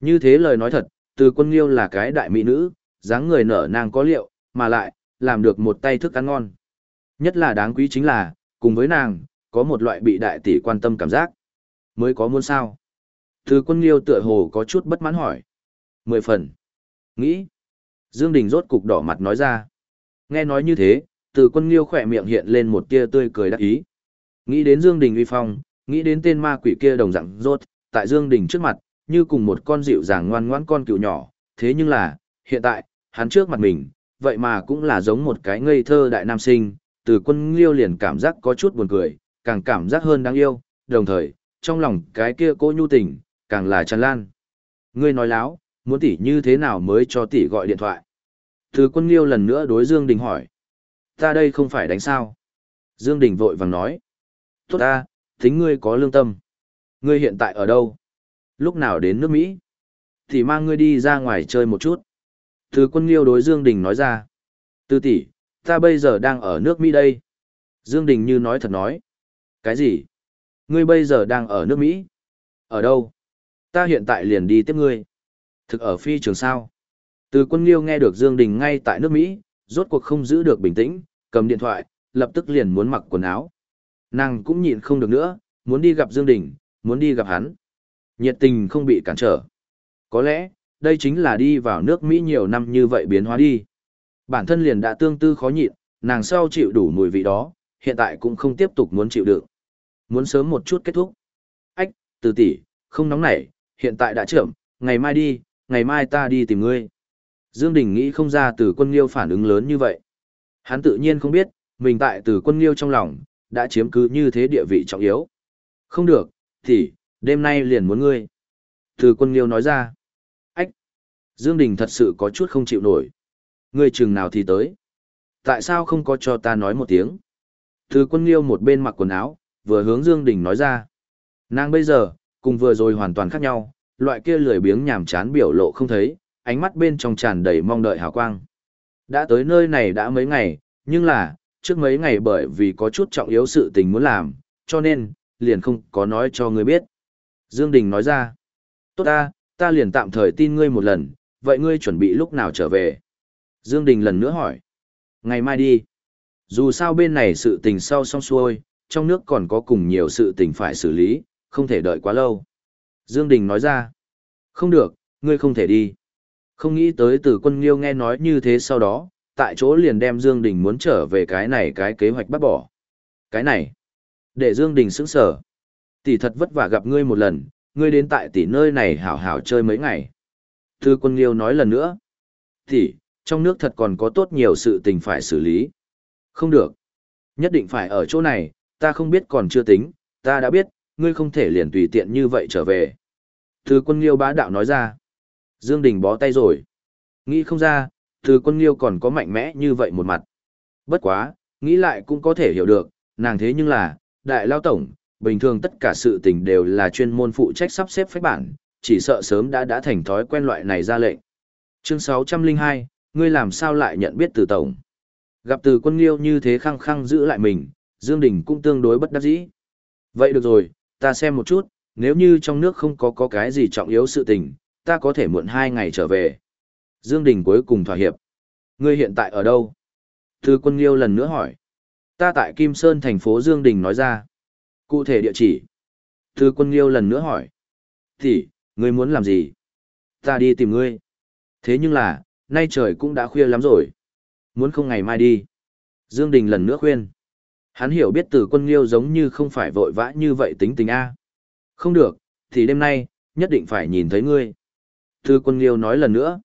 Như thế lời nói thật, từ quân liêu là cái đại mỹ nữ, dáng người nở nàng có liệu, mà lại, làm được một tay thức ăn ngon. Nhất là đáng quý chính là, cùng với nàng, có một loại bị đại tỷ quan tâm cảm giác. Mới có muốn sao? Từ quân liêu tựa hồ có chút bất mãn hỏi. Mười phần. Nghĩ. Dương Đình rốt cục đỏ mặt nói ra. Nghe nói như thế, từ quân liêu khỏe miệng hiện lên một tia tươi cười đắc ý. Nghĩ đến Dương Đình uy phong, nghĩ đến tên ma quỷ kia đồng dạng rốt, tại Dương Đình trước mặt, như cùng một con dịu dàng ngoan ngoãn con cựu nhỏ, thế nhưng là, hiện tại, hắn trước mặt mình, vậy mà cũng là giống một cái ngây thơ đại nam sinh, từ quân liêu liền cảm giác có chút buồn cười, càng cảm giác hơn đáng yêu, đồng thời, trong lòng cái kia cô nhu tình, càng là tràn lan. Ngươi nói láo, muốn tỷ như thế nào mới cho tỷ gọi điện thoại. Từ quân liêu lần nữa đối Dương Đình hỏi. Ta đây không phải đánh sao. Dương Đình vội vàng nói. Tốt ta, tính ngươi có lương tâm. Ngươi hiện tại ở đâu? Lúc nào đến nước Mỹ? Thì mang ngươi đi ra ngoài chơi một chút. Từ quân liêu đối Dương Đình nói ra. Từ tỷ, ta bây giờ đang ở nước Mỹ đây. Dương Đình như nói thật nói. Cái gì? Ngươi bây giờ đang ở nước Mỹ? Ở đâu? Ta hiện tại liền đi tiếp ngươi. Thực ở phi trường sao? Từ quân liêu nghe được Dương Đình ngay tại nước Mỹ, rốt cuộc không giữ được bình tĩnh, cầm điện thoại, lập tức liền muốn mặc quần áo. Nàng cũng nhịn không được nữa, muốn đi gặp Dương Đình, muốn đi gặp hắn. Nhiệt tình không bị cản trở. Có lẽ, đây chính là đi vào nước Mỹ nhiều năm như vậy biến hóa đi. Bản thân liền đã tương tư khó nhịn, nàng sau chịu đủ mùi vị đó, hiện tại cũng không tiếp tục muốn chịu đựng. Muốn sớm một chút kết thúc. Ách, từ tỷ, không nóng nảy, hiện tại đã trưởng, ngày mai đi, ngày mai ta đi tìm ngươi. Dương Đình nghĩ không ra từ quân liêu phản ứng lớn như vậy. Hắn tự nhiên không biết, mình tại từ quân liêu trong lòng, đã chiếm cứ như thế địa vị trọng yếu. Không được, thì, đêm nay liền muốn ngươi. Từ quân liêu nói ra. Ách! Dương Đình thật sự có chút không chịu nổi. Ngươi chừng nào thì tới. Tại sao không có cho ta nói một tiếng? Từ quân liêu một bên mặc quần áo, vừa hướng Dương Đình nói ra. Nàng bây giờ, cùng vừa rồi hoàn toàn khác nhau, loại kia lười biếng nhảm chán biểu lộ không thấy, ánh mắt bên trong tràn đầy mong đợi hào quang. Đã tới nơi này đã mấy ngày, nhưng là, trước mấy ngày bởi vì có chút trọng yếu sự tình muốn làm, cho nên, liền không có nói cho người biết. Dương Đình nói ra, tốt ta, ta liền tạm thời tin ngươi một lần, vậy ngươi chuẩn bị lúc nào trở về? Dương Đình lần nữa hỏi, ngày mai đi. Dù sao bên này sự tình sau xong xuôi, trong nước còn có cùng nhiều sự tình phải xử lý, không thể đợi quá lâu. Dương Đình nói ra, không được, ngươi không thể đi. Không nghĩ tới từ quân liêu nghe nói như thế sau đó, tại chỗ liền đem Dương Đình muốn trở về cái này cái kế hoạch bắt bỏ. Cái này, để Dương Đình sững sờ. Tỷ thật vất vả gặp ngươi một lần, ngươi đến tại tỷ nơi này hảo hảo chơi mấy ngày. Thư quân liêu nói lần nữa. Tỷ, trong nước thật còn có tốt nhiều sự tình phải xử lý. Không được. Nhất định phải ở chỗ này, ta không biết còn chưa tính, ta đã biết, ngươi không thể liền tùy tiện như vậy trở về. Thư quân liêu bá đạo nói ra. Dương Đình bó tay rồi. Nghĩ không ra, thư quân liêu còn có mạnh mẽ như vậy một mặt. Bất quá, nghĩ lại cũng có thể hiểu được, nàng thế nhưng là, đại lao tổng, bình thường tất cả sự tình đều là chuyên môn phụ trách sắp xếp phách bản, chỉ sợ sớm đã đã thành thói quen loại này ra lệnh. Chương 602, ngươi làm sao lại nhận biết từ tổng? Gặp từ quân liêu như thế khăng khăng giữ lại mình, Dương Đình cũng tương đối bất đắc dĩ. Vậy được rồi, ta xem một chút, nếu như trong nước không có có cái gì trọng yếu sự tình, ta có thể muộn hai ngày trở về. Dương Đình cuối cùng thỏa hiệp. Ngươi hiện tại ở đâu? Thư quân Liêu lần nữa hỏi. Ta tại Kim Sơn thành phố Dương Đình nói ra. Cụ thể địa chỉ. Thư quân Liêu lần nữa hỏi. Thì, ngươi muốn làm gì? Ta đi tìm ngươi. Thế nhưng là, nay trời cũng đã khuya lắm rồi. Muốn không ngày mai đi. Dương Đình lần nữa khuyên. Hắn hiểu biết từ quân liêu giống như không phải vội vã như vậy tính tình A. Không được, thì đêm nay, nhất định phải nhìn thấy ngươi. Từ quân liêu nói lần nữa.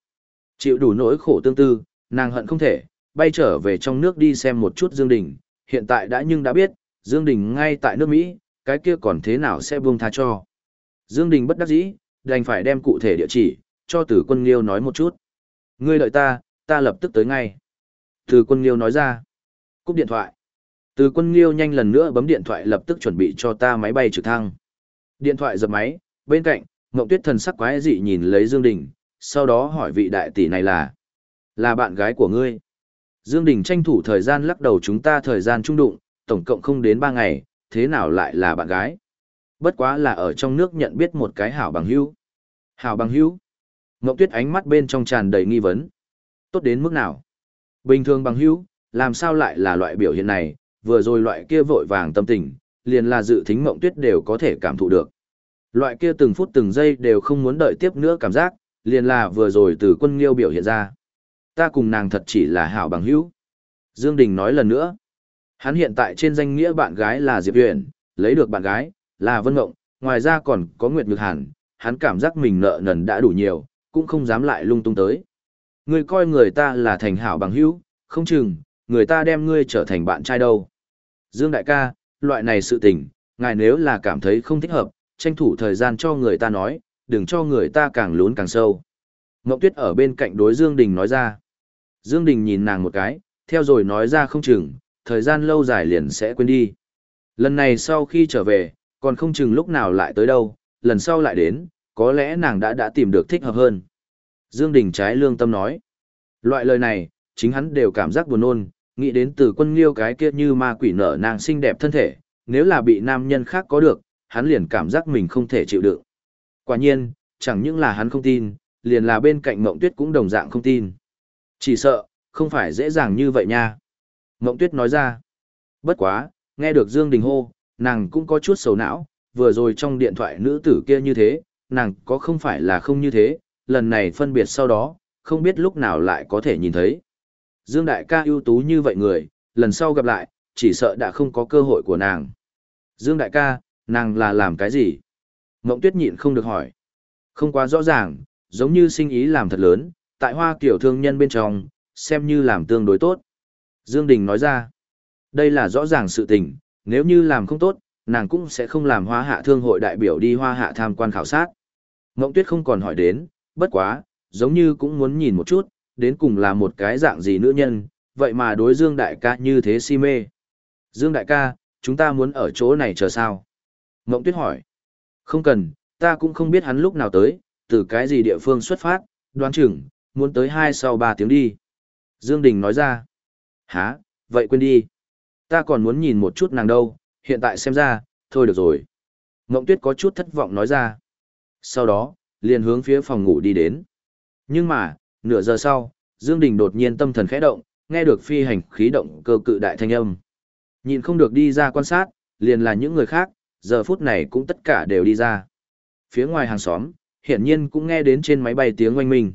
Chịu đủ nỗi khổ tương tư, nàng hận không thể, bay trở về trong nước đi xem một chút Dương Đình. Hiện tại đã nhưng đã biết, Dương Đình ngay tại nước Mỹ, cái kia còn thế nào sẽ buông tha cho. Dương Đình bất đắc dĩ, đành phải đem cụ thể địa chỉ, cho Từ quân liêu nói một chút. Ngươi đợi ta, ta lập tức tới ngay. Từ quân liêu nói ra. Cúp điện thoại. Từ quân liêu nhanh lần nữa bấm điện thoại lập tức chuẩn bị cho ta máy bay trực thăng. Điện thoại dập máy, bên cạnh, Ngộng Tuyết thần sắc quái dị nhìn lấy Dương Đình, sau đó hỏi vị đại tỷ này là là bạn gái của ngươi. Dương Đình tranh thủ thời gian lắc đầu chúng ta thời gian trung đụng, tổng cộng không đến ba ngày, thế nào lại là bạn gái? Bất quá là ở trong nước nhận biết một cái hảo bằng hữu. Hảo bằng hữu. Ngọc Tuyết ánh mắt bên trong tràn đầy nghi vấn. Tốt đến mức nào? Bình thường bằng hữu, làm sao lại là loại biểu hiện này, vừa rồi loại kia vội vàng tâm tình, liền là dự thính Ngọc Tuyết đều có thể cảm thụ được. Loại kia từng phút từng giây đều không muốn đợi tiếp nữa cảm giác, liền là vừa rồi từ quân nghiêu biểu hiện ra. Ta cùng nàng thật chỉ là hảo bằng hữu. Dương Đình nói lần nữa. Hắn hiện tại trên danh nghĩa bạn gái là Diệp Huyền, lấy được bạn gái, là Vân Ngộng, ngoài ra còn có Nguyệt Nhược Hàn, hắn cảm giác mình nợ nần đã đủ nhiều, cũng không dám lại lung tung tới. Ngươi coi người ta là thành hảo bằng hữu, không chừng, người ta đem ngươi trở thành bạn trai đâu. Dương đại ca, loại này sự tình, ngài nếu là cảm thấy không thích hợp, tranh thủ thời gian cho người ta nói, đừng cho người ta càng lún càng sâu. Ngọc Tuyết ở bên cạnh đối Dương Đình nói ra. Dương Đình nhìn nàng một cái, theo rồi nói ra không chừng, thời gian lâu dài liền sẽ quên đi. Lần này sau khi trở về, còn không chừng lúc nào lại tới đâu, lần sau lại đến, có lẽ nàng đã đã tìm được thích hợp hơn. Dương Đình trái lương tâm nói. Loại lời này, chính hắn đều cảm giác buồn nôn, nghĩ đến từ quân liêu cái kia như ma quỷ nở nàng xinh đẹp thân thể, nếu là bị nam nhân khác có được, hắn liền cảm giác mình không thể chịu đựng. Quả nhiên, chẳng những là hắn không tin, liền là bên cạnh Mộng Tuyết cũng đồng dạng không tin. Chỉ sợ, không phải dễ dàng như vậy nha. Mộng Tuyết nói ra. Bất quá, nghe được Dương Đình hô, nàng cũng có chút sầu não, vừa rồi trong điện thoại nữ tử kia như thế, nàng có không phải là không như thế, lần này phân biệt sau đó, không biết lúc nào lại có thể nhìn thấy. Dương đại ca ưu tú như vậy người, lần sau gặp lại, chỉ sợ đã không có cơ hội của nàng. Dương đại ca, nàng là làm cái gì? Mộng tuyết nhịn không được hỏi. Không quá rõ ràng, giống như sinh ý làm thật lớn, tại hoa kiểu thương nhân bên trong, xem như làm tương đối tốt. Dương Đình nói ra, đây là rõ ràng sự tình, nếu như làm không tốt, nàng cũng sẽ không làm hoa hạ thương hội đại biểu đi hoa hạ tham quan khảo sát. Ngộng tuyết không còn hỏi đến, bất quá, giống như cũng muốn nhìn một chút, đến cùng là một cái dạng gì nữ nhân, vậy mà đối Dương Đại ca như thế si mê. Dương Đại ca, chúng ta muốn ở chỗ này chờ sao? Ngộng tuyết hỏi. Không cần, ta cũng không biết hắn lúc nào tới, từ cái gì địa phương xuất phát, đoán chừng, muốn tới hai sau ba tiếng đi. Dương Đình nói ra. Hả, vậy quên đi. Ta còn muốn nhìn một chút nàng đâu, hiện tại xem ra, thôi được rồi. Ngộng tuyết có chút thất vọng nói ra. Sau đó, liền hướng phía phòng ngủ đi đến. Nhưng mà, nửa giờ sau, Dương Đình đột nhiên tâm thần khẽ động, nghe được phi hành khí động cơ cự đại thanh âm. Nhìn không được đi ra quan sát, liền là những người khác, giờ phút này cũng tất cả đều đi ra. Phía ngoài hàng xóm, hiển nhiên cũng nghe đến trên máy bay tiếng oanh minh.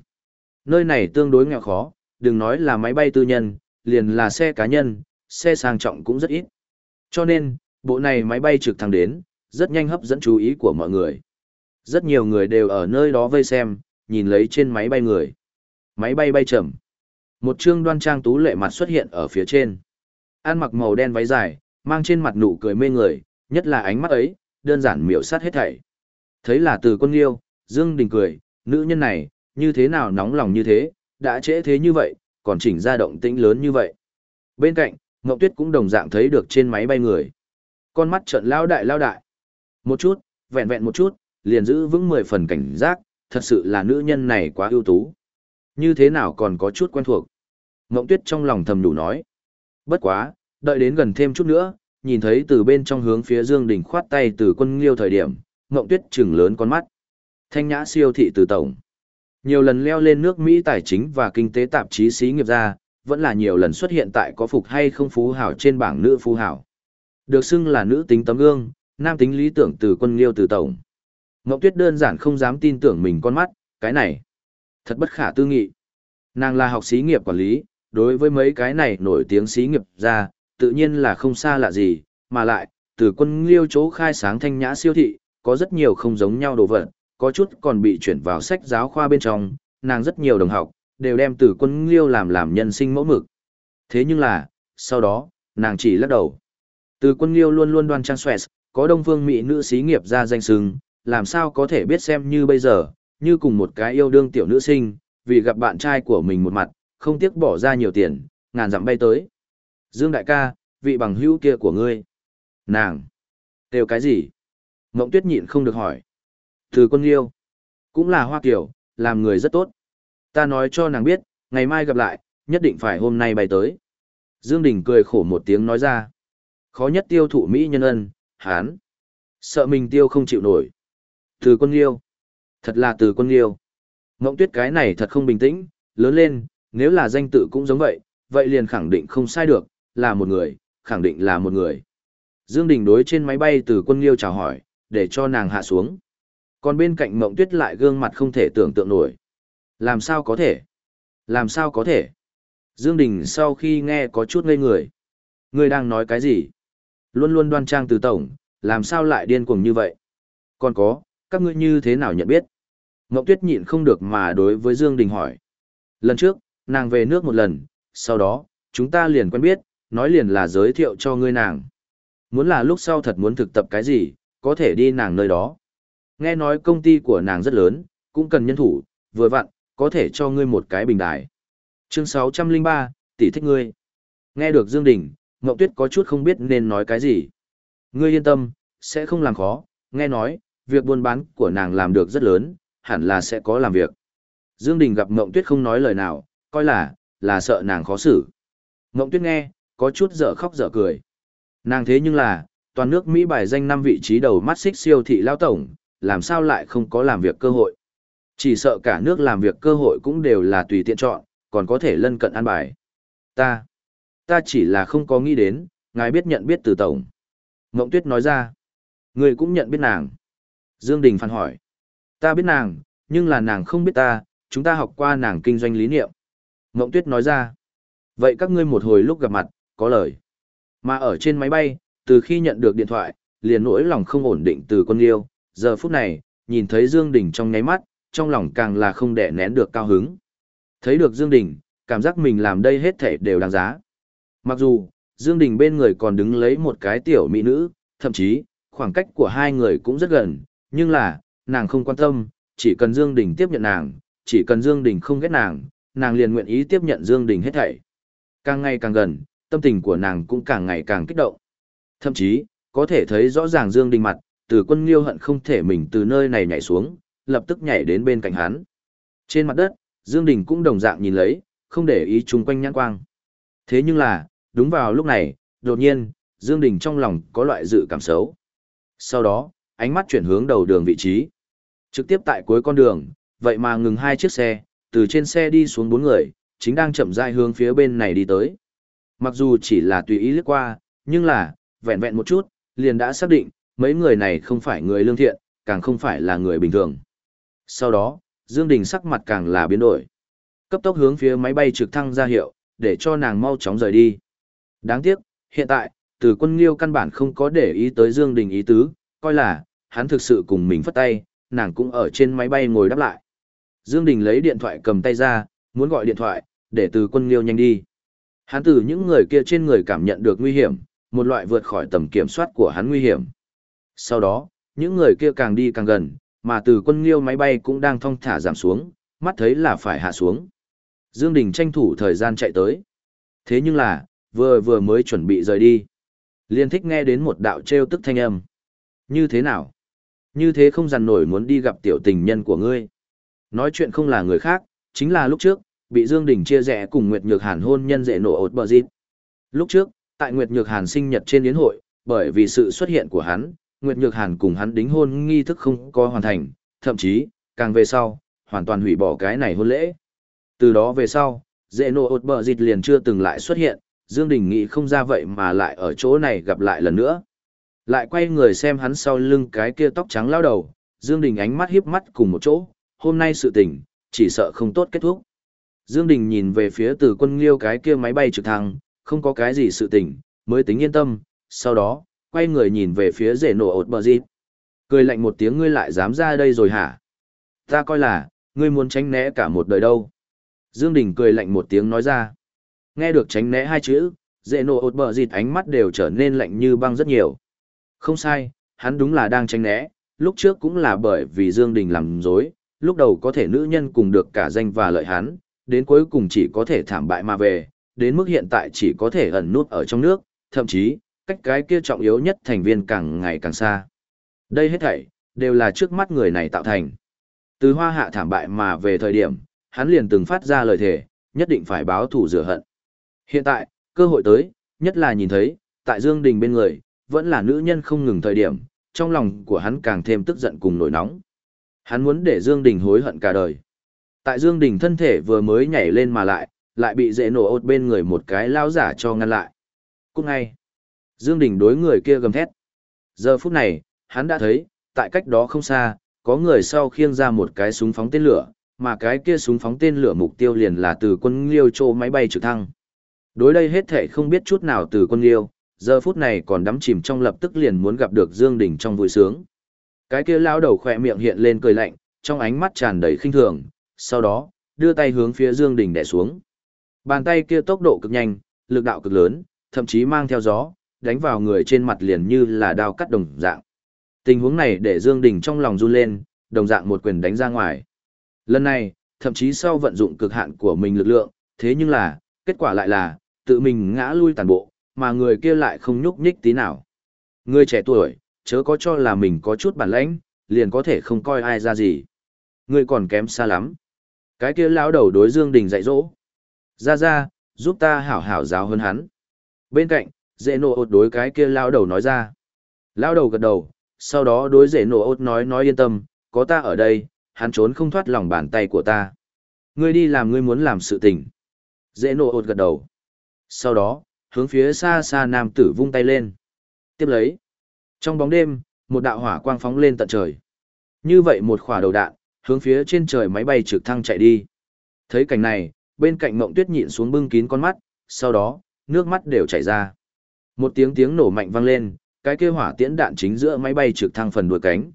Nơi này tương đối nghèo khó, đừng nói là máy bay tư nhân, liền là xe cá nhân, xe sang trọng cũng rất ít. Cho nên, bộ này máy bay trực thăng đến, rất nhanh hấp dẫn chú ý của mọi người. Rất nhiều người đều ở nơi đó vây xem, nhìn lấy trên máy bay người. Máy bay bay chậm. Một trương đoan trang tú lệ mặt xuất hiện ở phía trên. an mặc màu đen váy dài, mang trên mặt nụ cười mê người, nhất là ánh mắt ấy, đơn giản miểu sát hết thảy. Thấy là từ quân yêu, Dương Đình cười, nữ nhân này, như thế nào nóng lòng như thế, đã trễ thế như vậy, còn chỉnh ra động tĩnh lớn như vậy. Bên cạnh, Ngọc Tuyết cũng đồng dạng thấy được trên máy bay người. Con mắt trợn lao đại lao đại. Một chút, vẹn vẹn một chút, liền giữ vững mười phần cảnh giác, thật sự là nữ nhân này quá ưu tú. Như thế nào còn có chút quen thuộc. Ngộng tuyết trong lòng thầm đủ nói. Bất quá, đợi đến gần thêm chút nữa, nhìn thấy từ bên trong hướng phía Dương Đình khoát tay từ quân liêu thời điểm, Ngộng tuyết trừng lớn con mắt. Thanh nhã siêu thị từ tổng. Nhiều lần leo lên nước Mỹ tài chính và kinh tế tạp chí xí nghiệp ra, vẫn là nhiều lần xuất hiện tại có phục hay không phú hảo trên bảng nữ phú hảo. Được xưng là nữ tính tấm gương, nam tính lý tưởng từ quân liêu từ tổng. Ngọc Tuyết đơn giản không dám tin tưởng mình con mắt, cái này. Thật bất khả tư nghị. Nàng là học xí nghiệp quản lý, đối với mấy cái này nổi tiếng xí nghiệp ra, tự nhiên là không xa lạ gì, mà lại, từ quân liêu chỗ khai sáng thanh nhã siêu thị, có rất nhiều không giống nhau đồ vật, có chút còn bị chuyển vào sách giáo khoa bên trong, nàng rất nhiều đồng học, đều đem từ quân liêu làm làm nhân sinh mẫu mực. Thế nhưng là, sau đó, nàng chỉ lắc đầu. Từ quân liêu luôn luôn đoan trang xoẹt, có đông phương mỹ nữ xí nghiệp ra danh sừng, làm sao có thể biết xem như bây giờ, như cùng một cái yêu đương tiểu nữ sinh, vì gặp bạn trai của mình một mặt, không tiếc bỏ ra nhiều tiền, ngàn dặm bay tới. Dương đại ca, vị bằng hữu kia của ngươi. Nàng. Đều cái gì? Mộng tuyết nhịn không được hỏi. Từ quân yêu. Cũng là hoa kiểu, làm người rất tốt. Ta nói cho nàng biết, ngày mai gặp lại, nhất định phải hôm nay bay tới. Dương Đình cười khổ một tiếng nói ra. Khó nhất tiêu thụ Mỹ nhân ân, hán. Sợ mình tiêu không chịu nổi. Từ quân liêu. Thật là từ quân liêu. Ngộng tuyết cái này thật không bình tĩnh, lớn lên, nếu là danh tự cũng giống vậy, vậy liền khẳng định không sai được, là một người, khẳng định là một người. Dương Đình đối trên máy bay từ quân liêu chào hỏi, để cho nàng hạ xuống. Còn bên cạnh mộng tuyết lại gương mặt không thể tưởng tượng nổi. Làm sao có thể? Làm sao có thể? Dương Đình sau khi nghe có chút ngây người. Ngươi đang nói cái gì? Luôn luôn đoan trang từ tổng, làm sao lại điên cuồng như vậy? Còn có, các ngươi như thế nào nhận biết? Ngọc Tuyết nhịn không được mà đối với Dương Đình hỏi. Lần trước, nàng về nước một lần, sau đó, chúng ta liền quen biết, nói liền là giới thiệu cho ngươi nàng. Muốn là lúc sau thật muốn thực tập cái gì, có thể đi nàng nơi đó. Nghe nói công ty của nàng rất lớn, cũng cần nhân thủ, vừa vặn, có thể cho ngươi một cái bình đài. Chương 603, tỷ thích ngươi. Nghe được Dương Đình, Ngọc Tuyết có chút không biết nên nói cái gì. Ngươi yên tâm, sẽ không làm khó, nghe nói, việc buôn bán của nàng làm được rất lớn, hẳn là sẽ có làm việc. Dương Đình gặp Ngộng Tuyết không nói lời nào, coi là, là sợ nàng khó xử. Ngộng Tuyết nghe, có chút dở khóc dở cười. Nàng thế nhưng là, toàn nước Mỹ bài danh năm vị trí đầu mắt xích siêu thị lao tổng, làm sao lại không có làm việc cơ hội. Chỉ sợ cả nước làm việc cơ hội cũng đều là tùy tiện chọn, còn có thể lân cận an bài. Ta, ta chỉ là không có nghĩ đến, ngài biết nhận biết từ tổng. Ngộng Tuyết nói ra, người cũng nhận biết nàng. Dương Đình phản hỏi, ta biết nàng, nhưng là nàng không biết ta, chúng ta học qua nàng kinh doanh lý niệm. Ngộng Tuyết nói ra, vậy các ngươi một hồi lúc gặp mặt, có lời. Mà ở trên máy bay, từ khi nhận được điện thoại, liền nỗi lòng không ổn định từ quân yêu, giờ phút này, nhìn thấy Dương Đình trong ngáy mắt, trong lòng càng là không đè nén được cao hứng. Thấy được Dương Đình, cảm giác mình làm đây hết thảy đều đáng giá. Mặc dù, Dương Đình bên người còn đứng lấy một cái tiểu mỹ nữ, thậm chí, khoảng cách của hai người cũng rất gần, nhưng là, nàng không quan tâm, chỉ cần Dương Đình tiếp nhận nàng, chỉ cần Dương Đình không ghét nàng, nàng liền nguyện ý tiếp nhận Dương Đình hết thảy. Càng ngày càng gần, tâm tình của nàng cũng càng ngày càng kích động. Thậm chí, có thể thấy rõ ràng Dương Đình mặt, từ quân liêu hận không thể mình từ nơi này nhảy xuống, lập tức nhảy đến bên cạnh hắn. Trên mặt đất, Dương Đình cũng đồng dạng nhìn lấy, không để ý chung quanh nhãn quang. Thế nhưng là, đúng vào lúc này, đột nhiên, Dương Đình trong lòng có loại dự cảm xấu. Sau đó, ánh mắt chuyển hướng đầu đường vị trí. Trực tiếp tại cuối con đường, vậy mà ngừng hai chiếc xe, từ trên xe đi xuống bốn người, chính đang chậm rãi hướng phía bên này đi tới. Mặc dù chỉ là tùy ý lướt qua, nhưng là, vẹn vẹn một chút, liền đã xác định, mấy người này không phải người lương thiện, càng không phải là người bình thường. Sau đó, Dương Đình sắc mặt càng là biến đổi. Cấp tốc hướng phía máy bay trực thăng ra hiệu, để cho nàng mau chóng rời đi. Đáng tiếc, hiện tại, từ quân liêu căn bản không có để ý tới Dương Đình ý tứ, coi là, hắn thực sự cùng mình phất tay, nàng cũng ở trên máy bay ngồi đáp lại. Dương Đình lấy điện thoại cầm tay ra, muốn gọi điện thoại, để từ quân liêu nhanh đi. Hắn từ những người kia trên người cảm nhận được nguy hiểm, một loại vượt khỏi tầm kiểm soát của hắn nguy hiểm. Sau đó, những người kia càng đi càng gần, mà từ quân liêu máy bay cũng đang thong thả giảm xuống, mắt thấy là phải hạ xuống. Dương Đình tranh thủ thời gian chạy tới. Thế nhưng là, vừa vừa mới chuẩn bị rời đi. Liên thích nghe đến một đạo treo tức thanh âm. Như thế nào? Như thế không dằn nổi muốn đi gặp tiểu tình nhân của ngươi. Nói chuyện không là người khác, chính là lúc trước, bị Dương Đình chia rẽ cùng Nguyệt Nhược Hàn hôn nhân dễ nổ ột bờ dịt. Lúc trước, tại Nguyệt Nhược Hàn sinh nhật trên yến hội, bởi vì sự xuất hiện của hắn, Nguyệt Nhược Hàn cùng hắn đính hôn nghi thức không có hoàn thành, thậm chí, càng về sau, hoàn toàn hủy bỏ cái này hôn lễ. Từ đó về sau, dễ nộ ột bờ dịch liền chưa từng lại xuất hiện, Dương Đình nghĩ không ra vậy mà lại ở chỗ này gặp lại lần nữa. Lại quay người xem hắn sau lưng cái kia tóc trắng lao đầu, Dương Đình ánh mắt hiếp mắt cùng một chỗ, hôm nay sự tình, chỉ sợ không tốt kết thúc. Dương Đình nhìn về phía từ quân liêu cái kia máy bay trực thăng, không có cái gì sự tình, mới tính yên tâm, sau đó, quay người nhìn về phía rể nổ ột bờ dịp. Cười lạnh một tiếng ngươi lại dám ra đây rồi hả? Ta coi là, ngươi muốn tránh né cả một đời đâu. Dương Đình cười lạnh một tiếng nói ra. Nghe được tránh né hai chữ, dễ nổ ột bờ dịt ánh mắt đều trở nên lạnh như băng rất nhiều. Không sai, hắn đúng là đang tránh né, lúc trước cũng là bởi vì Dương Đình làm dối, lúc đầu có thể nữ nhân cùng được cả danh và lợi hắn, đến cuối cùng chỉ có thể thảm bại mà về, đến mức hiện tại chỉ có thể ẩn nút ở trong nước, thậm chí, cách cái kia trọng yếu nhất thành viên càng ngày càng xa. Đây hết thảy, đều là trước mắt người này tạo thành. Từ hoa hạ thảm bại mà về thời điểm, hắn liền từng phát ra lời thề, nhất định phải báo thù rửa hận. Hiện tại, cơ hội tới, nhất là nhìn thấy, tại Dương Đình bên người, vẫn là nữ nhân không ngừng thời điểm, trong lòng của hắn càng thêm tức giận cùng nổi nóng. Hắn muốn để Dương Đình hối hận cả đời. Tại Dương Đình thân thể vừa mới nhảy lên mà lại, lại bị dễ nổ ột bên người một cái lao giả cho ngăn lại. Cũng ngay, Dương Đình đối người kia gầm thét. Giờ phút này, hắn đã thấy, tại cách đó không xa, có người sau khiêng ra một cái súng phóng tên lửa, mà cái kia súng phóng tên lửa mục tiêu liền là từ quân liêu trô máy bay trực thăng. Đối đây hết thể không biết chút nào từ quân liêu, giờ phút này còn đắm chìm trong lập tức liền muốn gặp được Dương Đình trong vui sướng. Cái kia lão đầu khỏe miệng hiện lên cười lạnh, trong ánh mắt tràn đầy khinh thường, sau đó, đưa tay hướng phía Dương Đình đè xuống. Bàn tay kia tốc độ cực nhanh, lực đạo cực lớn, thậm chí mang theo gió, đánh vào người trên mặt liền như là đao cắt đồng dạng. Tình huống này để Dương Đình trong lòng run lên, đồng dạng một quyền đánh ra ngoài. Lần này, thậm chí sau vận dụng cực hạn của mình lực lượng, thế nhưng là, kết quả lại là, tự mình ngã lui toàn bộ, mà người kia lại không nhúc nhích tí nào. Người trẻ tuổi, chớ có cho là mình có chút bản lãnh, liền có thể không coi ai ra gì. Người còn kém xa lắm. Cái kia lão đầu đối Dương Đình dạy dỗ. Ra ra, giúp ta hảo hảo giáo hơn hắn. Bên cạnh, dễ nổ ốt đối cái kia lão đầu nói ra. Lão đầu gật đầu, sau đó đối dễ nổ ốt nói nói yên tâm, có ta ở đây, hắn trốn không thoát lòng bàn tay của ta. Ngươi đi làm ngươi muốn làm sự tình. Dễ nổ ốt gật đầu. Sau đó, hướng phía xa xa nam tử vung tay lên. Tiếp lấy. Trong bóng đêm, một đạo hỏa quang phóng lên tận trời. Như vậy một khỏa đầu đạn, hướng phía trên trời máy bay trực thăng chạy đi. Thấy cảnh này, bên cạnh mộng tuyết nhịn xuống bưng kín con mắt, sau đó, nước mắt đều chảy ra. Một tiếng tiếng nổ mạnh vang lên, cái kia hỏa tiễn đạn chính giữa máy bay trực thăng phần đuôi cánh.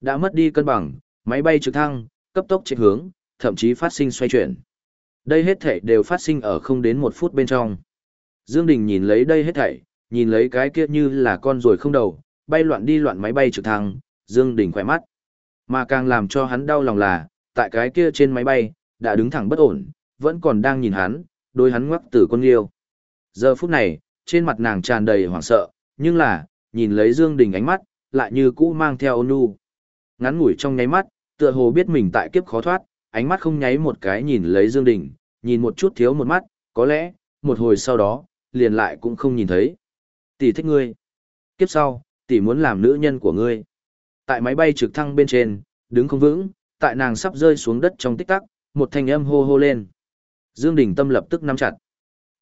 Đã mất đi cân bằng, máy bay trực thăng, cấp tốc chạy hướng, thậm chí phát sinh xoay chuyển. Đây hết thảy đều phát sinh ở không đến một phút bên trong. Dương Đình nhìn lấy đây hết thảy, nhìn lấy cái kia như là con ruồi không đầu, bay loạn đi loạn máy bay trực thăng, Dương Đình khỏe mắt. Mà càng làm cho hắn đau lòng là, tại cái kia trên máy bay, đã đứng thẳng bất ổn, vẫn còn đang nhìn hắn, đôi hắn ngoắc tử con liêu. Giờ phút này, trên mặt nàng tràn đầy hoảng sợ, nhưng là, nhìn lấy Dương Đình ánh mắt, lại như cũ mang theo ôn nhu. Ngắn ngủi trong nháy mắt, tựa hồ biết mình tại kiếp khó thoát, ánh mắt không nháy một cái nhìn lấy Dương Đình, nhìn một chút thiếu một mắt, có lẽ, một hồi sau đó, liền lại cũng không nhìn thấy. Tỷ thích ngươi. Kiếp sau, tỷ muốn làm nữ nhân của ngươi. Tại máy bay trực thăng bên trên, đứng không vững, tại nàng sắp rơi xuống đất trong tích tắc, một thanh âm hô hô lên. Dương Đình tâm lập tức nắm chặt.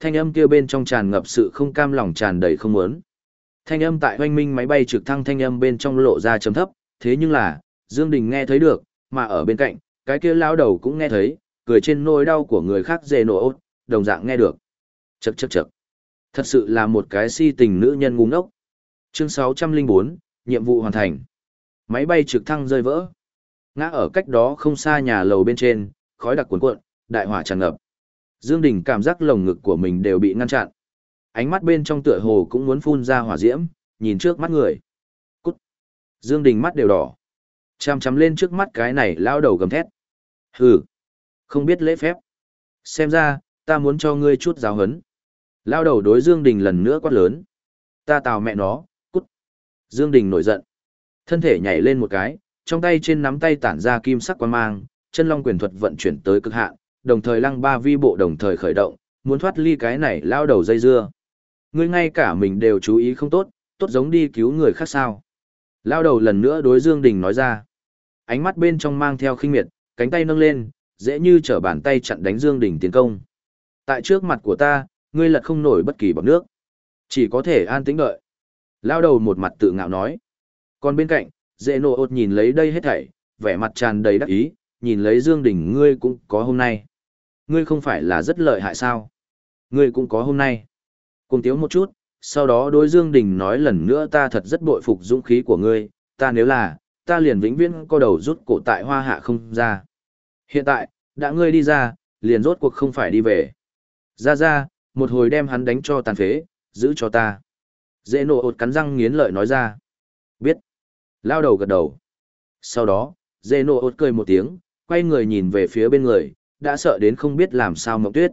Thanh âm kia bên trong tràn ngập sự không cam lòng tràn đầy không muốn. Thanh âm tại hoanh minh máy bay trực thăng thanh âm bên trong lộ ra trầm thấp, thế nhưng là, Dương Đình nghe thấy được, mà ở bên cạnh, cái kia lão đầu cũng nghe thấy, cười trên nỗi đau của người khác dề nổ đồng dạng nghe được. Chậc chậc chậc. Thật sự là một cái si tình nữ nhân ngu ngốc. Chương 604, nhiệm vụ hoàn thành. Máy bay trực thăng rơi vỡ. Ngã ở cách đó không xa nhà lầu bên trên, khói đặc cuồn cuộn, đại hỏa tràn ngập. Dương Đình cảm giác lồng ngực của mình đều bị ngăn chặn. Ánh mắt bên trong tựa hồ cũng muốn phun ra hỏa diễm, nhìn trước mắt người. Cút. Dương Đình mắt đều đỏ. Chăm chăm lên trước mắt cái này lao đầu gầm thét. Hừ. Không biết lễ phép. Xem ra, ta muốn cho ngươi chút giáo hấn. Lao đầu đối Dương Đình lần nữa quát lớn. Ta tào mẹ nó, cút. Dương Đình nổi giận. Thân thể nhảy lên một cái, trong tay trên nắm tay tản ra kim sắc quang mang, chân long quyền thuật vận chuyển tới cực hạn, đồng thời lăng ba vi bộ đồng thời khởi động, muốn thoát ly cái này lao đầu dây dưa. Ngươi ngay cả mình đều chú ý không tốt, tốt giống đi cứu người khác sao. Lao đầu lần nữa đối Dương Đình nói ra. Ánh mắt bên trong mang theo khinh miệt, cánh tay nâng lên, dễ như trở bàn tay chặn đánh Dương Đình tiến công. Tại trước mặt của ta, ngươi lật không nổi bất kỳ bọt nước. Chỉ có thể an tĩnh đợi. Lao đầu một mặt tự ngạo nói. Còn bên cạnh, dễ nộ ột nhìn lấy đây hết thảy, vẻ mặt tràn đầy đắc ý, nhìn lấy Dương Đình ngươi cũng có hôm nay. Ngươi không phải là rất lợi hại sao? Ngươi cũng có hôm nay. Cùng tiếu một chút, sau đó đối Dương Đình nói lần nữa ta thật rất bội phục dũng khí của ngươi, ta nếu là, ta liền vĩnh viễn co đầu rút cổ tại hoa hạ không ra. Hiện tại, đã ngươi đi ra, liền rốt cuộc không phải đi về. Ra ra, một hồi đem hắn đánh cho tàn phế, giữ cho ta. Dễ nộ ột cắn răng nghiến lợi nói ra. Biết. Lao đầu gật đầu. Sau đó, dễ nộ ột cười một tiếng, quay người nhìn về phía bên người, đã sợ đến không biết làm sao mộng tuyết.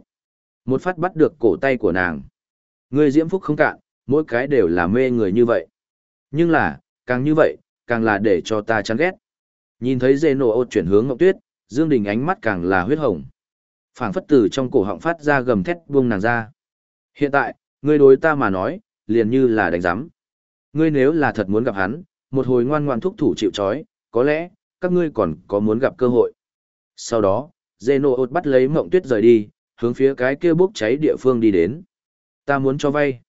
Một phát bắt được cổ tay của nàng. Người diễm phúc không cạn, mỗi cái đều là mê người như vậy. Nhưng là, càng như vậy, càng là để cho ta chán ghét. Nhìn thấy dê nổ ột chuyển hướng mộng tuyết, Dương Đình ánh mắt càng là huyết hồng. phảng phất từ trong cổ họng phát ra gầm thét buông nàng ra. Hiện tại, ngươi đối ta mà nói, liền như là đánh giám. Ngươi nếu là thật muốn gặp hắn, một hồi ngoan ngoan thúc thủ chịu chói, có lẽ, các ngươi còn có muốn gặp cơ hội. Sau đó, Zeno bắt lấy mộng tuyết rời đi, hướng phía cái kia bốc cháy địa phương đi đến. Ta muốn cho vay.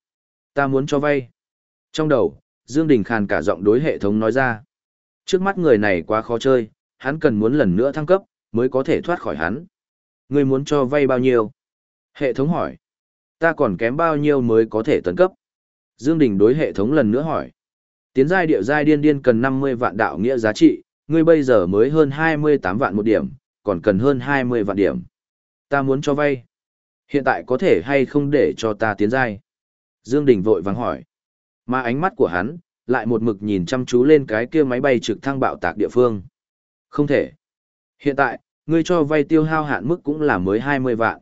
Ta muốn cho vay. Trong đầu, Dương Đình khàn cả giọng đối hệ thống nói ra. Trước mắt người này quá khó chơi, hắn cần muốn lần nữa thăng cấp, mới có thể thoát khỏi hắn. Ngươi muốn cho vay bao nhiêu? Hệ thống hỏi. Ta còn kém bao nhiêu mới có thể tấn cấp? Dương Đình đối hệ thống lần nữa hỏi. Tiến giai địa giai điên điên cần 50 vạn đạo nghĩa giá trị, ngươi bây giờ mới hơn 28 vạn một điểm, còn cần hơn 20 vạn điểm. Ta muốn cho vay. Hiện tại có thể hay không để cho ta tiến giai? Dương Đình vội vàng hỏi. Mà ánh mắt của hắn, lại một mực nhìn chăm chú lên cái kia máy bay trực thăng bạo tạc địa phương. Không thể. Hiện tại, ngươi cho vay tiêu hao hạn mức cũng là mới 20 vạn.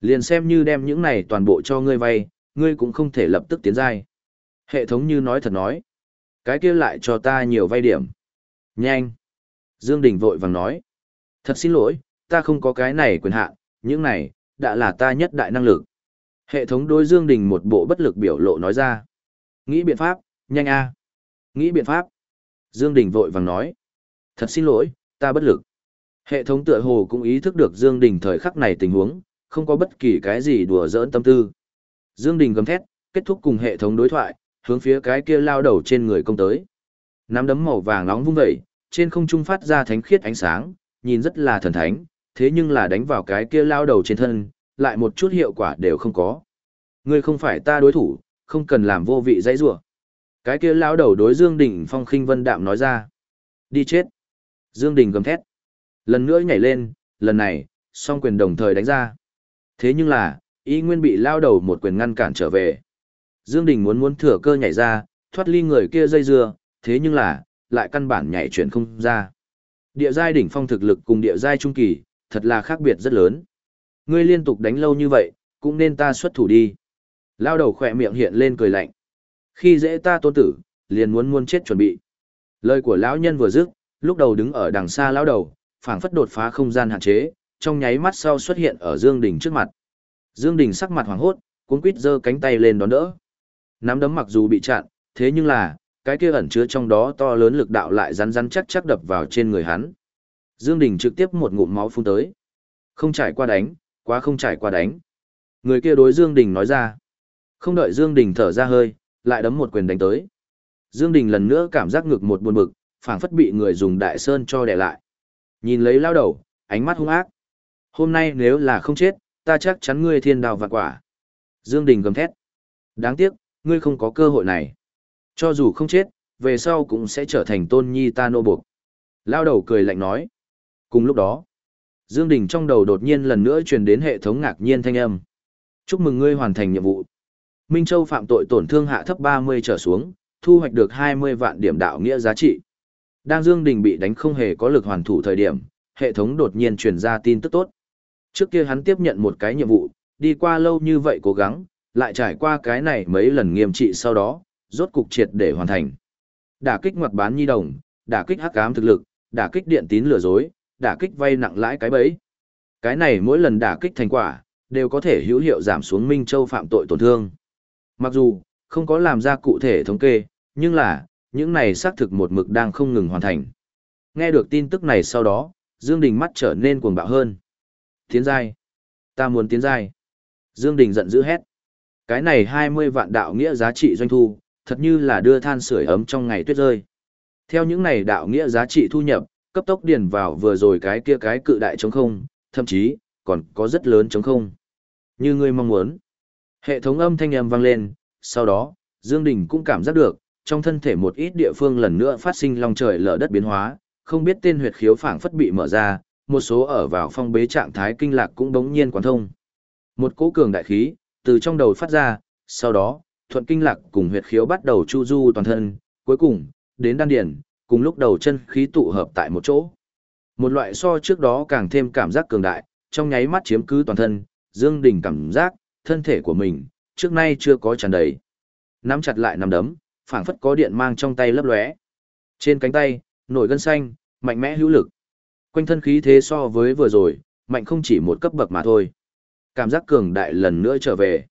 Liền xem như đem những này toàn bộ cho ngươi vay, ngươi cũng không thể lập tức tiến giai. Hệ thống như nói thật nói. Cái kia lại cho ta nhiều vay điểm. Nhanh. Dương Đình vội vàng nói. Thật xin lỗi, ta không có cái này quyền hạn, những này, đã là ta nhất đại năng lực. Hệ thống đối Dương Đình một bộ bất lực biểu lộ nói ra. Nghĩ biện pháp, nhanh a. Nghĩ biện pháp. Dương Đình vội vàng nói. Thật xin lỗi, ta bất lực. Hệ thống tựa hồ cũng ý thức được Dương Đình thời khắc này tình huống, không có bất kỳ cái gì đùa giỡn tâm tư. Dương Đình gầm thét, kết thúc cùng hệ thống đối thoại, hướng phía cái kia lao đầu trên người công tới. Nắm đấm màu vàng nóng vung dậy, trên không trung phát ra thánh khiết ánh sáng, nhìn rất là thần thánh, thế nhưng là đánh vào cái kia lao đầu trên thân, lại một chút hiệu quả đều không có. Ngươi không phải ta đối thủ, không cần làm vô vị dãy rủa. Cái kia lao đầu đối Dương Đình Phong khinh vân đạm nói ra. Đi chết. Dương Đình gầm thét. Lần nữa nhảy lên, lần này, song quyền đồng thời đánh ra. Thế nhưng là, y nguyên bị lao đầu một quyền ngăn cản trở về. Dương Đình muốn muốn thừa cơ nhảy ra, thoát ly người kia dây dưa, thế nhưng là, lại căn bản nhảy chuyển không ra. Địa giai đỉnh phong thực lực cùng địa giai trung kỳ, thật là khác biệt rất lớn. Ngươi liên tục đánh lâu như vậy, cũng nên ta xuất thủ đi. Lao đầu khỏe miệng hiện lên cười lạnh. Khi dễ ta tôn tử, liền muốn muôn chết chuẩn bị. Lời của lão nhân vừa dứt, lúc đầu đứng ở đằng xa lão đầu, phảng phất đột phá không gian hạn chế, trong nháy mắt sau xuất hiện ở Dương Đình trước mặt. Dương Đình sắc mặt hoàng hốt, cuống quít giơ cánh tay lên đón đỡ. Nắm đấm mặc dù bị chặn, thế nhưng là, cái kia ẩn chứa trong đó to lớn lực đạo lại rắn rắn chắc chắc đập vào trên người hắn. Dương Đình trực tiếp một ngụm máu phun tới. Không trải qua đánh, quá không trải qua đánh. Người kia đối Dương Đình nói ra. Không đợi Dương Đình thở ra hơi, lại đấm một quyền đánh tới. Dương Đình lần nữa cảm giác ngực một buồn bực, phảng phất bị người dùng đại sơn cho đè lại. Nhìn lấy lao đầu, ánh mắt hung ác. Hôm nay nếu là không chết, ta chắc chắn ngươi thiên đào vạn quả. Dương Đình gầm thét. Đáng tiếc, ngươi không có cơ hội này. Cho dù không chết, về sau cũng sẽ trở thành tôn nhi ta nô buộc. Lao đầu cười lạnh nói. Cùng lúc đó, Dương Đình trong đầu đột nhiên lần nữa truyền đến hệ thống ngạc nhiên thanh âm. Chúc mừng ngươi hoàn thành nhiệm vụ. Minh Châu phạm tội tổn thương hạ thấp 30 trở xuống, thu hoạch được 20 vạn điểm đạo nghĩa giá trị. Đang Dương Đình bị đánh không hề có lực hoàn thủ thời điểm, hệ thống đột nhiên truyền ra tin tức tốt. Trước kia hắn tiếp nhận một cái nhiệm vụ, đi qua lâu như vậy cố gắng, lại trải qua cái này mấy lần nghiêm trị sau đó, rốt cục triệt để hoàn thành. Đả kích ngoặt bán nhi đồng, đả kích hắc ám thực lực, đả kích điện tín lừa dối, đả kích vay nặng lãi cái bẫy. Cái này mỗi lần đả kích thành quả, đều có thể hữu hiệu giảm xuống Minh Châu phạm tội tổn thương. Mặc dù, không có làm ra cụ thể thống kê, nhưng là, những này xác thực một mực đang không ngừng hoàn thành. Nghe được tin tức này sau đó, Dương Đình mắt trở nên cuồng bạo hơn. Tiến giai. Ta muốn tiến giai. Dương Đình giận dữ hét. Cái này 20 vạn đạo nghĩa giá trị doanh thu, thật như là đưa than sưởi ấm trong ngày tuyết rơi. Theo những này đạo nghĩa giá trị thu nhập, cấp tốc điền vào vừa rồi cái kia cái cự đại trống không, thậm chí, còn có rất lớn trống không. Như ngươi mong muốn. Hệ thống âm thanh âm vang lên, sau đó, Dương Đình cũng cảm giác được, trong thân thể một ít địa phương lần nữa phát sinh long trời lở đất biến hóa, không biết tên huyệt khiếu phảng phất bị mở ra, một số ở vào phong bế trạng thái kinh lạc cũng đống nhiên quán thông. Một cỗ cường đại khí, từ trong đầu phát ra, sau đó, thuận kinh lạc cùng huyệt khiếu bắt đầu chu du toàn thân, cuối cùng, đến đan điển, cùng lúc đầu chân khí tụ hợp tại một chỗ. Một loại so trước đó càng thêm cảm giác cường đại, trong nháy mắt chiếm cứ toàn thân, Dương Đình cảm giác, thân thể của mình, trước nay chưa có tràn đầy. Nắm chặt lại nắm đấm, phảng phất có điện mang trong tay lấp lóe. Trên cánh tay, nổi gân xanh, mạnh mẽ hữu lực. Quanh thân khí thế so với vừa rồi, mạnh không chỉ một cấp bậc mà thôi. Cảm giác cường đại lần nữa trở về.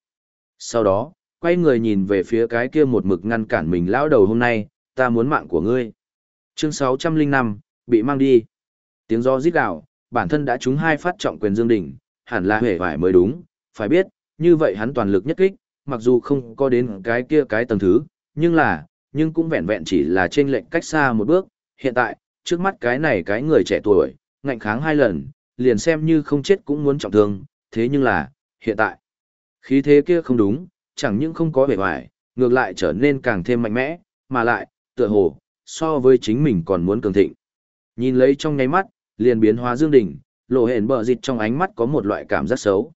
Sau đó, quay người nhìn về phía cái kia một mực ngăn cản mình lão đầu hôm nay, ta muốn mạng của ngươi. Chương 605, bị mang đi. Tiếng gió rít gào, bản thân đã trúng hai phát trọng quyền Dương Đình, hẳn là hề vải mới đúng, phải biết, như vậy hắn toàn lực nhất kích, mặc dù không có đến cái kia cái tầng thứ, nhưng là, nhưng cũng vẹn vẹn chỉ là trên lệnh cách xa một bước, hiện tại, trước mắt cái này cái người trẻ tuổi, ngạnh kháng hai lần, liền xem như không chết cũng muốn trọng thương, thế nhưng là, hiện tại, khí thế kia không đúng, chẳng những không có vẻ vải, ngược lại trở nên càng thêm mạnh mẽ, mà lại, tựa hồ, so với chính mình còn muốn cường thịnh. Nhìn lấy trong nháy mắt, liền biến hóa dương đỉnh, lộ hển bờ dịch trong ánh mắt có một loại cảm giác xấu.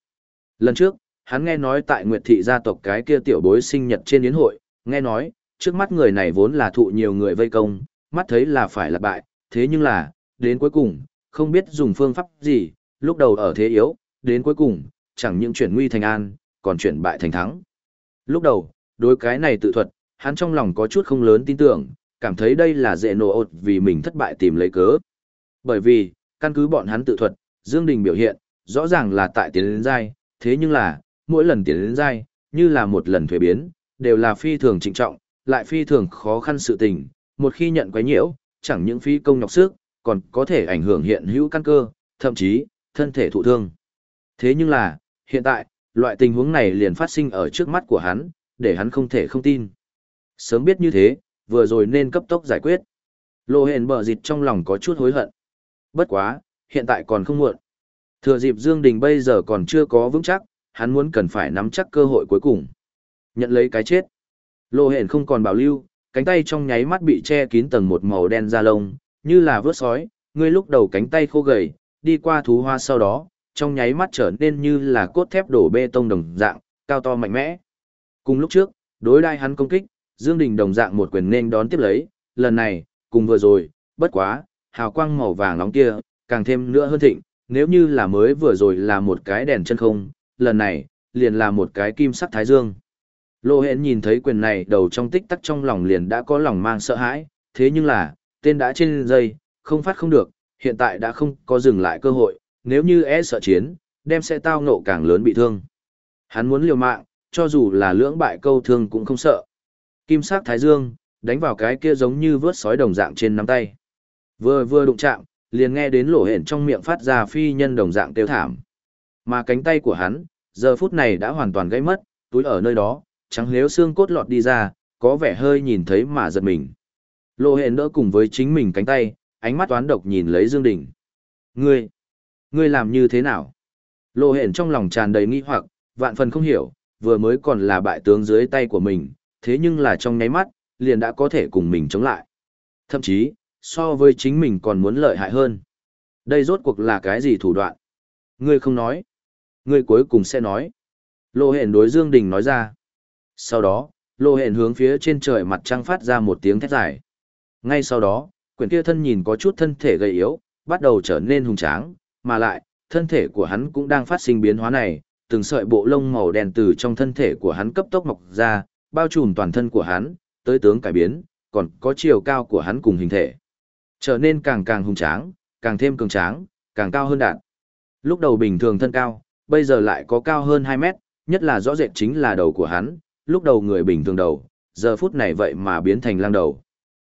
Lần trước, hắn nghe nói tại Nguyệt thị gia tộc cái kia tiểu bối sinh nhật trên yến hội, nghe nói, trước mắt người này vốn là thụ nhiều người vây công, mắt thấy là phải là bại, thế nhưng là, đến cuối cùng, không biết dùng phương pháp gì, lúc đầu ở thế yếu, đến cuối cùng, chẳng những chuyển nguy thành an, còn chuyển bại thành thắng. Lúc đầu, đối cái này tự thuật, hắn trong lòng có chút không lớn tin tưởng, cảm thấy đây là dễ nổ ột vì mình thất bại tìm lấy cớ. Bởi vì, căn cứ bọn hắn tự thuật, Dương Đình biểu hiện, rõ ràng là tại tiến đến giai, thế nhưng là, mỗi lần tiến đến giai, như là một lần thuế biến, đều là phi thường trịnh trọng, lại phi thường khó khăn sự tình, một khi nhận quấy nhiễu, chẳng những phi công nhọc sức, còn có thể ảnh hưởng hiện hữu căn cơ, thậm chí, thân thể thụ thương. Thế nhưng là, hiện tại, loại tình huống này liền phát sinh ở trước mắt của hắn, để hắn không thể không tin. Sớm biết như thế, vừa rồi nên cấp tốc giải quyết. Lô hền bờ dịt trong lòng có chút hối hận. Bất quá, hiện tại còn không muộn. Thừa dịp Dương Đình bây giờ còn chưa có vững chắc, hắn muốn cần phải nắm chắc cơ hội cuối cùng. Nhận lấy cái chết. Lô hền không còn bảo lưu, cánh tay trong nháy mắt bị che kín tầng một màu đen da lông, như là vớt sói, ngươi lúc đầu cánh tay khô gầy, đi qua thú hoa sau đó, trong nháy mắt trở nên như là cốt thép đổ bê tông đồng dạng, cao to mạnh mẽ. Cùng lúc trước, đối đai hắn công kích, Dương Đình đồng dạng một quyền nên đón tiếp lấy, lần này, cùng vừa rồi, bất quá, hào quang màu vàng nóng kia, càng thêm nữa hơn thịnh, nếu như là mới vừa rồi là một cái đèn chân không, lần này, liền là một cái kim sắc thái dương. Lô hẹn nhìn thấy quyền này đầu trong tích tắc trong lòng liền đã có lòng mang sợ hãi, thế nhưng là, tên đã trên dây, không phát không được, hiện tại đã không có dừng lại cơ hội, nếu như e sợ chiến, đem sẽ tao ngộ càng lớn bị thương. Hắn muốn liều mạng, cho dù là lưỡng bại câu thương cũng không sợ. Kim sắc thái dương, đánh vào cái kia giống như vớt sói đồng dạng trên nắm tay. Vừa vừa đụng chạm, liền nghe đến lỗ hển trong miệng phát ra phi nhân đồng dạng tiêu thảm. Mà cánh tay của hắn, giờ phút này đã hoàn toàn gãy mất, túi ở nơi đó, trắng liếu xương cốt lọt đi ra, có vẻ hơi nhìn thấy mà giật mình. Lỗ hển đỡ cùng với chính mình cánh tay, ánh mắt toán độc nhìn lấy Dương Đình. Ngươi, ngươi làm như thế nào? Lộ hển trong lòng tràn đầy nghi hoặc, vạn phần không hiểu, vừa mới còn là bại tướng dưới tay của mình, thế nhưng là trong nháy mắt, liền đã có thể cùng mình chống lại. Thậm chí, so với chính mình còn muốn lợi hại hơn. Đây rốt cuộc là cái gì thủ đoạn? Ngươi không nói. Ngươi cuối cùng sẽ nói. Lô hển đối Dương Đình nói ra. Sau đó, lô hển hướng phía trên trời mặt trăng phát ra một tiếng thét dài. Ngay sau đó, quyển kia thân nhìn có chút thân thể gầy yếu, bắt đầu trở nên hùng tráng, mà lại, thân thể của hắn cũng đang phát sinh biến hóa này, từng sợi bộ lông màu đen từ trong thân thể của hắn cấp tốc mọc ra, bao trùm toàn thân của hắn, tới tướng cải biến, còn có chiều cao của hắn cùng hình thể. Trở nên càng càng hùng tráng, càng thêm cường tráng, càng cao hơn đạn. Lúc đầu bình thường thân cao, bây giờ lại có cao hơn 2 mét, nhất là rõ rệt chính là đầu của hắn, lúc đầu người bình thường đầu, giờ phút này vậy mà biến thành lang đầu.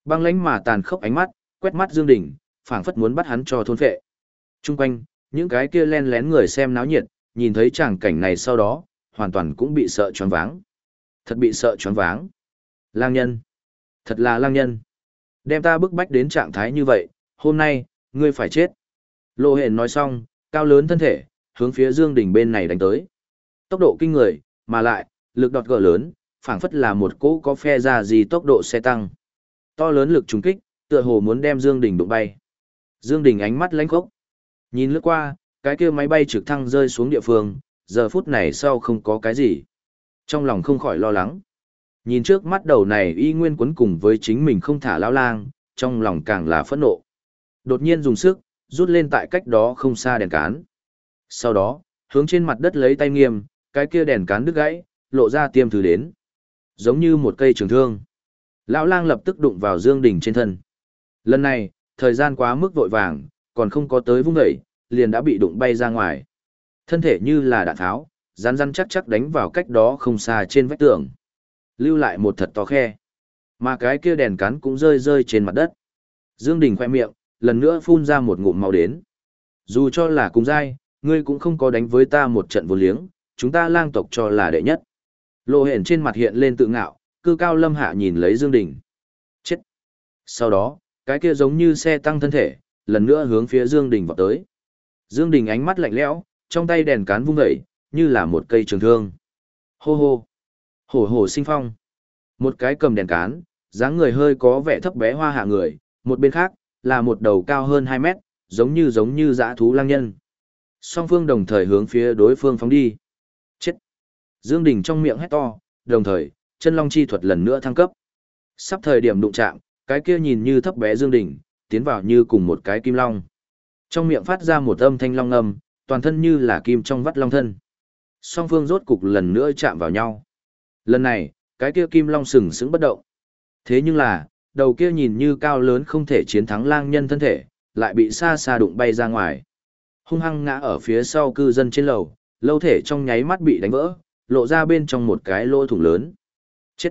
Băng lãnh mà tàn khốc ánh mắt, quét mắt Dương Đình, phảng phất muốn bắt hắn cho thôn phệ. Trung quanh, những cái kia len lén người xem náo nhiệt, nhìn thấy tràng cảnh này sau đó, hoàn toàn cũng bị sợ choáng váng. Thật bị sợ choáng váng. Lang nhân. Thật là lang nhân. Đem ta bức bách đến trạng thái như vậy, hôm nay, ngươi phải chết. Lô hền nói xong, cao lớn thân thể, hướng phía Dương Đình bên này đánh tới. Tốc độ kinh người, mà lại, lực đọt gỡ lớn, phảng phất là một cỗ có phe ra gì tốc độ xe tăng. To lớn lực trùng kích, tựa hồ muốn đem Dương Đình đụng bay. Dương Đình ánh mắt lánh khốc. Nhìn lướt qua, cái kia máy bay trực thăng rơi xuống địa phương, giờ phút này sau không có cái gì. Trong lòng không khỏi lo lắng. Nhìn trước mắt đầu này y nguyên quấn cùng với chính mình không thả lao lang, trong lòng càng là phẫn nộ. Đột nhiên dùng sức, rút lên tại cách đó không xa đèn cán. Sau đó, hướng trên mặt đất lấy tay nghiêm, cái kia đèn cán đứt gãy, lộ ra tiêm thứ đến. Giống như một cây trường thương. Lão lang lập tức đụng vào Dương Đình trên thân. Lần này, thời gian quá mức vội vàng, còn không có tới vung đẩy, liền đã bị đụng bay ra ngoài. Thân thể như là đạn tháo, rắn rắn chắc chắc đánh vào cách đó không xa trên vách tường. Lưu lại một thật to khe. Mà cái kia đèn cán cũng rơi rơi trên mặt đất. Dương Đình khoe miệng, lần nữa phun ra một ngụm màu đến. Dù cho là cùng giai, ngươi cũng không có đánh với ta một trận vô liếng, chúng ta lang tộc cho là đệ nhất. Lộ hển trên mặt hiện lên tự ngạo, cư cao lâm hạ nhìn lấy Dương Đình. Chết! Sau đó, cái kia giống như xe tăng thân thể, lần nữa hướng phía Dương Đình vọt tới. Dương Đình ánh mắt lạnh lẽo, trong tay đèn cán vung dậy, như là một cây trường thương. Hô hô! Hổ hổ sinh phong! Một cái cầm đèn cán, dáng người hơi có vẻ thấp bé hoa hạ người, một bên khác, là một đầu cao hơn 2 mét, giống như giống như dã thú lang nhân. Song phương đồng thời hướng phía đối phương phóng đi. Chết! Dương Đình trong miệng hét to, đồng thời, chân long chi thuật lần nữa thăng cấp. Sắp thời điểm đụng chạm, cái kia nhìn như thấp bé Dương Đình, tiến vào như cùng một cái kim long. Trong miệng phát ra một âm thanh long âm, toàn thân như là kim trong vắt long thân. Song phương rốt cục lần nữa chạm vào nhau. Lần này, cái kia kim long sừng sững bất động. Thế nhưng là, đầu kia nhìn như cao lớn không thể chiến thắng lang nhân thân thể, lại bị xa xa đụng bay ra ngoài. Hung hăng ngã ở phía sau cư dân trên lầu, lâu thể trong nháy mắt bị đánh vỡ, lộ ra bên trong một cái lỗ thủng lớn. Chết!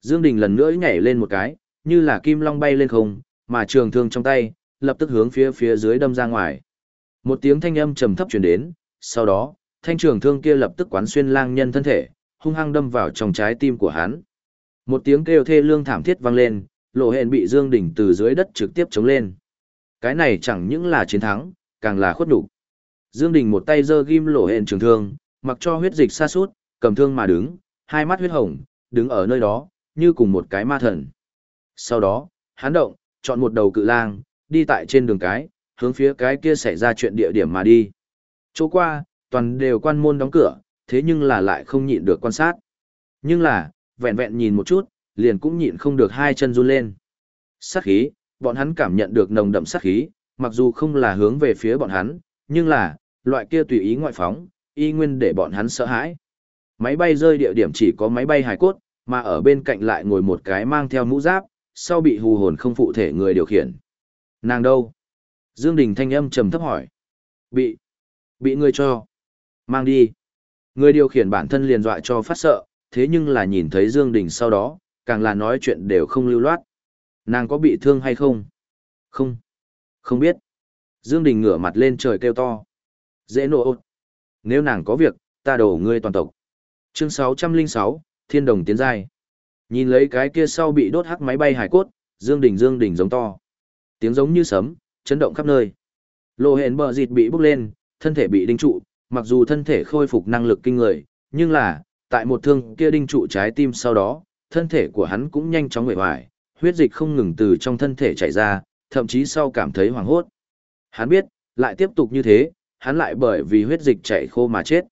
Dương Đình lần nữa nhảy lên một cái, như là kim long bay lên không, mà trường thương trong tay, lập tức hướng phía phía dưới đâm ra ngoài. Một tiếng thanh âm trầm thấp truyền đến, sau đó, thanh trường thương kia lập tức quán xuyên lang nhân thân thể, hung hăng đâm vào trong trái tim của hắn. Một tiếng kêu thê lương thảm thiết vang lên, lộ hẹn bị Dương Đình từ dưới đất trực tiếp chống lên. Cái này chẳng những là chiến thắng, càng là khuất đủ. Dương Đình một tay giơ ghim lộ hẹn trường thương, mặc cho huyết dịch xa suốt, cầm thương mà đứng, hai mắt huyết hồng, đứng ở nơi đó, như cùng một cái ma thần. Sau đó, hắn động, chọn một đầu cự lang, đi tại trên đường cái, hướng phía cái kia xảy ra chuyện địa điểm mà đi. Chỗ qua, toàn đều quan môn đóng cửa, thế nhưng là lại không nhịn được quan sát. Nhưng là, vẹn vẹn nhìn một chút, liền cũng nhịn không được hai chân run lên. Sát khí, bọn hắn cảm nhận được nồng đậm sát khí, mặc dù không là hướng về phía bọn hắn, nhưng là, loại kia tùy ý ngoại phóng, y nguyên để bọn hắn sợ hãi. Máy bay rơi địa điểm chỉ có máy bay hải cốt, mà ở bên cạnh lại ngồi một cái mang theo mũ giáp, sau bị hù hồn không phụ thể người điều khiển. Nàng đâu? Dương Đình thanh âm trầm thấp hỏi. Bị, bị người cho. Mang đi. Người điều khiển bản thân liền dọa cho phát sợ, thế nhưng là nhìn thấy Dương Đình sau đó, càng là nói chuyện đều không lưu loát. Nàng có bị thương hay không? Không. Không biết. Dương Đình ngửa mặt lên trời kêu to. Dễ nộ Nếu nàng có việc, ta đổ ngươi toàn tộc. Chương 606, Thiên Đồng Tiến Giai. Nhìn lấy cái kia sau bị đốt hắc máy bay hải cốt, Dương Đình Dương Đình giống to. Tiếng giống như sấm, chấn động khắp nơi. Lô hẹn bờ dịt bị bốc lên, thân thể bị đinh trụ, mặc dù thân thể khôi phục năng lực kinh người, nhưng là, tại một thương kia đinh trụ trái tim sau đó, thân thể của hắn cũng nhanh chóng nguệ hoài, huyết dịch không ngừng từ trong thân thể chảy ra, thậm chí sau cảm thấy hoảng hốt. Hắn biết, lại tiếp tục như thế, hắn lại bởi vì huyết dịch chảy khô mà chết.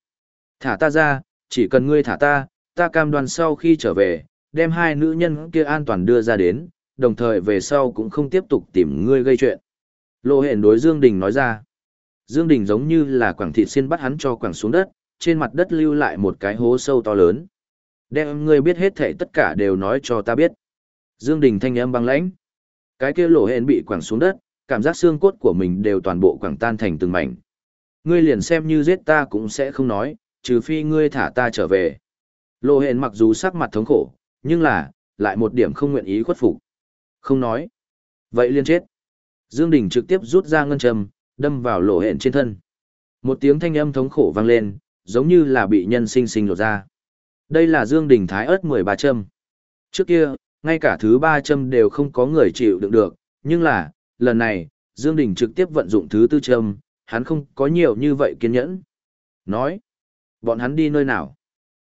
Thả ta ra, chỉ cần ngươi thả ta, ta cam đoan sau khi trở về, đem hai nữ nhân kia an toàn đưa ra đến, đồng thời về sau cũng không tiếp tục tìm ngươi gây chuyện. Lô hẹn đối Dương Đình nói ra. Dương Đình giống như là quảng thịt xiên bắt hắn cho quảng xuống đất, trên mặt đất lưu lại một cái hố sâu to lớn. Đem ngươi biết hết thảy tất cả đều nói cho ta biết. Dương Đình thanh âm băng lãnh. Cái kia lộ hẹn bị Quảng xuống đất, cảm giác xương cốt của mình đều toàn bộ Quảng tan thành từng mảnh. Ngươi liền xem như giết ta cũng sẽ không nói, trừ phi ngươi thả ta trở về. Lộ hẹn mặc dù sắc mặt thống khổ, nhưng là, lại một điểm không nguyện ý khuất phục. Không nói. Vậy liên chết. Dương Đình trực tiếp rút ra ngân châm, đâm vào lỗ hẹn trên thân. Một tiếng thanh âm thống khổ vang lên, giống như là bị nhân sinh sinh lột ra. Đây là Dương Đình Thái ớt 13 châm. Trước kia, ngay cả thứ ba châm đều không có người chịu đựng được, nhưng là, lần này, Dương Đình trực tiếp vận dụng thứ tư châm, hắn không có nhiều như vậy kiên nhẫn. Nói, bọn hắn đi nơi nào?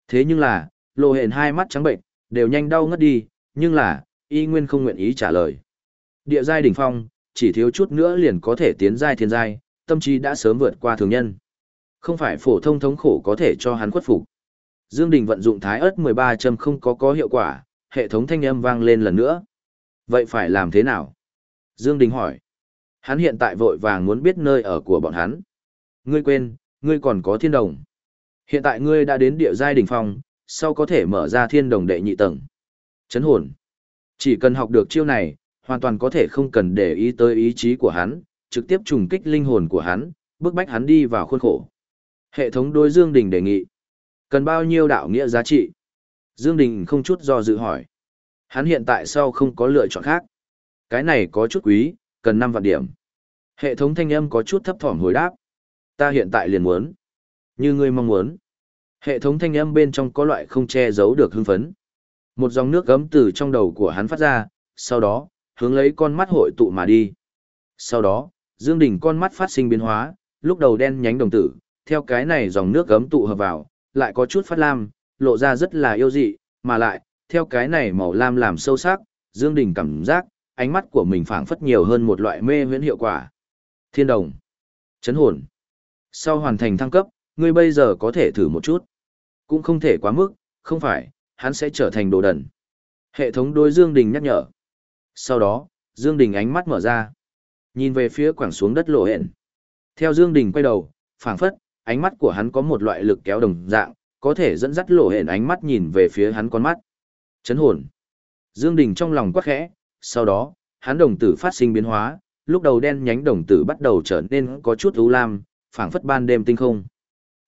Thế nhưng là, lộ hển hai mắt trắng bệnh, đều nhanh đau ngất đi, nhưng là, y nguyên không nguyện ý trả lời. Địa giai đỉnh phong, chỉ thiếu chút nữa liền có thể tiến giai thiên giai, tâm trí đã sớm vượt qua thường nhân. Không phải phổ thông thống khổ có thể cho hắn khuất phục. Dương Đình vận dụng thái ớt 13 châm không có có hiệu quả, hệ thống thanh âm vang lên lần nữa. Vậy phải làm thế nào? Dương Đình hỏi. Hắn hiện tại vội vàng muốn biết nơi ở của bọn hắn. Ngươi quên, ngươi còn có thiên đồng. Hiện tại ngươi đã đến địa giai đỉnh phong, sau có thể mở ra thiên đồng đệ nhị tầng. Chấn hồn. Chỉ cần học được chiêu này, hoàn toàn có thể không cần để ý tới ý chí của hắn, trực tiếp trùng kích linh hồn của hắn, bước bách hắn đi vào khuôn khổ. Hệ thống đối Dương Đình đề nghị. Cần bao nhiêu đạo nghĩa giá trị? Dương Đình không chút do dự hỏi. Hắn hiện tại sau không có lựa chọn khác. Cái này có chút quý, cần 5 vạn điểm. Hệ thống thanh âm có chút thấp thỏm hồi đáp. Ta hiện tại liền muốn. Như ngươi mong muốn. Hệ thống thanh âm bên trong có loại không che giấu được hưng phấn. Một dòng nước gấm từ trong đầu của hắn phát ra, sau đó, hướng lấy con mắt hội tụ mà đi. Sau đó, Dương Đình con mắt phát sinh biến hóa, lúc đầu đen nhánh đồng tử, theo cái này dòng nước gấm tụ hợp vào, lại có chút phát lam, lộ ra rất là yêu dị, mà lại, theo cái này màu lam làm sâu sắc, Dương Đình cảm giác, ánh mắt của mình phảng phất nhiều hơn một loại mê huyễn hiệu quả. Thiên đồng. Chấn hồn. Sau hoàn thành thăng cấp, ngươi bây giờ có thể thử một chút. Cũng không thể quá mức, không phải, hắn sẽ trở thành đồ đần. Hệ thống đối Dương Đình nhắc nhở. Sau đó, Dương Đình ánh mắt mở ra. Nhìn về phía quảng xuống đất lộ hẹn. Theo Dương Đình quay đầu, phảng phất, ánh mắt của hắn có một loại lực kéo đồng dạng, có thể dẫn dắt lộ hẹn ánh mắt nhìn về phía hắn con mắt. Chấn hồn. Dương Đình trong lòng quắc khẽ, sau đó, hắn đồng tử phát sinh biến hóa, lúc đầu đen nhánh đồng tử bắt đầu trở nên có chút u lam, phảng phất ban đêm tinh không.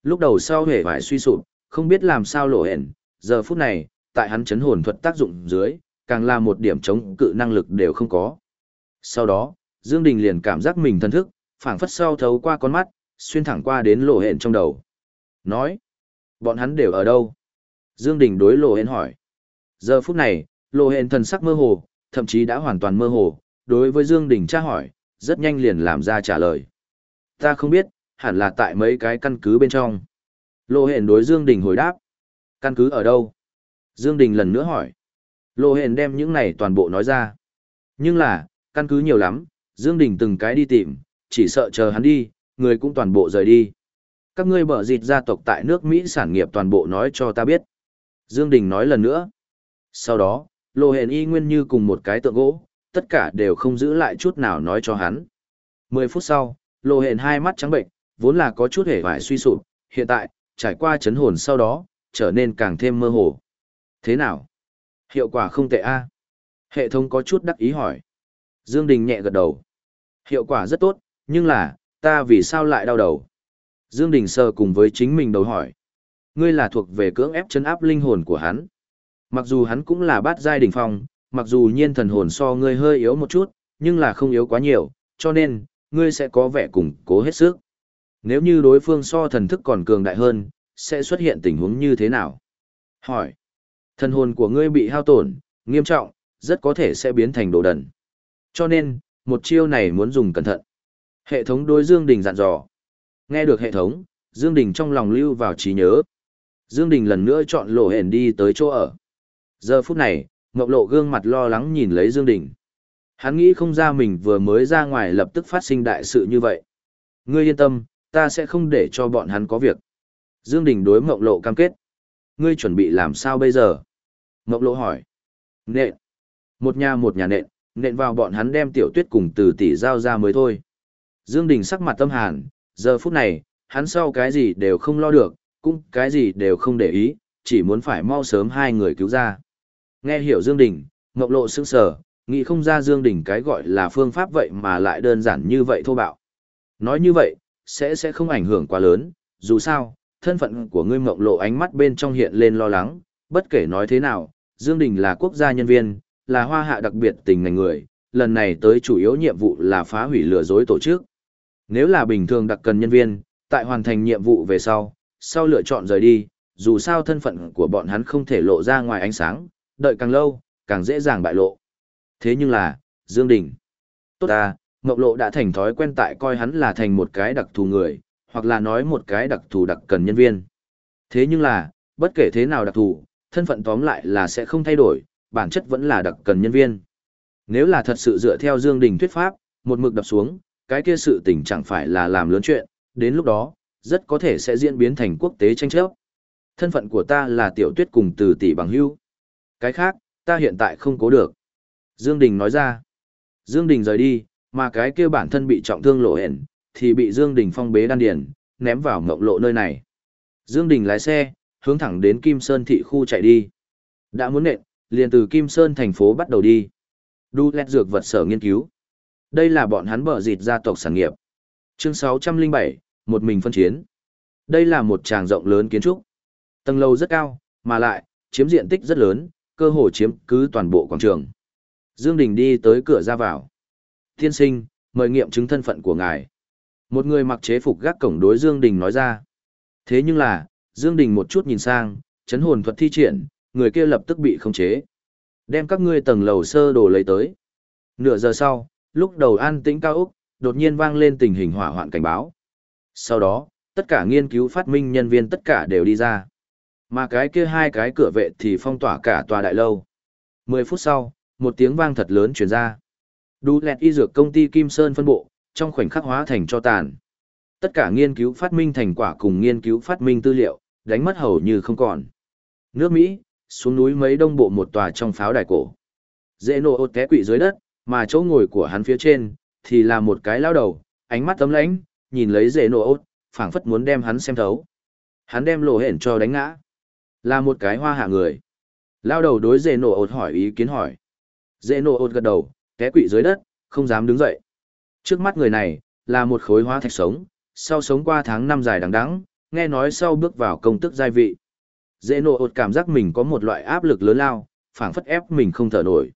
Lúc đầu sau hề vải suy sụp, không biết làm sao lộ hẹn, giờ phút này, tại hắn chấn hồn thuật tác dụng dưới, càng là một điểm chống cự năng lực đều không có. Sau đó, Dương Đình liền cảm giác mình thần thức, phảng phất sau thấu qua con mắt, xuyên thẳng qua đến lộ hẹn trong đầu. Nói, bọn hắn đều ở đâu? Dương Đình đối lộ hẹn hỏi. Giờ phút này, lộ hẹn thần sắc mơ hồ, thậm chí đã hoàn toàn mơ hồ, đối với Dương Đình tra hỏi, rất nhanh liền làm ra trả lời. Ta không biết, hẳn là tại mấy cái căn cứ bên trong. Lô hền đối Dương Đình hồi đáp. Căn cứ ở đâu? Dương Đình lần nữa hỏi. Lô hền đem những này toàn bộ nói ra. Nhưng là, căn cứ nhiều lắm, Dương Đình từng cái đi tìm, chỉ sợ chờ hắn đi, người cũng toàn bộ rời đi. Các ngươi bở dịt gia tộc tại nước Mỹ sản nghiệp toàn bộ nói cho ta biết. Dương Đình nói lần nữa. Sau đó, Lô hền y nguyên như cùng một cái tượng gỗ, tất cả đều không giữ lại chút nào nói cho hắn. Mười phút sau, Lô hền hai mắt trắng bệnh, vốn là có chút hề vải suy sụp, hiện tại, trải qua chấn hồn sau đó, trở nên càng thêm mơ hồ. Thế nào? Hiệu quả không tệ a Hệ thống có chút đắc ý hỏi. Dương Đình nhẹ gật đầu. Hiệu quả rất tốt, nhưng là, ta vì sao lại đau đầu? Dương Đình sờ cùng với chính mình đầu hỏi. Ngươi là thuộc về cưỡng ép chấn áp linh hồn của hắn. Mặc dù hắn cũng là bát giai đỉnh phong, mặc dù nhiên thần hồn so ngươi hơi yếu một chút, nhưng là không yếu quá nhiều, cho nên, ngươi sẽ có vẻ củng cố hết sức. Nếu như đối phương so thần thức còn cường đại hơn, sẽ xuất hiện tình huống như thế nào? Hỏi. Thần hồn của ngươi bị hao tổn, nghiêm trọng, rất có thể sẽ biến thành đồ đần. Cho nên, một chiêu này muốn dùng cẩn thận. Hệ thống đối Dương Đình dặn dò. Nghe được hệ thống, Dương Đình trong lòng lưu vào trí nhớ. Dương Đình lần nữa chọn lộ hển đi tới chỗ ở. Giờ phút này, Ngọc Lộ gương mặt lo lắng nhìn lấy Dương Đình. Hắn nghĩ không ra mình vừa mới ra ngoài lập tức phát sinh đại sự như vậy. Ngươi yên tâm, ta sẽ không để cho bọn hắn có việc. Dương Đình đối Mộng Lộ cam kết. Ngươi chuẩn bị làm sao bây giờ? Mộng Lộ hỏi. Nện. Một nhà một nhà nện, nện vào bọn hắn đem tiểu tuyết cùng từ tỷ giao ra mới thôi. Dương Đình sắc mặt tâm hàn, giờ phút này, hắn sau cái gì đều không lo được, cũng cái gì đều không để ý, chỉ muốn phải mau sớm hai người cứu ra. Nghe hiểu Dương Đình, Mộng Lộ sững sờ, nghĩ không ra Dương Đình cái gọi là phương pháp vậy mà lại đơn giản như vậy thô bạo. Nói như vậy, sẽ sẽ không ảnh hưởng quá lớn, dù sao, thân phận của ngươi mộng Lộ ánh mắt bên trong hiện lên lo lắng, bất kể nói thế nào, Dương Đình là quốc gia nhân viên, là hoa hạ đặc biệt tình ngành người, lần này tới chủ yếu nhiệm vụ là phá hủy lừa dối tổ chức. Nếu là bình thường đặc cần nhân viên, tại hoàn thành nhiệm vụ về sau, sau lựa chọn rời đi, dù sao thân phận của bọn hắn không thể lộ ra ngoài ánh sáng, đợi càng lâu, càng dễ dàng bại lộ. Thế nhưng là, Dương Đình. Tốt à, Ngọc Lộ đã thành thói quen tại coi hắn là thành một cái đặc thù người, hoặc là nói một cái đặc thù đặc cần nhân viên. Thế nhưng là, bất kể thế nào đặc thù, thân phận tóm lại là sẽ không thay đổi, bản chất vẫn là đặc cần nhân viên. Nếu là thật sự dựa theo Dương Đình thuyết pháp, một mực đập xuống, cái kia sự tình chẳng phải là làm lớn chuyện, đến lúc đó, rất có thể sẽ diễn biến thành quốc tế tranh chấp. Thân phận của ta là tiểu tuyết cùng từ tỷ bằng hưu. Cái khác, ta hiện tại không cố được. Dương Đình nói ra. Dương Đình rời đi, mà cái kia bản thân bị trọng thương lộ hển, thì bị Dương Đình phong bế đan điền, ném vào ngộng lộ nơi này. Dương Đình lái xe, hướng thẳng đến Kim Sơn thị khu chạy đi. Đã muốn nện, liền từ Kim Sơn thành phố bắt đầu đi. Đu lét dược vật sở nghiên cứu. Đây là bọn hắn bở dịt gia tộc sản nghiệp. Chương 607, một mình phân chiến. Đây là một tràng rộng lớn kiến trúc. Tầng lầu rất cao, mà lại, chiếm diện tích rất lớn, cơ hồ chiếm cứ toàn bộ quảng trường. Dương Đình đi tới cửa ra vào. Thiên sinh, mời nghiệm chứng thân phận của ngài. Một người mặc chế phục gác cổng đối Dương Đình nói ra. Thế nhưng là, Dương Đình một chút nhìn sang, chấn hồn thuật thi triển, người kia lập tức bị khống chế. Đem các ngươi tầng lầu sơ đồ lấy tới. Nửa giờ sau, lúc đầu an tĩnh cao úc, đột nhiên vang lên tình hình hỏa hoạn cảnh báo. Sau đó, tất cả nghiên cứu phát minh nhân viên tất cả đều đi ra. Mà cái kia hai cái cửa vệ thì phong tỏa cả tòa đại lâu. Mười phút sau, một tiếng vang thật lớn truyền ra. Đu lẹt y dược công ty Kim Sơn phân bộ, trong khoảnh khắc hóa thành cho tàn. Tất cả nghiên cứu phát minh thành quả cùng nghiên cứu phát minh tư liệu, đánh mất hầu như không còn. Nước Mỹ, xuống núi mấy đông bộ một tòa trong pháo đài cổ. Dễ nổ ột té quỵ dưới đất, mà chỗ ngồi của hắn phía trên, thì là một cái lao đầu, ánh mắt tấm lãnh, nhìn lấy dễ nổ ột, phảng phất muốn đem hắn xem thấu. Hắn đem lộ hển cho đánh ngã. Là một cái hoa hạ người. Lao đầu đối dễ nổ ột hỏi ý kiến hỏi. Dễ nổ ột gật đầu, té quỵ dưới đất, không dám đứng dậy. Trước mắt người này, là một khối hóa thạch sống, sau sống qua tháng năm dài đằng đẵng, nghe nói sau bước vào công tức giai vị. Dễ nộ ột cảm giác mình có một loại áp lực lớn lao, phảng phất ép mình không thở nổi.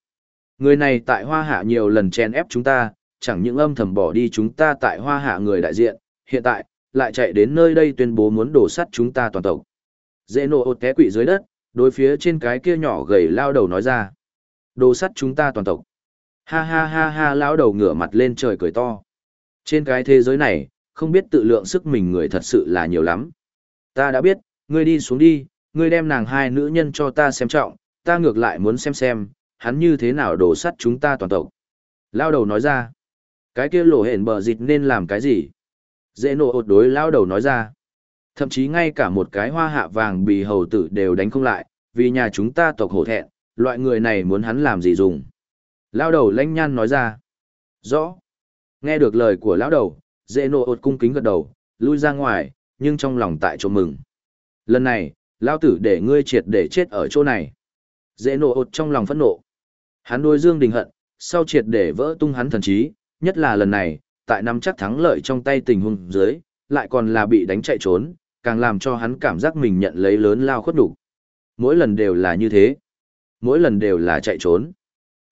Người này tại hoa hạ nhiều lần chen ép chúng ta, chẳng những âm thầm bỏ đi chúng ta tại hoa hạ người đại diện, hiện tại, lại chạy đến nơi đây tuyên bố muốn đổ sắt chúng ta toàn tộc. Dễ nộ ột té quỵ dưới đất, đối phía trên cái kia nhỏ gầy lao đầu nói ra. Đồ sắt chúng ta toàn tộc. Ha ha ha ha lão đầu ngửa mặt lên trời cười to. Trên cái thế giới này, không biết tự lượng sức mình người thật sự là nhiều lắm. Ta đã biết, ngươi đi xuống đi, ngươi đem nàng hai nữ nhân cho ta xem trọng, ta ngược lại muốn xem xem, hắn như thế nào đổ sắt chúng ta toàn tộc. Lao đầu nói ra, cái kia lộ hển bờ dịch nên làm cái gì? Dễ nộ ột đối lao đầu nói ra. Thậm chí ngay cả một cái hoa hạ vàng bì hầu tử đều đánh không lại, vì nhà chúng ta tộc hổ thẹn, loại người này muốn hắn làm gì dùng. Lao đầu lanh nhan nói ra. Rõ. Nghe được lời của lão đầu, dễ nộ ột cung kính gật đầu, lui ra ngoài, nhưng trong lòng tại chỗ mừng. Lần này, lao tử để ngươi triệt để chết ở chỗ này. Dễ nộ ột trong lòng phẫn nộ. Hắn đôi Dương Đình hận, sau triệt để vỡ tung hắn thần trí, nhất là lần này, tại nắm chắc thắng lợi trong tay tình huống dưới, lại còn là bị đánh chạy trốn, càng làm cho hắn cảm giác mình nhận lấy lớn lao khuất đủ. Mỗi lần đều là như thế. Mỗi lần đều là chạy trốn.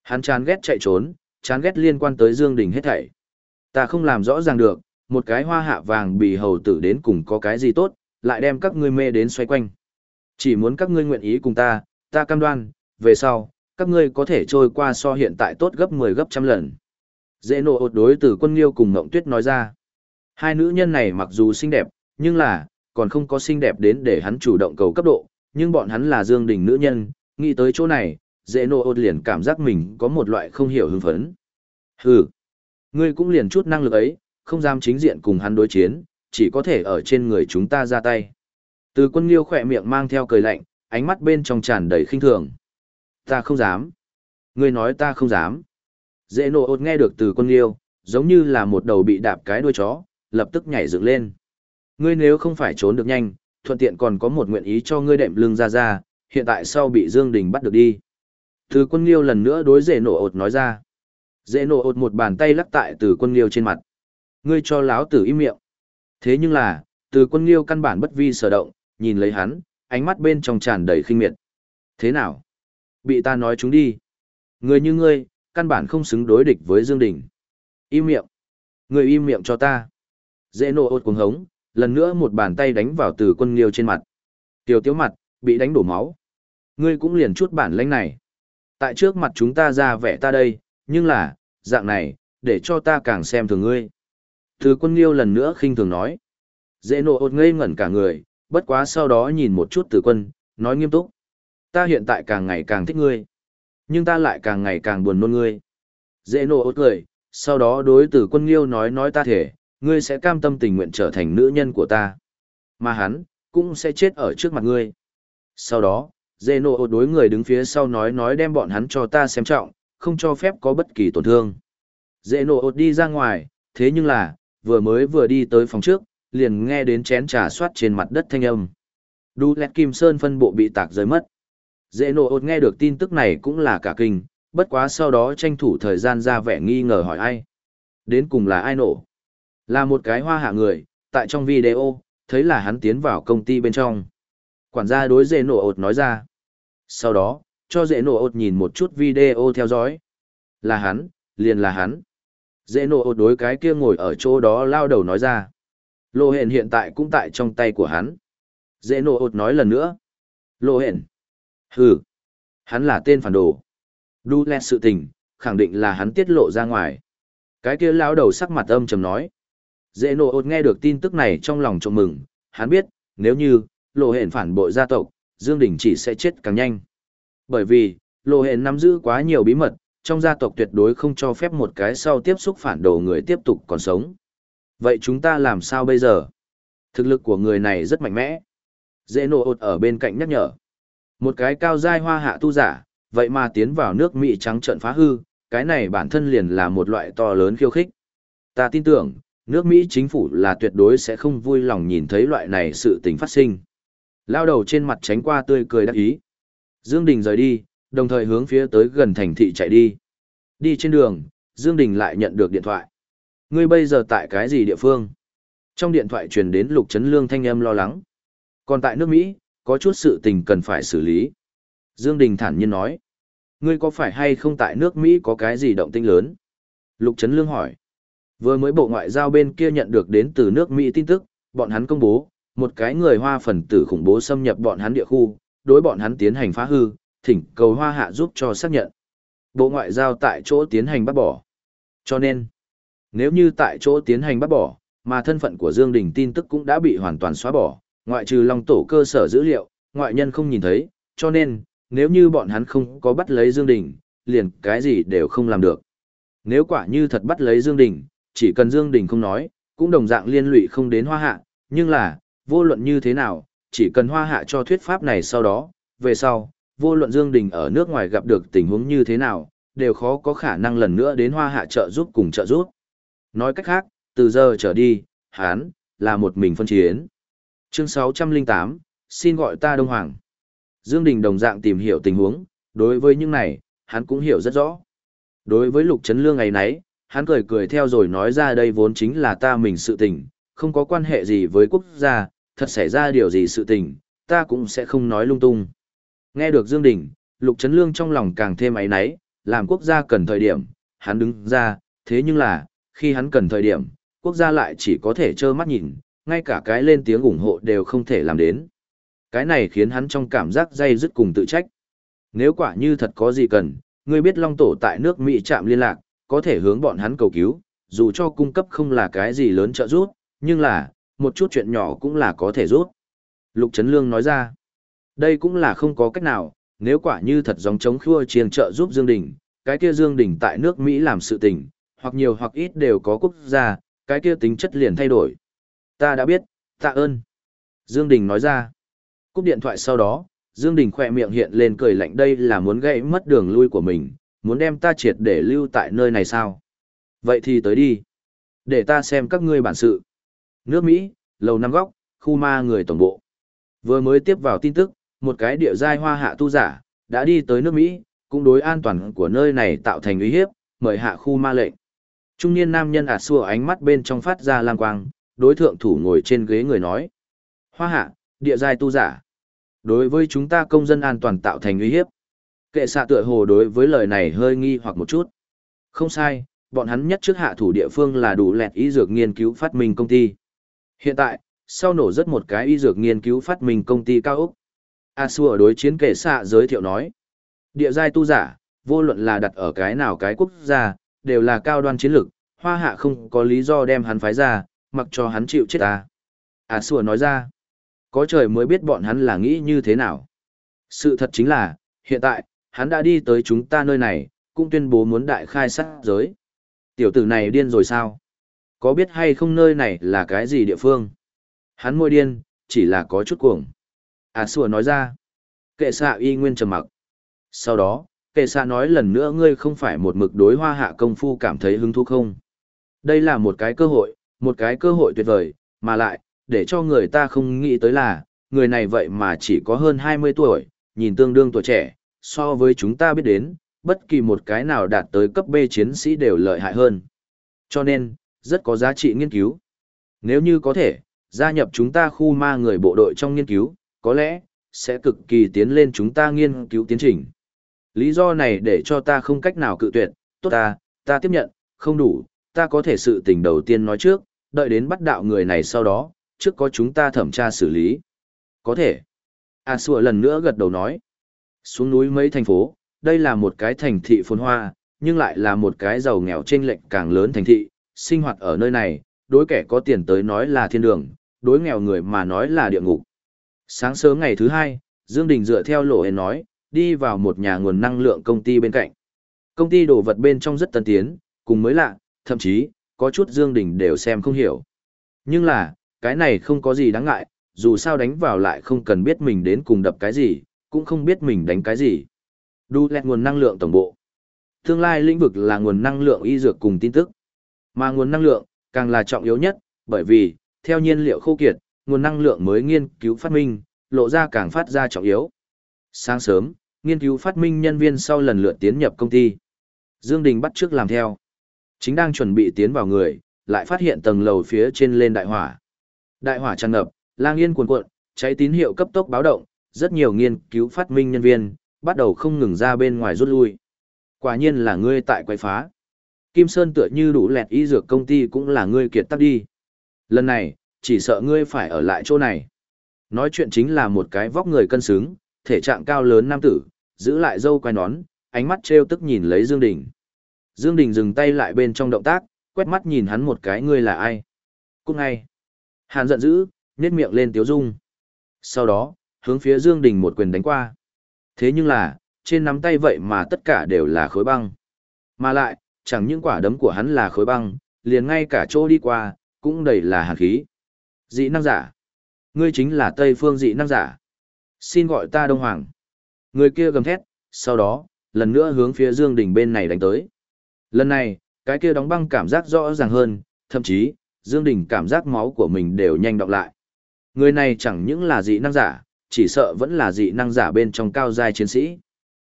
Hắn chán ghét chạy trốn, chán ghét liên quan tới Dương Đình hết thảy. Ta không làm rõ ràng được, một cái hoa hạ vàng bì hầu tử đến cùng có cái gì tốt, lại đem các ngươi mê đến xoay quanh. Chỉ muốn các ngươi nguyện ý cùng ta, ta cam đoan, về sau, các ngươi có thể trôi qua so hiện tại tốt gấp 10 gấp trăm lần. Dễ nộ ột đối từ quân liêu cùng Ngộng Tuyết nói ra. Hai nữ nhân này mặc dù xinh đẹp, nhưng là, còn không có xinh đẹp đến để hắn chủ động cầu cấp độ, nhưng bọn hắn là dương đình nữ nhân, nghĩ tới chỗ này, dễ Nô ột liền cảm giác mình có một loại không hiểu hưng phấn. Hừ, ngươi cũng liền chút năng lực ấy, không dám chính diện cùng hắn đối chiến, chỉ có thể ở trên người chúng ta ra tay. Từ quân liêu khỏe miệng mang theo cười lạnh, ánh mắt bên trong tràn đầy khinh thường. Ta không dám. Ngươi nói ta không dám. Dễ nộ ột nghe được từ quân liêu, giống như là một đầu bị đạp cái đuôi chó, lập tức nhảy dựng lên. Ngươi nếu không phải trốn được nhanh, thuận tiện còn có một nguyện ý cho ngươi đệm lưng ra ra, hiện tại sau bị Dương Đình bắt được đi. Từ quân liêu lần nữa đối dễ nộ ột nói ra. Dễ nộ ột một bàn tay lắc tại từ quân liêu trên mặt. Ngươi cho láo tử im miệng. Thế nhưng là, từ quân liêu căn bản bất vi sở động, nhìn lấy hắn, ánh mắt bên trong tràn đầy khinh miệt. Thế nào? Bị ta nói chúng đi. Người như ngươi, căn bản không xứng đối địch với Dương Đình. Im miệng. Người im miệng cho ta. Dễ nộ ột cuồng hống, lần nữa một bàn tay đánh vào từ quân liêu trên mặt. Tiểu tiếu mặt, bị đánh đổ máu. Ngươi cũng liền chút bản lãnh này. Tại trước mặt chúng ta ra vẻ ta đây, nhưng là, dạng này, để cho ta càng xem thường ngươi. Từ quân liêu lần nữa khinh thường nói. Dễ nộ ột ngây ngẩn cả người, bất quá sau đó nhìn một chút từ quân, nói nghiêm túc. Ta hiện tại càng ngày càng thích ngươi. Nhưng ta lại càng ngày càng buồn nôn ngươi. Dễ nộ ốt cười, sau đó đối tử quân liêu nói nói ta thể, ngươi sẽ cam tâm tình nguyện trở thành nữ nhân của ta. Mà hắn, cũng sẽ chết ở trước mặt ngươi. Sau đó, dê nộ đối người đứng phía sau nói nói đem bọn hắn cho ta xem trọng, không cho phép có bất kỳ tổn thương. Dễ nộ ốt đi ra ngoài, thế nhưng là, vừa mới vừa đi tới phòng trước, liền nghe đến chén trà soát trên mặt đất thanh âm. Đu lẹt kim sơn phân bộ bị tạc rơi mất. Dễ nổ ột nghe được tin tức này cũng là cả kinh, bất quá sau đó tranh thủ thời gian ra vẻ nghi ngờ hỏi ai. Đến cùng là ai nổ? Là một cái hoa hạ người, tại trong video, thấy là hắn tiến vào công ty bên trong. Quản gia đối dễ nổ ột nói ra. Sau đó, cho dễ nổ ột nhìn một chút video theo dõi. Là hắn, liền là hắn. Dễ Nổ ột đối cái kia ngồi ở chỗ đó lao đầu nói ra. Lô hển hiện tại cũng tại trong tay của hắn. Dễ Nổ ột nói lần nữa. Lô hển. Hừ. Hắn là tên phản đồ. Đu lẹt sự tình, khẳng định là hắn tiết lộ ra ngoài. Cái kia lao đầu sắc mặt âm trầm nói. Dễ Nổ ột nghe được tin tức này trong lòng trộm mừng. Hắn biết, nếu như, lộ hển phản bội gia tộc, Dương Đình chỉ sẽ chết càng nhanh. Bởi vì, lộ hển nắm giữ quá nhiều bí mật, trong gia tộc tuyệt đối không cho phép một cái sau tiếp xúc phản đồ người tiếp tục còn sống. Vậy chúng ta làm sao bây giờ? Thực lực của người này rất mạnh mẽ. Dễ nổ ột ở bên cạnh nhắc nhở. Một cái cao giai hoa hạ tu giả, vậy mà tiến vào nước Mỹ trắng trợn phá hư, cái này bản thân liền là một loại to lớn khiêu khích. Ta tin tưởng, nước Mỹ chính phủ là tuyệt đối sẽ không vui lòng nhìn thấy loại này sự tình phát sinh. Lao đầu trên mặt tránh qua tươi cười đắc ý. Dương Đình rời đi, đồng thời hướng phía tới gần thành thị chạy đi. Đi trên đường, Dương Đình lại nhận được điện thoại. Ngươi bây giờ tại cái gì địa phương? Trong điện thoại truyền đến Lục Trấn Lương thanh âm lo lắng. Còn tại nước Mỹ, có chút sự tình cần phải xử lý. Dương Đình thản nhiên nói. Ngươi có phải hay không tại nước Mỹ có cái gì động tĩnh lớn? Lục Trấn Lương hỏi. Vừa mới bộ ngoại giao bên kia nhận được đến từ nước Mỹ tin tức, bọn hắn công bố, một cái người hoa phần tử khủng bố xâm nhập bọn hắn địa khu, đối bọn hắn tiến hành phá hư, thỉnh cầu hoa hạ giúp cho xác nhận. Bộ ngoại giao tại chỗ tiến hành bắt bỏ. Cho nên, nếu như tại chỗ tiến hành bắt bỏ, mà thân phận của Dương Đình tin tức cũng đã bị hoàn toàn xóa bỏ, ngoại trừ long tổ cơ sở dữ liệu, ngoại nhân không nhìn thấy, cho nên, nếu như bọn hắn không có bắt lấy Dương Đình, liền cái gì đều không làm được. Nếu quả như thật bắt lấy Dương Đình, chỉ cần Dương Đình không nói, cũng đồng dạng liên lụy không đến hoa hạ, nhưng là, vô luận như thế nào, chỉ cần hoa hạ cho thuyết pháp này sau đó, về sau, vô luận Dương Đình ở nước ngoài gặp được tình huống như thế nào, đều khó có khả năng lần nữa đến hoa hạ trợ giúp cùng trợ giúp. Nói cách khác, từ giờ trở đi, hắn là một mình phân chiến. Chương 608, xin gọi ta Đông Hoàng. Dương Đình đồng dạng tìm hiểu tình huống, đối với những này, hắn cũng hiểu rất rõ. Đối với Lục Trấn Lương ngày nấy, hắn cười cười theo rồi nói ra đây vốn chính là ta mình sự tình, không có quan hệ gì với quốc gia, thật xảy ra điều gì sự tình, ta cũng sẽ không nói lung tung. Nghe được Dương Đình, Lục Trấn Lương trong lòng càng thêm ấy náy, làm quốc gia cần thời điểm, hắn đứng ra, thế nhưng là, khi hắn cần thời điểm, quốc gia lại chỉ có thể trơ mắt nhìn, ngay cả cái lên tiếng ủng hộ đều không thể làm đến. Cái này khiến hắn trong cảm giác dây dứt cùng tự trách. Nếu quả như thật có gì cần, ngươi biết Long Tổ tại nước Mỹ chạm liên lạc, có thể hướng bọn hắn cầu cứu, dù cho cung cấp không là cái gì lớn trợ giúp, nhưng là, một chút chuyện nhỏ cũng là có thể giúp. Lục Trấn Lương nói ra, đây cũng là không có cách nào, nếu quả như thật giống chống khua chiêng trợ giúp Dương Đình, cái kia Dương Đình tại nước Mỹ làm sự tình, hoặc nhiều hoặc ít đều có quốc gia, cái kia tính chất liền thay đổi. Ta đã biết, tạ ơn. Dương Đình nói ra. Cúp điện thoại sau đó, Dương Đình khỏe miệng hiện lên cười lạnh đây là muốn gãy mất đường lui của mình, muốn đem ta triệt để lưu tại nơi này sao? Vậy thì tới đi. Để ta xem các ngươi bản sự. Nước Mỹ, lầu năm góc, khu ma người tổng bộ. Vừa mới tiếp vào tin tức, một cái địa giai hoa hạ tu giả, đã đi tới nước Mỹ, cũng đối an toàn của nơi này tạo thành uy hiếp, mời hạ khu ma lệnh. Trung niên nam nhân ạt xua ánh mắt bên trong phát ra lang quang, đối thượng thủ ngồi trên ghế người nói. Hoa hạ, địa giai tu giả. Đối với chúng ta công dân an toàn tạo thành uy hiếp. Kệ xạ tựa hồ đối với lời này hơi nghi hoặc một chút. Không sai, bọn hắn nhất trước hạ thủ địa phương là đủ lẹt ý dược nghiên cứu phát minh công ty. Hiện tại, sau nổ rất một cái y dược nghiên cứu phát minh công ty cao Úc. A Sùa đối chiến kể xạ giới thiệu nói. Địa giai tu giả, vô luận là đặt ở cái nào cái quốc gia, đều là cao đoan chiến lược, hoa hạ không có lý do đem hắn phái ra, mặc cho hắn chịu chết ta. A Sùa nói ra. Có trời mới biết bọn hắn là nghĩ như thế nào. Sự thật chính là, hiện tại, hắn đã đi tới chúng ta nơi này, cũng tuyên bố muốn đại khai sát giới. Tiểu tử này điên rồi sao? Có biết hay không nơi này là cái gì địa phương? Hắn môi điên, chỉ là có chút cuồng. À sủa nói ra. Kệ xạ y nguyên trầm mặc. Sau đó, kệ xạ nói lần nữa ngươi không phải một mực đối hoa hạ công phu cảm thấy hứng thú không. Đây là một cái cơ hội, một cái cơ hội tuyệt vời, mà lại, để cho người ta không nghĩ tới là, người này vậy mà chỉ có hơn 20 tuổi, nhìn tương đương tuổi trẻ, so với chúng ta biết đến, bất kỳ một cái nào đạt tới cấp B chiến sĩ đều lợi hại hơn. Cho nên, rất có giá trị nghiên cứu. Nếu như có thể, gia nhập chúng ta khu ma người bộ đội trong nghiên cứu, có lẽ, sẽ cực kỳ tiến lên chúng ta nghiên cứu tiến trình. Lý do này để cho ta không cách nào cự tuyệt, tốt ta, ta tiếp nhận, không đủ, ta có thể sự tình đầu tiên nói trước, đợi đến bắt đạo người này sau đó, trước có chúng ta thẩm tra xử lý. Có thể. A Sùa lần nữa gật đầu nói. Xuống núi mấy thành phố, đây là một cái thành thị phồn hoa, nhưng lại là một cái giàu nghèo trên lệnh càng lớn thành thị, sinh hoạt ở nơi này, đối kẻ có tiền tới nói là thiên đường, đối nghèo người mà nói là địa ngục. Sáng sớm ngày thứ hai, Dương Đình dựa theo lộ hên nói, đi vào một nhà nguồn năng lượng công ty bên cạnh. Công ty đồ vật bên trong rất tân tiến, cùng mới lạ, thậm chí, có chút Dương Đình đều xem không hiểu. Nhưng là, cái này không có gì đáng ngại, dù sao đánh vào lại không cần biết mình đến cùng đập cái gì, cũng không biết mình đánh cái gì. Đu lẹt nguồn năng lượng tổng bộ. Tương lai lĩnh vực là nguồn năng lượng y dược cùng tin tức. Mà nguồn năng lượng, càng là trọng yếu nhất, bởi vì, theo nhiên liệu khô kiệt, nguồn năng lượng mới nghiên cứu phát minh, lộ ra càng phát ra trọng yếu. Sáng sớm, nghiên cứu phát minh nhân viên sau lần lượt tiến nhập công ty. Dương Đình bắt trước làm theo. Chính đang chuẩn bị tiến vào người, lại phát hiện tầng lầu phía trên lên đại hỏa. Đại hỏa tràn ngập, lang yên cuồn cuộn, cháy tín hiệu cấp tốc báo động, rất nhiều nghiên cứu phát minh nhân viên, bắt đầu không ngừng ra bên ngoài rút lui. Quả nhiên là ngươi tại quay phá. Kim Sơn tựa như đủ lẹt y dược công ty cũng là ngươi kiệt tác đi. Lần này, chỉ sợ ngươi phải ở lại chỗ này. Nói chuyện chính là một cái vóc người cân xứng, thể trạng cao lớn nam tử, giữ lại dâu quai nón, ánh mắt trêu tức nhìn lấy Dương Đình. Dương Đình dừng tay lại bên trong động tác, quét mắt nhìn hắn một cái ngươi là ai. Cũng ngay. Hàn giận dữ, nhét miệng lên tiếu dung. Sau đó, hướng phía Dương Đình một quyền đánh qua. Thế nhưng là, trên nắm tay vậy mà tất cả đều là khối băng. Mà lại, chẳng những quả đấm của hắn là khối băng, liền ngay cả chỗ đi qua, cũng đầy là hàn khí. Dị năng giả. Ngươi chính là Tây Phương dị năng giả. Xin gọi ta Đông Hoàng. Người kia gầm thét, sau đó, lần nữa hướng phía Dương Đình bên này đánh tới. Lần này, cái kia đóng băng cảm giác rõ ràng hơn, thậm chí, Dương Đình cảm giác máu của mình đều nhanh đọng lại. Người này chẳng những là dị năng giả, chỉ sợ vẫn là dị năng giả bên trong cao giai chiến sĩ.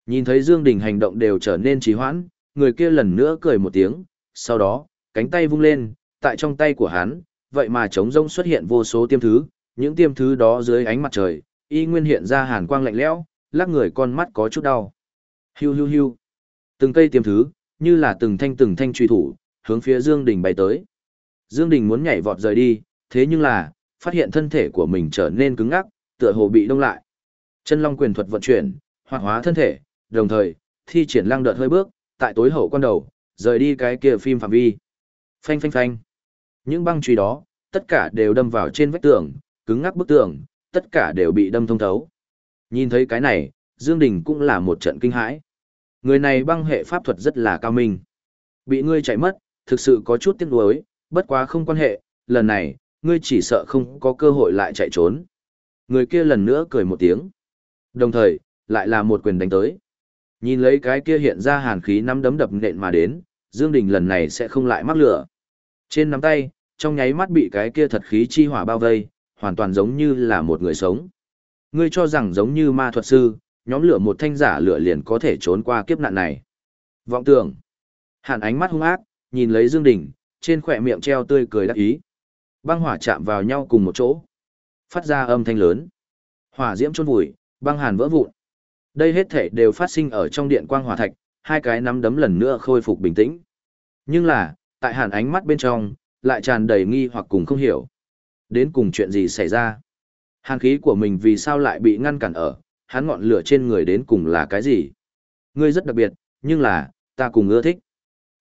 Nhìn thấy Dương Đình hành động đều trở nên trì hoãn, người kia lần nữa cười một tiếng, sau đó, cánh tay vung lên, tại trong tay của hắn, vậy mà trống rông xuất hiện vô số tiêm thứ, những tiêm thứ đó dưới ánh mặt trời, y nguyên hiện ra hàn quang lạnh lẽo, lắc người con mắt có chút đau. Hiu hiu hiu. Từng cây tiêm thứ, như là từng thanh từng thanh truy thủ, hướng phía Dương Đình bay tới. Dương Đình muốn nhảy vọt rời đi, thế nhưng là, phát hiện thân thể của mình trở nên cứng ngắc, tựa hồ bị đông lại. Chân Long quyền thuật vận chuyển, hoạt hóa thân thể, đồng thời, thi triển lăng đợt hơi bước, tại tối hậu quan đầu, rời đi cái kia phim phạm vi. Phanh phanh phanh. Những băng truy đó, tất cả đều đâm vào trên vách tường, cứng ngắc bức tường, tất cả đều bị đâm thông thấu. Nhìn thấy cái này, Dương Đình cũng là một trận kinh hãi. Người này băng hệ pháp thuật rất là cao minh. Bị ngươi chạy mất, thực sự có chút tiếc nuối, bất quá không quan hệ, lần này, ngươi chỉ sợ không có cơ hội lại chạy trốn. Người kia lần nữa cười một tiếng. Đồng thời, lại là một quyền đánh tới. Nhìn lấy cái kia hiện ra hàn khí nắm đấm đập nện mà đến, Dương Đình lần này sẽ không lại mắc lửa. Trên nắm tay, trong nháy mắt bị cái kia thật khí chi hỏa bao vây, hoàn toàn giống như là một người sống. Ngươi cho rằng giống như ma thuật sư, nhóm lửa một thanh giả lửa liền có thể trốn qua kiếp nạn này. Vọng tưởng. Hàn ánh mắt hung ác, nhìn lấy Dương Đình, trên khỏe miệng treo tươi cười đắc ý. Băng hỏa chạm vào nhau cùng một chỗ. Phát ra âm thanh lớn. Hỏa diễm chôn vùi, băng hàn vỡ vụn. Đây hết thể đều phát sinh ở trong điện quang hỏa thạch, hai cái nắm đấm lần nữa khôi phục bình tĩnh. Nhưng là, tại hàn ánh mắt bên trong, lại tràn đầy nghi hoặc cùng không hiểu. Đến cùng chuyện gì xảy ra? Hàn khí của mình vì sao lại bị ngăn cản ở, hắn ngọn lửa trên người đến cùng là cái gì? Ngươi rất đặc biệt, nhưng là, ta cùng ưa thích.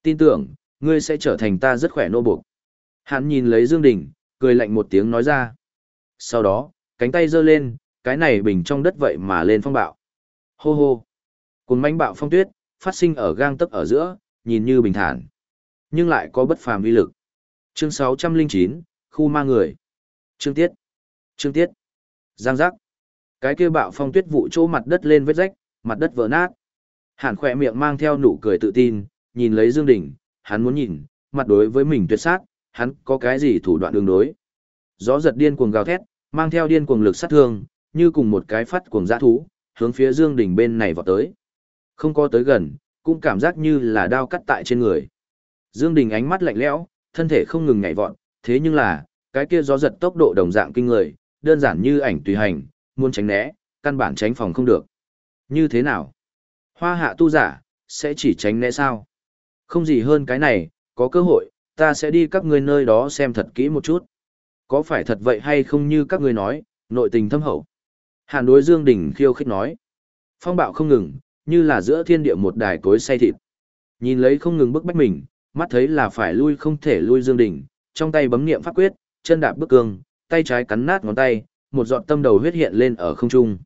Tin tưởng, ngươi sẽ trở thành ta rất khỏe nô buộc. Hắn nhìn lấy Dương Đình, cười lạnh một tiếng nói ra. Sau đó, cánh tay giơ lên, cái này bình trong đất vậy mà lên phong bạo. Hô hô. Cùng manh bạo phong tuyết, phát sinh ở gang tấc ở giữa, nhìn như bình thản. Nhưng lại có bất phàm uy lực. Chương 609, khu ma người. Chương tiết. Chương tiết. Giang giác. Cái kia bạo phong tuyết vụ chỗ mặt đất lên vết rách, mặt đất vỡ nát. Hàn khỏe miệng mang theo nụ cười tự tin, nhìn lấy Dương Đình, hắn muốn nhìn, mặt đối với mình tuyệt sát, hắn có cái gì thủ đoạn đường đối. Gió giật điên cuồng gào thét, mang theo điên cuồng lực sát thương, như cùng một cái phát cuồng dã thú, hướng phía Dương Đình bên này vọt tới. Không có tới gần, cũng cảm giác như là đao cắt tại trên người. Dương Đình ánh mắt lạnh lẽo, thân thể không ngừng nhảy vọt, thế nhưng là, cái kia gió giật tốc độ đồng dạng kinh người, đơn giản như ảnh tùy hành, muốn tránh né, căn bản tránh phòng không được. Như thế nào? Hoa hạ tu giả, sẽ chỉ tránh né sao? Không gì hơn cái này, có cơ hội, ta sẽ đi các ngươi nơi đó xem thật kỹ một chút. Có phải thật vậy hay không như các ngươi nói, nội tình thâm hậu. Hàn đối Dương Đình khiêu khích nói. Phong bạo không ngừng, như là giữa thiên địa một đài cối say thịt. Nhìn lấy không ngừng bức bách mình, mắt thấy là phải lui không thể lui Dương Đình, trong tay bấm niệm pháp quyết, chân đạp bước cương, tay trái cắn nát ngón tay, một giọt tâm đầu huyết hiện lên ở không trung.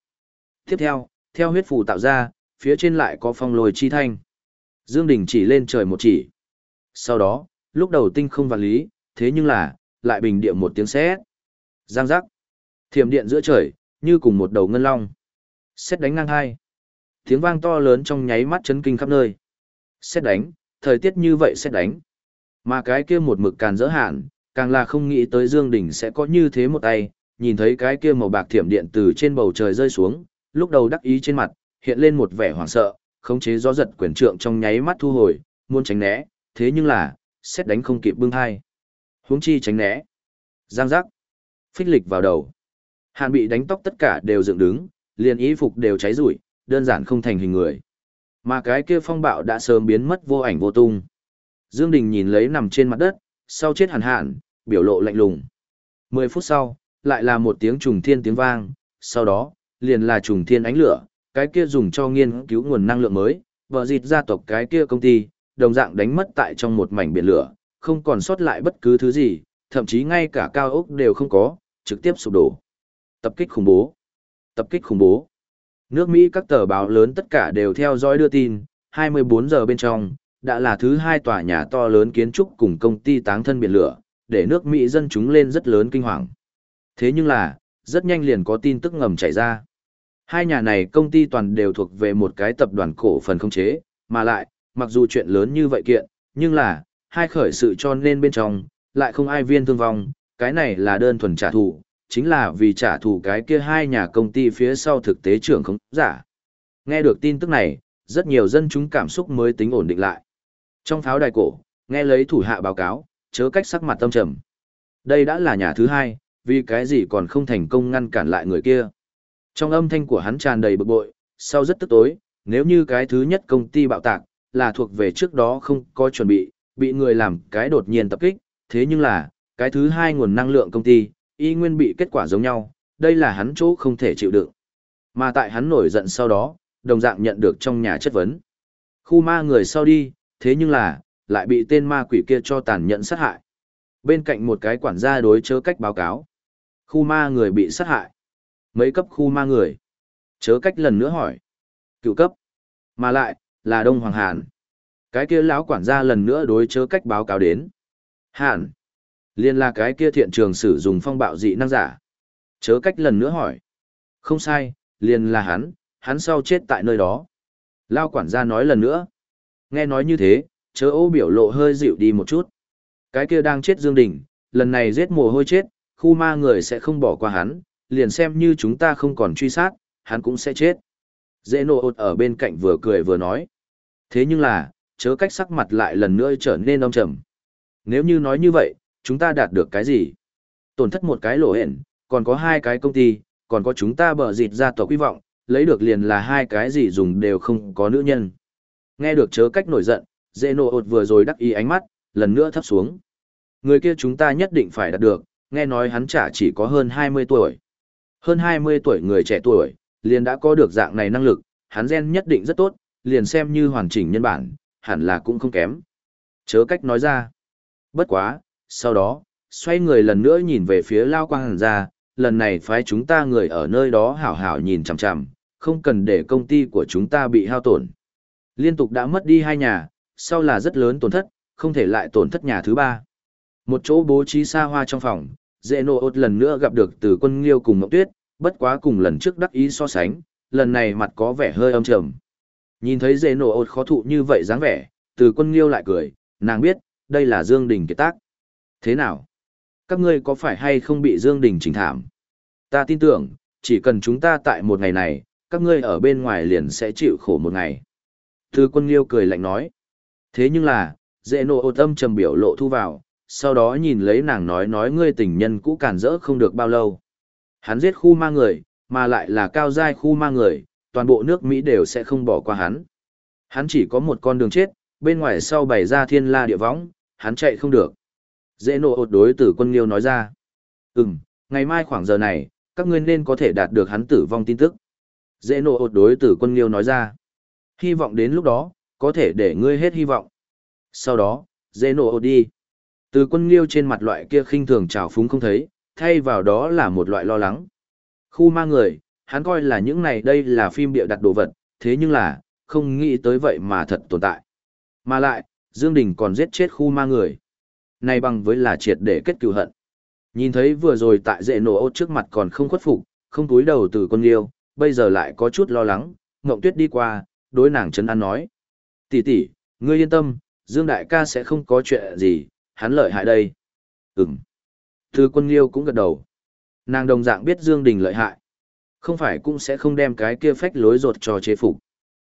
Tiếp theo, theo huyết phù tạo ra, phía trên lại có phong lôi chi thanh. Dương Đình chỉ lên trời một chỉ. Sau đó, lúc đầu tinh không vạn lý, thế nhưng là, lại bình địa một tiếng sét. Giang giác. Thiểm điện giữa trời, như cùng một đầu ngân long. Xét đánh ngang hai. Tiếng vang to lớn trong nháy mắt chấn kinh khắp nơi. Xét đánh, thời tiết như vậy xét đánh. Mà cái kia một mực càn dỡ hạn, càng là không nghĩ tới Dương Đình sẽ có như thế một tay, nhìn thấy cái kia màu bạc thiểm điện từ trên bầu trời rơi xuống, lúc đầu đắc ý trên mặt, hiện lên một vẻ hoảng sợ, khống chế gió giật quyền trượng trong nháy mắt thu hồi, muốn tránh né, thế nhưng là, xét đánh không kịp bưng hai. Huống chi tránh né. Giang giác. Phích lịch vào đầu. Hàn bị đánh tóc tất cả đều dựng đứng, liền y phục đều cháy rủi, đơn giản không thành hình người. Mà cái kia phong bạo đã sớm biến mất vô ảnh vô tung. Dương Đình nhìn lấy nằm trên mặt đất, sau chết hàn hạn, biểu lộ lạnh lùng. Mười phút sau, lại là một tiếng trùng thiên tiếng vang, sau đó, liền là trùng thiên ánh lửa, cái kia dùng cho nghiên cứu nguồn năng lượng mới, vợ dịt gia tộc cái kia công ty, đồng dạng đánh mất tại trong một mảnh biển lửa, không còn sót lại bất cứ thứ gì, thậm chí ngay cả cao ốc đều không có, trực tiếp sụp đổ. Tập kích khủng bố. Tập kích khủng bố. Nước Mỹ các tờ báo lớn tất cả đều theo dõi đưa tin, 24 giờ bên trong, đã là thứ hai tòa nhà to lớn kiến trúc cùng công ty táng thân biển lửa, để nước Mỹ dân chúng lên rất lớn kinh hoàng. Thế nhưng là, rất nhanh liền có tin tức ngầm chảy ra. Hai nhà này công ty toàn đều thuộc về một cái tập đoàn cổ phần không chế, mà lại, mặc dù chuyện lớn như vậy kiện, nhưng là, hai khởi sự cho nên bên trong, lại không ai viên thương vong, cái này là đơn thuần trả thù, chính là vì trả thù cái kia hai nhà công ty phía sau thực tế trưởng không giả. Nghe được tin tức này, rất nhiều dân chúng cảm xúc mới tính ổn định lại. Trong pháo đài cổ, nghe lấy thủ hạ báo cáo, chớ cách sắc mặt tâm trầm. Đây đã là nhà thứ hai, vì cái gì còn không thành công ngăn cản lại người kia. Trong âm thanh của hắn tràn đầy bực bội, sau rất tức tối, nếu như cái thứ nhất công ty bạo tạc, là thuộc về trước đó không có chuẩn bị, bị người làm cái đột nhiên tập kích, thế nhưng là, cái thứ hai nguồn năng lượng công ty, y nguyên bị kết quả giống nhau, đây là hắn chỗ không thể chịu đựng. Mà tại hắn nổi giận sau đó, đồng dạng nhận được trong nhà chất vấn. Khu ma người sau đi, thế nhưng là, lại bị tên ma quỷ kia cho tàn nhẫn sát hại. Bên cạnh một cái quản gia đối chớ cách báo cáo. Khu ma người bị sát hại. Mấy cấp khu ma người? Chớ cách lần nữa hỏi. Cựu cấp. Mà lại, là Đông Hoàng Hàn. Cái kia lão quản gia lần nữa đối chớ cách báo cáo đến. Hàn. Liên là cái kia thiện trường sử dụng phong bạo dị năng giả. Chớ cách lần nữa hỏi. Không sai, liền là hắn, hắn sau chết tại nơi đó. Lao quản gia nói lần nữa. Nghe nói như thế, chớ ô biểu lộ hơi dịu đi một chút. Cái kia đang chết Dương Đình, lần này giết mồ hôi chết, khu ma người sẽ không bỏ qua hắn, liền xem như chúng ta không còn truy sát, hắn cũng sẽ chết. Dễ nộ ột ở bên cạnh vừa cười vừa nói. Thế nhưng là, chớ cách sắc mặt lại lần nữa trở nên đông trầm. Nếu như nói như vậy, chúng ta đạt được cái gì? Tổn thất một cái lỗ hển, còn có hai cái công ty, còn có chúng ta bờ dịt ra tòa quy vọng, lấy được liền là hai cái gì dùng đều không có nữ nhân. Nghe được chớ cách nổi giận, dễ nộ ột vừa rồi đắc ý ánh mắt, lần nữa thấp xuống. Người kia chúng ta nhất định phải đạt được, nghe nói hắn chả chỉ có hơn 20 tuổi. Hơn 20 tuổi người trẻ tuổi, liền đã có được dạng này năng lực, hắn gen nhất định rất tốt, liền xem như hoàn chỉnh nhân bản, hẳn là cũng không kém. Chớ cách nói ra. Bất quá, sau đó, xoay người lần nữa nhìn về phía Lao Quang Hàn ra, lần này phái chúng ta người ở nơi đó hảo hảo nhìn chằm chằm, không cần để công ty của chúng ta bị hao tổn. Liên tục đã mất đi hai nhà, sau là rất lớn tổn thất, không thể lại tổn thất nhà thứ ba. Một chỗ bố trí xa hoa trong phòng, dễ nộ ốt lần nữa gặp được từ quân liêu cùng Ngọc tuyết, bất quá cùng lần trước đắc ý so sánh, lần này mặt có vẻ hơi âm trầm. Nhìn thấy dễ nộ ốt khó thụ như vậy dáng vẻ, từ quân liêu lại cười, nàng biết, đây là Dương Đình kiệt tác. Thế nào? Các ngươi có phải hay không bị Dương Đình chỉnh thảm? Ta tin tưởng, chỉ cần chúng ta tại một ngày này, các ngươi ở bên ngoài liền sẽ chịu khổ một ngày. Thư quân liêu cười lạnh nói. Thế nhưng là, dễ nộ ô tâm trầm biểu lộ thu vào, sau đó nhìn lấy nàng nói nói ngươi tình nhân cũ cản rỡ không được bao lâu. Hắn giết khu ma người, mà lại là cao giai khu ma người, toàn bộ nước Mỹ đều sẽ không bỏ qua hắn. Hắn chỉ có một con đường chết, bên ngoài sau bày ra thiên la địa võng, hắn chạy không được. Dễ nộ ột đối tử quân liêu nói ra. Ừm, ngày mai khoảng giờ này, các ngươi nên có thể đạt được hắn tử vong tin tức. Dễ nộ ột đối tử quân liêu nói ra. Hy vọng đến lúc đó, có thể để ngươi hết hy vọng. Sau đó, dễ nộ ột đi. Từ quân liêu trên mặt loại kia khinh thường trào phúng không thấy, thay vào đó là một loại lo lắng. Khu ma người, hắn coi là những này đây là phim bịa đặt đồ vật, thế nhưng là, không nghĩ tới vậy mà thật tồn tại. Mà lại, Dương Đình còn giết chết khu ma người. Này bằng với là triệt để kết cừu hận. Nhìn thấy vừa rồi tại dệ nổ ô trước mặt còn không khuất phục, không túi đầu từ con liêu, bây giờ lại có chút lo lắng, Ngộng Tuyết đi qua, đối nàng chấn an nói. tỷ tỷ, ngươi yên tâm, Dương Đại ca sẽ không có chuyện gì, hắn lợi hại đây. Ừm. Từ quân liêu cũng gật đầu. Nàng đồng dạng biết Dương Đình lợi hại. Không phải cũng sẽ không đem cái kia phách lối rột cho chế phục.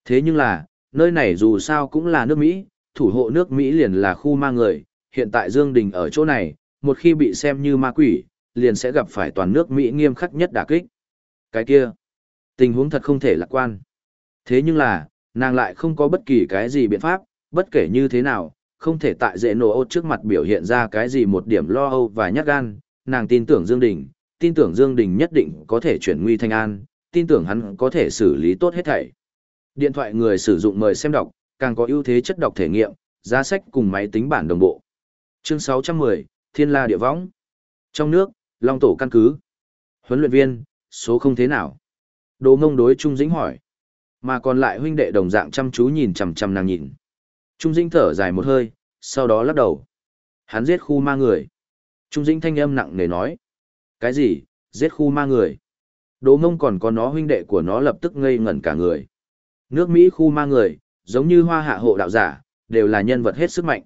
Thế nhưng là, nơi này dù sao cũng là nước Mỹ, thủ hộ nước Mỹ liền là khu ma người, hiện tại Dương Đình ở chỗ này, một khi bị xem như ma quỷ, liền sẽ gặp phải toàn nước Mỹ nghiêm khắc nhất đả kích. Cái kia, tình huống thật không thể lạc quan. Thế nhưng là, nàng lại không có bất kỳ cái gì biện pháp, bất kể như thế nào, không thể tại dễ nổ ốt trước mặt biểu hiện ra cái gì một điểm lo âu và nhát gan, nàng tin tưởng Dương Đình, tin tưởng Dương Đình nhất định có thể chuyển nguy thành an, tin tưởng hắn có thể xử lý tốt hết thảy. Điện thoại người sử dụng mời xem đọc, càng có ưu thế chất đọc thể nghiệm, giá sách cùng máy tính bản đồng bộ. Chương 610, Thiên La Địa Võng. Trong nước, Long Tổ căn cứ. Huấn luyện viên, số không thế nào. Đồ mông đối Trung Dĩnh hỏi. Mà còn lại huynh đệ đồng dạng chăm chú nhìn chằm chằm nàng nhìn. Trung Dĩnh thở dài một hơi, sau đó lắc đầu. Hắn giết khu ma người. Trung Dĩnh thanh âm nặng nề nói. Cái gì, giết khu ma người? Đồ mông còn có nó huynh đệ của nó lập tức ngây ngẩn cả người. Nước Mỹ khu ma người, giống như hoa hạ hộ đạo giả, đều là nhân vật hết sức mạnh.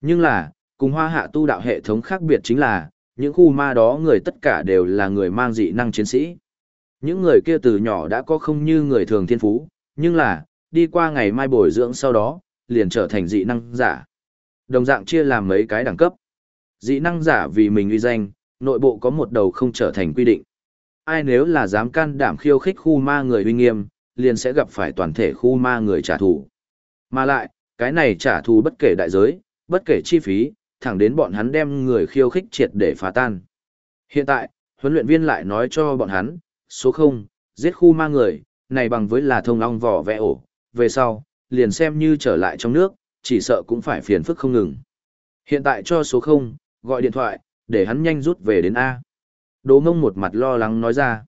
Nhưng là, cùng hoa hạ tu đạo hệ thống khác biệt chính là, những khu ma đó người tất cả đều là người mang dị năng chiến sĩ. Những người kia từ nhỏ đã có không như người thường thiên phú, nhưng là, đi qua ngày mai bồi dưỡng sau đó, liền trở thành dị năng giả. Đồng dạng chia làm mấy cái đẳng cấp. Dị năng giả vì mình uy danh, nội bộ có một đầu không trở thành quy định. Ai nếu là dám can đảm khiêu khích khu ma người uy nghiêm, liền sẽ gặp phải toàn thể khu ma người trả thù. Mà lại, cái này trả thù bất kể đại giới, bất kể chi phí, thẳng đến bọn hắn đem người khiêu khích triệt để phá tan. Hiện tại, huấn luyện viên lại nói cho bọn hắn, số 0, giết khu ma người, này bằng với là thông long vỏ vẽ ổ, về sau, liền xem như trở lại trong nước, chỉ sợ cũng phải phiền phức không ngừng. Hiện tại cho số 0, gọi điện thoại, để hắn nhanh rút về đến A. Đỗ mông một mặt lo lắng nói ra.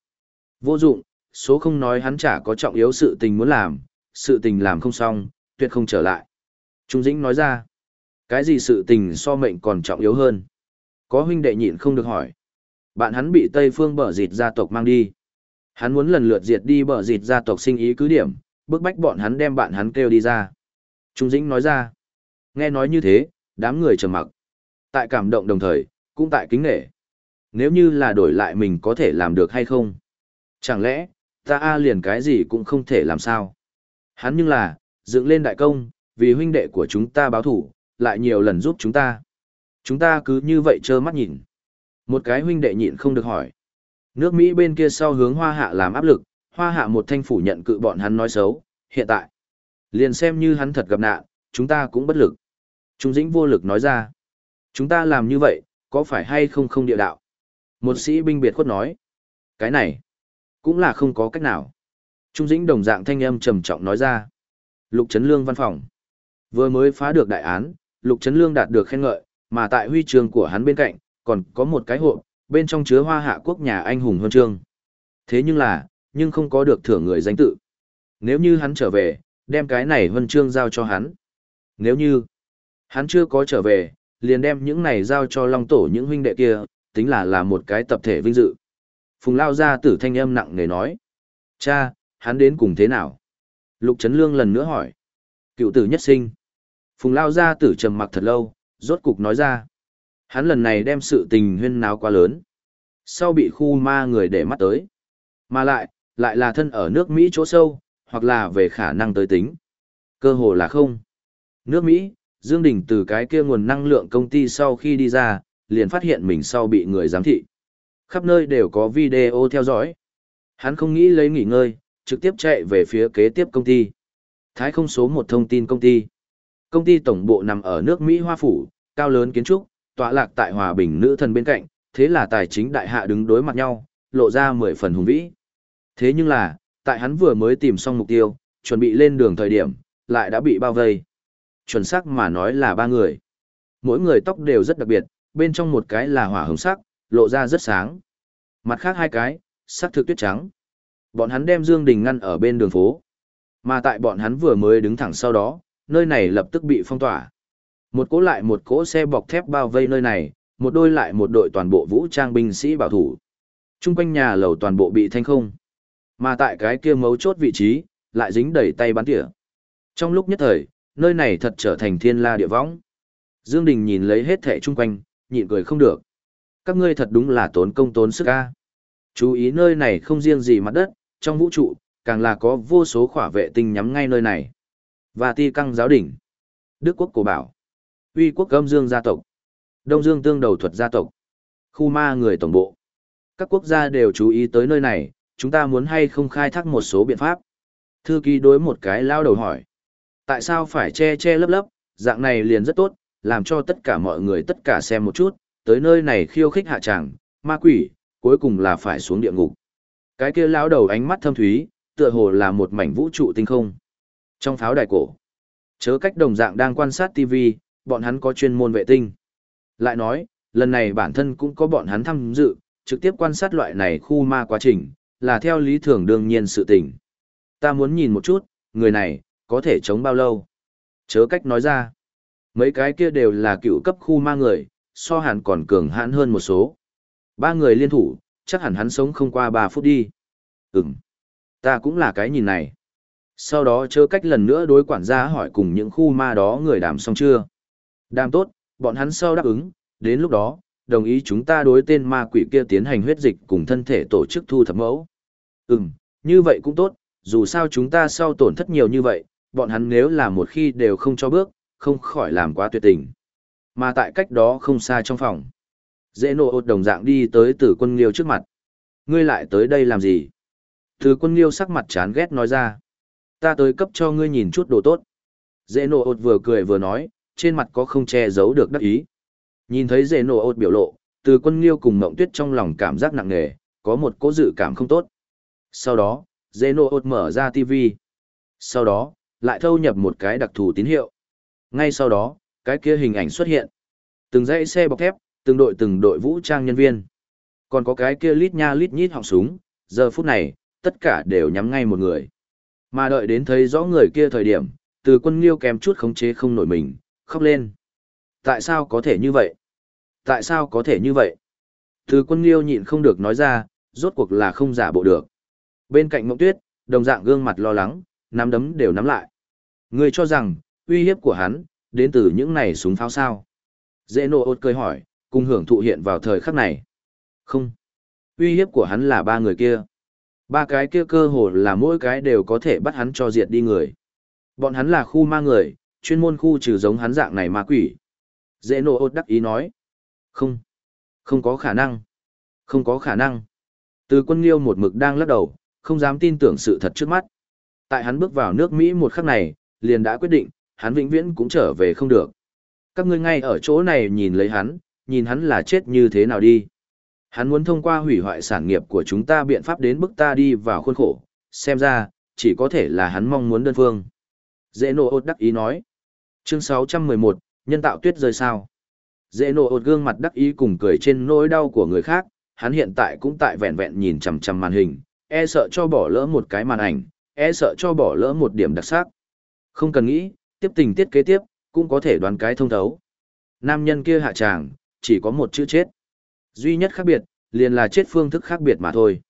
Vô dụng, số không nói hắn chả có trọng yếu sự tình muốn làm, sự tình làm không xong, tuyệt không trở lại. Trung Dĩnh nói ra. Cái gì sự tình so mệnh còn trọng yếu hơn? Có huynh đệ nhịn không được hỏi. Bạn hắn bị Tây Phương bở dịt gia tộc mang đi. Hắn muốn lần lượt diệt đi bở dịt gia tộc sinh ý cứ điểm, bức bách bọn hắn đem bạn hắn kêu đi ra. Trung Dĩnh nói ra. Nghe nói như thế, đám người trầm mặc. Tại cảm động đồng thời, cũng tại kính nghệ. Nếu như là đổi lại mình có thể làm được hay không? Chẳng lẽ, ta A liền cái gì cũng không thể làm sao? Hắn nhưng là, dựng lên đại công, vì huynh đệ của chúng ta báo thủ, lại nhiều lần giúp chúng ta. Chúng ta cứ như vậy trơ mắt nhìn. Một cái huynh đệ nhịn không được hỏi. Nước Mỹ bên kia sau hướng hoa hạ làm áp lực, hoa hạ một thanh phủ nhận cự bọn hắn nói xấu, hiện tại. Liền xem như hắn thật gặp nạn, chúng ta cũng bất lực. Trung dĩnh vô lực nói ra. Chúng ta làm như vậy, có phải hay không không địa đạo? Một sĩ binh biệt khuất nói. Cái này, cũng là không có cách nào. Trung dĩnh đồng dạng thanh âm trầm trọng nói ra. Lục Trấn Lương văn phòng. Vừa mới phá được đại án, Lục Trấn Lương đạt được khen ngợi, mà tại huy trường của hắn bên cạnh, còn có một cái hộp, bên trong chứa hoa hạ quốc nhà anh hùng huân chương. Thế nhưng là, nhưng không có được thưởng người danh tự. Nếu như hắn trở về, đem cái này huân chương giao cho hắn. Nếu như, hắn chưa có trở về, liền đem những này giao cho long tổ những huynh đệ kia, tính là là một cái tập thể vinh dự. Phùng lao ra tử thanh âm nặng nề nói. Cha, hắn đến cùng thế nào? Lục Trấn Lương lần nữa hỏi. Cựu tử nhất sinh. Phùng lao ra tử trầm mặc thật lâu, rốt cục nói ra. Hắn lần này đem sự tình huyên náo quá lớn. Sau bị khu ma người để mắt tới. Mà lại, lại là thân ở nước Mỹ chỗ sâu, hoặc là về khả năng tới tính. Cơ hồ là không. Nước Mỹ, Dương Đình từ cái kia nguồn năng lượng công ty sau khi đi ra, liền phát hiện mình sau bị người giám thị. Khắp nơi đều có video theo dõi. Hắn không nghĩ lấy nghỉ ngơi, trực tiếp chạy về phía kế tiếp công ty. Thái không số một thông tin công ty. Công ty tổng bộ nằm ở nước Mỹ Hoa Phủ, cao lớn kiến trúc, tọa lạc tại hòa bình nữ thần bên cạnh, thế là tài chính đại hạ đứng đối mặt nhau, lộ ra mười phần hùng vĩ. Thế nhưng là, tại hắn vừa mới tìm xong mục tiêu, chuẩn bị lên đường thời điểm, lại đã bị bao vây. Chuẩn xác mà nói là ba người. Mỗi người tóc đều rất đặc biệt, bên trong một cái là hỏa hồng sắc, lộ ra rất sáng. Mặt khác hai cái, sắc thực tuyết trắng. Bọn hắn đem Dương Đình ngăn ở bên đường phố. Mà tại bọn hắn vừa mới đứng thẳng sau đó, nơi này lập tức bị phong tỏa. Một cỗ lại một cỗ xe bọc thép bao vây nơi này, một đôi lại một đội toàn bộ vũ trang binh sĩ bảo thủ. Trung quanh nhà lầu toàn bộ bị thanh không. Mà tại cái kia mấu chốt vị trí, lại dính đầy tay bắn tỉa. Trong lúc nhất thời, nơi này thật trở thành thiên la địa võng. Dương Đình nhìn lấy hết thẻ chung quanh, nhịn cười không được. Các ngươi thật đúng là tốn công tốn sức a. Chú ý nơi này không riêng gì mặt đất, trong vũ trụ, càng là có vô số khỏa vệ tinh nhắm ngay nơi này. Và ti căng giáo đỉnh. Đức quốc cổ bảo. Uy quốc âm dương gia tộc. Đông dương tương đầu thuật gia tộc. Khu ma người tổng bộ. Các quốc gia đều chú ý tới nơi này, chúng ta muốn hay không khai thác một số biện pháp. Thư ký đối một cái lao đầu hỏi. Tại sao phải che che lấp lấp, dạng này liền rất tốt, làm cho tất cả mọi người tất cả xem một chút, tới nơi này khiêu khích hạ tràng, ma quỷ, cuối cùng là phải xuống địa ngục. Cái kia lão đầu ánh mắt thâm thúy, tựa hồ là một mảnh vũ trụ tinh không. Trong pháo đài cổ, chớ cách đồng dạng đang quan sát TV, bọn hắn có chuyên môn vệ tinh. Lại nói, lần này bản thân cũng có bọn hắn tham dự, trực tiếp quan sát loại này khu ma quá trình, là theo lý thường đương nhiên sự tình. Ta muốn nhìn một chút, người này, có thể chống bao lâu? Chớ cách nói ra. Mấy cái kia đều là cựu cấp khu ma người, so hẳn còn cường hãn hơn một số. Ba người liên thủ, chắc hẳn hắn sống không qua ba phút đi. Ừm, ta cũng là cái nhìn này. Sau đó chớ cách lần nữa đối quản gia hỏi cùng những khu ma đó người đàm xong chưa. Đàm tốt, bọn hắn sau đáp ứng, đến lúc đó, đồng ý chúng ta đối tên ma quỷ kia tiến hành huyết dịch cùng thân thể tổ chức thu thập mẫu. Ừm, như vậy cũng tốt, dù sao chúng ta sau tổn thất nhiều như vậy, bọn hắn nếu là một khi đều không cho bước, không khỏi làm quá tuyệt tình. Mà tại cách đó không xa trong phòng, dễ nộ ột đồng dạng đi tới tử quân liêu trước mặt. Ngươi lại tới đây làm gì? Tử quân liêu sắc mặt chán ghét nói ra. Ta tới cấp cho ngươi nhìn chút đồ tốt. Dễ nổ ột vừa cười vừa nói, trên mặt có không che giấu được đắc ý. Nhìn thấy dễ nổ ột biểu lộ, từ quân liêu cùng mộng tuyết trong lòng cảm giác nặng nề, có một cố dự cảm không tốt. Sau đó, dễ nổ ột mở ra TV. Sau đó, lại thâu nhập một cái đặc thù tín hiệu. Ngay sau đó, cái kia hình ảnh xuất hiện. Từng dãy xe bọc thép, từng đội từng đội vũ trang nhân viên. Còn có cái kia lít nha lít nhít họng súng, giờ phút này, tất cả đều nhắm ngay một người. Mà đợi đến thấy rõ người kia thời điểm, từ quân liêu kèm chút khống chế không nổi mình, khóc lên. Tại sao có thể như vậy? Tại sao có thể như vậy? Từ quân liêu nhịn không được nói ra, rốt cuộc là không giả bộ được. Bên cạnh mộng tuyết, đồng dạng gương mặt lo lắng, nắm đấm đều nắm lại. Người cho rằng, uy hiếp của hắn, đến từ những này súng pháo sao. Dễ nộ ốt cười hỏi, cùng hưởng thụ hiện vào thời khắc này. Không. Uy hiếp của hắn là ba người kia. Ba cái kia cơ hồ là mỗi cái đều có thể bắt hắn cho diệt đi người. Bọn hắn là khu ma người, chuyên môn khu trừ giống hắn dạng này ma quỷ. Dễ nộ ốt đắc ý nói. Không. Không có khả năng. Không có khả năng. Từ quân liêu một mực đang lắc đầu, không dám tin tưởng sự thật trước mắt. Tại hắn bước vào nước Mỹ một khắc này, liền đã quyết định, hắn vĩnh viễn cũng trở về không được. Các ngươi ngay ở chỗ này nhìn lấy hắn, nhìn hắn là chết như thế nào đi. Hắn muốn thông qua hủy hoại sản nghiệp của chúng ta biện pháp đến bức ta đi vào khuôn khổ, xem ra, chỉ có thể là hắn mong muốn đơn phương. Dễ nộ ột đắc ý nói. Chương 611, nhân tạo tuyết rơi sao. Dễ nộ ột gương mặt đắc ý cùng cười trên nỗi đau của người khác, hắn hiện tại cũng tại vẹn vẹn nhìn chằm chằm màn hình, e sợ cho bỏ lỡ một cái màn ảnh, e sợ cho bỏ lỡ một điểm đặc sắc. Không cần nghĩ, tiếp tình tiết kế tiếp, cũng có thể đoán cái thông thấu. Nam nhân kia hạ tràng, chỉ có một chữ chết. Duy nhất khác biệt, liền là chết phương thức khác biệt mà thôi.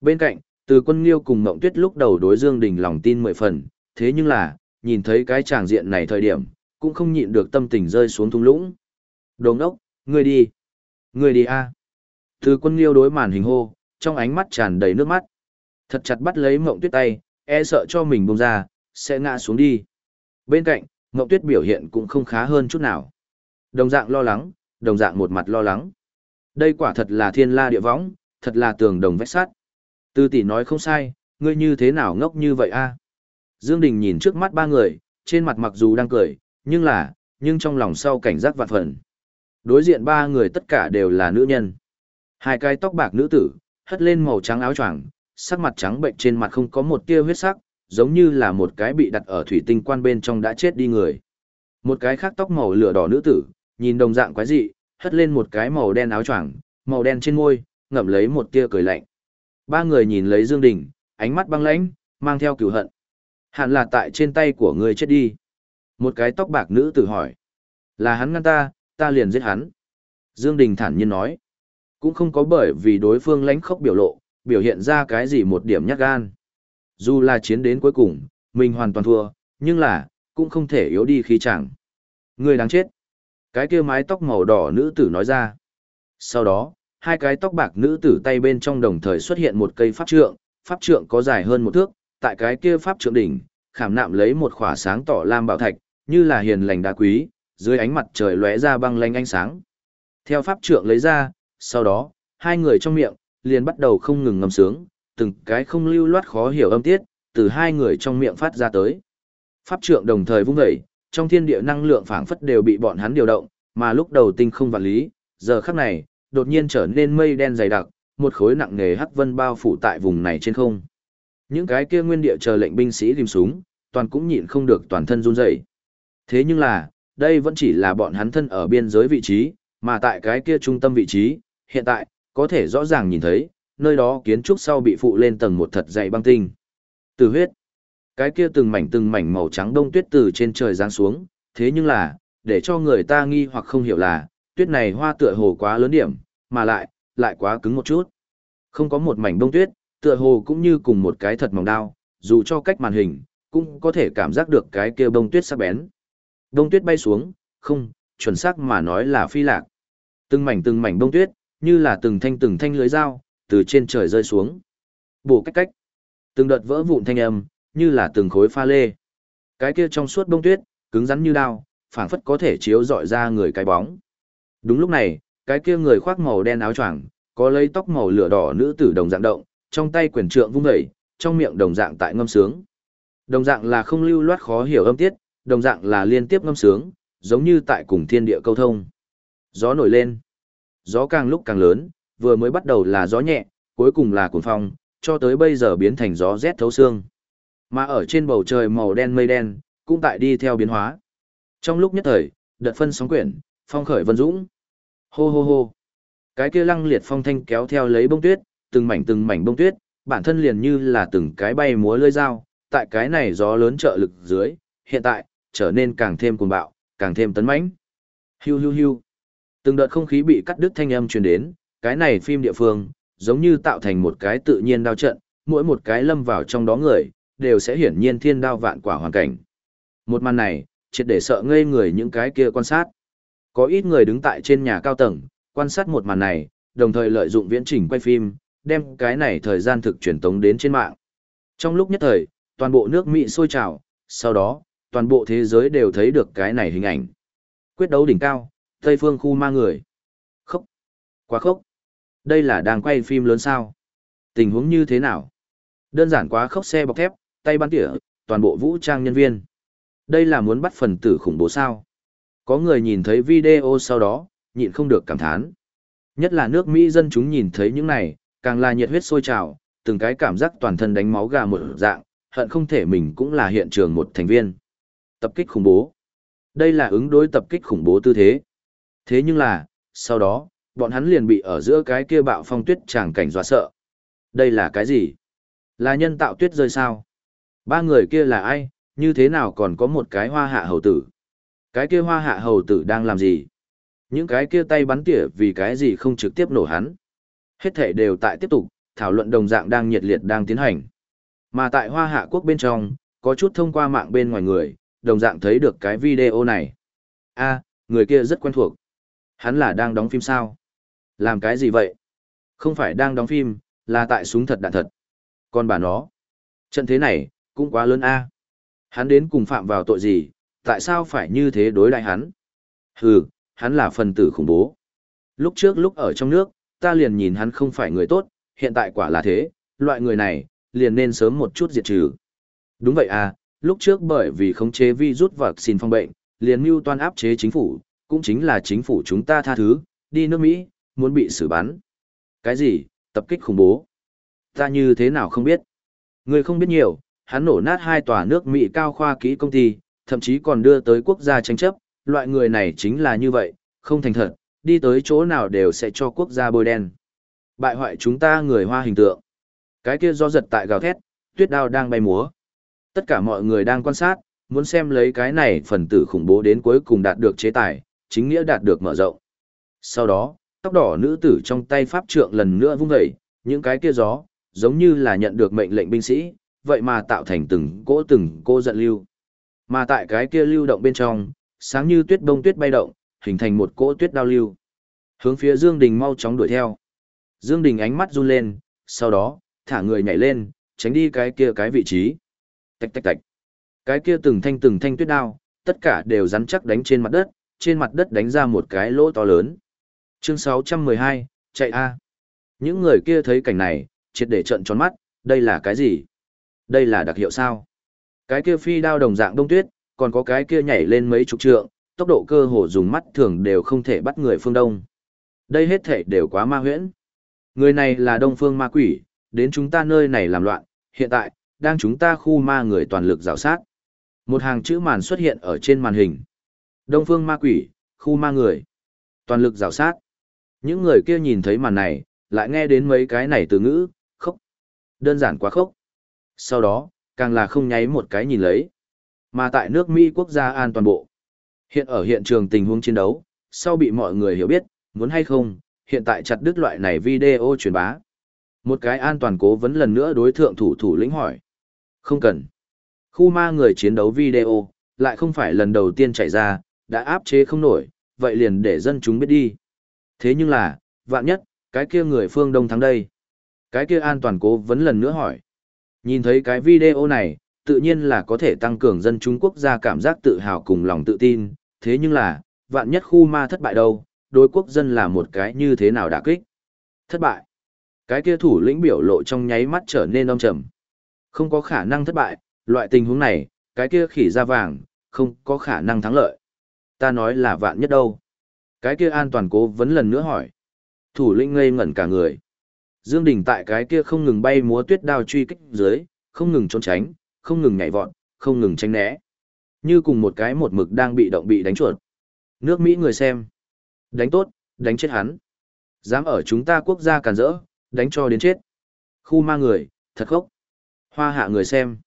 Bên cạnh, từ quân nghiêu cùng mộng tuyết lúc đầu đối Dương Đình lòng tin mười phần, thế nhưng là, nhìn thấy cái tràng diện này thời điểm, cũng không nhịn được tâm tình rơi xuống thung lũng. Đồng ngốc ngươi đi. Ngươi đi a. Từ quân nghiêu đối màn hình hô, trong ánh mắt tràn đầy nước mắt. Thật chặt bắt lấy mộng tuyết tay, e sợ cho mình bông ra, sẽ ngã xuống đi. Bên cạnh, Mộng Tuyết biểu hiện cũng không khá hơn chút nào. Đồng dạng lo lắng, đồng dạng một mặt lo lắng. Đây quả thật là thiên la địa võng, thật là tường đồng vách sắt. Tư tỷ nói không sai, ngươi như thế nào ngốc như vậy a? Dương Đình nhìn trước mắt ba người, trên mặt mặc dù đang cười, nhưng là, nhưng trong lòng sau cảnh giác vạn phần. Đối diện ba người tất cả đều là nữ nhân. Hai cái tóc bạc nữ tử, hất lên màu trắng áo choàng, sắc mặt trắng bệnh trên mặt không có một tia huyết sắc, giống như là một cái bị đặt ở thủy tinh quan bên trong đã chết đi người. Một cái khác tóc màu lửa đỏ nữ tử, nhìn đồng dạng quái dị, hất lên một cái màu đen áo choàng, màu đen trên môi, ngậm lấy một tia cười lạnh. Ba người nhìn lấy Dương Đình, ánh mắt băng lãnh, mang theo cửu hận. Hẳn là tại trên tay của ngươi chết đi. Một cái tóc bạc nữ tử hỏi. Là hắn ngăn ta, ta liền giết hắn. Dương Đình thản nhiên nói. Cũng không có bởi vì đối phương lãnh khốc biểu lộ, biểu hiện ra cái gì một điểm nhát gan. Dù là chiến đến cuối cùng, mình hoàn toàn thua, nhưng là, cũng không thể yếu đi khí chẳng. Người đáng chết. Cái kia mái tóc màu đỏ nữ tử nói ra. Sau đó, hai cái tóc bạc nữ tử tay bên trong đồng thời xuất hiện một cây pháp trượng, pháp trượng có dài hơn một thước, tại cái kia pháp trượng đỉnh, khảm nạm lấy một khỏa sáng tỏ lam bảo thạch, như là hiền lành đá quý, dưới ánh mặt trời lóe ra băng lanh ánh sáng. Theo pháp trượng lấy ra, sau đó, hai người trong miệng, liền bắt đầu không ngừng ngâm sướng, từng cái không lưu loát khó hiểu âm tiết, từ hai người trong miệng phát ra tới. Pháp trượng đồng thời vung dậy, trong thiên địa năng lượng phảng phất đều bị bọn hắn điều động, mà lúc đầu tinh không vạn lý, giờ khắc này, đột nhiên trở nên mây đen dày đặc, một khối nặng nề hắc vân bao phủ tại vùng này trên không. Những cái kia nguyên địa chờ lệnh binh sĩ tìm súng, toàn cũng nhịn không được toàn thân run rẩy. Thế nhưng là, đây vẫn chỉ là bọn hắn thân ở biên giới vị trí, mà tại cái kia trung tâm vị trí, hiện tại, có thể rõ ràng nhìn thấy, nơi đó kiến trúc sau bị phụ lên tầng một thật dày băng tinh. Từ huyết, cái kia từng mảnh từng mảnh màu trắng đông tuyết từ trên trời giáng xuống, thế nhưng là, để cho người ta nghi hoặc không hiểu là, tuyết này hoa tựa hồ quá lớn điểm, mà lại, lại quá cứng một chút. Không có một mảnh đông tuyết, tựa hồ cũng như cùng một cái thật mỏng đao, dù cho cách màn hình, cũng có thể cảm giác được cái kia bông tuyết sắc bén. Đông tuyết bay xuống, không, chuẩn xác mà nói là phi lạc. Từng mảnh từng mảnh bông tuyết, như là từng thanh từng thanh lưới dao, từ trên trời rơi xuống. Bổ cách cách. Từng đợt vỡ vụn thanh âm, như là từng khối pha lê. Cái kia trong suốt bông tuyết, cứng rắn như đao, phảng phất có thể chiếu rọi ra người cái bóng. Đúng lúc này, cái kia người khoác màu đen áo choàng, có lấy tóc màu lửa đỏ nữ tử đồng dạng động, trong tay quyền trượng vung dậy, trong miệng đồng dạng tại ngâm sướng. Đồng dạng là không lưu loát khó hiểu âm tiết, đồng dạng là liên tiếp ngâm sướng, giống như tại cùng thiên địa câu thông. Gió nổi lên. Gió càng lúc càng lớn, vừa mới bắt đầu là gió nhẹ, cuối cùng là cuồng phong, cho tới bây giờ biến thành gió rét thấu xương. Mà ở trên bầu trời màu đen mây đen, cũng tại đi theo biến hóa. Trong lúc nhất thời, đợt phân sóng quyển, phong khởi vân dũng. Hô hô hô. Cái kia lăng liệt phong thanh kéo theo lấy bông tuyết, từng mảnh từng mảnh bông tuyết, bản thân liền như là từng cái bay múa lơi dao, tại cái này gió lớn trợ lực dưới, hiện tại, trở nên càng thêm cuồng bạo, càng thêm tấn mãnh. Hiu hiu hiu. Từng đợt không khí bị cắt đứt thanh âm truyền đến, cái này phim địa phương, giống như tạo thành một cái tự nhiên đao trận, mỗi một cái lâm vào trong đó người, đều sẽ hiển nhiên thiên đao vạn quả hoàn cảnh. Một màn này, triệt để sợ ngây người những cái kia quan sát. Có ít người đứng tại trên nhà cao tầng, quan sát một màn này, đồng thời lợi dụng viễn trình quay phim, đem cái này thời gian thực truyền tống đến trên mạng. Trong lúc nhất thời, toàn bộ nước Mỹ sôi trào, sau đó, toàn bộ thế giới đều thấy được cái này hình ảnh. Quyết đấu đỉnh cao, Tây phương khu ma người. Khốc. Quá khốc. Đây là đang quay phim lớn sao? Tình huống như thế nào? Đơn giản quá khốc xe bọc thép, tay bắn tỉa, toàn bộ vũ trang nhân viên. Đây là muốn bắt phần tử khủng bố sao? Có người nhìn thấy video sau đó, nhịn không được cảm thán. Nhất là nước Mỹ dân chúng nhìn thấy những này, càng là nhiệt huyết sôi trào, từng cái cảm giác toàn thân đánh máu gà một dạng, hận không thể mình cũng là hiện trường một thành viên. Tập kích khủng bố. Đây là ứng đối tập kích khủng bố tư thế. Thế nhưng là, sau đó, bọn hắn liền bị ở giữa cái kia bạo phong tuyết tràng cảnh dọa sợ. Đây là cái gì? Là nhân tạo tuyết rơi sao? Ba người kia là ai, như thế nào còn có một cái hoa hạ hầu tử? Cái kia hoa hạ hầu tử đang làm gì? Những cái kia tay bắn tỉa vì cái gì không trực tiếp nổ hắn? Hết thể đều tại tiếp tục, thảo luận đồng dạng đang nhiệt liệt đang tiến hành. Mà tại hoa hạ quốc bên trong, có chút thông qua mạng bên ngoài người, đồng dạng thấy được cái video này. a người kia rất quen thuộc. Hắn là đang đóng phim sao? Làm cái gì vậy? Không phải đang đóng phim, là tại súng thật đạn thật. Còn bà nó, trận thế này, cũng quá lớn a. Hắn đến cùng phạm vào tội gì, tại sao phải như thế đối đại hắn? Hừ, hắn là phần tử khủng bố. Lúc trước lúc ở trong nước, ta liền nhìn hắn không phải người tốt, hiện tại quả là thế, loại người này, liền nên sớm một chút diệt trừ. Đúng vậy à, lúc trước bởi vì khống chế virus và xin phong bệnh, liền mưu toan áp chế chính phủ, cũng chính là chính phủ chúng ta tha thứ, đi nước Mỹ, muốn bị xử bắn. Cái gì, tập kích khủng bố? Ta như thế nào không biết? Người không biết nhiều, hắn nổ nát hai tòa nước Mỹ cao khoa kỹ công ty, thậm chí còn đưa tới quốc gia tranh chấp, loại người này chính là như vậy, không thành thật, đi tới chỗ nào đều sẽ cho quốc gia bôi đen. Bại hoại chúng ta người hoa hình tượng. Cái kia do giật tại gào thét, tuyết đao đang bay múa. Tất cả mọi người đang quan sát, muốn xem lấy cái này phần tử khủng bố đến cuối cùng đạt được chế tài, chính nghĩa đạt được mở rộng. Sau đó, tóc đỏ nữ tử trong tay pháp trượng lần nữa vung dậy, những cái kia gió, giống như là nhận được mệnh lệnh binh sĩ, vậy mà tạo thành từng cỗ từng cỗ giận lưu. Mà tại cái kia lưu động bên trong, sáng như tuyết bông tuyết bay động, hình thành một cỗ tuyết đao lưu. Hướng phía Dương Đình mau chóng đuổi theo. Dương Đình ánh mắt run lên, sau đó, thả người nhảy lên, tránh đi cái kia cái vị trí. Tạch tạch tạch. Cái kia từng thanh từng thanh tuyết đao, tất cả đều rắn chắc đánh trên mặt đất, trên mặt đất đánh ra một cái lỗ to lớn. Chương 612, chạy A. Những người kia thấy cảnh này, triệt để trợn tròn mắt, đây là cái gì? Đây là đặc hiệu sao? Cái kia phi đao đồng dạng đông tuyết, còn có cái kia nhảy lên mấy chục trượng, tốc độ cơ hồ dùng mắt thường đều không thể bắt người phương đông. Đây hết thể đều quá ma huyễn. Người này là đông phương ma quỷ, đến chúng ta nơi này làm loạn, hiện tại, đang chúng ta khu ma người toàn lực rào sát. Một hàng chữ màn xuất hiện ở trên màn hình. Đông phương ma quỷ, khu ma người. Toàn lực rào sát. Những người kia nhìn thấy màn này, lại nghe đến mấy cái này từ ngữ, khốc. Đơn giản quá khốc. Sau đó, càng là không nháy một cái nhìn lấy. Mà tại nước Mỹ quốc gia an toàn bộ. Hiện ở hiện trường tình huống chiến đấu, sau bị mọi người hiểu biết, muốn hay không, hiện tại chặt đứt loại này video truyền bá. Một cái an toàn cố vấn lần nữa đối thượng thủ thủ lĩnh hỏi. Không cần. Khu ma người chiến đấu video, lại không phải lần đầu tiên chạy ra, đã áp chế không nổi, vậy liền để dân chúng biết đi. Thế nhưng là, vạn nhất, cái kia người phương đông thắng đây. Cái kia an toàn cố vấn lần nữa hỏi. Nhìn thấy cái video này, tự nhiên là có thể tăng cường dân Trung quốc ra cảm giác tự hào cùng lòng tự tin, thế nhưng là, vạn nhất khu ma thất bại đâu, đối quốc dân là một cái như thế nào đả kích. Thất bại. Cái kia thủ lĩnh biểu lộ trong nháy mắt trở nên âm trầm. Không có khả năng thất bại, loại tình huống này, cái kia khỉ ra vàng, không có khả năng thắng lợi. Ta nói là vạn nhất đâu. Cái kia an toàn cố vấn lần nữa hỏi. Thủ lĩnh ngây ngẩn cả người. Dương Đình tại cái kia không ngừng bay múa tuyết đao truy kích dưới, không ngừng trốn tránh, không ngừng nhảy vọt, không ngừng tránh né. Như cùng một cái một mực đang bị động bị đánh chuột. Nước Mỹ người xem. Đánh tốt, đánh chết hắn. Dám ở chúng ta quốc gia càn rỡ, đánh cho đến chết. Khu ma người, thật khốc. Hoa hạ người xem.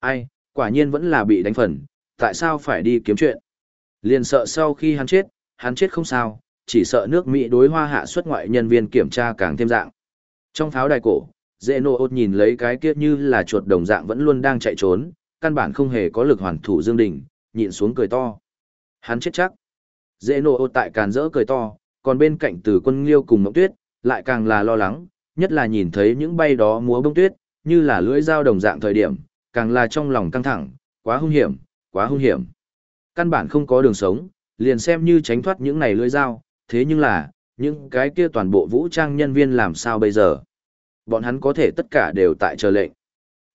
Ai, quả nhiên vẫn là bị đánh phần, tại sao phải đi kiếm chuyện. Liền sợ sau khi hắn chết, hắn chết không sao, chỉ sợ nước Mỹ đối hoa hạ xuất ngoại nhân viên kiểm tra càng thêm dạng. Trong pháo đài cổ, dễ nô ốt nhìn lấy cái kia như là chuột đồng dạng vẫn luôn đang chạy trốn, căn bản không hề có lực hoàn thủ Dương Đình, nhịn xuống cười to. Hắn chết chắc. Dễ nô ốt tại càn rỡ cười to, còn bên cạnh từ quân liêu cùng mộng tuyết, lại càng là lo lắng, nhất là nhìn thấy những bay đó múa bông tuyết, như là lưỡi dao đồng dạng thời điểm, càng là trong lòng căng thẳng, quá hung hiểm, quá hung hiểm. Căn bản không có đường sống, liền xem như tránh thoát những này lưỡi dao, thế nhưng là, những cái kia toàn bộ vũ trang nhân viên làm sao bây giờ? Bọn hắn có thể tất cả đều tại chờ lệnh.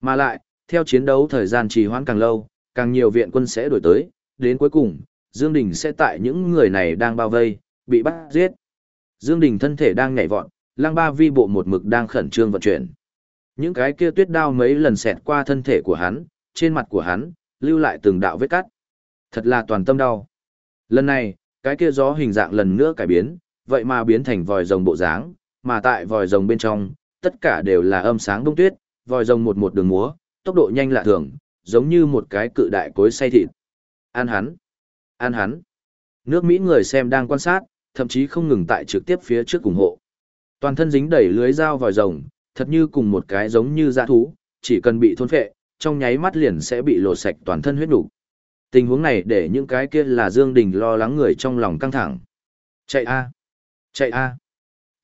Mà lại, theo chiến đấu thời gian trì hoãn càng lâu, càng nhiều viện quân sẽ đổi tới, đến cuối cùng, Dương Đình sẽ tại những người này đang bao vây, bị bắt giết. Dương Đình thân thể đang nhảy vọt, lang ba vi bộ một mực đang khẩn trương vận chuyển. Những cái kia tuyết đao mấy lần xẹt qua thân thể của hắn, trên mặt của hắn, lưu lại từng đạo vết cắt. Thật là toàn tâm đau. Lần này, cái kia gió hình dạng lần nữa cải biến, vậy mà biến thành vòi rồng bộ dáng, mà tại vòi rồng bên trong, tất cả đều là âm sáng bông tuyết, vòi rồng một một đường múa, tốc độ nhanh lạ thường, giống như một cái cự đại cối xay thịt. An hắn! An hắn! Nước Mỹ người xem đang quan sát, thậm chí không ngừng tại trực tiếp phía trước ủng hộ. Toàn thân dính đầy lưới dao vòi rồng, thật như cùng một cái giống như dã thú, chỉ cần bị thôn phệ, trong nháy mắt liền sẽ bị lột sạch toàn thân huyết đủ. Tình huống này để những cái kia là Dương Đình lo lắng người trong lòng căng thẳng. Chạy a, chạy a.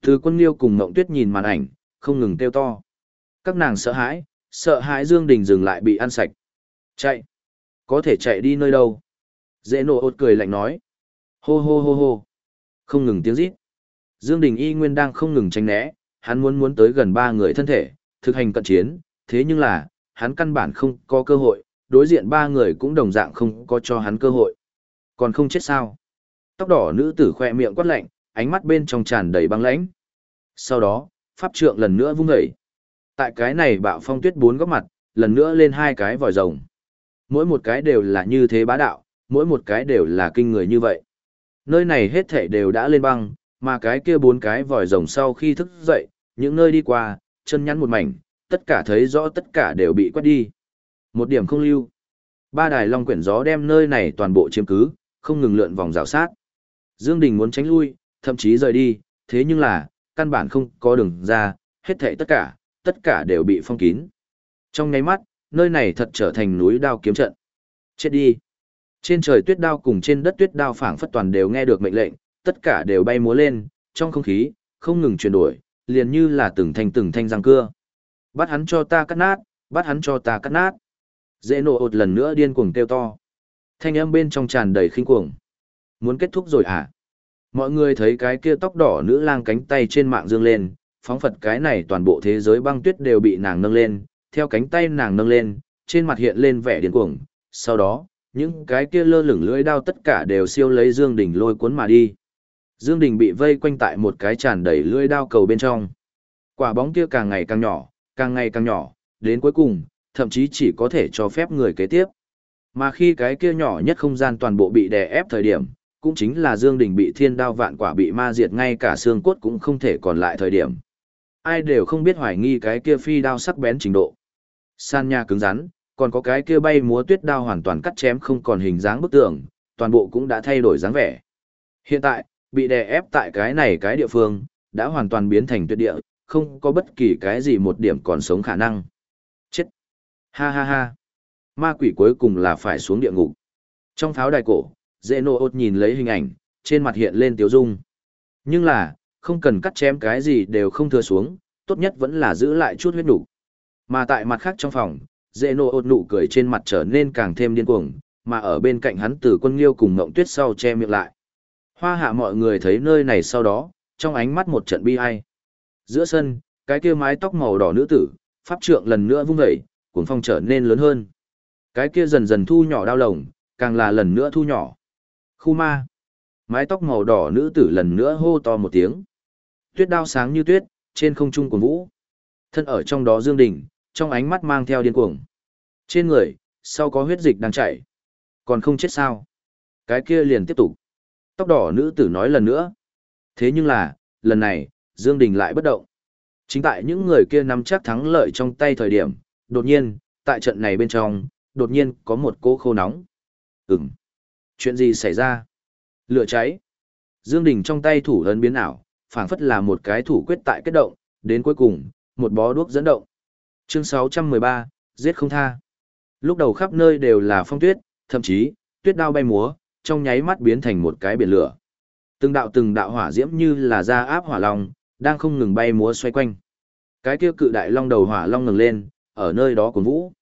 Từ quân liêu cùng Ngộng Tuyết nhìn màn ảnh, không ngừng kêu to. Các nàng sợ hãi, sợ hãi Dương Đình dừng lại bị ăn sạch. Chạy. Có thể chạy đi nơi đâu? Dễ nổ ột cười lạnh nói. Hô hô hô hô. Không ngừng tiếng rít. Dương Đình y nguyên đang không ngừng tránh né, hắn muốn muốn tới gần ba người thân thể, thực hành cận chiến, thế nhưng là, hắn căn bản không có cơ hội, đối diện ba người cũng đồng dạng không có cho hắn cơ hội. Còn không chết sao? Tóc đỏ nữ tử khoe miệng quát lạnh, ánh mắt bên trong tràn đầy băng lãnh. Sau đó, pháp trượng lần nữa vung dậy. Tại cái này bạo phong tuyết bốn góc mặt, lần nữa lên hai cái vòi rồng. Mỗi một cái đều là như thế bá đạo, mỗi một cái đều là kinh người như vậy. Nơi này hết thảy đều đã lên băng, mà cái kia bốn cái vòi rồng sau khi thức dậy, những nơi đi qua, chân nhắn một mảnh, tất cả thấy rõ tất cả đều bị quét đi. Một điểm không lưu. Ba đài long quyển gió đem nơi này toàn bộ chiếm cứ, không ngừng lượn vòng rào sát. Dương Đình muốn tránh lui, thậm chí rời đi, thế nhưng là, căn bản không có đường ra, hết thảy tất cả, tất cả đều bị phong kín. Trong nháy mắt, nơi này thật trở thành núi đao kiếm trận. Chết đi. Trên trời tuyết đao cùng trên đất tuyết đao phảng phất toàn đều nghe được mệnh lệnh, tất cả đều bay múa lên, trong không khí, không ngừng chuyển đổi, liền như là từng thanh từng thanh răng cưa. Bắt hắn cho ta cắt nát, bắt hắn cho ta cắt nát. Dễ nổ ột lần nữa điên cuồng kêu to. Thanh âm bên trong tràn đầy khinh cuồng. Muốn kết thúc rồi à? Mọi người thấy cái kia tóc đỏ nữ lang cánh tay trên mạng dương lên, phóng phật cái này toàn bộ thế giới băng tuyết đều bị nàng nâng lên, theo cánh tay nàng nâng lên, trên mặt hiện lên vẻ điên cuồng. Sau đó, những cái kia lơ lửng lưỡi đao tất cả đều siêu lấy Dương Đình lôi cuốn mà đi. Dương Đình bị vây quanh tại một cái tràn đầy lưỡi đao cầu bên trong. Quả bóng kia càng ngày càng nhỏ, càng ngày càng nhỏ, đến cuối cùng, thậm chí chỉ có thể cho phép người kế tiếp. Mà khi cái kia nhỏ nhất không gian toàn bộ bị đè ép thời điểm, cũng chính là Dương Đình bị thiên đao vạn quả bị ma diệt ngay cả xương cốt cũng không thể còn lại thời điểm. Ai đều không biết hoài nghi cái kia phi đao sắc bén trình độ. San nha cứng rắn, còn có cái kia bay múa tuyết đao hoàn toàn cắt chém không còn hình dáng bức tường, toàn bộ cũng đã thay đổi dáng vẻ. Hiện tại, bị đè ép tại cái này cái địa phương, đã hoàn toàn biến thành tuyệt địa, không có bất kỳ cái gì một điểm còn sống khả năng. Chết! Ha ha ha! Ma quỷ cuối cùng là phải xuống địa ngục. Trong pháo đài cổ, dễ nô ốt nhìn lấy hình ảnh, trên mặt hiện lên tiếu dung. Nhưng là, không cần cắt chém cái gì đều không thừa xuống, tốt nhất vẫn là giữ lại chút huyết đủ. Mà tại mặt khác trong phòng, dễ nô ốt nụ cười trên mặt trở nên càng thêm điên cuồng, mà ở bên cạnh hắn từ quân liêu cùng ngộng tuyết sau che miệng lại. Hoa hạ mọi người thấy nơi này sau đó, trong ánh mắt một trận bi ai. Giữa sân, cái kia mái tóc màu đỏ nữ tử, pháp trượng lần nữa vung dậy, cuồng phong trở nên lớn hơn. Cái kia dần dần thu nhỏ đau lồng, càng là lần nữa thu nhỏ. Khu ma. Mái tóc màu đỏ nữ tử lần nữa hô to một tiếng. Tuyết đao sáng như tuyết, trên không trung cuồng vũ. Thân ở trong đó Dương Đình, trong ánh mắt mang theo điên cuồng. Trên người, sau có huyết dịch đang chảy. Còn không chết sao? Cái kia liền tiếp tục. Tóc đỏ nữ tử nói lần nữa. Thế nhưng là, lần này, Dương Đình lại bất động. Chính tại những người kia nắm chắc thắng lợi trong tay thời điểm, đột nhiên, tại trận này bên trong, đột nhiên có một cỗ khô nóng. Ừm. Chuyện gì xảy ra? Lửa cháy. Dương Đình trong tay thủ ấn biến ảo, phảng phất là một cái thủ quyết tại kết động, đến cuối cùng, một bó đuốc dẫn động. Chương 613, giết không tha. Lúc đầu khắp nơi đều là phong tuyết, thậm chí, tuyết đao bay múa, trong nháy mắt biến thành một cái biển lửa. Từng đạo từng đạo hỏa diễm như là da áp hỏa long, đang không ngừng bay múa xoay quanh. Cái kia cự đại long đầu hỏa long ngừng lên, ở nơi đó cuốn vũ.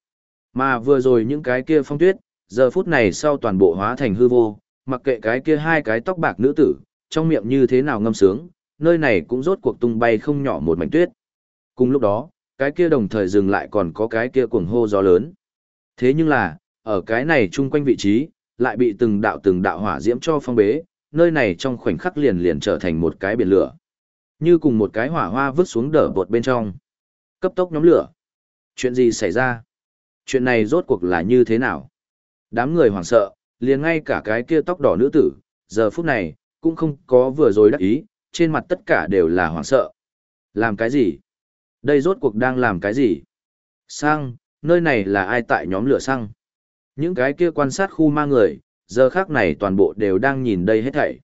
Mà vừa rồi những cái kia phong tuyết, giờ phút này sau toàn bộ hóa thành hư vô, mặc kệ cái kia hai cái tóc bạc nữ tử, trong miệng như thế nào ngâm sướng, nơi này cũng rốt cuộc tung bay không nhỏ một mảnh tuyết. Cùng lúc đó, cái kia đồng thời dừng lại còn có cái kia cuồng hô gió lớn. Thế nhưng là, ở cái này chung quanh vị trí, lại bị từng đạo từng đạo hỏa diễm cho phong bế, nơi này trong khoảnh khắc liền liền trở thành một cái biển lửa. Như cùng một cái hỏa hoa vứt xuống đở bột bên trong. Cấp tốc nhóm lửa. Chuyện gì xảy ra? Chuyện này rốt cuộc là như thế nào? Đám người hoảng sợ, liền ngay cả cái kia tóc đỏ nữ tử, giờ phút này, cũng không có vừa rồi đắc ý, trên mặt tất cả đều là hoảng sợ. Làm cái gì? Đây rốt cuộc đang làm cái gì? Sang, nơi này là ai tại nhóm lửa xăng? Những cái kia quan sát khu ma người, giờ khác này toàn bộ đều đang nhìn đây hết thảy.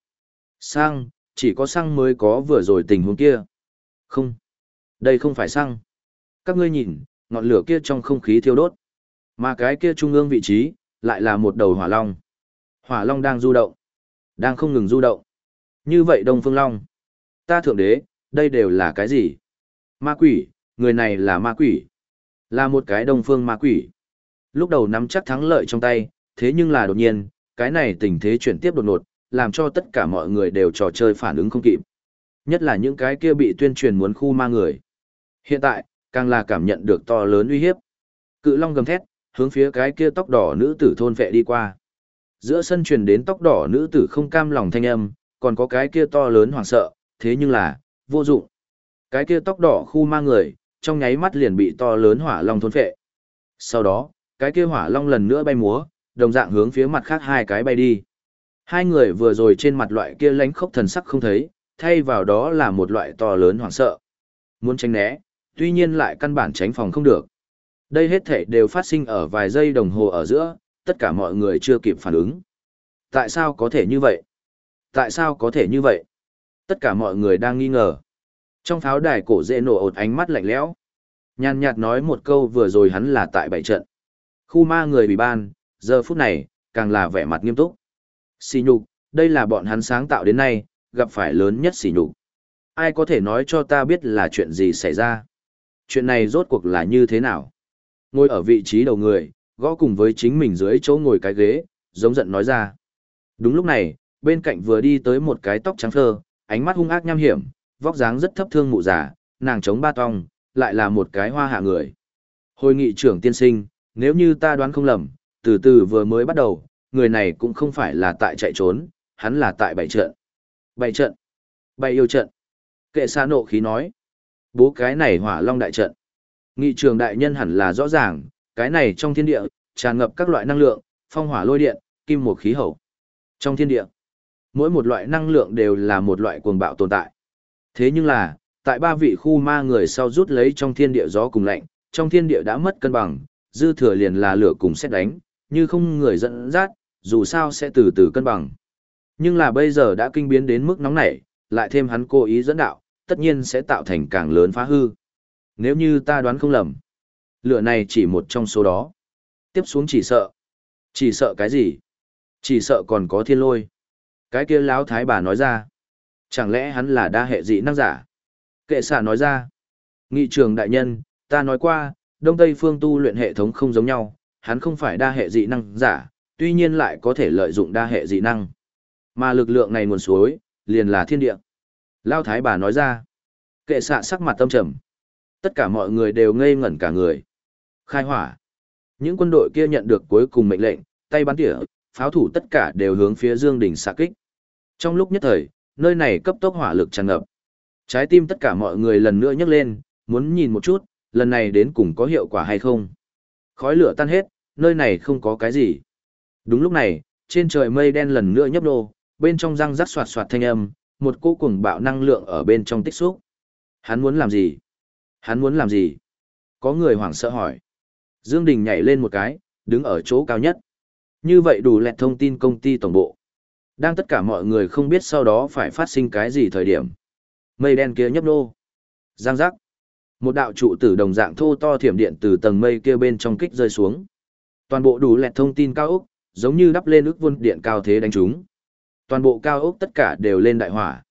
Sang, chỉ có xăng mới có vừa rồi tình huống kia. Không, đây không phải xăng. Các ngươi nhìn, ngọn lửa kia trong không khí thiêu đốt. Mà cái kia trung ương vị trí, lại là một đầu hỏa long. Hỏa long đang du động. Đang không ngừng du động. Như vậy Đông Phương Long. Ta thượng đế, đây đều là cái gì? Ma quỷ, người này là ma quỷ. Là một cái Đông Phương ma quỷ. Lúc đầu nắm chắc thắng lợi trong tay, thế nhưng là đột nhiên, cái này tình thế chuyển tiếp đột ngột, làm cho tất cả mọi người đều trò chơi phản ứng không kịp. Nhất là những cái kia bị tuyên truyền muốn khu ma người. Hiện tại, càng là cảm nhận được to lớn uy hiếp. Cự long gầm thét, hướng phía cái kia tóc đỏ nữ tử thôn vệ đi qua. Giữa sân truyền đến tóc đỏ nữ tử không cam lòng thanh âm, còn có cái kia to lớn hoảng sợ, thế nhưng là, vô dụng. Cái kia tóc đỏ khu ma người, trong nháy mắt liền bị to lớn hỏa long thôn phệ. Sau đó, cái kia hỏa long lần nữa bay múa, đồng dạng hướng phía mặt khác hai cái bay đi. Hai người vừa rồi trên mặt loại kia lánh khốc thần sắc không thấy, thay vào đó là một loại to lớn hoảng sợ. Muốn tránh né, tuy nhiên lại căn bản tránh phòng không được. Đây hết thể đều phát sinh ở vài giây đồng hồ ở giữa, tất cả mọi người chưa kịp phản ứng. Tại sao có thể như vậy? Tại sao có thể như vậy? Tất cả mọi người đang nghi ngờ. Trong pháo đài cổ dễ nổ ột ánh mắt lạnh lẽo. Nhàn nhạt nói một câu vừa rồi hắn là tại bảy trận. Khu ma người bị ban, giờ phút này, càng là vẻ mặt nghiêm túc. Xì nhục, đây là bọn hắn sáng tạo đến nay, gặp phải lớn nhất xì nhục. Ai có thể nói cho ta biết là chuyện gì xảy ra? Chuyện này rốt cuộc là như thế nào? Ngồi ở vị trí đầu người, gõ cùng với chính mình dưới chỗ ngồi cái ghế, giống giận nói ra. Đúng lúc này, bên cạnh vừa đi tới một cái tóc trắng phơ, ánh mắt hung ác nham hiểm, vóc dáng rất thấp thương mụ giả, nàng chống ba tong, lại là một cái hoa hạ người. Hội nghị trưởng tiên sinh, nếu như ta đoán không lầm, từ từ vừa mới bắt đầu, người này cũng không phải là tại chạy trốn, hắn là tại bảy trận. Bảy trận. Bảy yêu trận. Kệ xa nộ khí nói. Bố cái này hỏa long đại trận. Nghị trường đại nhân hẳn là rõ ràng, cái này trong thiên địa, tràn ngập các loại năng lượng, phong hỏa lôi điện, kim một khí hậu. Trong thiên địa, mỗi một loại năng lượng đều là một loại cuồng bạo tồn tại. Thế nhưng là, tại ba vị khu ma người sau rút lấy trong thiên địa gió cùng lạnh, trong thiên địa đã mất cân bằng, dư thừa liền là lửa cùng xét đánh, như không người dẫn dắt, dù sao sẽ từ từ cân bằng. Nhưng là bây giờ đã kinh biến đến mức nóng nảy, lại thêm hắn cố ý dẫn đạo, tất nhiên sẽ tạo thành càng lớn phá hư. Nếu như ta đoán không lầm, lửa này chỉ một trong số đó. Tiếp xuống chỉ sợ. Chỉ sợ cái gì? Chỉ sợ còn có thiên lôi. Cái kia lão thái bà nói ra. Chẳng lẽ hắn là đa hệ dị năng giả? Kệ xả nói ra. Nghị trường đại nhân, ta nói qua, Đông Tây phương tu luyện hệ thống không giống nhau, hắn không phải đa hệ dị năng giả, tuy nhiên lại có thể lợi dụng đa hệ dị năng. Mà lực lượng này nguồn suối, liền là thiên địa. Lao thái bà nói ra. Kệ xạ sắc mặt tâm trầm. Tất cả mọi người đều ngây ngẩn cả người. Khai hỏa. Những quân đội kia nhận được cuối cùng mệnh lệnh, tay bắn tỉa, pháo thủ tất cả đều hướng phía Dương Đình xạ kích. Trong lúc nhất thời, nơi này cấp tốc hỏa lực tràn ngập. Trái tim tất cả mọi người lần nữa nhấc lên, muốn nhìn một chút, lần này đến cùng có hiệu quả hay không. Khói lửa tan hết, nơi này không có cái gì. Đúng lúc này, trên trời mây đen lần nữa nhấp nô, bên trong răng rắc soạt soạt thanh âm, một cô cuồng bạo năng lượng ở bên trong tích xúc. Hắn muốn làm gì? Hắn muốn làm gì? Có người hoảng sợ hỏi. Dương Đình nhảy lên một cái, đứng ở chỗ cao nhất. Như vậy đủ lẹt thông tin công ty tổng bộ. Đang tất cả mọi người không biết sau đó phải phát sinh cái gì thời điểm. Mây đen kia nhấp nô. Giang giác. Một đạo trụ tử đồng dạng thô to thiểm điện từ tầng mây kia bên trong kích rơi xuống. Toàn bộ đủ lẹt thông tin cao ốc, giống như đắp lên ức vun điện cao thế đánh chúng. Toàn bộ cao ốc tất cả đều lên đại hỏa.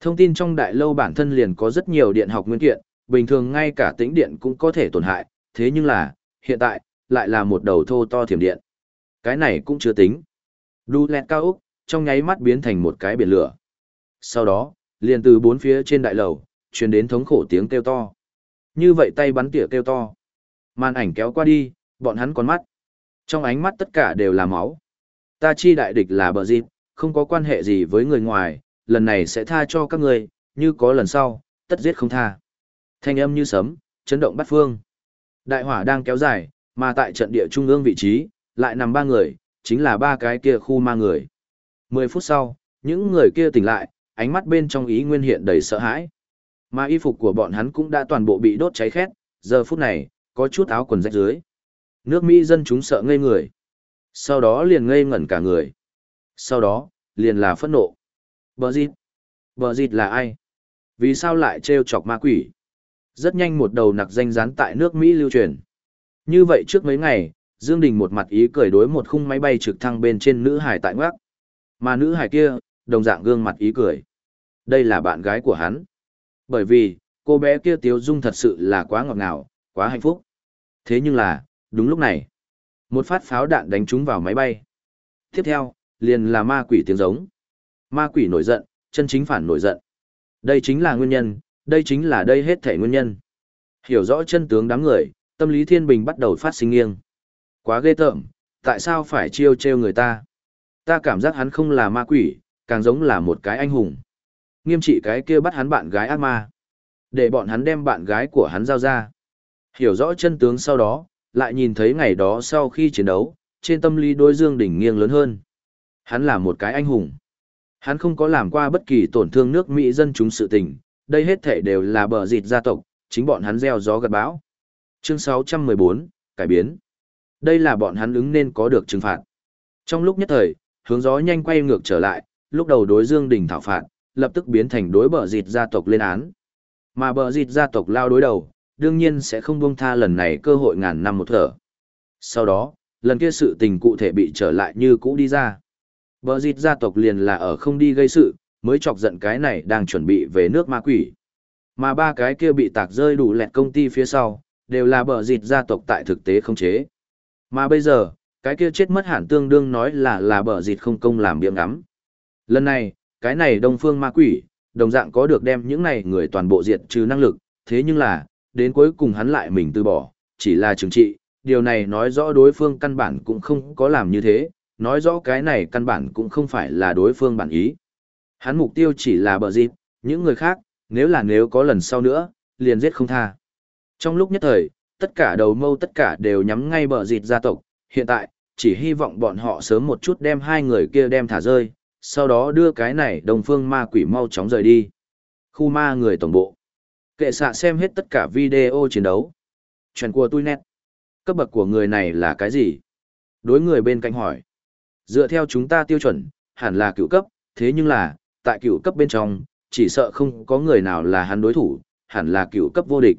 Thông tin trong đại lâu bản thân liền có rất nhiều điện học nguyên kiện, bình thường ngay cả tĩnh điện cũng có thể tổn hại, thế nhưng là, hiện tại, lại là một đầu thô to thiểm điện. Cái này cũng chưa tính. Đu lẹt cao úc trong nháy mắt biến thành một cái biển lửa. Sau đó, liền từ bốn phía trên đại lầu, truyền đến thống khổ tiếng kêu to. Như vậy tay bắn tỉa kêu to. Màn ảnh kéo qua đi, bọn hắn con mắt. Trong ánh mắt tất cả đều là máu. Ta chi đại địch là bờ dịp, không có quan hệ gì với người ngoài, lần này sẽ tha cho các người, như có lần sau, tất giết không tha. Thanh âm như sấm, chấn động bắt phương. Đại hỏa đang kéo dài, mà tại trận địa trung ương vị trí, lại nằm ba người, chính là ba cái kia khu ma người. Mười phút sau, những người kia tỉnh lại, ánh mắt bên trong ý nguyên hiện đầy sợ hãi. Mà y phục của bọn hắn cũng đã toàn bộ bị đốt cháy khét, giờ phút này, có chút áo quần rách dưới. Nước Mỹ dân chúng sợ ngây người. Sau đó liền ngây ngẩn cả người. Sau đó, liền là phẫn nộ. Bờ dịt. Bờ dịt là ai? Vì sao lại trêu chọc ma quỷ? Rất nhanh một đầu nặc danh rán tại nước Mỹ lưu truyền. Như vậy trước mấy ngày, Dương Đình một mặt ý cười đối một khung máy bay trực thăng bên trên nữ hải tại ngoác. Mà nữ hải kia, đồng dạng gương mặt ý cười. Đây là bạn gái của hắn. Bởi vì, cô bé kia tiếu dung thật sự là quá ngọt ngào, quá hạnh phúc. Thế nhưng là, đúng lúc này, một phát pháo đạn đánh trúng vào máy bay. Tiếp theo, liền là ma quỷ tiếng giống. Ma quỷ nổi giận, chân chính phản nổi giận. Đây chính là nguyên nhân, đây chính là đây hết thể nguyên nhân. Hiểu rõ chân tướng đám người, tâm lý thiên bình bắt đầu phát sinh nghiêng. Quá ghê tởm, tại sao phải chiêu trêu người ta? Ta cảm giác hắn không là ma quỷ, càng giống là một cái anh hùng. Nghiêm trị cái kia bắt hắn bạn gái ác ma. Để bọn hắn đem bạn gái của hắn giao ra. Hiểu rõ chân tướng sau đó, lại nhìn thấy ngày đó sau khi chiến đấu, trên tâm lý đối Dương Đình nghiêng lớn hơn. Hắn là một cái anh hùng. Hắn không có làm qua bất kỳ tổn thương nước Mỹ dân chúng sự tình, đây hết thể đều là bờ dịt gia tộc, chính bọn hắn gieo gió gặt bão. Chương 614, cải biến. Đây là bọn hắn ứng nên có được trừng phạt. Trong lúc nhất thời, hướng gió nhanh quay ngược trở lại, lúc đầu đối Dương Đình thảo phạt, lập tức biến thành đối bờ dịt gia tộc lên án. Mà bờ dịt gia tộc lao đối đầu, đương nhiên sẽ không buông tha lần này cơ hội ngàn năm một thở. Sau đó, lần kia sự tình cụ thể bị trở lại như cũ đi ra. Bờ dịt gia tộc liền là ở không đi gây sự, mới chọc giận cái này đang chuẩn bị về nước ma quỷ. Mà ba cái kia bị tạc rơi đủ lẹt công ty phía sau, đều là bờ dịt gia tộc tại thực tế không chế. Mà bây giờ, cái kia chết mất hẳn tương đương nói là là bờ dịt không công làm biếng ngắm. Lần này, cái này đông phương ma quỷ, đồng dạng có được đem những này người toàn bộ diệt trừ năng lực, thế nhưng là, đến cuối cùng hắn lại mình từ bỏ, chỉ là trừng trị, điều này nói rõ đối phương căn bản cũng không có làm như thế, nói rõ cái này căn bản cũng không phải là đối phương bản ý. Hắn mục tiêu chỉ là bờ dịp, những người khác, nếu là nếu có lần sau nữa, liền giết không tha. Trong lúc nhất thời, tất cả đầu mâu tất cả đều nhắm ngay bờ dịt gia tộc, hiện tại, chỉ hy vọng bọn họ sớm một chút đem hai người kia đem thả rơi, sau đó đưa cái này đồng phương ma quỷ mau chóng rời đi. Khu ma người tổng bộ. Kệ xạ xem hết tất cả video chiến đấu. Chuyện của tôi nét. Cấp bậc của người này là cái gì? Đối người bên cạnh hỏi. Dựa theo chúng ta tiêu chuẩn, hẳn là cựu cấp, thế nhưng là, tại cựu cấp bên trong, chỉ sợ không có người nào là hắn đối thủ, hẳn là cựu cấp vô địch.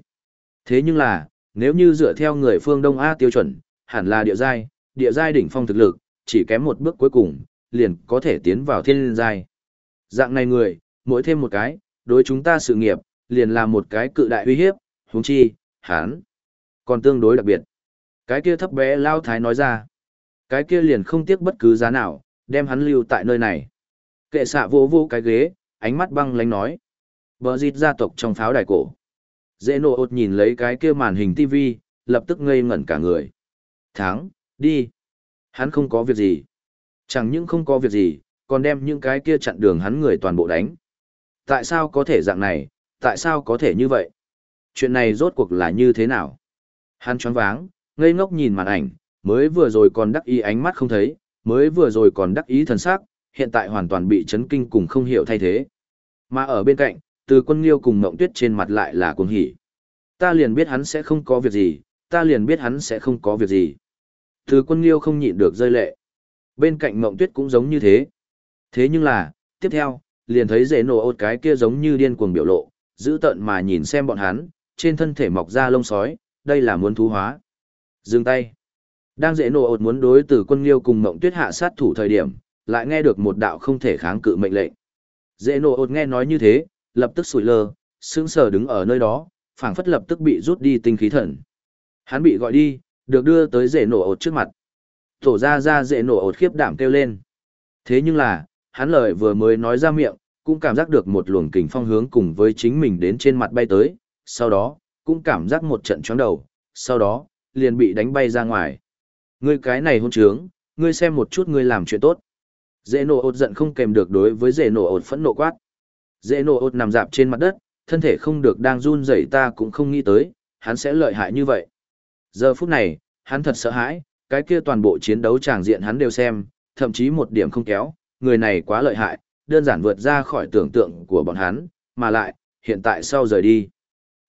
Thế nhưng là, nếu như dựa theo người phương Đông A tiêu chuẩn, hẳn là địa giai, địa giai đỉnh phong thực lực, chỉ kém một bước cuối cùng, liền có thể tiến vào thiên giai. Dạng này người, mỗi thêm một cái, đối chúng ta sự nghiệp, liền là một cái cự đại uy hiếp, huống chi, hắn còn tương đối đặc biệt. Cái kia thấp bé lao thái nói ra, cái kia liền không tiếc bất cứ giá nào, đem hắn lưu tại nơi này. Kệ xạ vô vô cái ghế, ánh mắt băng lánh nói. Bờ dịt gia tộc trong pháo đài cổ. Dễ nộ ột nhìn lấy cái kia màn hình TV, lập tức ngây ngẩn cả người. Tháng, đi. Hắn không có việc gì. Chẳng những không có việc gì, còn đem những cái kia chặn đường hắn người toàn bộ đánh. Tại sao có thể dạng này, tại sao có thể như vậy? Chuyện này rốt cuộc là như thế nào? Hắn choáng váng, ngây ngốc nhìn màn ảnh, mới vừa rồi còn đắc ý ánh mắt không thấy, mới vừa rồi còn đắc ý thần sắc, hiện tại hoàn toàn bị chấn kinh cùng không hiểu thay thế. Mà ở bên cạnh, từ quân liêu cùng mộng tuyết trên mặt lại là cuồng hỉ. Ta liền biết hắn sẽ không có việc gì, ta liền biết hắn sẽ không có việc gì. Từ quân liêu không nhịn được rơi lệ. Bên cạnh mộng tuyết cũng giống như thế. Thế nhưng là, tiếp theo, liền thấy dễ nổ ột cái kia giống như điên cuồng biểu lộ, giữ tận mà nhìn xem bọn hắn, trên thân thể mọc ra lông sói, đây là muốn thú hóa. Dừng tay. Đang dễ nổ ột muốn đối từ quân liêu cùng mộng tuyết hạ sát thủ thời điểm, lại nghe được một đạo không thể kháng cự mệnh lệnh. Dễ nổ ột nghe nói như thế, lập tức sủi lơ, sững sờ đứng ở nơi đó, phảng phất lập tức bị rút đi tinh khí thần. Hắn bị gọi đi, được đưa tới dễ nổ ột trước mặt. Tổ ra ra dễ nổ ột khiếp đảm kêu lên. Thế nhưng là, hắn lời vừa mới nói ra miệng, cũng cảm giác được một luồng kình phong hướng cùng với chính mình đến trên mặt bay tới, sau đó, cũng cảm giác một trận chóng đầu, sau đó, liền bị đánh bay ra ngoài. Ngươi cái này hôn trướng, ngươi xem một chút ngươi làm chuyện tốt. Dễ nổ ột giận không kèm được đối với dễ nổ ột phẫn nộ quát. Dễ nổ ột nằm dạp trên mặt đất, thân thể không được đang run rẩy ta cũng không nghĩ tới, hắn sẽ lợi hại như vậy. Giờ phút này, hắn thật sợ hãi, cái kia toàn bộ chiến đấu tràng diện hắn đều xem, thậm chí một điểm không kéo, người này quá lợi hại, đơn giản vượt ra khỏi tưởng tượng của bọn hắn, mà lại, hiện tại sau rời đi.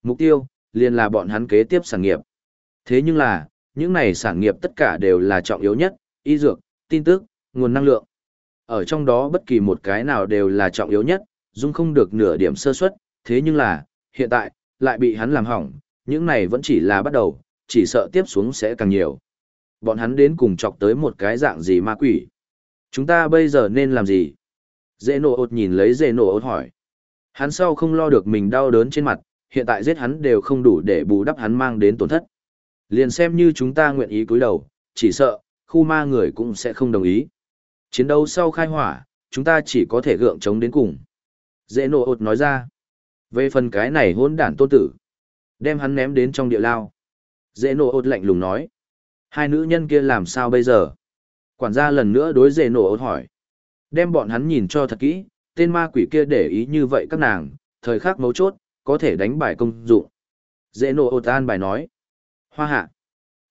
Mục tiêu, liền là bọn hắn kế tiếp sản nghiệp. Thế nhưng là, những này sản nghiệp tất cả đều là trọng yếu nhất, y dược, tin tức, nguồn năng lượng. Ở trong đó bất kỳ một cái nào đều là trọng yếu nhất, dung không được nửa điểm sơ suất, thế nhưng là, hiện tại, lại bị hắn làm hỏng, những này vẫn chỉ là bắt đầu, chỉ sợ tiếp xuống sẽ càng nhiều. Bọn hắn đến cùng chọc tới một cái dạng gì ma quỷ. Chúng ta bây giờ nên làm gì? Dễ nổ ột nhìn lấy dễ nổ ột hỏi. Hắn sau không lo được mình đau đớn trên mặt, hiện tại giết hắn đều không đủ để bù đắp hắn mang đến tổn thất. Liền xem như chúng ta nguyện ý cúi đầu, chỉ sợ, khu ma người cũng sẽ không đồng ý. Chiến đấu sau khai hỏa, chúng ta chỉ có thể gượng chống đến cùng. Dễ nổ ột nói ra. Về phần cái này hôn đản tôn tử. Đem hắn ném đến trong địa lao. Dễ nổ ột lạnh lùng nói. Hai nữ nhân kia làm sao bây giờ? Quản gia lần nữa đối dề nổ hỏi. Đem bọn hắn nhìn cho thật kỹ, tên ma quỷ kia để ý như vậy các nàng, thời khắc mấu chốt, có thể đánh bài công dụng. Dễ nổ ột an bài nói. Hoa hạ.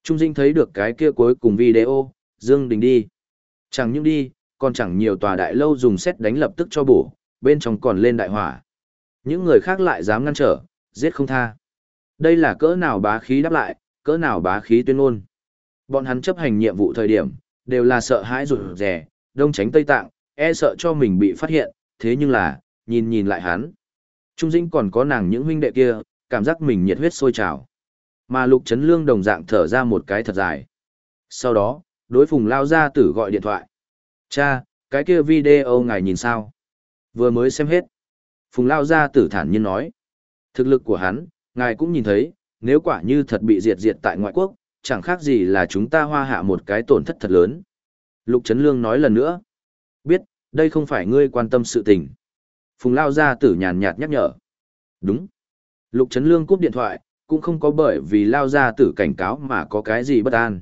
Trung Dinh thấy được cái kia cuối cùng video, Dương Đình đi. Chẳng những đi, còn chẳng nhiều tòa đại lâu dùng xét đánh lập tức cho bổ, bên trong còn lên đại hỏa. Những người khác lại dám ngăn trở, giết không tha. Đây là cỡ nào bá khí đáp lại, cỡ nào bá khí tuyên ngôn. Bọn hắn chấp hành nhiệm vụ thời điểm, đều là sợ hãi rụt rè, đông tránh Tây Tạng, e sợ cho mình bị phát hiện, thế nhưng là, nhìn nhìn lại hắn. Trung Dĩnh còn có nàng những huynh đệ kia, cảm giác mình nhiệt huyết sôi trào. Mà Lục Trấn Lương đồng dạng thở ra một cái thật dài. Sau đó, đối phùng lao gia tử gọi điện thoại. Cha, cái kia video ngài nhìn sao? Vừa mới xem hết. Phùng lao gia tử thản nhiên nói. Thực lực của hắn, ngài cũng nhìn thấy, nếu quả như thật bị diệt diệt tại ngoại quốc, chẳng khác gì là chúng ta hoa hạ một cái tổn thất thật lớn. Lục Trấn Lương nói lần nữa. Biết, đây không phải ngươi quan tâm sự tình. Phùng Lao Gia Tử nhàn nhạt nhắc nhở. Đúng. Lục Trấn Lương cúp điện thoại, cũng không có bởi vì Lao Gia Tử cảnh cáo mà có cái gì bất an.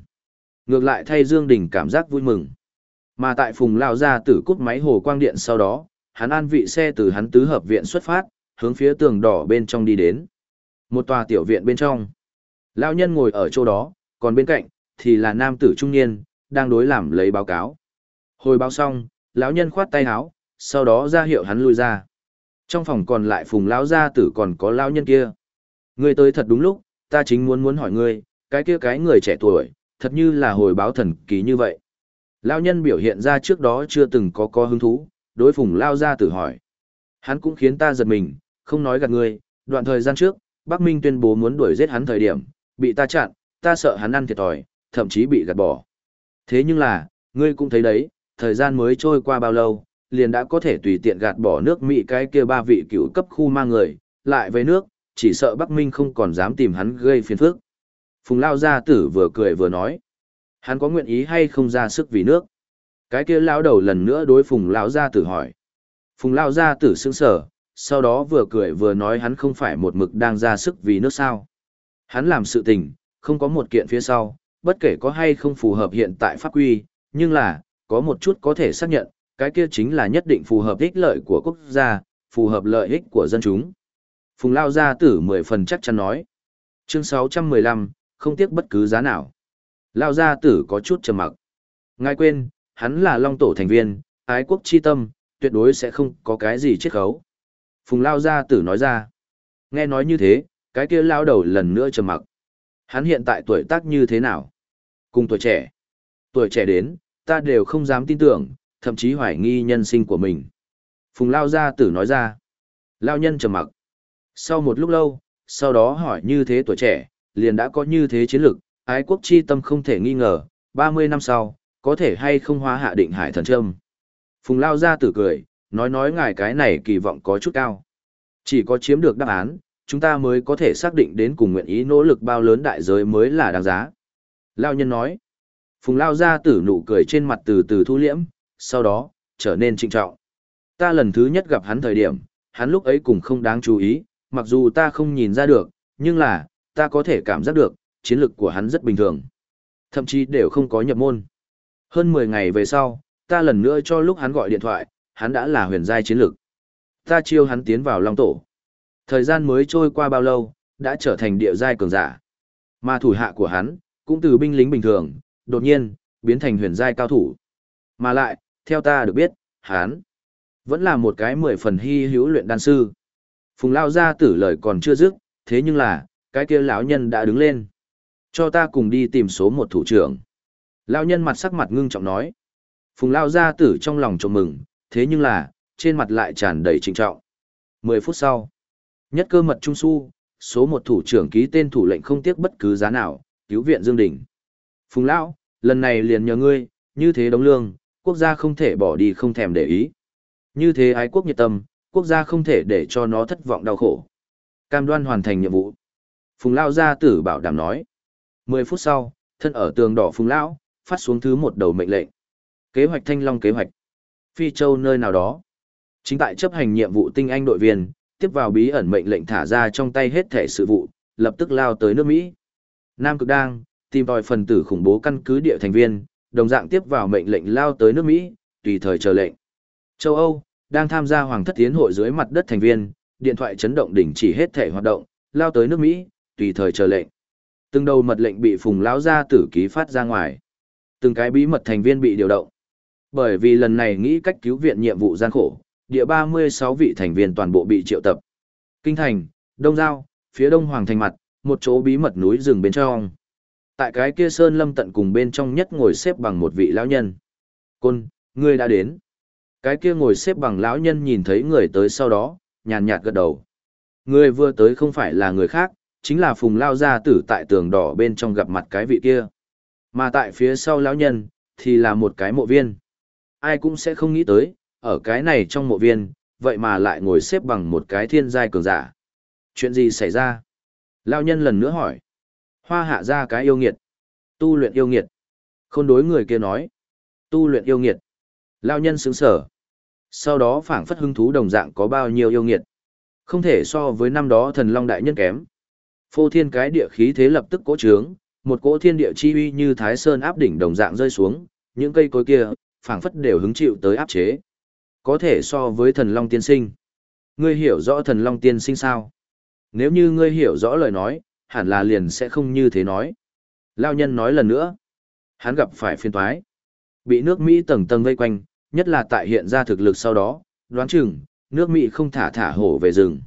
Ngược lại thay Dương Đình cảm giác vui mừng. Mà tại Phùng Lao Gia Tử cút máy hồ quang điện sau đó, hắn an vị xe từ hắn tứ hợp viện xuất phát, hướng phía tường đỏ bên trong đi đến. Một tòa tiểu viện bên trong. Lão nhân ngồi ở chỗ đó, còn bên cạnh, thì là nam tử trung niên, đang đối làm lấy báo cáo. Hồi báo xong, lão nhân khoát tay áo, sau đó ra hiệu hắn lui ra. Trong phòng còn lại phùng lão gia tử còn có lão nhân kia. Ngươi tới thật đúng lúc, ta chính muốn muốn hỏi ngươi, cái kia cái người trẻ tuổi, thật như là hồi báo thần kỳ như vậy. Lão nhân biểu hiện ra trước đó chưa từng có có hứng thú, đối phùng lao ra tử hỏi. Hắn cũng khiến ta giật mình, không nói gạt ngươi, đoạn thời gian trước, Bắc Minh tuyên bố muốn đuổi giết hắn thời điểm, bị ta chặn, ta sợ hắn ăn thiệt thòi, thậm chí bị gạt bỏ. Thế nhưng là, ngươi cũng thấy đấy, thời gian mới trôi qua bao lâu, liền đã có thể tùy tiện gạt bỏ nước Mỹ cái kia ba vị cựu cấp khu mang người, lại về nước, chỉ sợ Bắc Minh không còn dám tìm hắn gây phiền phức. Phùng Lao Gia Tử vừa cười vừa nói, hắn có nguyện ý hay không ra sức vì nước. Cái kia lão đầu lần nữa đối Phùng Lao Gia Tử hỏi. Phùng Lao Gia Tử sững sở, sau đó vừa cười vừa nói hắn không phải một mực đang ra sức vì nước sao. Hắn làm sự tình, không có một kiện phía sau, bất kể có hay không phù hợp hiện tại pháp quy, nhưng là, có một chút có thể xác nhận, cái kia chính là nhất định phù hợp ích lợi của quốc gia, phù hợp lợi ích của dân chúng. Phùng Lao Gia Tử mười phần chắc chắn nói. Chương 615, không tiếc bất cứ giá nào. Lao Gia Tử có chút trầm mặc. Ngài quên, hắn là Long Tổ thành viên, ái quốc chi tâm, tuyệt đối sẽ không có cái gì chết khấu. Phùng Lao Gia Tử nói ra. Nghe nói như thế, cái kia lao đầu lần nữa trầm mặc. Hắn hiện tại tuổi tác như thế nào? Cùng tuổi trẻ. Tuổi trẻ đến, ta đều không dám tin tưởng, thậm chí hoài nghi nhân sinh của mình. Phùng Lao Gia Tử nói ra. Lao nhân trầm mặc. Sau một lúc lâu, sau đó hỏi như thế tuổi trẻ, liền đã có như thế chiến lược, ái quốc chi tâm không thể nghi ngờ, 30 năm sau, có thể hay không hóa hạ định hải thần trâm. Phùng Lao Gia Tử cười, nói nói ngài cái này kỳ vọng có chút cao. Chỉ có chiếm được đáp án, chúng ta mới có thể xác định đến cùng nguyện ý nỗ lực bao lớn đại giới mới là đáng giá. Lao nhân nói. Phùng Lao ra tử nụ cười trên mặt từ từ thu liễm, sau đó, trở nên trịnh trọng. Ta lần thứ nhất gặp hắn thời điểm, hắn lúc ấy cũng không đáng chú ý, mặc dù ta không nhìn ra được, nhưng là, ta có thể cảm giác được, chiến lực của hắn rất bình thường. Thậm chí đều không có nhập môn. Hơn 10 ngày về sau, ta lần nữa cho lúc hắn gọi điện thoại, hắn đã là huyền giai chiến lực. Ta chiêu hắn tiến vào Long Tổ. Thời gian mới trôi qua bao lâu, đã trở thành địa giai cường giả. Mà thủ hạ của hắn, cũng từ binh lính bình thường, đột nhiên, biến thành huyền giai cao thủ. Mà lại, theo ta được biết, hắn vẫn là một cái mười phần hy hữu luyện đan sư. Phùng Lao ra tử lời còn chưa dứt, thế nhưng là, cái kia lão nhân đã đứng lên. Cho ta cùng đi tìm số một thủ trưởng. Lão nhân mặt sắc mặt ngưng trọng nói. Phùng Lao gia tử trong lòng trộm mừng, thế nhưng là, trên mặt lại tràn đầy trịnh trọng. Mười phút sau, nhất cơ mật trung su, số một thủ trưởng ký tên thủ lệnh không tiếc bất cứ giá nào, cứu viện Dương Đình. Phùng Lão, lần này liền nhờ ngươi, như thế đóng lương, quốc gia không thể bỏ đi không thèm để ý. Như thế ái quốc nhiệt tâm, quốc gia không thể để cho nó thất vọng đau khổ. Cam đoan hoàn thành nhiệm vụ. Phùng Lão ra tử bảo đảm nói. Mười phút sau, thân ở tường đỏ Phùng Lão, phát xuống thứ một đầu mệnh lệnh. Kế hoạch Thanh Long kế hoạch. Phi Châu nơi nào đó. Chính tại chấp hành nhiệm vụ tinh anh đội viên, tiếp vào bí ẩn mệnh lệnh thả ra trong tay hết thể sự vụ, lập tức lao tới nước Mỹ. Nam Cực đang tìm tòi phần tử khủng bố căn cứ địa thành viên, đồng dạng tiếp vào mệnh lệnh lao tới nước Mỹ, tùy thời chờ lệnh. Châu Âu, đang tham gia Hoàng thất tiến hội dưới mặt đất thành viên, điện thoại chấn động đỉnh chỉ hết thể hoạt động, lao tới nước Mỹ, tùy thời chờ lệnh. Từng đầu mật lệnh bị Phùng lão gia tử ký phát ra ngoài. Từng cái bí mật thành viên bị điều động. Bởi vì lần này nghĩ cách cứu viện nhiệm vụ gian khổ, địa 36 vị thành viên toàn bộ bị triệu tập. Kinh thành, Đông Giao, phía đông Hoàng thành mặt, một chỗ bí mật núi rừng bên trong. Tại cái kia sơn lâm tận cùng bên trong nhất ngồi xếp bằng một vị lão nhân. Côn, ngươi đã đến. Cái kia ngồi xếp bằng lão nhân nhìn thấy người tới sau đó, nhàn nhạt gật đầu. Người vừa tới không phải là người khác, chính là phùng lao gia tử tại tường đỏ bên trong gặp mặt cái vị kia. Mà tại phía sau lão nhân, thì là một cái mộ viên. Ai cũng sẽ không nghĩ tới, ở cái này trong mộ viên, vậy mà lại ngồi xếp bằng một cái thiên giai cường giả. Chuyện gì xảy ra? Lão nhân lần nữa hỏi. Hoa hạ ra cái yêu nghiệt. Tu luyện yêu nghiệt. Khôn đối người kia nói. Tu luyện yêu nghiệt. Lão nhân sướng sở. Sau đó phảng phất hưng thú đồng dạng có bao nhiêu yêu nghiệt. Không thể so với năm đó thần long đại nhân kém. Phô thiên cái địa khí thế lập tức cố trướng, một cỗ thiên địa chi uy như thái sơn áp đỉnh đồng dạng rơi xuống, những cây cối kia, phảng phất đều hứng chịu tới áp chế. Có thể so với thần long tiên sinh. Ngươi hiểu rõ thần long tiên sinh sao? Nếu như ngươi hiểu rõ lời nói, hẳn là liền sẽ không như thế nói. Lao nhân nói lần nữa. Hắn gặp phải phiên toái. Bị nước Mỹ tầng tầng vây quanh, nhất là tại hiện ra thực lực sau đó, đoán chừng, nước Mỹ không thả thả hổ về rừng.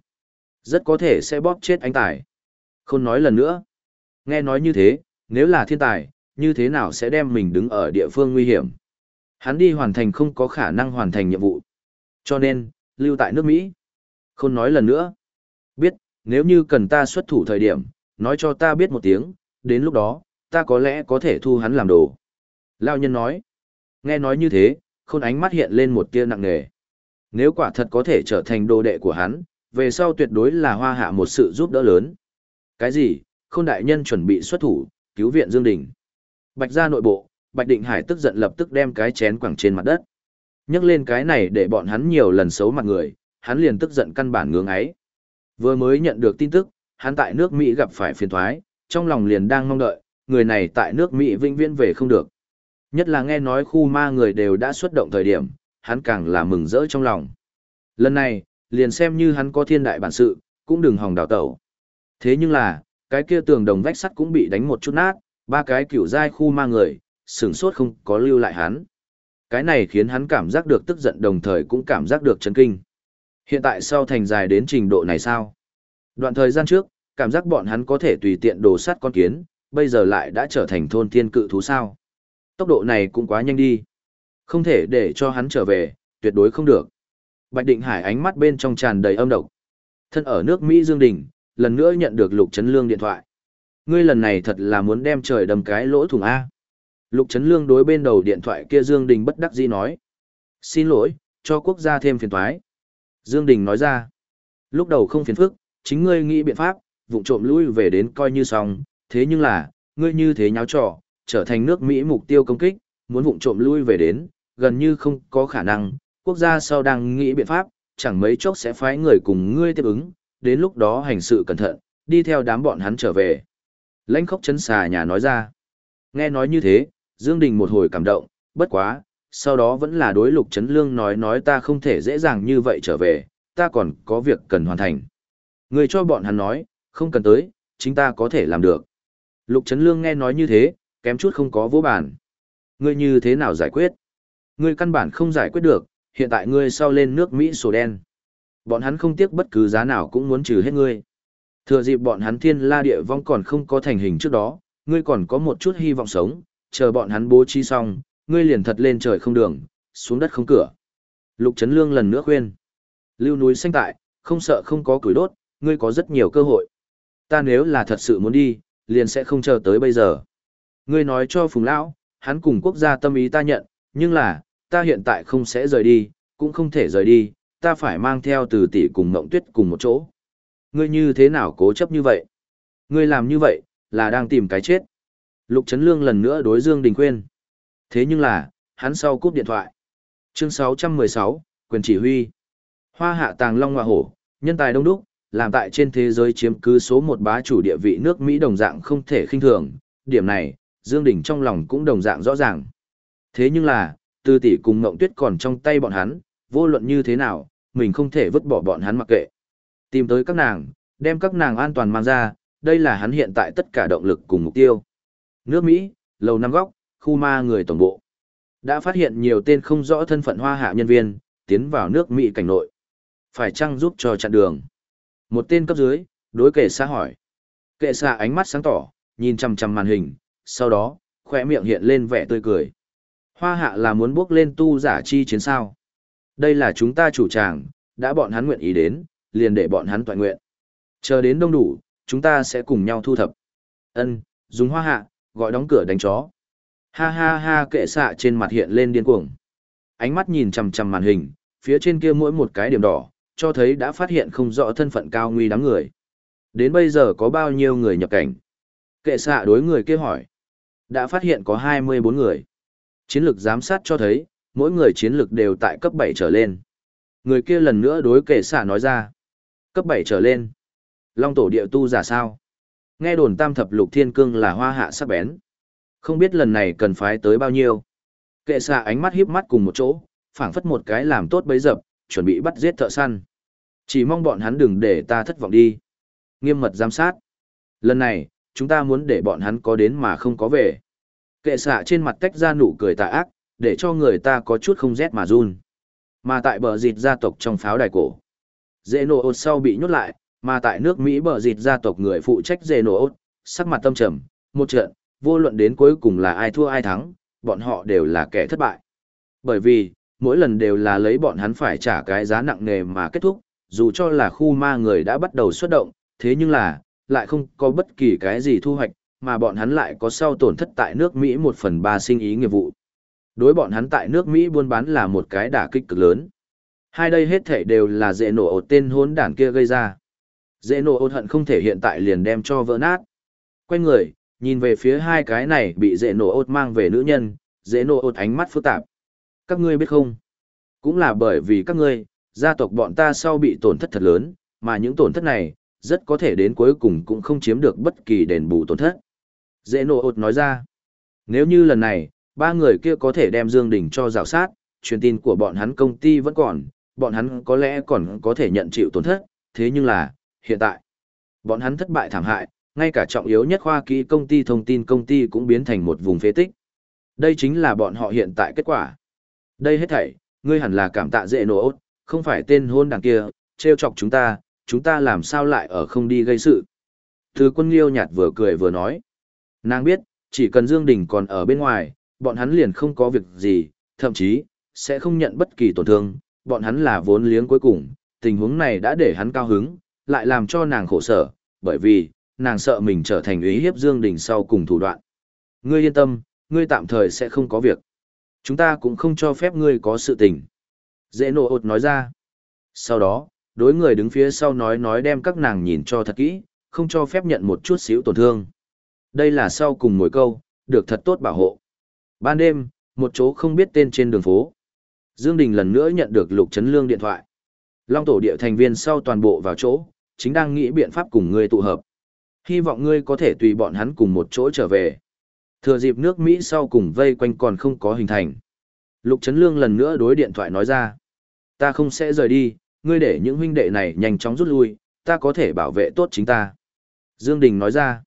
Rất có thể sẽ bóp chết anh tài khôn nói lần nữa. Nghe nói như thế, nếu là thiên tài, như thế nào sẽ đem mình đứng ở địa phương nguy hiểm. Hắn đi hoàn thành không có khả năng hoàn thành nhiệm vụ. Cho nên, lưu tại nước Mỹ. khôn nói lần nữa. Biết, nếu như cần ta xuất thủ thời điểm, nói cho ta biết một tiếng, đến lúc đó, ta có lẽ có thể thu hắn làm đồ. Lao nhân nói. Nghe nói như thế, khôn ánh mắt hiện lên một tia nặng nề. Nếu quả thật có thể trở thành đồ đệ của hắn, về sau tuyệt đối là hoa hạ một sự giúp đỡ lớn. Cái gì, khôn đại nhân chuẩn bị xuất thủ, cứu viện Dương Đình. Bạch gia nội bộ, Bạch Định Hải tức giận lập tức đem cái chén quẳng trên mặt đất. Nhắc lên cái này để bọn hắn nhiều lần xấu mặt người, hắn liền tức giận căn bản ngưỡng ấy. Vừa mới nhận được tin tức, hắn tại nước Mỹ gặp phải phiền toái trong lòng liền đang mong đợi, người này tại nước Mỹ vĩnh viễn về không được. Nhất là nghe nói khu ma người đều đã xuất động thời điểm, hắn càng là mừng rỡ trong lòng. Lần này, liền xem như hắn có thiên đại bản sự, cũng đừng hòng đào tẩu. Thế nhưng là, cái kia tường đồng vách sắt cũng bị đánh một chút nát, ba cái kiểu dai khu ma người, sửng sốt không có lưu lại hắn. Cái này khiến hắn cảm giác được tức giận đồng thời cũng cảm giác được chấn kinh. Hiện tại sao thành dài đến trình độ này sao? Đoạn thời gian trước, cảm giác bọn hắn có thể tùy tiện đổ sắt con kiến, bây giờ lại đã trở thành thôn thiên cự thú sao? Tốc độ này cũng quá nhanh đi. Không thể để cho hắn trở về, tuyệt đối không được. Bạch Định Hải ánh mắt bên trong tràn đầy âm độc. Thân ở nước Mỹ Dương Đình, lần nữa nhận được Lục Trấn Lương điện thoại. Ngươi lần này thật là muốn đem trời đầm cái lỗ thủng A. Lục Trấn Lương đối bên đầu điện thoại kia Dương Đình bất đắc dĩ nói. Xin lỗi, cho quốc gia thêm phiền toái. Dương Đình nói ra. Lúc đầu không phiền phức, chính ngươi nghĩ biện pháp, vụng trộm lui về đến coi như xong, thế nhưng là, ngươi như thế nháo trò, trở thành nước Mỹ mục tiêu công kích, muốn vụng trộm lui về đến, gần như không có khả năng, quốc gia sau đang nghĩ biện pháp, chẳng mấy chốc sẽ phái người cùng ngươi tiếp ứng, đến lúc đó hành sự cẩn thận, đi theo đám bọn hắn trở về. Lãnh khốc chấn xà nhà nói ra. Nghe nói như thế, Dương Đình một hồi cảm động, bất quá, sau đó vẫn là đối lục chấn lương nói nói ta không thể dễ dàng như vậy trở về, ta còn có việc cần hoàn thành. Người cho bọn hắn nói, không cần tới, chính ta có thể làm được. Lục chấn lương nghe nói như thế, kém chút không có vô bản. Ngươi như thế nào giải quyết? Ngươi căn bản không giải quyết được, hiện tại ngươi sau lên nước Mỹ sổ đen. Bọn hắn không tiếc bất cứ giá nào cũng muốn trừ hết ngươi. Thừa dịp bọn hắn thiên la địa vong còn không có thành hình trước đó, ngươi còn có một chút hy vọng sống, chờ bọn hắn bố trí xong, ngươi liền thật lên trời không đường, xuống đất không cửa. Lục Trấn Lương lần nữa khuyên. Lưu núi xanh tại, không sợ không có củi đốt, ngươi có rất nhiều cơ hội. Ta nếu là thật sự muốn đi, liền sẽ không chờ tới bây giờ. Ngươi nói cho Phùng Lão, hắn cùng quốc gia tâm ý ta nhận, nhưng là, ta hiện tại không sẽ rời đi, cũng không thể rời đi, ta phải mang theo từ tỷ cùng mộng tuyết cùng một chỗ. Ngươi như thế nào cố chấp như vậy? Ngươi làm như vậy, là đang tìm cái chết. Lục Trấn Lương lần nữa đối Dương Đình Quyên. Thế nhưng là, hắn sau cúp điện thoại. Chương 616, quyền chỉ huy. Hoa hạ tàng long hoa hổ, nhân tài đông đúc, làm tại trên thế giới chiếm cứ số một bá chủ địa vị nước Mỹ đồng dạng không thể khinh thường. Điểm này, Dương Đình trong lòng cũng đồng dạng rõ ràng. Thế nhưng là, Tư tỷ cùng Ngộng Tuyết còn trong tay bọn hắn, vô luận như thế nào, mình không thể vứt bỏ bọn hắn mặc kệ. Tìm tới các nàng, đem các nàng an toàn mang ra, đây là hắn hiện tại tất cả động lực cùng mục tiêu. Nước Mỹ, lầu năm góc, khu ma người tổng bộ. Đã phát hiện nhiều tên không rõ thân phận hoa hạ nhân viên, tiến vào nước Mỹ cảnh nội. Phải chăng giúp cho chặn đường? Một tên cấp dưới, đối kệ xa hỏi. Kệ xa ánh mắt sáng tỏ, nhìn chằm chằm màn hình, sau đó, khỏe miệng hiện lên vẻ tươi cười. Hoa hạ là muốn bước lên tu giả chi chiến sao. Đây là chúng ta chủ tràng, đã bọn hắn nguyện ý đến, liền để bọn hắn toàn nguyện. Chờ đến đông đủ, chúng ta sẽ cùng nhau thu thập. Ân, dùng hoa hạ, gọi đóng cửa đánh chó. Ha ha ha kệ xạ trên mặt hiện lên điên cuồng. Ánh mắt nhìn chằm chằm màn hình, phía trên kia mỗi một cái điểm đỏ, cho thấy đã phát hiện không rõ thân phận cao nguy đám người. Đến bây giờ có bao nhiêu người nhập cảnh? Kệ xạ đối người kia hỏi. Đã phát hiện có 24 người. Chiến lược giám sát cho thấy, mỗi người chiến lược đều tại cấp 7 trở lên. Người kia lần nữa đối kệ xạ nói ra. Cấp 7 trở lên. Long tổ địa tu giả sao? Nghe đồn tam thập lục thiên cương là hoa hạ sắc bén. Không biết lần này cần phái tới bao nhiêu. Kệ xạ ánh mắt híp mắt cùng một chỗ, phảng phất một cái làm tốt bấy dập, chuẩn bị bắt giết thợ săn. Chỉ mong bọn hắn đừng để ta thất vọng đi. Nghiêm mật giám sát. Lần này, chúng ta muốn để bọn hắn có đến mà không có về. Kệ xạ trên mặt tách ra nụ cười tà ác, để cho người ta có chút không rét mà run. Mà tại bờ dịt gia tộc trong pháo đài cổ. Dễ nổ ột sau bị nhốt lại, mà tại nước Mỹ bờ dịt gia tộc người phụ trách dễ nổ ột, sắc mặt tâm trầm, một trận, vô luận đến cuối cùng là ai thua ai thắng, bọn họ đều là kẻ thất bại. Bởi vì, mỗi lần đều là lấy bọn hắn phải trả cái giá nặng nề mà kết thúc, dù cho là khu ma người đã bắt đầu xuất động, thế nhưng là, lại không có bất kỳ cái gì thu hoạch, mà bọn hắn lại có sau tổn thất tại nước Mỹ một phần ba sinh ý nghiệp vụ. Đối bọn hắn tại nước Mỹ buôn bán là một cái đả kích cực lớn. Hai đây hết thể đều là dễ nổ ột tên hốn đản kia gây ra. Dễ nổ ột hận không thể hiện tại liền đem cho vỡ nát. Quay người, nhìn về phía hai cái này bị dễ nổ ột mang về nữ nhân, dễ nổ ột ánh mắt phức tạp. Các ngươi biết không? Cũng là bởi vì các ngươi, gia tộc bọn ta sau bị tổn thất thật lớn, mà những tổn thất này, rất có thể đến cuối cùng cũng không chiếm được bất kỳ đền bù tổn thất. Dễ nổ ột nói ra, nếu như lần này, ba người kia có thể đem Dương Đình cho rào sát, truyền tin của bọn hắn công ty vẫn còn, bọn hắn có lẽ còn có thể nhận chịu tổn thất, thế nhưng là, hiện tại, bọn hắn thất bại thảm hại, ngay cả trọng yếu nhất khoa kỹ công ty thông tin công ty cũng biến thành một vùng phế tích. Đây chính là bọn họ hiện tại kết quả. Đây hết thảy, ngươi hẳn là cảm tạ dễ nổ ốt, không phải tên hôn đằng kia, treo chọc chúng ta, chúng ta làm sao lại ở không đi gây sự. Thứ quân liêu nhạt vừa cười vừa nói. Nàng biết, chỉ cần Dương Đình còn ở bên ngoài, bọn hắn liền không có việc gì, thậm chí, sẽ không nhận bất kỳ tổn thương, bọn hắn là vốn liếng cuối cùng, tình huống này đã để hắn cao hứng, lại làm cho nàng khổ sở, bởi vì, nàng sợ mình trở thành ý hiếp Dương Đình sau cùng thủ đoạn. Ngươi yên tâm, ngươi tạm thời sẽ không có việc. Chúng ta cũng không cho phép ngươi có sự tình. Dễ nộ ột nói ra. Sau đó, đối người đứng phía sau nói nói đem các nàng nhìn cho thật kỹ, không cho phép nhận một chút xíu tổn thương. Đây là sau cùng mỗi câu, được thật tốt bảo hộ. Ban đêm, một chỗ không biết tên trên đường phố. Dương Đình lần nữa nhận được Lục Trấn Lương điện thoại. Long tổ địa thành viên sau toàn bộ vào chỗ, chính đang nghĩ biện pháp cùng ngươi tụ hợp. Hy vọng ngươi có thể tùy bọn hắn cùng một chỗ trở về. Thừa dịp nước Mỹ sau cùng vây quanh còn không có hình thành. Lục Trấn Lương lần nữa đối điện thoại nói ra. Ta không sẽ rời đi, ngươi để những huynh đệ này nhanh chóng rút lui, ta có thể bảo vệ tốt chính ta. Dương Đình nói ra.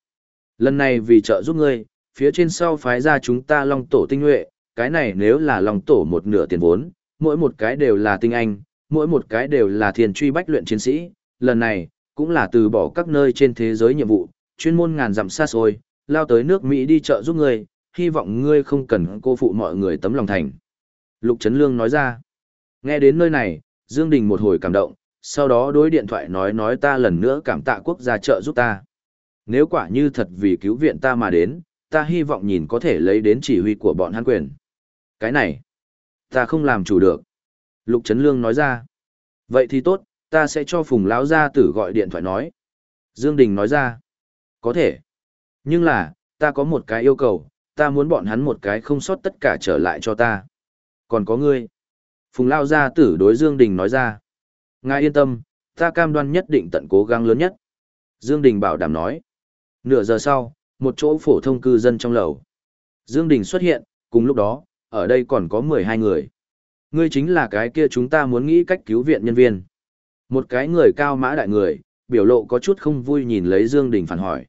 Lần này vì trợ giúp ngươi, phía trên sau phái ra chúng ta long tổ tinh nhuệ, cái này nếu là long tổ một nửa tiền vốn, mỗi một cái đều là tinh anh, mỗi một cái đều là thiền truy bách luyện chiến sĩ, lần này, cũng là từ bỏ các nơi trên thế giới nhiệm vụ, chuyên môn ngàn dặm xa xôi, lao tới nước Mỹ đi chợ giúp ngươi, hy vọng ngươi không cần cô phụ mọi người tấm lòng thành. Lục Trấn Lương nói ra, nghe đến nơi này, Dương Đình một hồi cảm động, sau đó đối điện thoại nói nói ta lần nữa cảm tạ quốc gia trợ giúp ta. Nếu quả như thật vì cứu viện ta mà đến, ta hy vọng nhìn có thể lấy đến chỉ huy của bọn hắn quyền. Cái này, ta không làm chủ được. Lục Trấn Lương nói ra. Vậy thì tốt, ta sẽ cho Phùng Lão Gia Tử gọi điện thoại nói. Dương Đình nói ra. Có thể. Nhưng là, ta có một cái yêu cầu, ta muốn bọn hắn một cái không sót tất cả trở lại cho ta. Còn có ngươi. Phùng Lão Gia Tử đối Dương Đình nói ra. Ngài yên tâm, ta cam đoan nhất định tận cố gắng lớn nhất. Dương Đình bảo đảm nói. Nửa giờ sau, một chỗ phổ thông cư dân trong lầu. Dương Đình xuất hiện, cùng lúc đó, ở đây còn có 12 người. Ngươi chính là cái kia chúng ta muốn nghĩ cách cứu viện nhân viên. Một cái người cao mã đại người, biểu lộ có chút không vui nhìn lấy Dương Đình phản hỏi.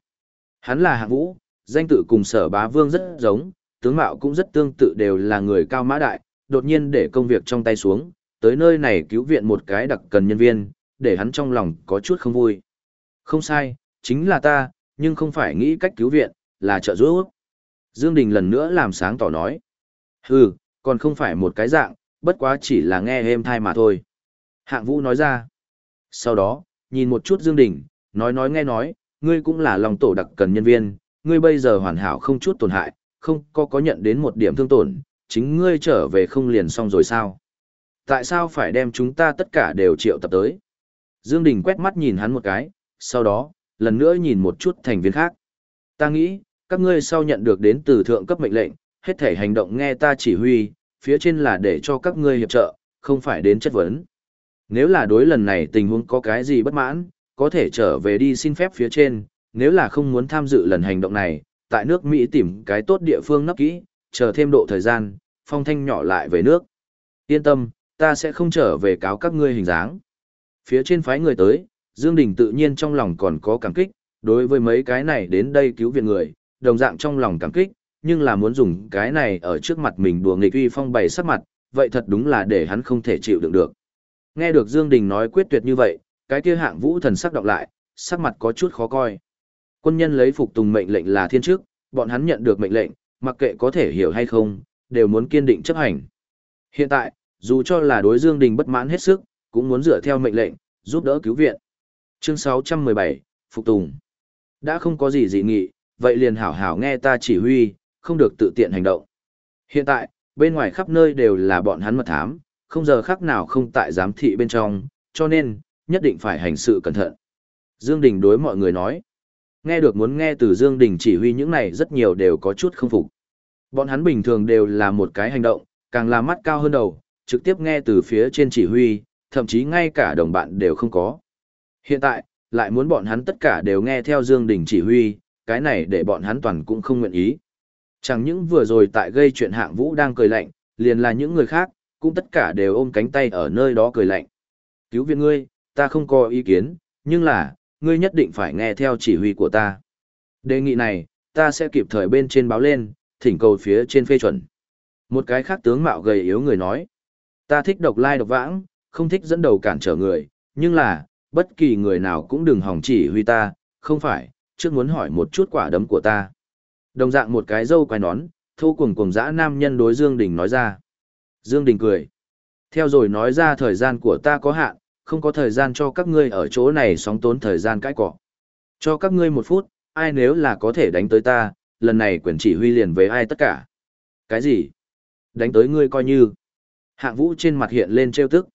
Hắn là hạng vũ, danh tự cùng sở bá vương rất giống, tướng mạo cũng rất tương tự đều là người cao mã đại, đột nhiên để công việc trong tay xuống, tới nơi này cứu viện một cái đặc cần nhân viên, để hắn trong lòng có chút không vui. Không sai, chính là ta, nhưng không phải nghĩ cách cứu viện, là trợ giúp. Dương Đình lần nữa làm sáng tỏ nói. Hừ, còn không phải một cái dạng, bất quá chỉ là nghe êm thai mà thôi. Hạng Vũ nói ra. Sau đó, nhìn một chút Dương Đình, nói nói nghe nói, ngươi cũng là lòng tổ đặc cần nhân viên, ngươi bây giờ hoàn hảo không chút tổn hại, không có có nhận đến một điểm thương tổn, chính ngươi trở về không liền xong rồi sao? Tại sao phải đem chúng ta tất cả đều triệu tập tới? Dương Đình quét mắt nhìn hắn một cái, sau đó, lần nữa nhìn một chút thành viên khác. Ta nghĩ, các ngươi sau nhận được đến từ thượng cấp mệnh lệnh, hết thể hành động nghe ta chỉ huy, phía trên là để cho các ngươi hiệp trợ, không phải đến chất vấn. Nếu là đối lần này tình huống có cái gì bất mãn, có thể trở về đi xin phép phía trên, nếu là không muốn tham dự lần hành động này, tại nước Mỹ tìm cái tốt địa phương nấp kỹ, chờ thêm độ thời gian, phong thanh nhỏ lại về nước. Yên tâm, ta sẽ không trở về cáo các ngươi hình dáng. Phía trên phái người tới, Dương Đình tự nhiên trong lòng còn có cảm kích, đối với mấy cái này đến đây cứu viện người, đồng dạng trong lòng cảm kích, nhưng là muốn dùng cái này ở trước mặt mình đùa nghịch uy phong bày sắc mặt, vậy thật đúng là để hắn không thể chịu đựng được. Nghe được Dương Đình nói quyết tuyệt như vậy, cái kia hạng vũ thần sắc đọc lại, sắc mặt có chút khó coi. Quân nhân lấy phục tùng mệnh lệnh là thiên chức, bọn hắn nhận được mệnh lệnh, mặc kệ có thể hiểu hay không, đều muốn kiên định chấp hành. Hiện tại, dù cho là đối Dương Đình bất mãn hết sức, cũng muốn dựa theo mệnh lệnh, giúp đỡ cứu viện. Chương 617, Phục Tùng. Đã không có gì dị nghị, vậy liền hảo hảo nghe ta chỉ huy, không được tự tiện hành động. Hiện tại, bên ngoài khắp nơi đều là bọn hắn mật thám, không giờ khác nào không tại giám thị bên trong, cho nên, nhất định phải hành sự cẩn thận. Dương Đình đối mọi người nói. Nghe được muốn nghe từ Dương Đình chỉ huy những này rất nhiều đều có chút không phục. Bọn hắn bình thường đều là một cái hành động, càng là mắt cao hơn đầu, trực tiếp nghe từ phía trên chỉ huy, thậm chí ngay cả đồng bạn đều không có. Hiện tại, lại muốn bọn hắn tất cả đều nghe theo Dương Đình chỉ huy, cái này để bọn hắn toàn cũng không nguyện ý. Chẳng những vừa rồi tại gây chuyện hạng vũ đang cười lạnh, liền là những người khác, cũng tất cả đều ôm cánh tay ở nơi đó cười lạnh. Cứu viện ngươi, ta không có ý kiến, nhưng là, ngươi nhất định phải nghe theo chỉ huy của ta. Đề nghị này, ta sẽ kịp thời bên trên báo lên, thỉnh cầu phía trên phê chuẩn. Một cái khác tướng mạo gầy yếu người nói, ta thích độc lai độc vãng, không thích dẫn đầu cản trở người, nhưng là, bất kỳ người nào cũng đừng hòng chỉ huy ta, không phải, trước muốn hỏi một chút quả đấm của ta. Đồng dạng một cái dâu quai nón, thô cùng cùng dã nam nhân đối Dương Đình nói ra. Dương Đình cười. Theo rồi nói ra thời gian của ta có hạn, không có thời gian cho các ngươi ở chỗ này sóng tốn thời gian cãi cọ. Cho các ngươi một phút, ai nếu là có thể đánh tới ta, lần này quyền chỉ huy liền với ai tất cả. Cái gì? Đánh tới ngươi coi như. Hạng vũ trên mặt hiện lên trêu tức.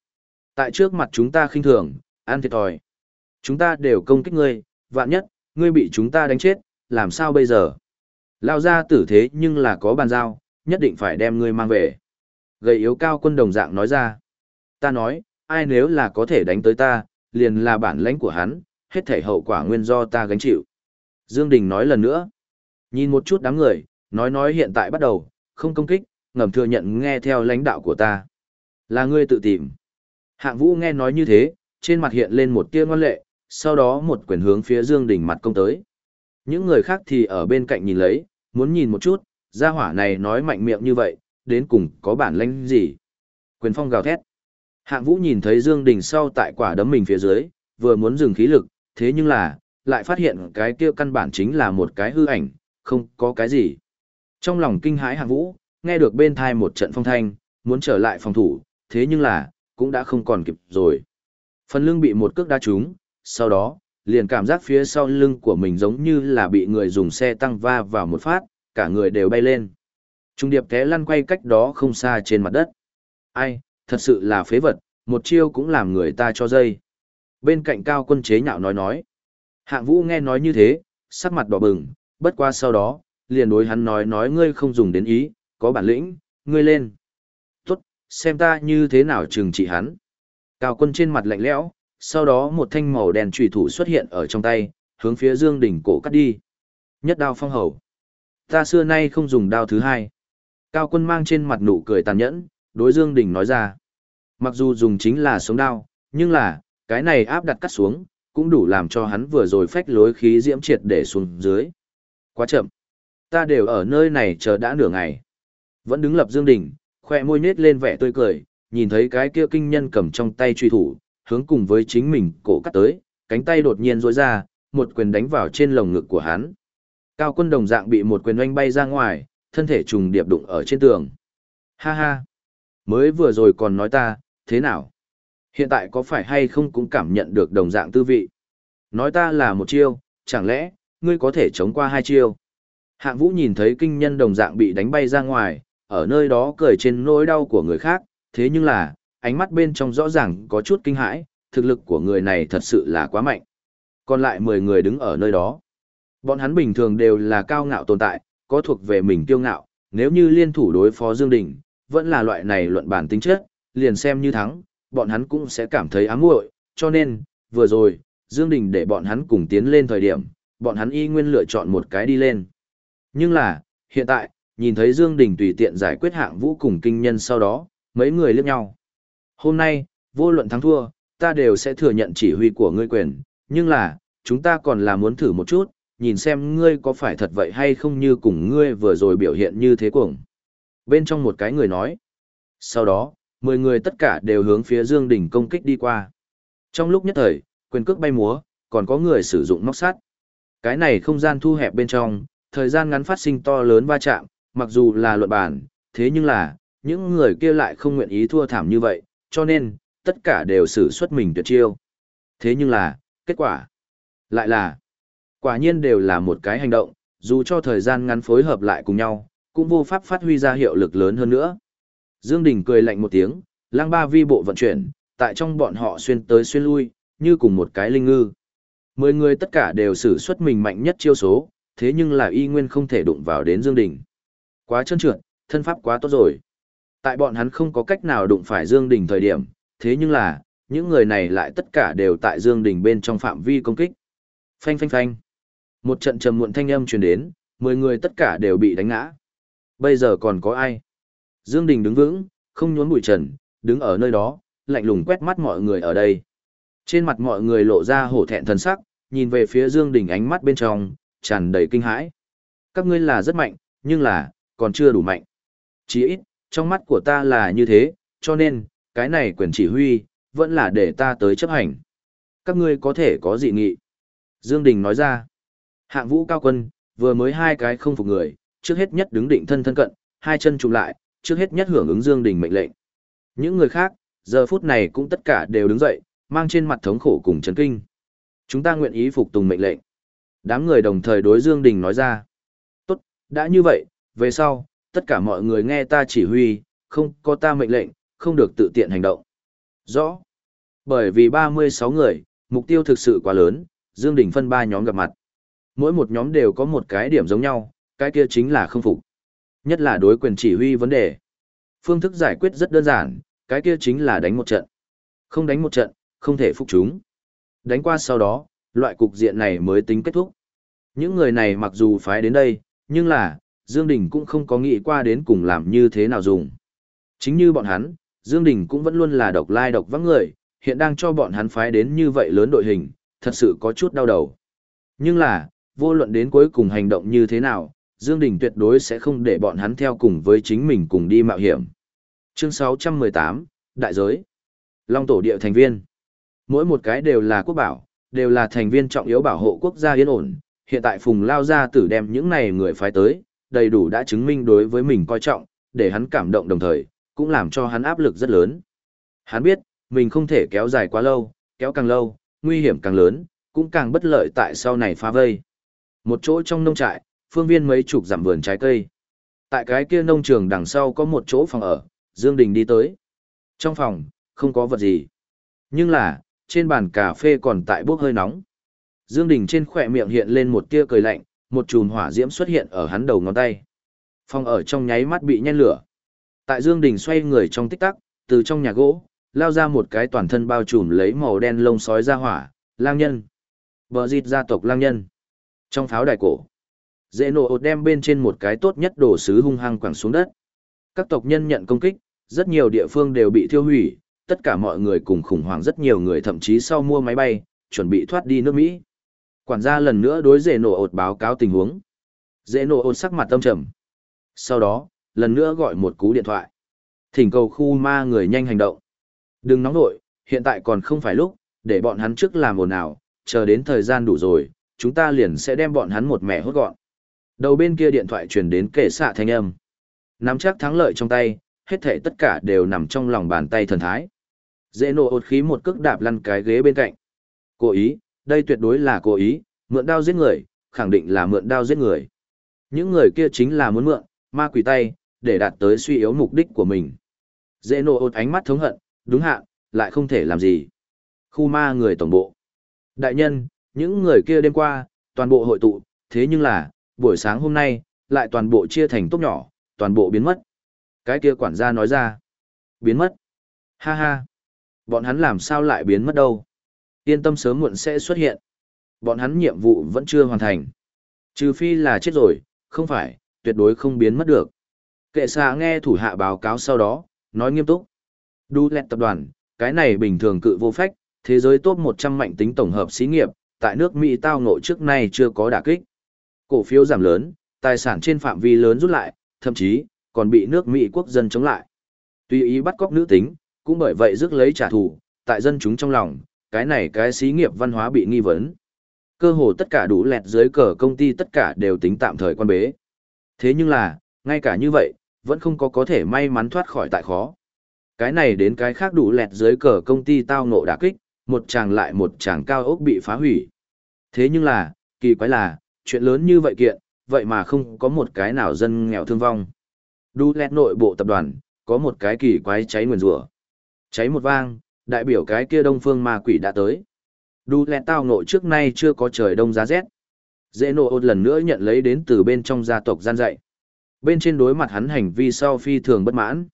Tại trước mặt chúng ta khinh thường, ăn thiệt thòi. Chúng ta đều công kích ngươi, vạn nhất, ngươi bị chúng ta đánh chết, làm sao bây giờ? Lao ra tử thế nhưng là có bàn giao, nhất định phải đem ngươi mang về. Gầy yếu cao quân đồng dạng nói ra. Ta nói, ai nếu là có thể đánh tới ta, liền là bản lãnh của hắn, hết thể hậu quả nguyên do ta gánh chịu. Dương Đình nói lần nữa. Nhìn một chút đám người, nói nói hiện tại bắt đầu, không công kích, ngầm thừa nhận nghe theo lãnh đạo của ta. Là ngươi tự tìm. Hạng vũ nghe nói như thế, trên mặt hiện lên một tia ngoan lệ, sau đó một quyền hướng phía Dương Đình mặt công tới. Những người khác thì ở bên cạnh nhìn lấy, muốn nhìn một chút, gia hỏa này nói mạnh miệng như vậy, đến cùng có bản lĩnh gì. Quyền phong gào thét. Hạng vũ nhìn thấy Dương Đình sau tại quả đấm mình phía dưới, vừa muốn dừng khí lực, thế nhưng là, lại phát hiện cái kia căn bản chính là một cái hư ảnh, không có cái gì. Trong lòng kinh hãi hạng vũ, nghe được bên thai một trận phong thanh, muốn trở lại phòng thủ, thế nhưng là, cũng đã không còn kịp rồi. Phần lưng bị một cước đá trúng, sau đó, liền cảm giác phía sau lưng của mình giống như là bị người dùng xe tăng va vào một phát, cả người đều bay lên. Trung điệp té lăn quay cách đó không xa trên mặt đất. Ai, thật sự là phế vật, một chiêu cũng làm người ta cho dây. Bên cạnh cao quân chế nhạo nói nói. Hạng vũ nghe nói như thế, sắc mặt đỏ bừng, bất qua sau đó, liền đối hắn nói nói ngươi không dùng đến ý, có bản lĩnh, ngươi lên. Tốt, xem ta như thế nào trừng trị hắn. Cao quân trên mặt lạnh lẽo, sau đó một thanh màu đen trùy thủ xuất hiện ở trong tay, hướng phía Dương Đình cổ cắt đi. Nhất đao phong hầu. Ta xưa nay không dùng đao thứ hai. Cao quân mang trên mặt nụ cười tàn nhẫn, đối Dương Đình nói ra. Mặc dù dùng chính là sống đao, nhưng là, cái này áp đặt cắt xuống, cũng đủ làm cho hắn vừa rồi phách lối khí diễm triệt để xuống dưới. Quá chậm. Ta đều ở nơi này chờ đã nửa ngày. Vẫn đứng lập Dương Đình, khoe môi nết lên vẻ tươi cười, nhìn thấy cái kia kinh nhân cầm trong tay truy thủ, hướng cùng với chính mình cổ cắt tới, cánh tay đột nhiên rối ra, một quyền đánh vào trên lồng ngực của hắn. Cao quân đồng dạng bị một quyền oanh bay ra ngoài, thân thể trùng điệp đụng ở trên tường. Ha ha! Mới vừa rồi còn nói ta, thế nào? Hiện tại có phải hay không cũng cảm nhận được đồng dạng tư vị? Nói ta là một chiêu, chẳng lẽ, ngươi có thể chống qua hai chiêu? Hạng vũ nhìn thấy kinh nhân đồng dạng bị đánh bay ra ngoài, ở nơi đó cười trên nỗi đau của người khác, thế nhưng là, ánh mắt bên trong rõ ràng có chút kinh hãi, thực lực của người này thật sự là quá mạnh. Còn lại 10 người đứng ở nơi đó. Bọn hắn bình thường đều là cao ngạo tồn tại, có thuộc về mình kiêu ngạo, nếu như liên thủ đối phó Dương Đình, vẫn là loại này luận bản tính chất, liền xem như thắng, bọn hắn cũng sẽ cảm thấy ám muội, cho nên, vừa rồi, Dương Đình để bọn hắn cùng tiến lên thời điểm, bọn hắn y nguyên lựa chọn một cái đi lên. Nhưng là, hiện tại, nhìn thấy Dương Đình tùy tiện giải quyết hạng vũ cùng kinh nhân sau đó, mấy người liếc nhau. Hôm nay, vô luận thắng thua, ta đều sẽ thừa nhận chỉ huy của ngươi quyền, nhưng là, chúng ta còn là muốn thử một chút, nhìn xem ngươi có phải thật vậy hay không như cùng ngươi vừa rồi biểu hiện như thế cuồng. Bên trong một cái người nói. Sau đó, mười người tất cả đều hướng phía Dương Đình công kích đi qua. Trong lúc nhất thời, quyền cước bay múa, còn có người sử dụng móc sắt. Cái này không gian thu hẹp bên trong, thời gian ngắn phát sinh to lớn va chạm, mặc dù là luận bản, thế nhưng là, những người kia lại không nguyện ý thua thảm như vậy, cho nên, tất cả đều sử xuất mình tuyệt chiêu. Thế nhưng là, kết quả lại là, quả nhiên đều là một cái hành động, dù cho thời gian ngắn phối hợp lại cùng nhau, cũng vô pháp phát huy ra hiệu lực lớn hơn nữa. Dương Đình cười lạnh một tiếng, lang ba vi bộ vận chuyển, tại trong bọn họ xuyên tới xuyên lui, như cùng một cái linh ngư. Mười người tất cả đều sử xuất mình mạnh nhất chiêu số, thế nhưng là y nguyên không thể đụng vào đến Dương Đình. Quá trơn trượt, thân pháp quá tốt rồi. Tại bọn hắn không có cách nào đụng phải Dương Đình thời điểm, thế nhưng là, những người này lại tất cả đều tại Dương Đình bên trong phạm vi công kích. Phanh phanh phanh. Một trận trầm muộn thanh âm truyền đến, mười người tất cả đều bị đánh ngã. Bây giờ còn có ai? Dương Đình đứng vững, không nhốn bụi trần, đứng ở nơi đó, lạnh lùng quét mắt mọi người ở đây. Trên mặt mọi người lộ ra hổ thẹn thần sắc, nhìn về phía Dương Đình ánh mắt bên trong, tràn đầy kinh hãi. Các ngươi là rất mạnh, nhưng là, còn chưa đủ mạnh. Chỉ ít, trong mắt của ta là như thế, cho nên, cái này quyền chỉ huy, vẫn là để ta tới chấp hành. Các ngươi có thể có dị nghị. Dương Đình nói ra, hạng vũ cao quân, vừa mới hai cái không phục người, trước hết nhất đứng định thân thân cận, hai chân chụm lại, trước hết nhất hưởng ứng Dương Đình mệnh lệnh. Những người khác, giờ phút này cũng tất cả đều đứng dậy, mang trên mặt thống khổ cùng chấn kinh. Chúng ta nguyện ý phục tùng mệnh lệnh. Đám người đồng thời đối Dương Đình nói ra. Tốt, đã như vậy, về sau, tất cả mọi người nghe ta chỉ huy, không có ta mệnh lệnh, không được tự tiện hành động. Rõ. Bởi vì 36 người, mục tiêu thực sự quá lớn, Dương Đình phân ba nhóm gặp mặt. Mỗi một nhóm đều có một cái điểm giống nhau, cái kia chính là không phục. Nhất là đối quyền chỉ huy vấn đề. Phương thức giải quyết rất đơn giản, cái kia chính là đánh một trận. Không đánh một trận, không thể phục chúng. Đánh qua sau đó, loại cục diện này mới tính kết thúc. Những người này mặc dù phái đến đây, nhưng là, Dương Đình cũng không có nghĩ qua đến cùng làm như thế nào dùng. Chính như bọn hắn, Dương Đình cũng vẫn luôn là độc lai độc vắng người, hiện đang cho bọn hắn phái đến như vậy lớn đội hình, thật sự có chút đau đầu. Nhưng là, vô luận đến cuối cùng hành động như thế nào, Dương Đình tuyệt đối sẽ không để bọn hắn theo cùng với chính mình cùng đi mạo hiểm. Chương 618, Đại giới. Long tổ địa thành viên. Mỗi một cái đều là quốc bảo, đều là thành viên trọng yếu bảo hộ quốc gia yên ổn. Hiện tại Phùng Lao Gia tử đem những này người phái tới, đầy đủ đã chứng minh đối với mình coi trọng, để hắn cảm động đồng thời, cũng làm cho hắn áp lực rất lớn. Hắn biết, mình không thể kéo dài quá lâu, kéo càng lâu, nguy hiểm càng lớn, cũng càng bất lợi tại sau này phá vây. Một chỗ trong nông trại, phương viên mấy chục dặm vườn trái cây. Tại cái kia nông trường đằng sau có một chỗ phòng ở, Dương Đình đi tới. Trong phòng, không có vật gì. Nhưng là, trên bàn cà phê còn tại bốc hơi nóng. Dương Đình trên khỏe miệng hiện lên một tia cười lạnh, một chùm hỏa diễm xuất hiện ở hắn đầu ngón tay. Phòng ở trong nháy mắt bị nhen lửa. Tại Dương Đình xoay người trong tích tắc, từ trong nhà gỗ, lao ra một cái toàn thân bao trùm lấy màu đen lông sói ra hỏa, lang nhân. Bờ dịt gia tộc lang nhân. Trong pháo đài cổ, dễ nổ ột đem bên trên một cái tốt nhất đồ sứ hung hăng quẳng xuống đất. Các tộc nhân nhận công kích, rất nhiều địa phương đều bị thiêu hủy, tất cả mọi người cùng khủng hoảng rất nhiều người thậm chí sau mua máy bay, chuẩn bị thoát đi nước Mỹ. Quản gia lần nữa đối dễ nổ ột báo cáo tình huống. Dễ nổ ột sắc mặt tâm trầm. Sau đó, lần nữa gọi một cú điện thoại. Thỉnh cầu khu ma người nhanh hành động. Đừng nóng nội, hiện tại còn không phải lúc, để bọn hắn trước làm ồn ào, chờ đến thời gian đủ rồi, chúng ta liền sẽ đem bọn hắn một mẹ hốt gọn. Đầu bên kia điện thoại truyền đến kể xạ thanh âm. Nắm chắc thắng lợi trong tay, hết thể tất cả đều nằm trong lòng bàn tay thần thái. Dễ nổ ột khí một cước đạp lăn cái ghế bên cạnh. Cố ý, đây tuyệt đối là cố ý, mượn đao giết người, khẳng định là mượn đao giết người. Những người kia chính là muốn mượn, ma quỷ tay, để đạt tới suy yếu mục đích của mình. Dễ nộ ột ánh mắt thống hận, đúng hạn, lại không thể làm gì. Khu ma người tổng bộ. Đại nhân, những người kia đêm qua, toàn bộ hội tụ, thế nhưng là, buổi sáng hôm nay, lại toàn bộ chia thành tốt nhỏ, toàn bộ biến mất. Cái kia quản gia nói ra. Biến mất. Ha ha. Bọn hắn làm sao lại biến mất đâu. Yên tâm sớm muộn sẽ xuất hiện. Bọn hắn nhiệm vụ vẫn chưa hoàn thành. Trừ phi là chết rồi, không phải, tuyệt đối không biến mất được. Kệ xạ nghe thủ hạ báo cáo sau đó, nói nghiêm túc. Đu lẹt tập đoàn, cái này bình thường cự vô phách, thế giới top 100 mạnh tính tổng hợp xí nghiệp, tại nước Mỹ tao ngộ trước nay chưa có đả kích. Cổ phiếu giảm lớn, tài sản trên phạm vi lớn rút lại, thậm chí, còn bị nước Mỹ quốc dân chống lại. Tuy ý bắt cóc nữ tính, cũng bởi vậy rước lấy trả thù, tại dân chúng trong lòng, cái này cái xí nghiệp văn hóa bị nghi vấn. Cơ hồ tất cả đủ lẹt dưới cờ công ty tất cả đều tính tạm thời quan bế. Thế nhưng là, ngay cả như vậy, vẫn không có có thể may mắn thoát khỏi tại khó. Cái này đến cái khác đủ lẹt dưới cờ công ty tao ngộ đả kích, một chàng lại một chàng cao ốc bị phá hủy. Thế nhưng là, kỳ quái là, chuyện lớn như vậy kiện, vậy mà không có một cái nào dân nghèo thương vong. Đu lẹt nội bộ tập đoàn, có một cái kỳ quái cháy nguyền rủa Cháy một vang, đại biểu cái kia đông phương ma quỷ đã tới. Đu lẹ tao ngộ trước nay chưa có trời đông giá rét. Dễ nộ ột lần nữa nhận lấy đến từ bên trong gia tộc gian dạy. Bên trên đối mặt hắn hành vi sau phi thường bất mãn.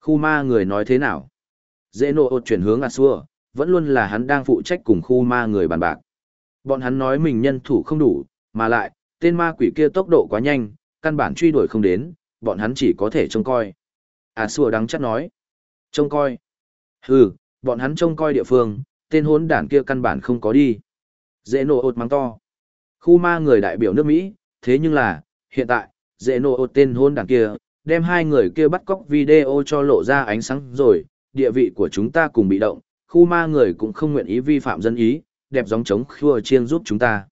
Khu ma người nói thế nào? Dễ nộ ột chuyển hướng Asua, vẫn luôn là hắn đang phụ trách cùng khu ma người bàn bạc. Bọn hắn nói mình nhân thủ không đủ, mà lại, tên ma quỷ kia tốc độ quá nhanh, căn bản truy đuổi không đến, bọn hắn chỉ có thể trông coi. Asua đắng chắc nói. Trông coi. Hừ, bọn hắn trông coi địa phương, tên hốn đản kia căn bản không có đi. Dễ nổ ột mắng to. Khu ma người đại biểu nước Mỹ, thế nhưng là, hiện tại, dễ nổ ột tên hốn đảng kia, đem hai người kia bắt cóc video cho lộ ra ánh sáng rồi, địa vị của chúng ta cùng bị động, khu ma người cũng không nguyện ý vi phạm dân ý, đẹp gióng chống khua Chiên giúp chúng ta.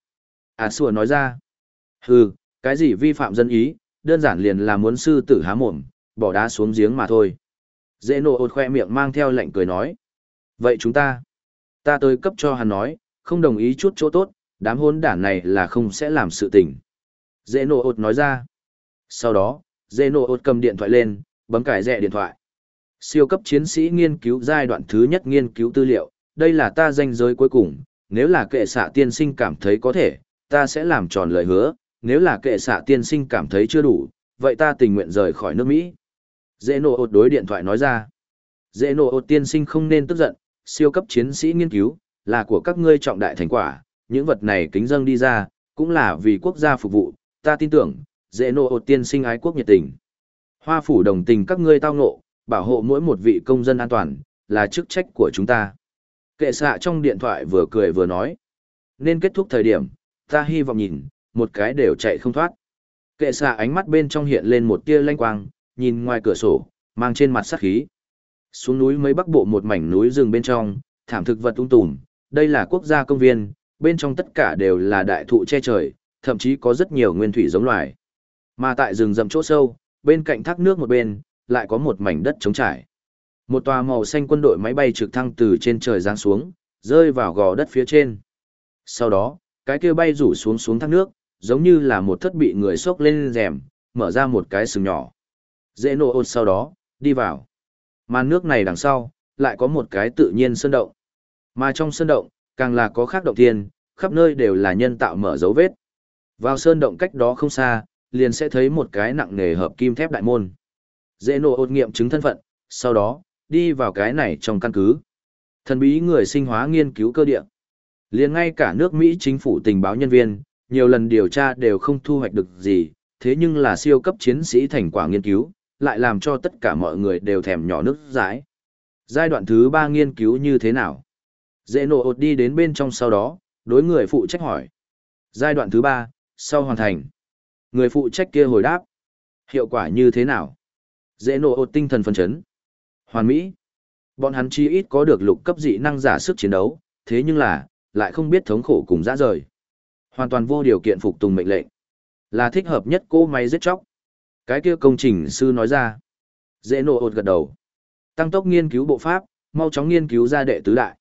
À xua nói ra, hừ, cái gì vi phạm dân ý, đơn giản liền là muốn sư tử há mồm, bỏ đá xuống giếng mà thôi. Dễ nổ ột khoe miệng mang theo lệnh cười nói. Vậy chúng ta, ta tới cấp cho hắn nói, không đồng ý chút chỗ tốt, đám hôn đản này là không sẽ làm sự tình. Dễ nộ ột nói ra. Sau đó, dễ nộ ột cầm điện thoại lên, bấm cải rẽ điện thoại. Siêu cấp chiến sĩ nghiên cứu giai đoạn thứ nhất nghiên cứu tư liệu, đây là ta danh giới cuối cùng, nếu là kệ xạ tiên sinh cảm thấy có thể, ta sẽ làm tròn lời hứa, nếu là kệ xạ tiên sinh cảm thấy chưa đủ, vậy ta tình nguyện rời khỏi nước Mỹ. Dễ nộ ột đối điện thoại nói ra. Dễ nộ ột tiên sinh không nên tức giận, siêu cấp chiến sĩ nghiên cứu, là của các ngươi trọng đại thành quả, những vật này kính dâng đi ra, cũng là vì quốc gia phục vụ, ta tin tưởng, dễ nộ ột tiên sinh ái quốc nhiệt tình. Hoa phủ đồng tình các ngươi tao ngộ, bảo hộ mỗi một vị công dân an toàn, là chức trách của chúng ta. Kệ xạ trong điện thoại vừa cười vừa nói. Nên kết thúc thời điểm, ta hy vọng nhìn, một cái đều chạy không thoát. Kệ xạ ánh mắt bên trong hiện lên một tia lanh quang, nhìn ngoài cửa sổ, mang trên mặt sát khí. Xuống núi mấy bắc bộ một mảnh núi rừng bên trong, thảm thực vật tung tùm, đây là quốc gia công viên, bên trong tất cả đều là đại thụ che trời, thậm chí có rất nhiều nguyên thủy giống loài. Mà tại rừng rậm chỗ sâu, bên cạnh thác nước một bên, lại có một mảnh đất trống trải. Một tòa màu xanh quân đội máy bay trực thăng từ trên trời giáng xuống, rơi vào gò đất phía trên. Sau đó, cái kia bay rủ xuống xuống thác nước, giống như là một thất bị người xốc lên rèm, mở ra một cái sừng nhỏ. Dễ nổ ột sau đó, đi vào. Màn nước này đằng sau, lại có một cái tự nhiên sơn động. Mà trong sơn động, càng là có khác động thiên, khắp nơi đều là nhân tạo mở dấu vết. Vào sơn động cách đó không xa, liền sẽ thấy một cái nặng nề hợp kim thép đại môn. Dễ nổ ột nghiệm chứng thân phận, sau đó, đi vào cái này trong căn cứ. Thần bí người sinh hóa nghiên cứu cơ địa. liền ngay cả nước Mỹ chính phủ tình báo nhân viên, nhiều lần điều tra đều không thu hoạch được gì, thế nhưng là siêu cấp chiến sĩ thành quả nghiên cứu, lại làm cho tất cả mọi người đều thèm nhỏ nước dãi. Giai đoạn thứ ba nghiên cứu như thế nào? Dễ nổ ột đi đến bên trong sau đó, đối người phụ trách hỏi. Giai đoạn thứ ba, sau hoàn thành. Người phụ trách kia hồi đáp. Hiệu quả như thế nào? Dễ nổ ột tinh thần phấn chấn. Hoàn mỹ. Bọn hắn chi ít có được lục cấp dị năng giả sức chiến đấu, thế nhưng là, lại không biết thống khổ cùng dã rời. Hoàn toàn vô điều kiện phục tùng mệnh lệnh. Là thích hợp nhất cô máy giết chóc. Cái kia công trình sư nói ra. Dễ nổ ột gật đầu. Tăng tốc nghiên cứu bộ pháp, mau chóng nghiên cứu ra đệ tứ đại.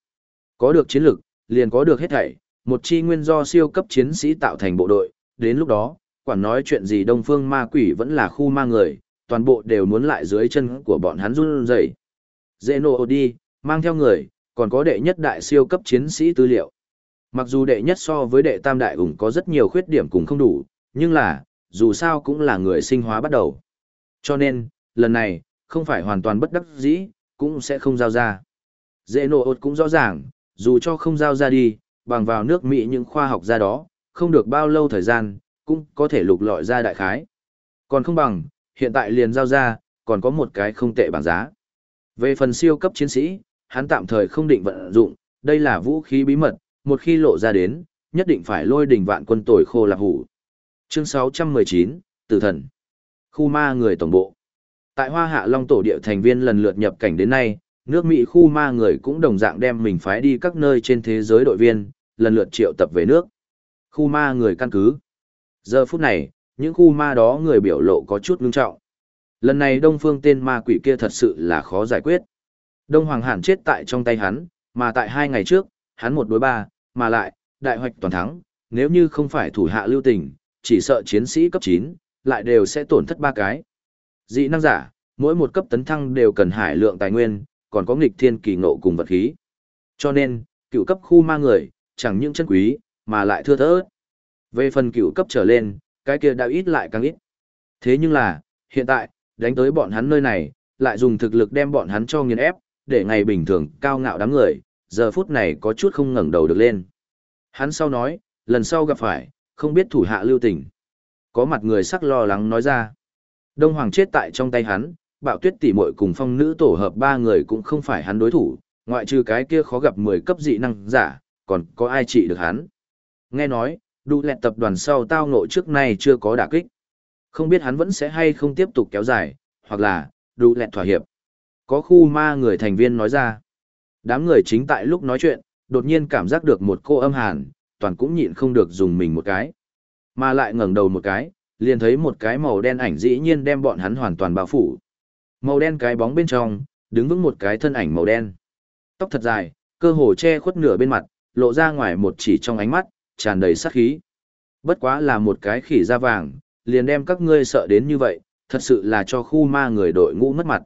Có được chiến lực, liền có được hết thảy, một chi nguyên do siêu cấp chiến sĩ tạo thành bộ đội, đến lúc đó, quản nói chuyện gì đông phương ma quỷ vẫn là khu ma người, toàn bộ đều muốn lại dưới chân của bọn hắn run rẩy. Dễ nổ đi, mang theo người, còn có đệ nhất đại siêu cấp chiến sĩ tư liệu. Mặc dù đệ nhất so với đệ tam đại ủng có rất nhiều khuyết điểm cùng không đủ, nhưng là, dù sao cũng là người sinh hóa bắt đầu. Cho nên, lần này, không phải hoàn toàn bất đắc dĩ, cũng sẽ không giao ra. Dễ nổ ột cũng rõ ràng, dù cho không giao ra đi, bằng vào nước Mỹ những khoa học ra đó, không được bao lâu thời gian, cũng có thể lục lọi ra đại khái. Còn không bằng, hiện tại liền giao ra, còn có một cái không tệ bảng giá. Về phần siêu cấp chiến sĩ, hắn tạm thời không định vận dụng, đây là vũ khí bí mật, một khi lộ ra đến, nhất định phải lôi đỉnh vạn quân tồi khô lạc hủ. Chương 619, Tử thần. Khu ma người tổng bộ. Tại Hoa Hạ Long tổ địa thành viên lần lượt nhập cảnh đến nay, nước Mỹ khu ma người cũng đồng dạng đem mình phái đi các nơi trên thế giới đội viên, lần lượt triệu tập về nước. Khu ma người căn cứ. Giờ phút này, những khu ma đó người biểu lộ có chút ngưng trọng. Lần này Đông Phương tên ma quỷ kia thật sự là khó giải quyết. Đông Hoàng Hàn chết tại trong tay hắn, mà tại hai ngày trước, hắn một đối ba, mà lại, đại hoạch toàn thắng, nếu như không phải thủ hạ lưu tình, chỉ sợ chiến sĩ cấp 9, lại đều sẽ tổn thất ba cái. Dị năng giả, mỗi một cấp tấn thăng đều cần hải lượng tài nguyên, còn có nghịch thiên kỳ ngộ cùng vật khí. Cho nên, cựu cấp khu ma người, chẳng những chân quý, mà lại thưa thớt. Về phần cựu cấp trở lên, cái kia đã ít lại càng ít. Thế nhưng là, hiện tại, đánh tới bọn hắn nơi này, lại dùng thực lực đem bọn hắn cho nghiền ép, để ngày bình thường cao ngạo đám người, giờ phút này có chút không ngẩng đầu được lên. Hắn sau nói, lần sau gặp phải, không biết thủ hạ lưu tình. Có mặt người sắc lo lắng nói ra. Đông Hoàng chết tại trong tay hắn, bạo tuyết tỷ muội cùng phong nữ tổ hợp ba người cũng không phải hắn đối thủ, ngoại trừ cái kia khó gặp 10 cấp dị năng giả, còn có ai trị được hắn. Nghe nói, đủ lẹt tập đoàn sau tao ngộ trước nay chưa có đả kích. Không biết hắn vẫn sẽ hay không tiếp tục kéo dài, hoặc là, đủ lẹt thỏa hiệp. Có khu ma người thành viên nói ra. Đám người chính tại lúc nói chuyện, đột nhiên cảm giác được một cô âm hàn, toàn cũng nhịn không được dùng mình một cái. Mà lại ngẩng đầu một cái, liền thấy một cái màu đen ảnh dĩ nhiên đem bọn hắn hoàn toàn bao phủ. Màu đen cái bóng bên trong, đứng vững một cái thân ảnh màu đen. Tóc thật dài, cơ hồ che khuất nửa bên mặt, lộ ra ngoài một chỉ trong ánh mắt, tràn đầy sát khí. Bất quá là một cái khỉ da vàng, liền đem các ngươi sợ đến như vậy, thật sự là cho khu ma người đội ngũ mất mặt.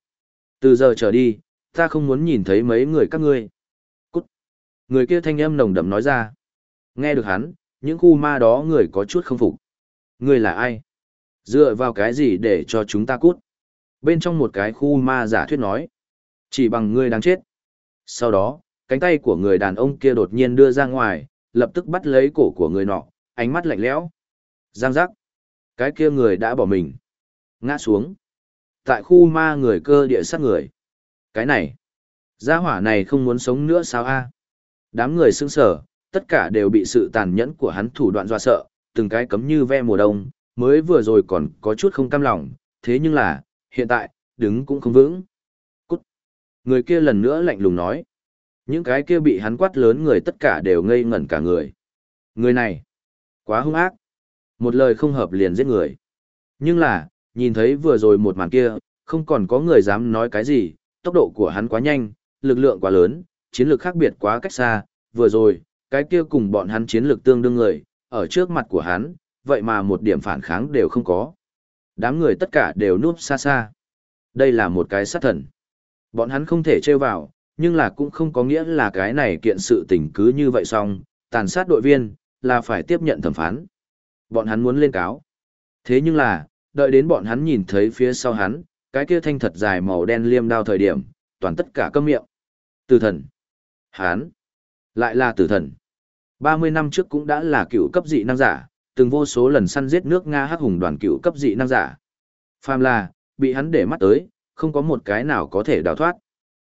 Từ giờ trở đi, ta không muốn nhìn thấy mấy người các ngươi. Cút. Người kia thanh âm nồng đậm nói ra. Nghe được hắn, những khu ma đó người có chút không phục. người là ai? Dựa vào cái gì để cho chúng ta cút? Bên trong một cái khu ma giả thuyết nói. Chỉ bằng ngươi đang chết. Sau đó, cánh tay của người đàn ông kia đột nhiên đưa ra ngoài, lập tức bắt lấy cổ của người nọ, ánh mắt lạnh lẽo. Giang giác. Cái kia người đã bỏ mình. Ngã xuống. Tại khu ma người cơ địa sát người. Cái này. Gia hỏa này không muốn sống nữa sao a? Đám người sững sờ, tất cả đều bị sự tàn nhẫn của hắn thủ đoạn dọa sợ, từng cái cấm như ve mùa đông, mới vừa rồi còn có chút không cam lòng, thế nhưng là, hiện tại, đứng cũng không vững. Cút. Người kia lần nữa lạnh lùng nói. Những cái kia bị hắn quát lớn người tất cả đều ngây ngẩn cả người. Người này, quá hung ác. Một lời không hợp liền giết người. Nhưng là, nhìn thấy vừa rồi một màn kia, không còn có người dám nói cái gì, tốc độ của hắn quá nhanh, lực lượng quá lớn, chiến lược khác biệt quá cách xa, vừa rồi, cái kia cùng bọn hắn chiến lược tương đương người, ở trước mặt của hắn, vậy mà một điểm phản kháng đều không có. Đám người tất cả đều núp xa xa. Đây là một cái sát thần. Bọn hắn không thể trêu vào, nhưng là cũng không có nghĩa là cái này kiện sự tình cứ như vậy xong, tàn sát đội viên, là phải tiếp nhận thẩm phán. Bọn hắn muốn lên cáo. Thế nhưng là, đợi đến bọn hắn nhìn thấy phía sau hắn, cái kia thanh thật dài màu đen liêm đao thời điểm, toàn tất cả câm miệng. Tử thần. Hắn. Lại là tử thần. 30 năm trước cũng đã là cựu cấp dị năng giả, từng vô số lần săn giết nước Nga hắc hùng đoàn cựu cấp dị năng giả. Phàm là, bị hắn để mắt tới, không có một cái nào có thể đào thoát.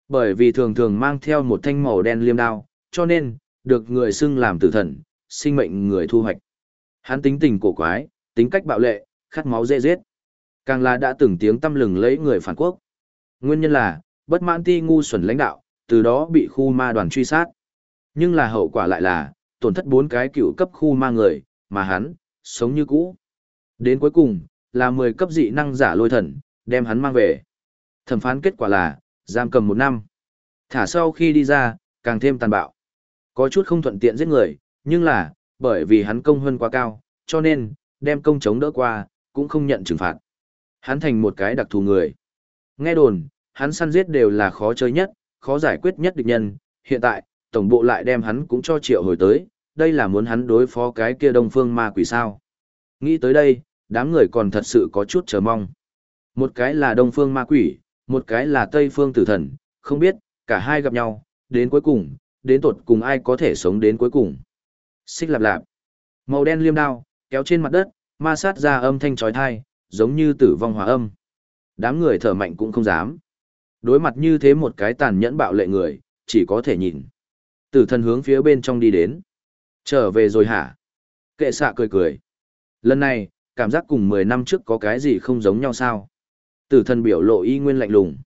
Bởi vì thường thường mang theo một thanh màu đen liêm đao, cho nên, được người xưng làm tử thần, sinh mệnh người thu hoạch. Hắn tính tình cổ quái, tính cách bạo lệ, khát máu dễ giết. Càng là đã từng tiếng tâm lừng lấy người phản quốc. Nguyên nhân là, bất mãn ti ngu xuẩn lãnh đạo, từ đó bị khu ma đoàn truy sát. Nhưng là hậu quả lại là, tổn thất bốn cái cựu cấp khu ma người, mà hắn, sống như cũ. Đến cuối cùng, là 10 cấp dị năng giả lôi thần, đem hắn mang về. Thẩm phán kết quả là, giam cầm một năm. Thả sau khi đi ra, càng thêm tàn bạo. Có chút không thuận tiện giết người, nhưng là, bởi vì hắn công hơn quá cao, cho nên, đem công chống đỡ qua, cũng không nhận trừng phạt. Hắn thành một cái đặc thù người. Nghe đồn, hắn săn giết đều là khó chơi nhất, khó giải quyết nhất địch nhân, hiện tại, tổng bộ lại đem hắn cũng cho triệu hồi tới, đây là muốn hắn đối phó cái kia đông phương ma quỷ sao. Nghĩ tới đây, đám người còn thật sự có chút chờ mong. Một cái là đông phương ma quỷ, một cái là tây phương tử thần, không biết, cả hai gặp nhau, đến cuối cùng, đến tột cùng ai có thể sống đến cuối cùng. Xích lạp lạp. Màu đen liêm đao, kéo trên mặt đất, ma sát ra âm thanh trói thai, giống như tử vong hòa âm. Đám người thở mạnh cũng không dám. Đối mặt như thế một cái tàn nhẫn bạo lệ người, chỉ có thể nhìn. Tử thần hướng phía bên trong đi đến. Trở về rồi hả? Kệ xạ cười cười. Lần này, cảm giác cùng 10 năm trước có cái gì không giống nhau sao? Tử thần biểu lộ y nguyên lạnh lùng.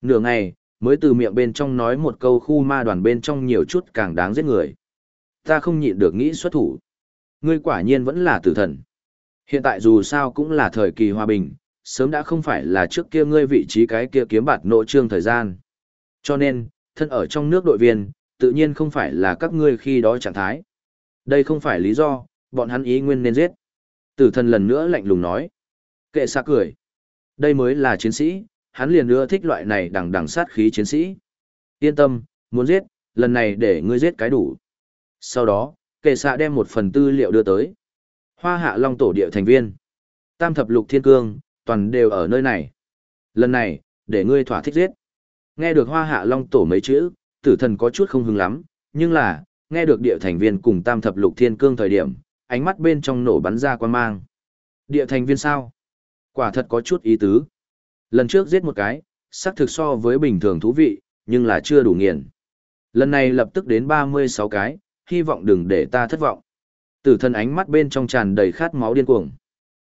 Nửa ngày, mới từ miệng bên trong nói một câu khu ma đoàn bên trong nhiều chút càng đáng giết người. Ta không nhịn được nghĩ xuất thủ. Ngươi quả nhiên vẫn là tử thần. Hiện tại dù sao cũng là thời kỳ hòa bình, sớm đã không phải là trước kia ngươi vị trí cái kia kiếm bạt nội trương thời gian. Cho nên, thân ở trong nước đội viên, tự nhiên không phải là các ngươi khi đó trạng thái. Đây không phải lý do, bọn hắn ý nguyên nên giết. Tử thần lần nữa lạnh lùng nói. Kệ xa cười. Đây mới là chiến sĩ, hắn liền ưa thích loại này đằng đằng sát khí chiến sĩ. Yên tâm, muốn giết, lần này để ngươi giết cái đủ. Sau đó, kệ xạ đem một phần tư liệu đưa tới. Hoa hạ long tổ địa thành viên. Tam thập lục thiên cương, toàn đều ở nơi này. Lần này, để ngươi thỏa thích giết. Nghe được hoa hạ long tổ mấy chữ, tử thần có chút không hứng lắm, nhưng là, nghe được địa thành viên cùng tam thập lục thiên cương thời điểm, ánh mắt bên trong nổ bắn ra quan mang. Địa thành viên sao? Quả thật có chút ý tứ. Lần trước giết một cái, xác thực so với bình thường thú vị, nhưng là chưa đủ nghiền. Lần này lập tức đến 36 cái, hy vọng đừng để ta thất vọng. Tử thần ánh mắt bên trong tràn đầy khát máu điên cuồng.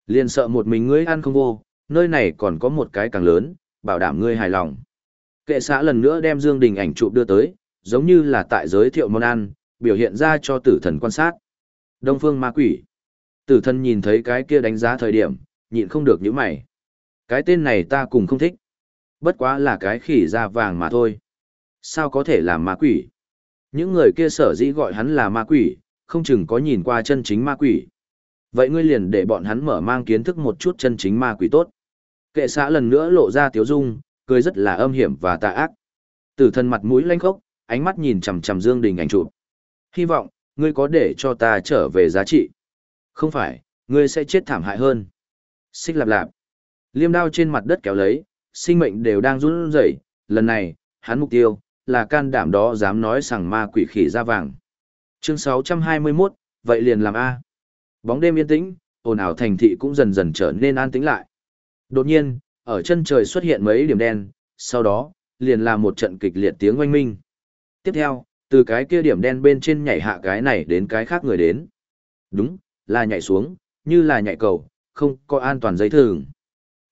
Liền sợ một mình ngươi ăn không vô, nơi này còn có một cái càng lớn, bảo đảm ngươi hài lòng. Kệ xã lần nữa đem Dương Đình ảnh chụp đưa tới, giống như là tại giới thiệu món ăn, biểu hiện ra cho tử thần quan sát. Đông phương ma quỷ. Tử thần nhìn thấy cái kia đánh giá thời điểm, nhịn không được những mày. Cái tên này ta cùng không thích. Bất quá là cái khỉ da vàng mà thôi. Sao có thể là ma quỷ? Những người kia sở dĩ gọi hắn là ma quỷ, không chừng có nhìn qua chân chính ma quỷ. Vậy ngươi liền để bọn hắn mở mang kiến thức một chút chân chính ma quỷ tốt. Kệ xã lần nữa lộ ra tiếu dung, cười rất là âm hiểm và tà ác. Tử thần mặt mũi lanh khốc, ánh mắt nhìn chằm chằm Dương Đình ảnh chụp. Hy vọng, ngươi có để cho ta trở về giá trị. Không phải, ngươi sẽ chết thảm hại hơn. Xích lạp lạp. Liêm đao trên mặt đất kéo lấy, sinh mệnh đều đang run rẩy. lần này, hắn mục tiêu, là can đảm đó dám nói rằng ma quỷ khỉ ra vàng. Chương 621, vậy liền làm A. Bóng đêm yên tĩnh, ồn ào thành thị cũng dần dần trở nên an tĩnh lại. Đột nhiên, ở chân trời xuất hiện mấy điểm đen, sau đó, liền là một trận kịch liệt tiếng oanh minh. Tiếp theo, từ cái kia điểm đen bên trên nhảy hạ cái này đến cái khác người đến. Đúng, là nhảy xuống, như là nhảy cầu, không có an toàn giấy thường.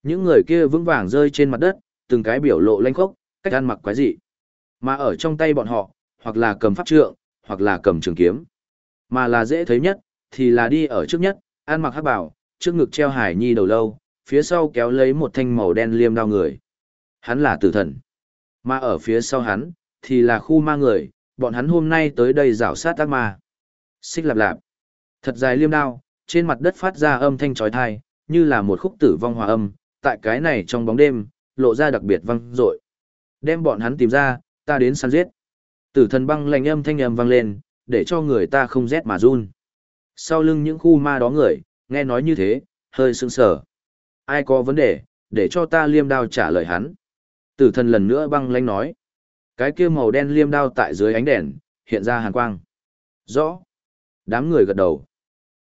Những người kia vững vàng rơi trên mặt đất, từng cái biểu lộ lanh khốc, cách ăn mặc quái dị. Mà ở trong tay bọn họ, hoặc là cầm pháp trượng, hoặc là cầm trường kiếm. Mà là dễ thấy nhất, thì là đi ở trước nhất, ăn mặc hắc bảo, trước ngực treo hải nhi đầu lâu, phía sau kéo lấy một thanh màu đen liêm đao người. Hắn là tử thần. Mà ở phía sau hắn, thì là khu ma người, bọn hắn hôm nay tới đây rảo sát ác ma. Xích lạp lạp. Thật dài liêm đao, trên mặt đất phát ra âm thanh trói thai, như là một khúc tử vong hòa âm, tại cái này trong bóng đêm, lộ ra đặc biệt vang dội. Đem bọn hắn tìm ra, ta đến săn giết. Tử thần băng lạnh âm thanh âm vang lên, để cho người ta không rét mà run. Sau lưng những khu ma đó người, nghe nói như thế, hơi sững sờ. Ai có vấn đề, để cho ta liêm đao trả lời hắn. Tử thần lần nữa băng lanh nói. Cái kia màu đen liêm đao tại dưới ánh đèn, hiện ra hàn quang. Rõ. Đám người gật đầu.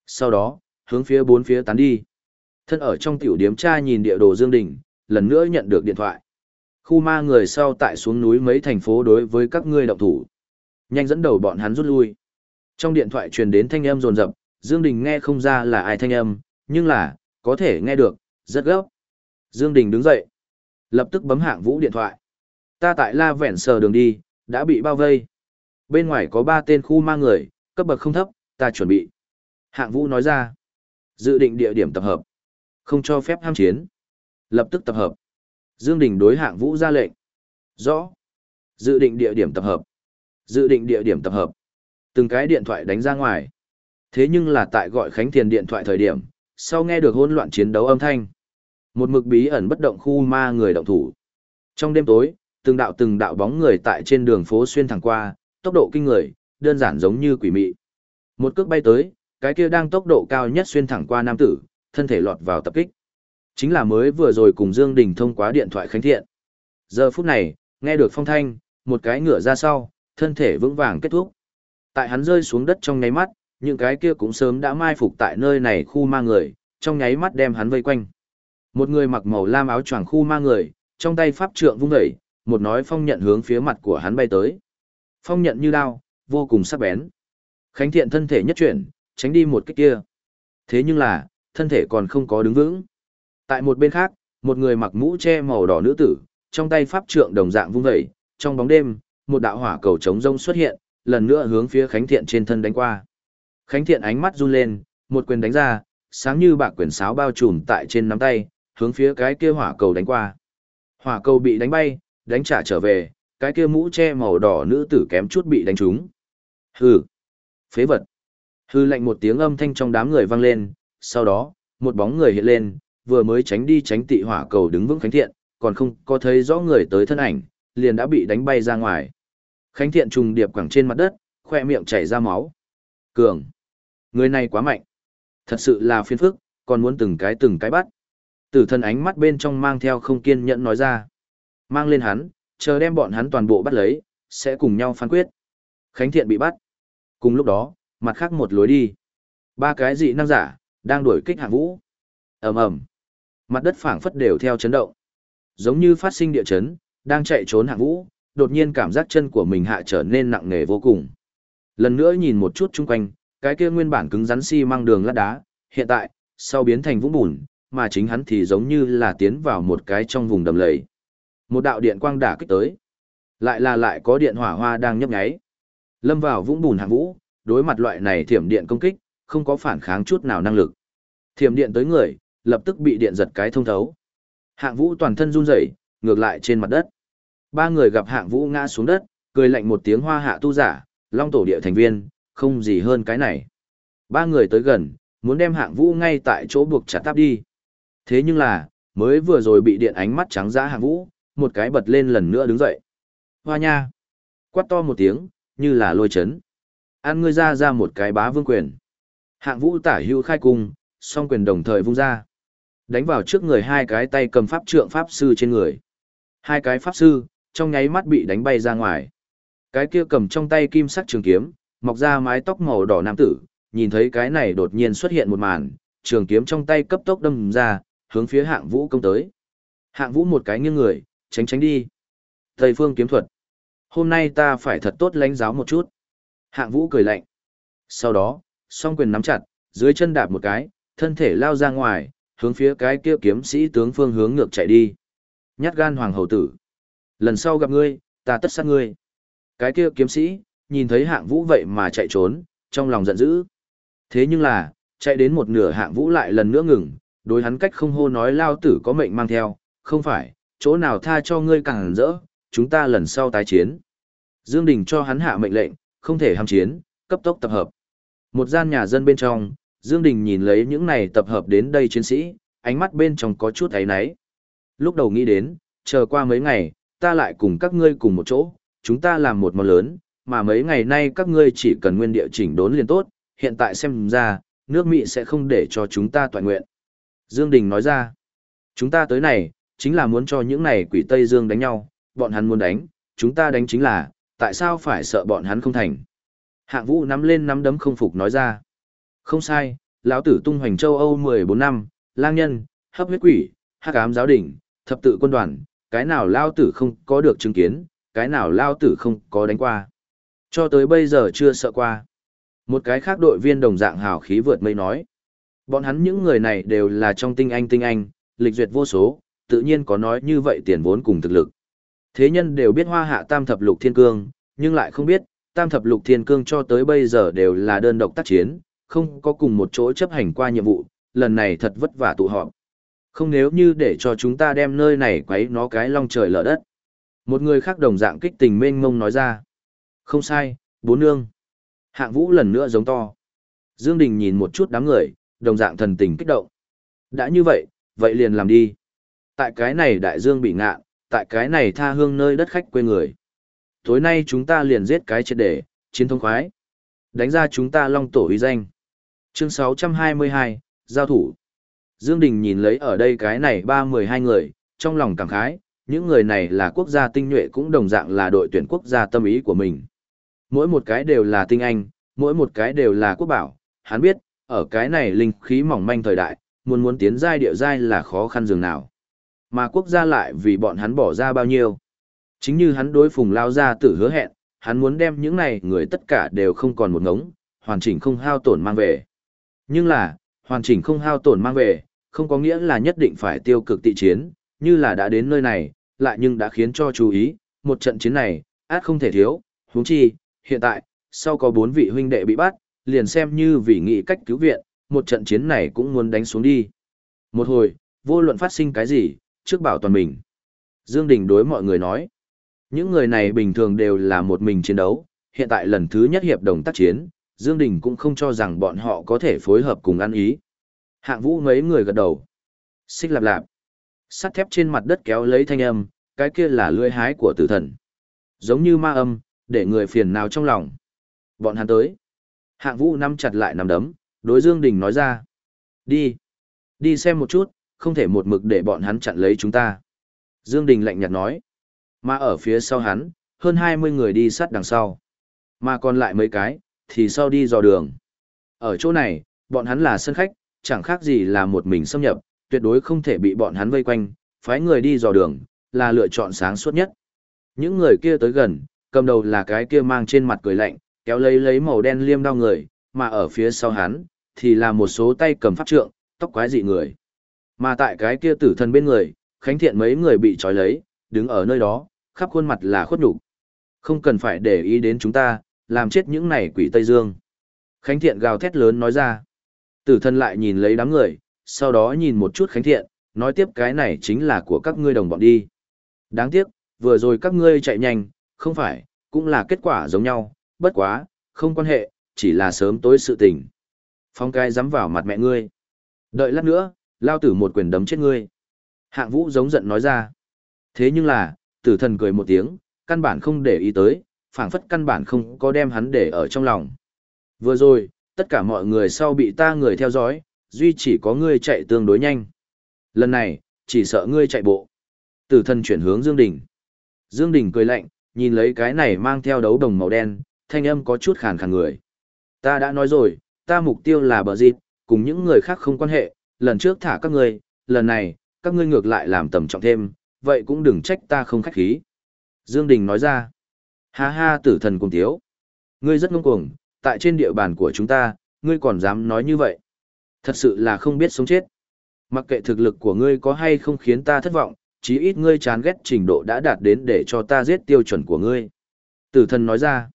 Sau đó, hướng phía bốn phía tán đi. Thân ở trong tiểu điếm tra nhìn địa đồ Dương Đình, lần nữa nhận được điện thoại. Khu ma người sau tại xuống núi mấy thành phố đối với các ngươi động thủ. Nhanh dẫn đầu bọn hắn rút lui. Trong điện thoại truyền đến thanh âm rồn rập, Dương Đình nghe không ra là ai thanh âm, nhưng là, có thể nghe được, rất gấp. Dương Đình đứng dậy, lập tức bấm hạng vũ điện thoại. Ta tại La Vẹn sờ đường đi, đã bị bao vây. Bên ngoài có ba tên khu ma người, cấp bậc không thấp, ta chuẩn bị. Hạng vũ nói ra, dự định địa điểm tập hợp. Không cho phép ham chiến. Lập tức tập hợp. Dương Đình đối hạng vũ ra lệnh. Rõ. Dự định địa điểm tập hợp. Dự định địa điểm tập hợp. Từng cái điện thoại đánh ra ngoài. Thế nhưng là tại gọi Khánh Thiền điện thoại thời điểm, sau nghe được hỗn loạn chiến đấu âm thanh. Một mực bí ẩn bất động khu ma người động thủ. Trong đêm tối, từng đạo từng đạo bóng người tại trên đường phố xuyên thẳng qua, tốc độ kinh người, đơn giản giống như quỷ mị. Một cước bay tới, cái kia đang tốc độ cao nhất xuyên thẳng qua nam tử, thân thể lọt vào tập kích. Chính là mới vừa rồi cùng Dương Đình thông qua điện thoại khánh thiện. Giờ phút này, nghe được phong thanh, một cái ngửa ra sau, thân thể vững vàng kết thúc. Tại hắn rơi xuống đất trong nháy mắt, những cái kia cũng sớm đã mai phục tại nơi này khu ma người, trong nháy mắt đem hắn vây quanh. Một người mặc màu lam áo choàng khu ma người, trong tay pháp trượng vung dậy, một nói phong nhận hướng phía mặt của hắn bay tới. Phong nhận như đao, vô cùng sắc bén. Khánh thiện thân thể nhất chuyển, tránh đi một kích kia. Thế nhưng là, thân thể còn không có đứng vững. Tại một bên khác, một người mặc mũ che màu đỏ nữ tử, trong tay pháp trượng đồng dạng vung vẩy, trong bóng đêm, một đạo hỏa cầu chống rông xuất hiện, lần nữa hướng phía Khánh Thiện trên thân đánh qua. Khánh Thiện ánh mắt run lên, một quyền đánh ra, sáng như bạc quyền sáo bao trùm tại trên nắm tay, hướng phía cái kia hỏa cầu đánh qua. Hỏa cầu bị đánh bay, đánh trả trở về, cái kia mũ che màu đỏ nữ tử kém chút bị đánh trúng. Hừ, phế vật. Hư lạnh một tiếng âm thanh trong đám người vang lên, sau đó, một bóng người hiện lên, vừa mới tránh đi tránh tị hỏa cầu đứng vững Khánh Thiện, còn không có thấy rõ người tới thân ảnh, liền đã bị đánh bay ra ngoài. Khánh Thiện trùng điệp quẳng trên mặt đất, khoe miệng chảy ra máu. Cường. Người này quá mạnh. Thật sự là phiền phức, còn muốn từng cái từng cái bắt. Tử thân ánh mắt bên trong mang theo không kiên nhẫn nói ra. Mang lên hắn, chờ đem bọn hắn toàn bộ bắt lấy, sẽ cùng nhau phán quyết. Khánh Thiện bị bắt. Cùng lúc đó, mặt khác một lối đi. Ba cái dị năng giả, đang đuổi kích hạng vũ. ầm ầm Mặt đất phảng phất đều theo chấn động. Giống như phát sinh địa chấn, đang chạy trốn hạng vũ, đột nhiên cảm giác chân của mình hạ trở nên nặng nề vô cùng. Lần nữa nhìn một chút chung quanh, cái kia nguyên bản cứng rắn xi si măng đường lát đá, hiện tại, sau biến thành vũng bùn, mà chính hắn thì giống như là tiến vào một cái trong vùng đầm lầy. Một đạo điện quang đả kích tới. Lại là lại có điện hỏa hoa đang nhấp nháy. Lâm vào vũng bùn hạng vũ, đối mặt loại này thiểm điện công kích, không có phản kháng chút nào năng lực. Thiểm điện tới người, lập tức bị điện giật cái thông thấu. Hạng vũ toàn thân run rẩy, ngược lại trên mặt đất. Ba người gặp hạng vũ ngã xuống đất, cười lạnh một tiếng hoa hạ tu giả, long tổ địa thành viên, không gì hơn cái này. Ba người tới gần, muốn đem hạng vũ ngay tại chỗ buộc chặt táp đi. Thế nhưng là, mới vừa rồi bị điện ánh mắt trắng dã hạng vũ, một cái bật lên lần nữa đứng dậy. Hoa nha! Quát to một tiếng, như là lôi chấn. An ngươi ra ra một cái bá vương quyền. Hạng vũ tả hưu khai cung, song quyền đồng thời vung ra. Đánh vào trước người hai cái tay cầm pháp trượng pháp sư trên người. Hai cái pháp sư, trong nháy mắt bị đánh bay ra ngoài. Cái kia cầm trong tay kim sắc trường kiếm, mọc ra mái tóc màu đỏ nam tử, nhìn thấy cái này đột nhiên xuất hiện một màn, trường kiếm trong tay cấp tốc đâm ra, hướng phía hạng vũ công tới. Hạng vũ một cái nghiêng người, tránh tránh đi. Thầy phương kiếm thuật. Hôm nay ta phải thật tốt lãnh giáo một chút. Hạng vũ cười lạnh. Sau đó, song quyền nắm chặt, dưới chân đạp một cái, thân thể lao ra ngoài, hướng phía cái kia kiếm sĩ tướng phương hướng ngược chạy đi. Nhát gan hoàng hầu tử. Lần sau gặp ngươi, ta tất sát ngươi. Cái kia kiếm sĩ, nhìn thấy hạng vũ vậy mà chạy trốn, trong lòng giận dữ. Thế nhưng là, chạy đến một nửa hạng vũ lại lần nữa ngừng, đối hắn cách không hô nói lao tử có mệnh mang theo, không phải, chỗ nào tha cho ngươi càng rỡ, chúng ta lần sau tái chiến. Dương Đình cho hắn hạ mệnh lệnh, không thể ham chiến, cấp tốc tập hợp. Một gian nhà dân bên trong, Dương Đình nhìn lấy những này tập hợp đến đây chiến sĩ, ánh mắt bên trong có chút ấy náy. Lúc đầu nghĩ đến, chờ qua mấy ngày, ta lại cùng các ngươi cùng một chỗ, chúng ta làm một món lớn, mà mấy ngày nay các ngươi chỉ cần nguyên địa chỉnh đốn liền tốt, hiện tại xem ra, nước Mỹ sẽ không để cho chúng ta toàn nguyện. Dương Đình nói ra, chúng ta tới này, chính là muốn cho những này quỷ Tây Dương đánh nhau, bọn hắn muốn đánh, chúng ta đánh chính là, tại sao phải sợ bọn hắn không thành. Hạng vũ nắm lên nắm đấm không phục nói ra. Không sai, lão tử tung hoành châu Âu 14 năm, lang nhân, hấp huyết quỷ, hắc ám giáo đỉnh, thập tự quân đoàn, cái nào lao tử không có được chứng kiến, cái nào lao tử không có đánh qua. Cho tới bây giờ chưa sợ qua. Một cái khác đội viên đồng dạng hào khí vượt mây nói. Bọn hắn những người này đều là trong tinh anh tinh anh, lịch duyệt vô số, tự nhiên có nói như vậy tiền vốn cùng thực lực. Thế nhân đều biết hoa hạ tam thập lục thiên cương, nhưng lại không biết, tam thập lục thiên cương cho tới bây giờ đều là đơn độc tác chiến, không có cùng một chỗ chấp hành qua nhiệm vụ, lần này thật vất vả tụ họp. Không nếu như để cho chúng ta đem nơi này quấy nó cái long trời lở đất. Một người khác đồng dạng kích tình mênh mông nói ra. Không sai, bốn nương. Hạng vũ lần nữa giống to. Dương Đình nhìn một chút đám người, đồng dạng thần tình kích động. Đã như vậy, vậy liền làm đi. Tại cái này đại dương bị ngạ, tại cái này tha hương nơi đất khách quê người. Tối nay chúng ta liền giết cái chết để, chiến thông khoái. Đánh ra chúng ta long tổ uy danh. Chương 622, Giao thủ. Dương Đình nhìn lấy ở đây cái này ba mười hai người, trong lòng cảm khái, những người này là quốc gia tinh nhuệ cũng đồng dạng là đội tuyển quốc gia tâm ý của mình. Mỗi một cái đều là tinh anh, mỗi một cái đều là quốc bảo, hắn biết, ở cái này linh khí mỏng manh thời đại, muốn muốn tiến giai địa giai là khó khăn dường nào. Mà quốc gia lại vì bọn hắn bỏ ra bao nhiêu. Chính như hắn đối phùng lao ra tử hứa hẹn, hắn muốn đem những này người tất cả đều không còn một ngống, hoàn chỉnh không hao tổn mang về. Nhưng là, hoàn chỉnh không hao tổn mang về, không có nghĩa là nhất định phải tiêu cực tị chiến, như là đã đến nơi này, lại nhưng đã khiến cho chú ý, một trận chiến này, át không thể thiếu, huống chi, hiện tại, sau có bốn vị huynh đệ bị bắt, liền xem như vì nghị cách cứu viện, một trận chiến này cũng muốn đánh xuống đi. Một hồi, vô luận phát sinh cái gì, trước bảo toàn mình. Dương Đình đối mọi người nói, những người này bình thường đều là một mình chiến đấu, hiện tại lần thứ nhất hiệp đồng tác chiến, Dương Đình cũng không cho rằng bọn họ có thể phối hợp cùng ăn ý. Hạng vũ mấy người gật đầu. Xích lạp lạp. Sắt thép trên mặt đất kéo lấy thanh âm, cái kia là lưỡi hái của tử thần. Giống như ma âm, để người phiền nào trong lòng. Bọn hắn tới. Hạng vũ nắm chặt lại nắm đấm, đối Dương Đình nói ra. Đi. Đi xem một chút, không thể một mực để bọn hắn chặn lấy chúng ta. Dương Đình lạnh nhạt nói. Mà ở phía sau hắn, hơn 20 người đi sát đằng sau. Mà còn lại mấy cái, thì sau đi dò đường. Ở chỗ này, bọn hắn là sân khách, chẳng khác gì là một mình xâm nhập, tuyệt đối không thể bị bọn hắn vây quanh, phái người đi dò đường, là lựa chọn sáng suốt nhất. Những người kia tới gần, cầm đầu là cái kia mang trên mặt cười lạnh, kéo lấy lấy màu đen liêm đau người, mà ở phía sau hắn, thì là một số tay cầm pháp trượng, tóc quái dị người. Mà tại cái kia tử thần bên người, khánh thiện mấy người bị trói lấy, đứng ở nơi đó, khắp khuôn mặt là khuất nhục. Không cần phải để ý đến chúng ta, làm chết những này quỷ Tây Dương. Khánh thiện gào thét lớn nói ra. Tử thần lại nhìn lấy đám người, sau đó nhìn một chút khánh thiện, nói tiếp cái này chính là của các ngươi đồng bọn đi. Đáng tiếc, vừa rồi các ngươi chạy nhanh, không phải, cũng là kết quả giống nhau, bất quá, không quan hệ, chỉ là sớm tối sự tình. Phong cai dám vào mặt mẹ ngươi. Đợi lát nữa, lao tử một quyền đấm chết ngươi. Hạng vũ giống giận nói ra. Thế nhưng là, tử thần cười một tiếng, căn bản không để ý tới, phảng phất căn bản không có đem hắn để ở trong lòng. Vừa rồi, tất cả mọi người sau bị ta người theo dõi, duy chỉ có ngươi chạy tương đối nhanh. Lần này, chỉ sợ ngươi chạy bộ. Tử thần chuyển hướng Dương Đình. Dương Đình cười lạnh, nhìn lấy cái này mang theo đấu đồng màu đen, thanh âm có chút khàn khàn người. Ta đã nói rồi, ta mục tiêu là bờ dịt, cùng những người khác không quan hệ, lần trước thả các ngươi, lần này, các ngươi ngược lại làm tầm trọng thêm, vậy cũng đừng trách ta không khách khí. Dương Đình nói ra, ha ha tử thần cùng tiếu. Ngươi rất ngông cuồng, tại trên địa bàn của chúng ta, ngươi còn dám nói như vậy. Thật sự là không biết sống chết. Mặc kệ thực lực của ngươi có hay không khiến ta thất vọng, chí ít ngươi chán ghét trình độ đã đạt đến để cho ta giết tiêu chuẩn của ngươi. Tử thần nói ra,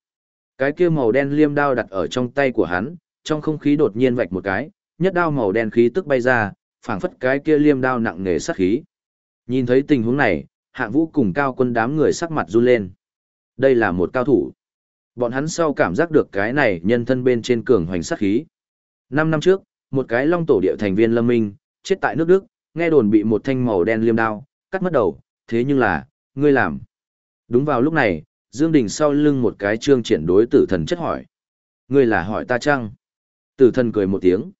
cái kia màu đen liêm đao đặt ở trong tay của hắn, trong không khí đột nhiên vạch một cái, nhất đao màu đen khí tức bay ra, phảng phất cái kia liêm đao nặng nề sát khí. Nhìn thấy tình huống này, hạng vũ cùng cao quân đám người sắc mặt run lên. Đây là một cao thủ. Bọn hắn sau cảm giác được cái này nhân thân bên trên cường hoành sát khí. Năm năm trước, một cái long tổ địa thành viên lâm minh, chết tại nước Đức, nghe đồn bị một thanh màu đen liêm đao, cắt mất đầu, thế nhưng là, ngươi làm. Đúng vào lúc này, Dương Đình sau lưng một cái trương triển đối tử thần chất hỏi. Ngươi là hỏi ta chăng? Tử thần cười một tiếng.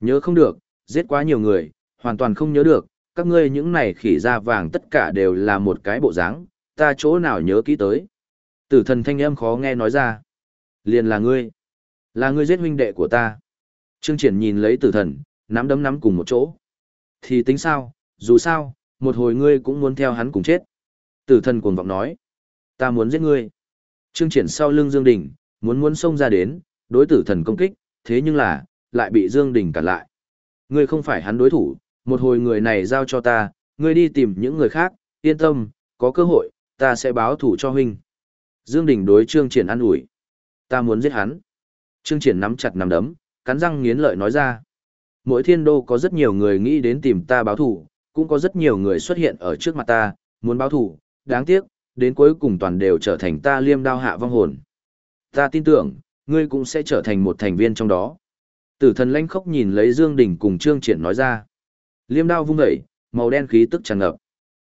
Nhớ không được, giết quá nhiều người, hoàn toàn không nhớ được, các ngươi những này khỉ da vàng tất cả đều là một cái bộ dáng, ta chỗ nào nhớ kỹ tới. Tử thần thanh âm khó nghe nói ra. Liền là ngươi. Là ngươi giết huynh đệ của ta. Trương triển nhìn lấy tử thần, nắm đấm nắm cùng một chỗ. Thì tính sao, dù sao, một hồi ngươi cũng muốn theo hắn cùng chết. Tử thần cuồng vọng nói, ta muốn giết ngươi. Trương triển sau lưng Dương Đình, muốn muốn xông ra đến, đối tử thần công kích, thế nhưng là, lại bị Dương Đình cản lại. Ngươi không phải hắn đối thủ, một hồi người này giao cho ta, ngươi đi tìm những người khác, yên tâm, có cơ hội, ta sẽ báo thủ cho huynh. Dương Đình đối Trương Triển an ủi. Ta muốn giết hắn. Trương Triển nắm chặt nắm đấm, cắn răng nghiến lợi nói ra. Mỗi thiên đô có rất nhiều người nghĩ đến tìm ta báo thủ, cũng có rất nhiều người xuất hiện ở trước mặt ta, muốn báo thủ, đáng tiếc, đến cuối cùng toàn đều trở thành ta liêm đao hạ vong hồn. Ta tin tưởng, ngươi cũng sẽ trở thành một thành viên trong đó. Tử thần lãnh khốc nhìn lấy Dương Đình cùng Trương Triển nói ra. Liêm đao vung dậy, màu đen khí tức tràn ngập.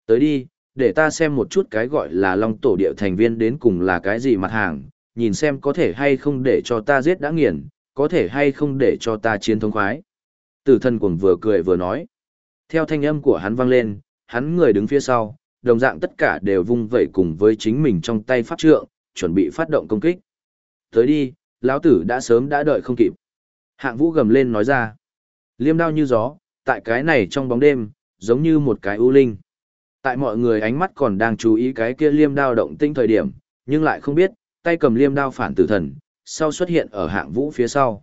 Tới đi, để ta xem một chút cái gọi là long tổ địa thành viên đến cùng là cái gì mặt hàng, nhìn xem có thể hay không để cho ta giết đã nghiền, có thể hay không để cho ta chiến thống khoái. Tử thần cuồng vừa cười vừa nói. Theo thanh âm của hắn vang lên, hắn người đứng phía sau, đồng dạng tất cả đều vung vẩy cùng với chính mình trong tay pháp trượng, chuẩn bị phát động công kích. Tới đi, lão tử đã sớm đã đợi không kịp. Hạng vũ gầm lên nói ra. Liêm đao như gió, tại cái này trong bóng đêm, giống như một cái ưu linh. Tại mọi người ánh mắt còn đang chú ý cái kia liêm đao động tinh thời điểm, nhưng lại không biết, tay cầm liêm đao phản tử thần, sau xuất hiện ở hạng vũ phía sau.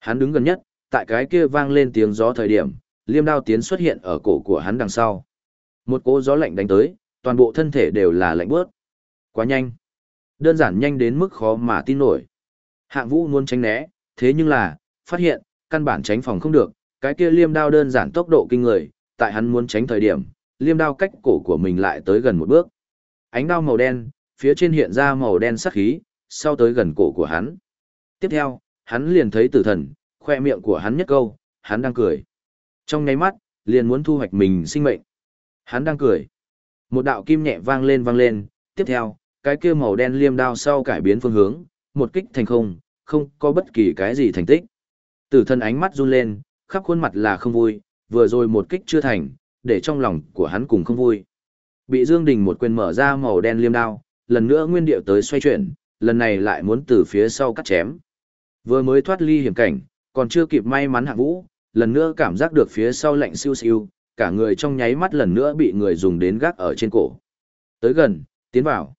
Hắn đứng gần nhất, tại cái kia vang lên tiếng gió thời điểm, liêm đao tiến xuất hiện ở cổ của hắn đằng sau. Một cỗ gió lạnh đánh tới, toàn bộ thân thể đều là lạnh bớt. Quá nhanh. Đơn giản nhanh đến mức khó mà tin nổi. Hạng vũ muốn tránh né, thế nhưng là, phát hiện, căn bản tránh phòng không được, cái kia liêm đao đơn giản tốc độ kinh người, tại hắn muốn tránh thời điểm, liêm đao cách cổ của mình lại tới gần một bước. Ánh đao màu đen, phía trên hiện ra màu đen sắc khí, sau tới gần cổ của hắn. Tiếp theo, hắn liền thấy tử thần, khoe miệng của hắn nhất câu, hắn đang cười. Trong nháy mắt, liền muốn thu hoạch mình sinh mệnh. Hắn đang cười. Một đạo kim nhẹ vang lên vang lên, tiếp theo, cái kia màu đen liêm đao sau cải biến phương hướng, một kích thành không, không có bất kỳ cái gì thành tích. Tử thân ánh mắt run lên, khắp khuôn mặt là không vui, vừa rồi một kích chưa thành, để trong lòng của hắn cùng không vui. Bị Dương Đình một quyền mở ra màu đen liêm đao, lần nữa nguyên điệu tới xoay chuyển, lần này lại muốn từ phía sau cắt chém. Vừa mới thoát ly hiểm cảnh, còn chưa kịp may mắn hạ vũ, lần nữa cảm giác được phía sau lạnh siêu siêu, cả người trong nháy mắt lần nữa bị người dùng đến gác ở trên cổ. Tới gần, tiến vào.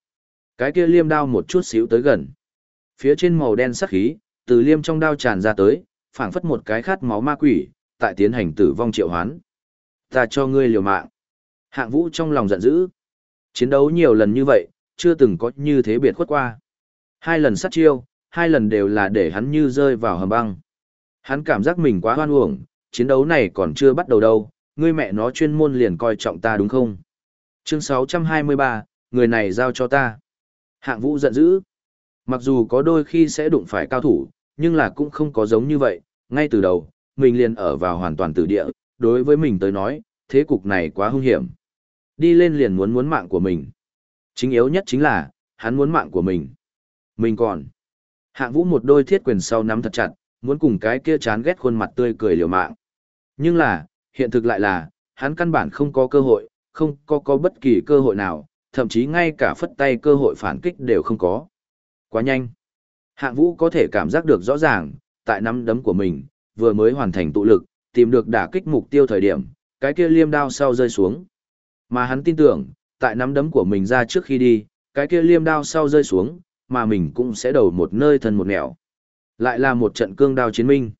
Cái kia liêm đao một chút xíu tới gần. Phía trên màu đen sắc khí, từ liêm trong đao tràn ra tới, phảng phất một cái khát máu ma quỷ, tại tiến hành tử vong triệu hoán. Ta cho ngươi liều mạng. Hạng vũ trong lòng giận dữ. Chiến đấu nhiều lần như vậy, chưa từng có như thế biệt khuất qua. Hai lần sát chiêu, hai lần đều là để hắn như rơi vào hầm băng. Hắn cảm giác mình quá hoan uổng, chiến đấu này còn chưa bắt đầu đâu, ngươi mẹ nó chuyên môn liền coi trọng ta đúng không? Chương 623, người này giao cho ta. Hạng vũ giận dữ. Mặc dù có đôi khi sẽ đụng phải cao thủ, nhưng là cũng không có giống như vậy, ngay từ đầu, mình liền ở vào hoàn toàn tử địa, đối với mình tới nói, thế cục này quá hung hiểm. Đi lên liền muốn muốn mạng của mình. Chính yếu nhất chính là, hắn muốn mạng của mình. Mình còn. Hạng vũ một đôi thiết quyền sau nắm thật chặt, muốn cùng cái kia chán ghét khuôn mặt tươi cười liều mạng. Nhưng là, hiện thực lại là, hắn căn bản không có cơ hội, không có có bất kỳ cơ hội nào, thậm chí ngay cả phất tay cơ hội phản kích đều không có. Quá nhanh. Hạng vũ có thể cảm giác được rõ ràng, tại nắm đấm của mình, vừa mới hoàn thành tụ lực, tìm được đả kích mục tiêu thời điểm, cái kia liêm đao sau rơi xuống. Mà hắn tin tưởng, tại nắm đấm của mình ra trước khi đi, cái kia liêm đao sau rơi xuống, mà mình cũng sẽ đầu một nơi thân một nẻo. Lại là một trận cương đao chiến minh.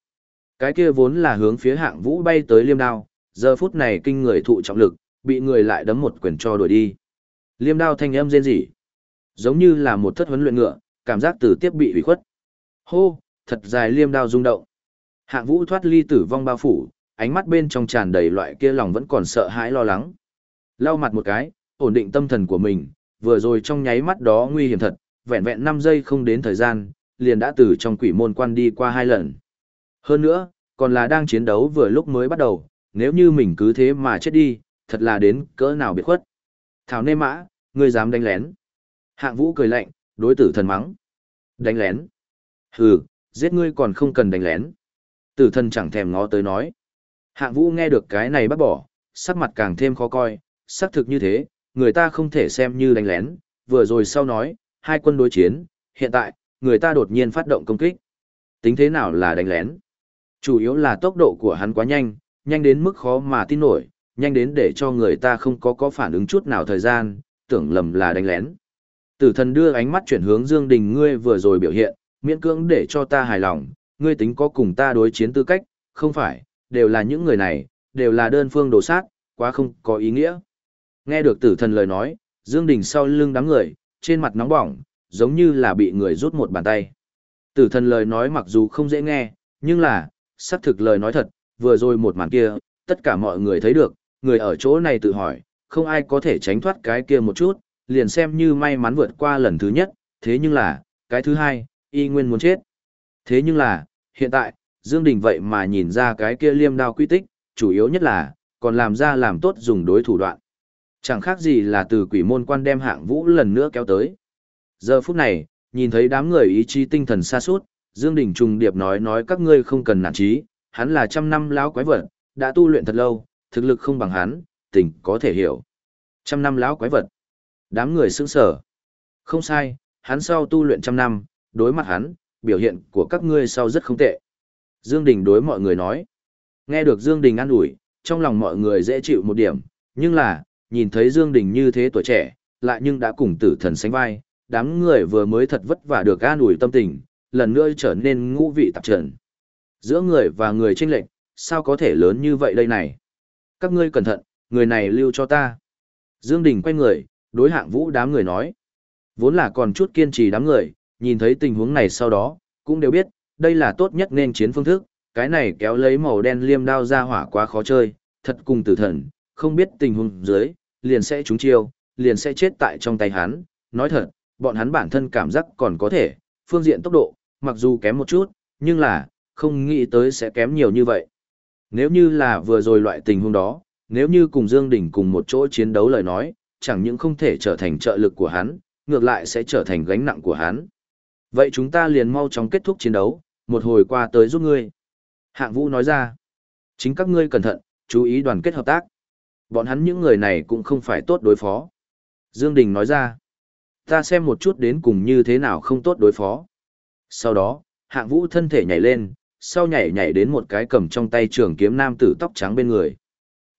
Cái kia vốn là hướng phía hạng vũ bay tới liêm đao, giờ phút này kinh người thụ trọng lực, bị người lại đấm một quyền cho đuổi đi. Liêm đao thanh âm rên rỉ. Giống như là một thất huấn luyện ngựa, cảm giác từ tiếp bị hủy khuất. Hô, thật dài liêm đao rung động. Hạng vũ thoát ly tử vong bao phủ, ánh mắt bên trong tràn đầy loại kia lòng vẫn còn sợ hãi lo lắng. Lau mặt một cái, ổn định tâm thần của mình, vừa rồi trong nháy mắt đó nguy hiểm thật, vẹn vẹn 5 giây không đến thời gian, liền đã từ trong quỷ môn quan đi qua hai lần. Hơn nữa, còn là đang chiến đấu vừa lúc mới bắt đầu, nếu như mình cứ thế mà chết đi, thật là đến cỡ nào biệt khuất. Thảo nê mã, ngươi dám đánh lén. Hạng vũ cười lạnh, đối tử thần mắng. Đánh lén. Hừ, giết ngươi còn không cần đánh lén. Tử thần chẳng thèm ngó tới nói. Hạng vũ nghe được cái này bắt bỏ, sắc mặt càng thêm khó coi, xác thực như thế, người ta không thể xem như đánh lén, vừa rồi sau nói, hai quân đối chiến, hiện tại, người ta đột nhiên phát động công kích. Tính thế nào là đánh lén? Chủ yếu là tốc độ của hắn quá nhanh, nhanh đến mức khó mà tin nổi, nhanh đến để cho người ta không có có phản ứng chút nào thời gian, tưởng lầm là đánh lén. Tử thần đưa ánh mắt chuyển hướng Dương Đình ngươi vừa rồi biểu hiện, miễn cưỡng để cho ta hài lòng, ngươi tính có cùng ta đối chiến tư cách, không phải, đều là những người này, đều là đơn phương đồ sát, quá không có ý nghĩa. Nghe được tử thần lời nói, Dương Đình sau lưng đám người, trên mặt nóng bỏng, giống như là bị người rút một bàn tay. Tử thần lời nói mặc dù không dễ nghe, nhưng là, xác thực lời nói thật, vừa rồi một màn kia, tất cả mọi người thấy được, người ở chỗ này tự hỏi, không ai có thể tránh thoát cái kia một chút, liền xem như may mắn vượt qua lần thứ nhất, thế nhưng là, cái thứ hai, y nguyên muốn chết. Thế nhưng là, hiện tại, Dương Đình vậy mà nhìn ra cái kia liêm đao quy tích, chủ yếu nhất là, còn làm ra làm tốt dùng đối thủ đoạn. Chẳng khác gì là từ quỷ môn quan đem hạng vũ lần nữa kéo tới. Giờ phút này, nhìn thấy đám người ý chí tinh thần xa suốt, Dương Đình trùng điệp nói nói các ngươi không cần nản trí, hắn là trăm năm lão quái vật, đã tu luyện thật lâu, thực lực không bằng hắn, tình có thể hiểu. Trăm năm lão quái vật. Đám người sững sờ. Không sai, hắn sau tu luyện trăm năm, đối mặt hắn, biểu hiện của các ngươi sau rất không tệ. Dương Đình đối mọi người nói. Nghe được Dương Đình an ủi, trong lòng mọi người dễ chịu một điểm, nhưng là, nhìn thấy Dương Đình như thế tuổi trẻ, lại nhưng đã cùng tử thần sánh vai, đám người vừa mới thật vất vả được an ủi tâm tình, lần nữa trở nên ngũ vị tạp trần. Giữa người và người tranh lệch, sao có thể lớn như vậy đây này? Các ngươi cẩn thận, người này lưu cho ta. Dương Đình quay người, đối hạng vũ đám người nói. Vốn là còn chút kiên trì đám người, nhìn thấy tình huống này sau đó, cũng đều biết, đây là tốt nhất nên chiến phương thức, cái này kéo lấy màu đen liêm đao ra hỏa quá khó chơi, thật cùng tử thần, không biết tình huống dưới, liền sẽ trúng chiêu, liền sẽ chết tại trong tay hắn, nói thật, bọn hắn bản thân cảm giác còn có thể, phương diện tốc độ, mặc dù kém một chút, nhưng là, không nghĩ tới sẽ kém nhiều như vậy. Nếu như là vừa rồi loại tình huống đó, nếu như cùng Dương Đình cùng một chỗ chiến đấu lời nói, chẳng những không thể trở thành trợ lực của hắn, ngược lại sẽ trở thành gánh nặng của hắn. Vậy chúng ta liền mau chóng kết thúc chiến đấu, một hồi qua tới giúp ngươi. Hạng Vũ nói ra, chính các ngươi cẩn thận, chú ý đoàn kết hợp tác. Bọn hắn những người này cũng không phải tốt đối phó. Dương Đình nói ra, ta xem một chút đến cùng như thế nào không tốt đối phó. Sau đó, hạng vũ thân thể nhảy lên, sau nhảy nhảy đến một cái cầm trong tay trường kiếm nam tử tóc trắng bên người.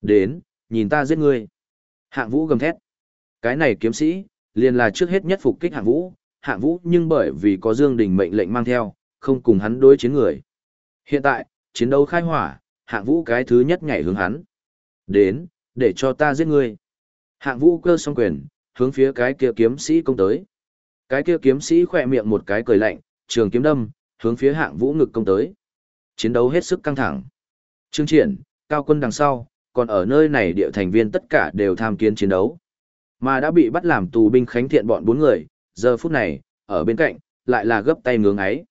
Đến, nhìn ta giết ngươi. Hạng vũ gầm thét. Cái này kiếm sĩ, liền là trước hết nhất phục kích hạng vũ, hạng vũ nhưng bởi vì có Dương Đình mệnh lệnh mang theo, không cùng hắn đối chiến người. Hiện tại, chiến đấu khai hỏa, hạng vũ cái thứ nhất nhảy hướng hắn. Đến, để cho ta giết ngươi. Hạng vũ cơ song quyền, hướng phía cái kia kiếm sĩ công tới. Cái kia kiếm sĩ khỏe miệng một cái cười lạnh, trường kiếm đâm, hướng phía hạng vũ ngực công tới. Chiến đấu hết sức căng thẳng. Trương triển, cao quân đằng sau, còn ở nơi này địa thành viên tất cả đều tham kiến chiến đấu. Mà đã bị bắt làm tù binh khánh thiện bọn bốn người, giờ phút này, ở bên cạnh, lại là gấp tay ngưỡng ấy.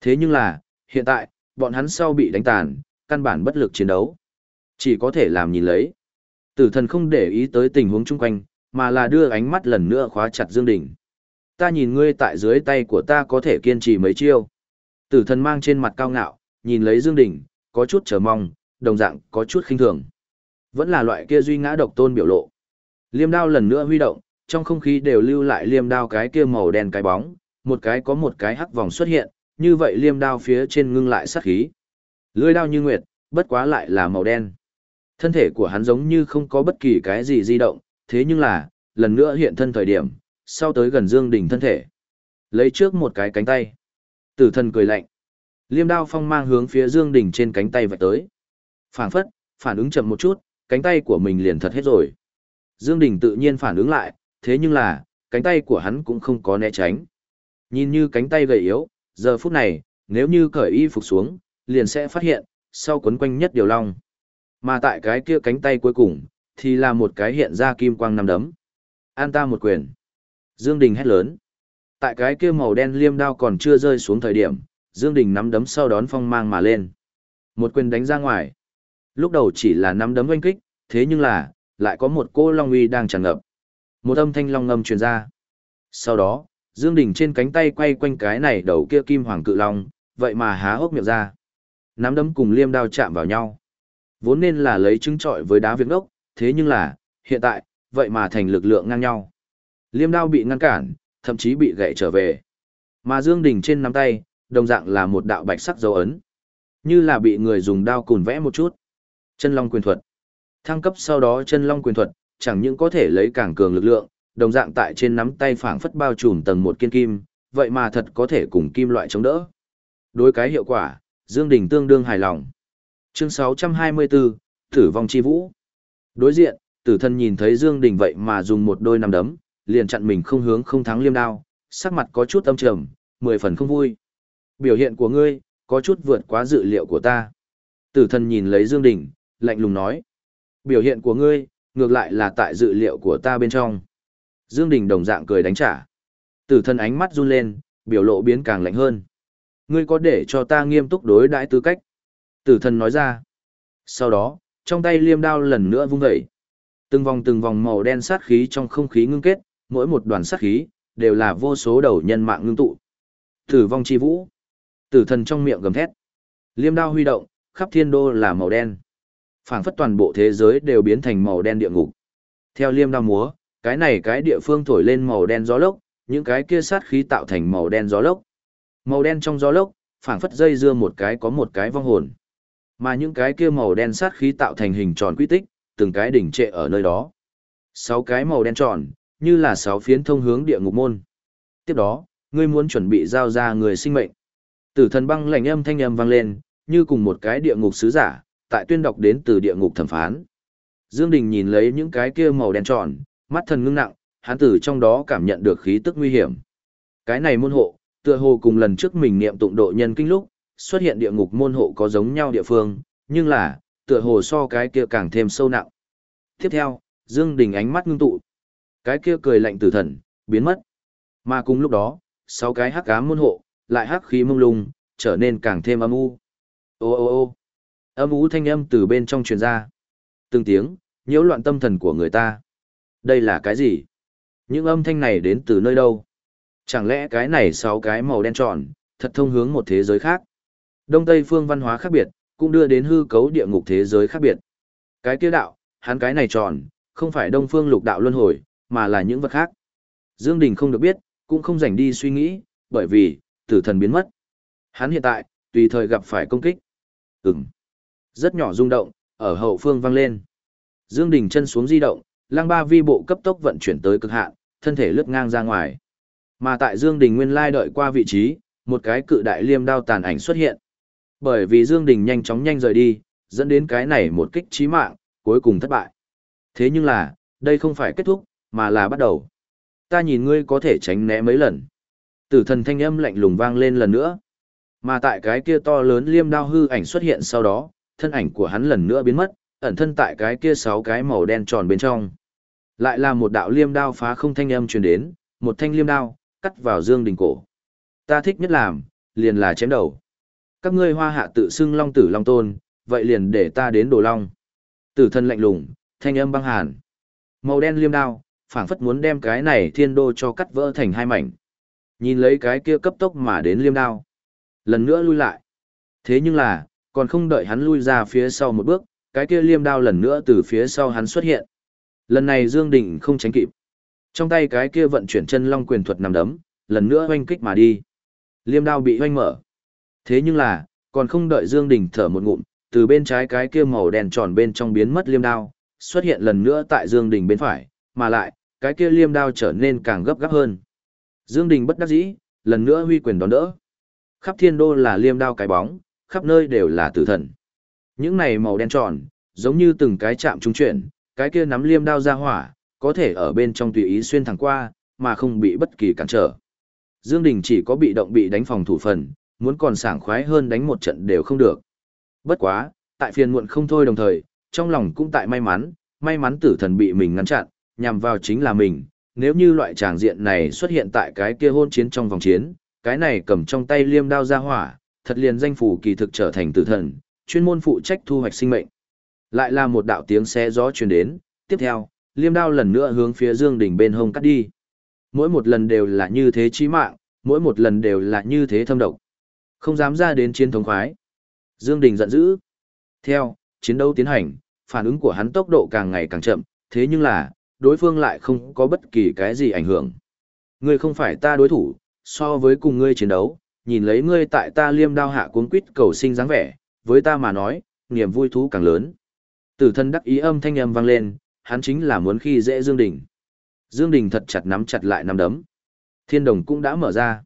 Thế nhưng là, hiện tại, bọn hắn sau bị đánh tàn, căn bản bất lực chiến đấu. Chỉ có thể làm nhìn lấy. Tử thần không để ý tới tình huống chung quanh, mà là đưa ánh mắt lần nữa khóa chặt Dương Đình. Ta nhìn ngươi tại dưới tay của ta có thể kiên trì mấy chiêu. Tử thần mang trên mặt cao ngạo, nhìn lấy Dương Đình, có chút chờ mong, đồng dạng có chút khinh thường. Vẫn là loại kia duy ngã độc tôn biểu lộ. Liêm đao lần nữa huy động, trong không khí đều lưu lại liêm đao cái kia màu đen cái bóng, một cái có một cái hắc vòng xuất hiện, như vậy liêm đao phía trên ngưng lại sát khí. Lưỡi đao như nguyệt, bất quá lại là màu đen. Thân thể của hắn giống như không có bất kỳ cái gì di động, thế nhưng là, lần nữa hiện thân thời điểm, sau tới gần Dương Đình thân thể. Lấy trước một cái cánh tay. Tử thần cười lạnh. Liêm đao phong mang hướng phía Dương Đình trên cánh tay vạch tới. Phản phất, phản ứng chậm một chút, cánh tay của mình liền thật hết rồi. Dương Đình tự nhiên phản ứng lại, thế nhưng là, cánh tay của hắn cũng không có né tránh. Nhìn như cánh tay gầy yếu, giờ phút này, nếu như cởi y phục xuống, liền sẽ phát hiện, sau quấn quanh nhất điều long. Mà tại cái kia cánh tay cuối cùng, thì là một cái hiện ra kim quang năm đấm. An ta một quyền. Dương Đình hét lớn. Tại cái kia màu đen liêm đao còn chưa rơi xuống thời điểm, Dương Đình nắm đấm sau đón phong mang mà lên. Một quyền đánh ra ngoài. Lúc đầu chỉ là nắm đấm oanh kích, thế nhưng là, lại có một cô long uy đang tràn ngập. Một âm thanh long ngâm truyền ra. Sau đó, Dương Đình trên cánh tay quay quanh cái này đầu kia kim hoàng cự long, vậy mà há hốc miệng ra. Nắm đấm cùng liêm đao chạm vào nhau. Vốn nên là lấy trứng trọi với đá việt đốc, thế nhưng là, hiện tại, vậy mà thành lực lượng ngang nhau. Liêm đao bị ngăn cản, thậm chí bị gãy trở về. Mà Dương Đình trên nắm tay, đồng dạng là một đạo bạch sắc dấu ấn. Như là bị người dùng đao cùn vẽ một chút. Chân long quyền thuật. Thăng cấp sau đó chân long quyền thuật, chẳng những có thể lấy càng cường lực lượng, đồng dạng tại trên nắm tay phảng phất bao trùm tầng một kiên kim, vậy mà thật có thể cùng kim loại chống đỡ. Đối cái hiệu quả, Dương Đình tương đương hài lòng. Chương 624, Tử vong chi vũ. Đối diện, tử thân nhìn thấy Dương Đình vậy mà dùng một đôi nằm đấm, liền chặn mình không hướng không thắng liêm đao, sắc mặt có chút âm trầm, mười phần không vui. Biểu hiện của ngươi, có chút vượt quá dự liệu của ta. Tử thần nhìn lấy Dương Đình, lạnh lùng nói. Biểu hiện của ngươi, ngược lại là tại dự liệu của ta bên trong. Dương Đình đồng dạng cười đánh trả. Tử thần ánh mắt run lên, biểu lộ biến càng lạnh hơn. Ngươi có để cho ta nghiêm túc đối đãi tư cách. Tử thần nói ra. Sau đó, trong tay liêm đao lần nữa vung vẩy. Từng vòng từng vòng màu đen sát khí trong không khí ngưng kết, mỗi một đoàn sát khí, đều là vô số đầu nhân mạng ngưng tụ. Tử vong chi vũ. Tử thần trong miệng gầm thét. Liêm đao huy động, khắp thiên đô là màu đen. phảng phất toàn bộ thế giới đều biến thành màu đen địa ngục. Theo liêm đao múa, cái này cái địa phương thổi lên màu đen gió lốc, những cái kia sát khí tạo thành màu đen gió lốc. Màu đen trong gió lốc, phảng phất dây dưa một cái có một cái vong hồn. Mà những cái kia màu đen sát khí tạo thành hình tròn quy tích, từng cái đỉnh trệ ở nơi đó. Sáu cái màu đen tròn, như là sáu phiến thông hướng địa ngục môn. Tiếp đó, ngươi muốn chuẩn bị giao ra người sinh mệnh. Tử thần băng lạnh âm thanh âm vang lên, như cùng một cái địa ngục sứ giả, tại tuyên đọc đến từ địa ngục thẩm phán. Dương Đình nhìn lấy những cái kia màu đen tròn, mắt thần ngưng nặng, hắn tử trong đó cảm nhận được khí tức nguy hiểm. Cái này môn hộ, tựa hồ cùng lần trước mình niệm tụng độ nhân kinh lúc, xuất hiện địa ngục môn hộ có giống nhau địa phương, nhưng là, tựa hồ so cái kia càng thêm sâu nặng. Tiếp theo, Dương Đình ánh mắt ngưng tụ. Cái kia cười lạnh tử thần, biến mất. Mà cùng lúc đó, sáu cái hắc ám môn hộ, lại hắc khí mông lung, trở nên càng thêm âm u. Ô ô ô âm u thanh âm từ bên trong truyền ra. Từng tiếng, nhiễu loạn tâm thần của người ta. Đây là cái gì? Những âm thanh này đến từ nơi đâu? Chẳng lẽ cái này sáu cái màu đen tròn, thật thông hướng một thế giới khác? Đông Tây phương văn hóa khác biệt, cũng đưa đến hư cấu địa ngục thế giới khác biệt. Cái kia đạo, hắn cái này tròn, không phải đông phương lục đạo luân hồi, mà là những vật khác. Dương Đình không được biết, cũng không rảnh đi suy nghĩ, bởi vì, tử thần biến mất. Hắn hiện tại, tùy thời gặp phải công kích. Ừm. Rất nhỏ rung động, ở hậu phương vang lên. Dương Đình chân xuống di động, lang ba vi bộ cấp tốc vận chuyển tới cực hạn, thân thể lướt ngang ra ngoài. Mà tại Dương Đình nguyên lai đợi qua vị trí, một cái cự đại liêm đao tàn ảnh xuất hiện. Bởi vì Dương Đình nhanh chóng nhanh rời đi, dẫn đến cái này một kích chí mạng, cuối cùng thất bại. Thế nhưng là, đây không phải kết thúc, mà là bắt đầu. Ta nhìn ngươi có thể tránh né mấy lần. Tử thần thanh âm lạnh lùng vang lên lần nữa. Mà tại cái kia to lớn liêm đao hư ảnh xuất hiện sau đó, thân ảnh của hắn lần nữa biến mất, ẩn thân tại cái kia sáu cái màu đen tròn bên trong. Lại là một đạo liêm đao phá không thanh âm truyền đến, một thanh liêm đao, cắt vào Dương Đình cổ. Ta thích nhất làm, liền là chém đầu. Các ngươi hoa hạ tự xưng long tử long tôn, vậy liền để ta đến đồ long. Tử thân lạnh lùng, thanh âm băng hàn. Màu đen liêm đao, phảng phất muốn đem cái này thiên đô cho cắt vỡ thành hai mảnh. Nhìn lấy cái kia cấp tốc mà đến liêm đao. Lần nữa lui lại. Thế nhưng là, còn không đợi hắn lui ra phía sau một bước, cái kia liêm đao lần nữa từ phía sau hắn xuất hiện. Lần này Dương Đình không tránh kịp. Trong tay cái kia vận chuyển chân long quyền thuật nằm đấm, lần nữa hoanh kích mà đi. Liêm đao bị hoanh mở. Thế nhưng là, còn không đợi Dương Đình thở một ngụm, từ bên trái cái kia màu đen tròn bên trong biến mất liêm đao, xuất hiện lần nữa tại Dương Đình bên phải, mà lại, cái kia liêm đao trở nên càng gấp gáp hơn. Dương Đình bất đắc dĩ, lần nữa huy quyền đón đỡ. Khắp thiên đô là liêm đao cái bóng, khắp nơi đều là tử thần. Những này màu đen tròn, giống như từng cái chạm trung chuyển, cái kia nắm liêm đao ra hỏa, có thể ở bên trong tùy ý xuyên thẳng qua, mà không bị bất kỳ cản trở. Dương Đình chỉ có bị động bị đánh phòng thủ phần, muốn còn sảng khoái hơn đánh một trận đều không được. Bất quá, tại phiền muộn không thôi đồng thời, trong lòng cũng tại may mắn, may mắn tử thần bị mình ngăn chặn, nhằm vào chính là mình, nếu như loại tràng diện này xuất hiện tại cái kia hôn chiến trong vòng chiến, cái này cầm trong tay liêm đao ra hỏa, thật liền danh phủ kỳ thực trở thành tử thần, chuyên môn phụ trách thu hoạch sinh mệnh. Lại là một đạo tiếng xé gió truyền đến, tiếp theo, liêm đao lần nữa hướng phía Dương đỉnh bên hông cắt đi. Mỗi một lần đều là như thế chí mạng, mỗi một lần đều là như thế thâm độc. Không dám ra đến chiến thống khoái. Dương Đình giận dữ. Theo, chiến đấu tiến hành, phản ứng của hắn tốc độ càng ngày càng chậm, thế nhưng là, đối phương lại không có bất kỳ cái gì ảnh hưởng. Ngươi không phải ta đối thủ, so với cùng ngươi chiến đấu, nhìn lấy ngươi tại ta liêm đao hạ cuốn quýt cầu sinh dáng vẻ, với ta mà nói, niềm vui thú càng lớn. Tử thân đắc ý âm thanh âm vang lên, hắn chính là muốn khi dễ Dương Đình. Dương Đình thật chặt nắm chặt lại nắm đấm. Thiên đồng cũng đã mở ra.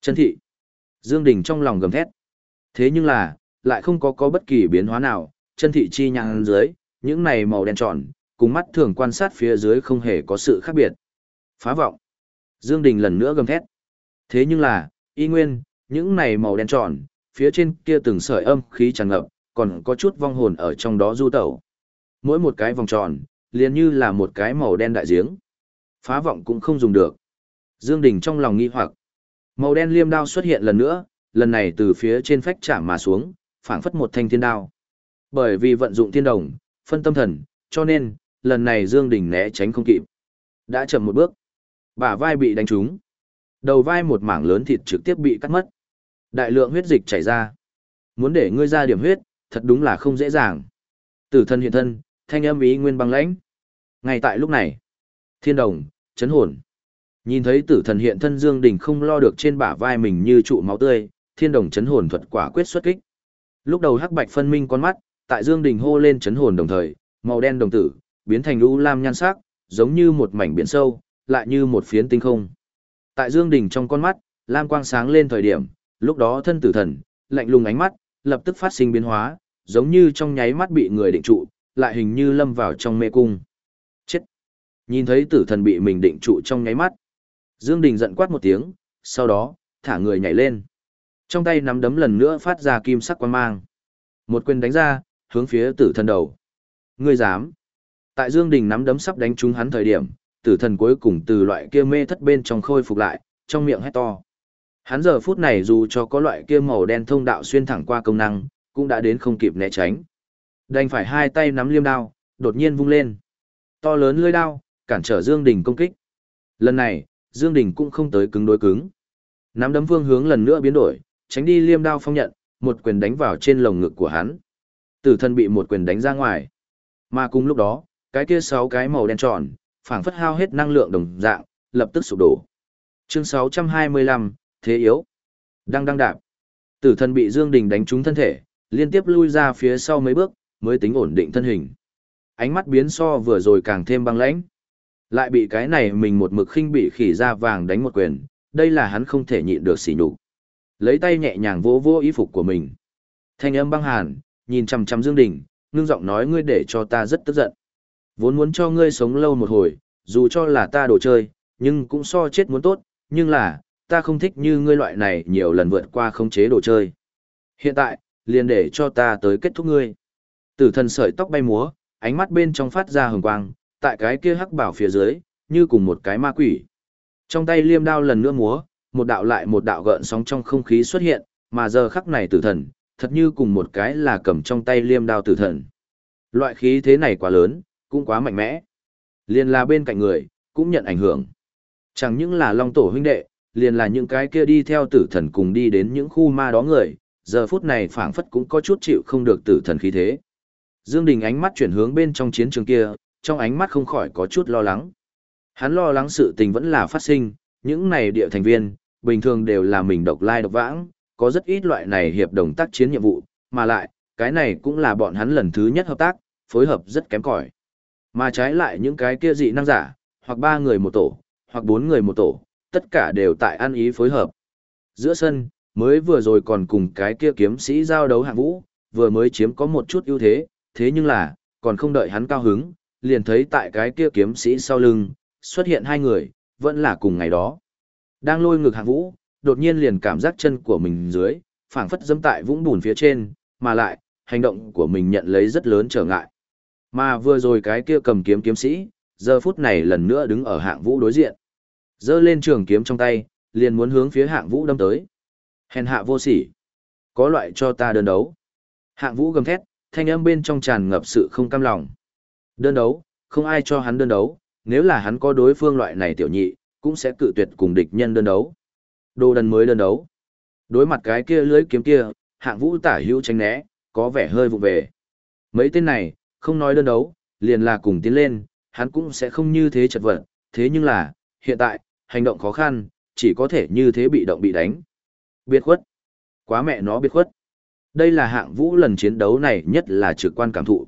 Chân thị. Dương Đình trong lòng gầm thét. Thế nhưng là, lại không có có bất kỳ biến hóa nào, chân thị chi nhang dưới, những này màu đen tròn, cùng mắt thường quan sát phía dưới không hề có sự khác biệt. Phá vọng. Dương Đình lần nữa gầm thét. Thế nhưng là, y nguyên, những này màu đen tròn, phía trên kia từng sợi âm khí tràn ngập, còn có chút vong hồn ở trong đó du tẩu. Mỗi một cái vòng tròn, liền như là một cái màu đen đại giếng. Phá vọng cũng không dùng được. Dương Đình trong lòng nghi hoặc. Màu đen liêm đao xuất hiện lần nữa, lần này từ phía trên phách chạm mà xuống, phảng phất một thanh thiên đao. Bởi vì vận dụng thiên đồng, phân tâm thần, cho nên, lần này Dương Đình né tránh không kịp. Đã chậm một bước. Bả vai bị đánh trúng. Đầu vai một mảng lớn thịt trực tiếp bị cắt mất. Đại lượng huyết dịch chảy ra. Muốn để ngươi ra điểm huyết, thật đúng là không dễ dàng. Tử thân hiện thân, thanh âm ý nguyên băng lãnh. Ngay tại lúc này, thiên đồng, chấn hồn. Nhìn thấy tử thần hiện thân Dương Đình không lo được trên bả vai mình như trụ máu tươi, thiên đồng chấn hồn thuật quả quyết xuất kích. Lúc đầu hắc bạch phân minh con mắt, tại Dương Đình hô lên chấn hồn đồng thời, màu đen đồng tử, biến thành u lam nhan sắc, giống như một mảnh biển sâu, lại như một phiến tinh không. Tại Dương Đình trong con mắt, lam quang sáng lên thời điểm, lúc đó thân tử thần, lạnh lùng ánh mắt, lập tức phát sinh biến hóa, giống như trong nháy mắt bị người định trụ, lại hình như lâm vào trong mê cung. Chết! Nhìn thấy tử thần bị mình định trụ trong nháy mắt. Dương Đình giận quát một tiếng, sau đó, thả người nhảy lên. Trong tay nắm đấm lần nữa phát ra kim sắc quang mang. Một quyền đánh ra, hướng phía tử thần đầu. Ngươi dám! Tại Dương Đình nắm đấm sắp đánh trúng hắn thời điểm, tử thần cuối cùng từ loại kia mê thất bên trong khôi phục lại, trong miệng hét to. Hắn giờ phút này dù cho có loại kia màu đen thông đạo xuyên thẳng qua công năng, cũng đã đến không kịp né tránh. Đành phải hai tay nắm liêm đao, đột nhiên vung lên. To lớn lưỡi đao, cản trở Dương Đình công kích. Lần này, Dương Đình cũng không tới cứng đối cứng. Nắm đấm phương hướng lần nữa biến đổi, tránh đi liêm đao phong nhận, một quyền đánh vào trên lồng ngực của hắn. Tử Thần bị một quyền đánh ra ngoài. Mà cùng lúc đó, cái kia sáu cái màu đen tròn, phảng phất hao hết năng lượng đồng dạng, lập tức sụp đổ. Chương 625, thế yếu. Đang đang đạp. Tử thân bị Dương Đình đánh trúng thân thể, liên tiếp lui ra phía sau mấy bước, mới tính ổn định thân hình. Ánh mắt biến so vừa rồi càng thêm băng lãnh. Lại bị cái này mình một mực khinh bị khỉ da vàng đánh một quyền, đây là hắn không thể nhịn được xỉ nhục. Lấy tay nhẹ nhàng vỗ vỗ y phục của mình. Thanh âm băng hàn, nhìn chằm chằm Dương Đình, ngưng giọng nói ngươi để cho ta rất tức giận. Vốn muốn cho ngươi sống lâu một hồi, dù cho là ta đồ chơi, nhưng cũng so chết muốn tốt, nhưng là, ta không thích như ngươi loại này nhiều lần vượt qua không chế đồ chơi. Hiện tại, liền để cho ta tới kết thúc ngươi. Tử thần sợi tóc bay múa, ánh mắt bên trong phát ra hừng quang, tại cái kia hắc bảo phía dưới, như cùng một cái ma quỷ. Trong tay liêm đao lần nữa múa, một đạo lại một đạo gợn sóng trong không khí xuất hiện, mà giờ khắc này tử thần, thật như cùng một cái là cầm trong tay liêm đao tử thần. Loại khí thế này quá lớn, cũng quá mạnh mẽ. Liền là bên cạnh người, cũng nhận ảnh hưởng. Chẳng những là long tổ huynh đệ, liền là những cái kia đi theo tử thần cùng đi đến những khu ma đó người, giờ phút này phảng phất cũng có chút chịu không được tử thần khí thế. Dương Đình ánh mắt chuyển hướng bên trong chiến trường kia, trong ánh mắt không khỏi có chút lo lắng. Hắn lo lắng sự tình vẫn là phát sinh, những này địa thành viên, bình thường đều là mình độc lai độc vãng, có rất ít loại này hiệp đồng tác chiến nhiệm vụ, mà lại, cái này cũng là bọn hắn lần thứ nhất hợp tác, phối hợp rất kém cỏi. Mà trái lại những cái kia dị năng giả, hoặc ba người một tổ, hoặc bốn người một tổ, tất cả đều tại ăn ý phối hợp. Giữa sân, mới vừa rồi còn cùng cái kia kiếm sĩ giao đấu hạng vũ, vừa mới chiếm có một chút ưu thế, thế nhưng là, còn không đợi hắn cao hứng, liền thấy tại cái kia kiếm sĩ sau lưng, xuất hiện hai người, vẫn là cùng ngày đó. Đang lôi ngực hạng vũ, đột nhiên liền cảm giác chân của mình dưới, phảng phất dẫm tại vũng bùn phía trên, mà lại, hành động của mình nhận lấy rất lớn trở ngại. Mà vừa rồi cái kia cầm kiếm kiếm sĩ, giờ phút này lần nữa đứng ở hạng vũ đối diện. giơ lên trường kiếm trong tay, liền muốn hướng phía hạng vũ đâm tới. Hèn hạ vô sỉ. Có loại cho ta đơn đấu. Hạng vũ gầm thét, thanh âm bên trong tràn ngập sự không cam lòng. Đơn đấu, không ai cho hắn đơn đấu, nếu là hắn có đối phương loại này tiểu nhị, cũng sẽ cự tuyệt cùng địch nhân đơn đấu. Đồ đần mới đơn đấu. Đối mặt cái kia lưới kiếm kia, hạng vũ tả hữu tránh né, có vẻ hơi vụ về. Mấy tên này, không nói đơn đấu, liền là cùng tiến lên, hắn cũng sẽ không như thế chật vật, thế nhưng là, hiện tại, hành động khó khăn, chỉ có thể như thế bị động bị đánh. Biệt khuất. Quá mẹ nó biệt khuất. Đây là hạng vũ lần chiến đấu này nhất là trực quan cảm thụ.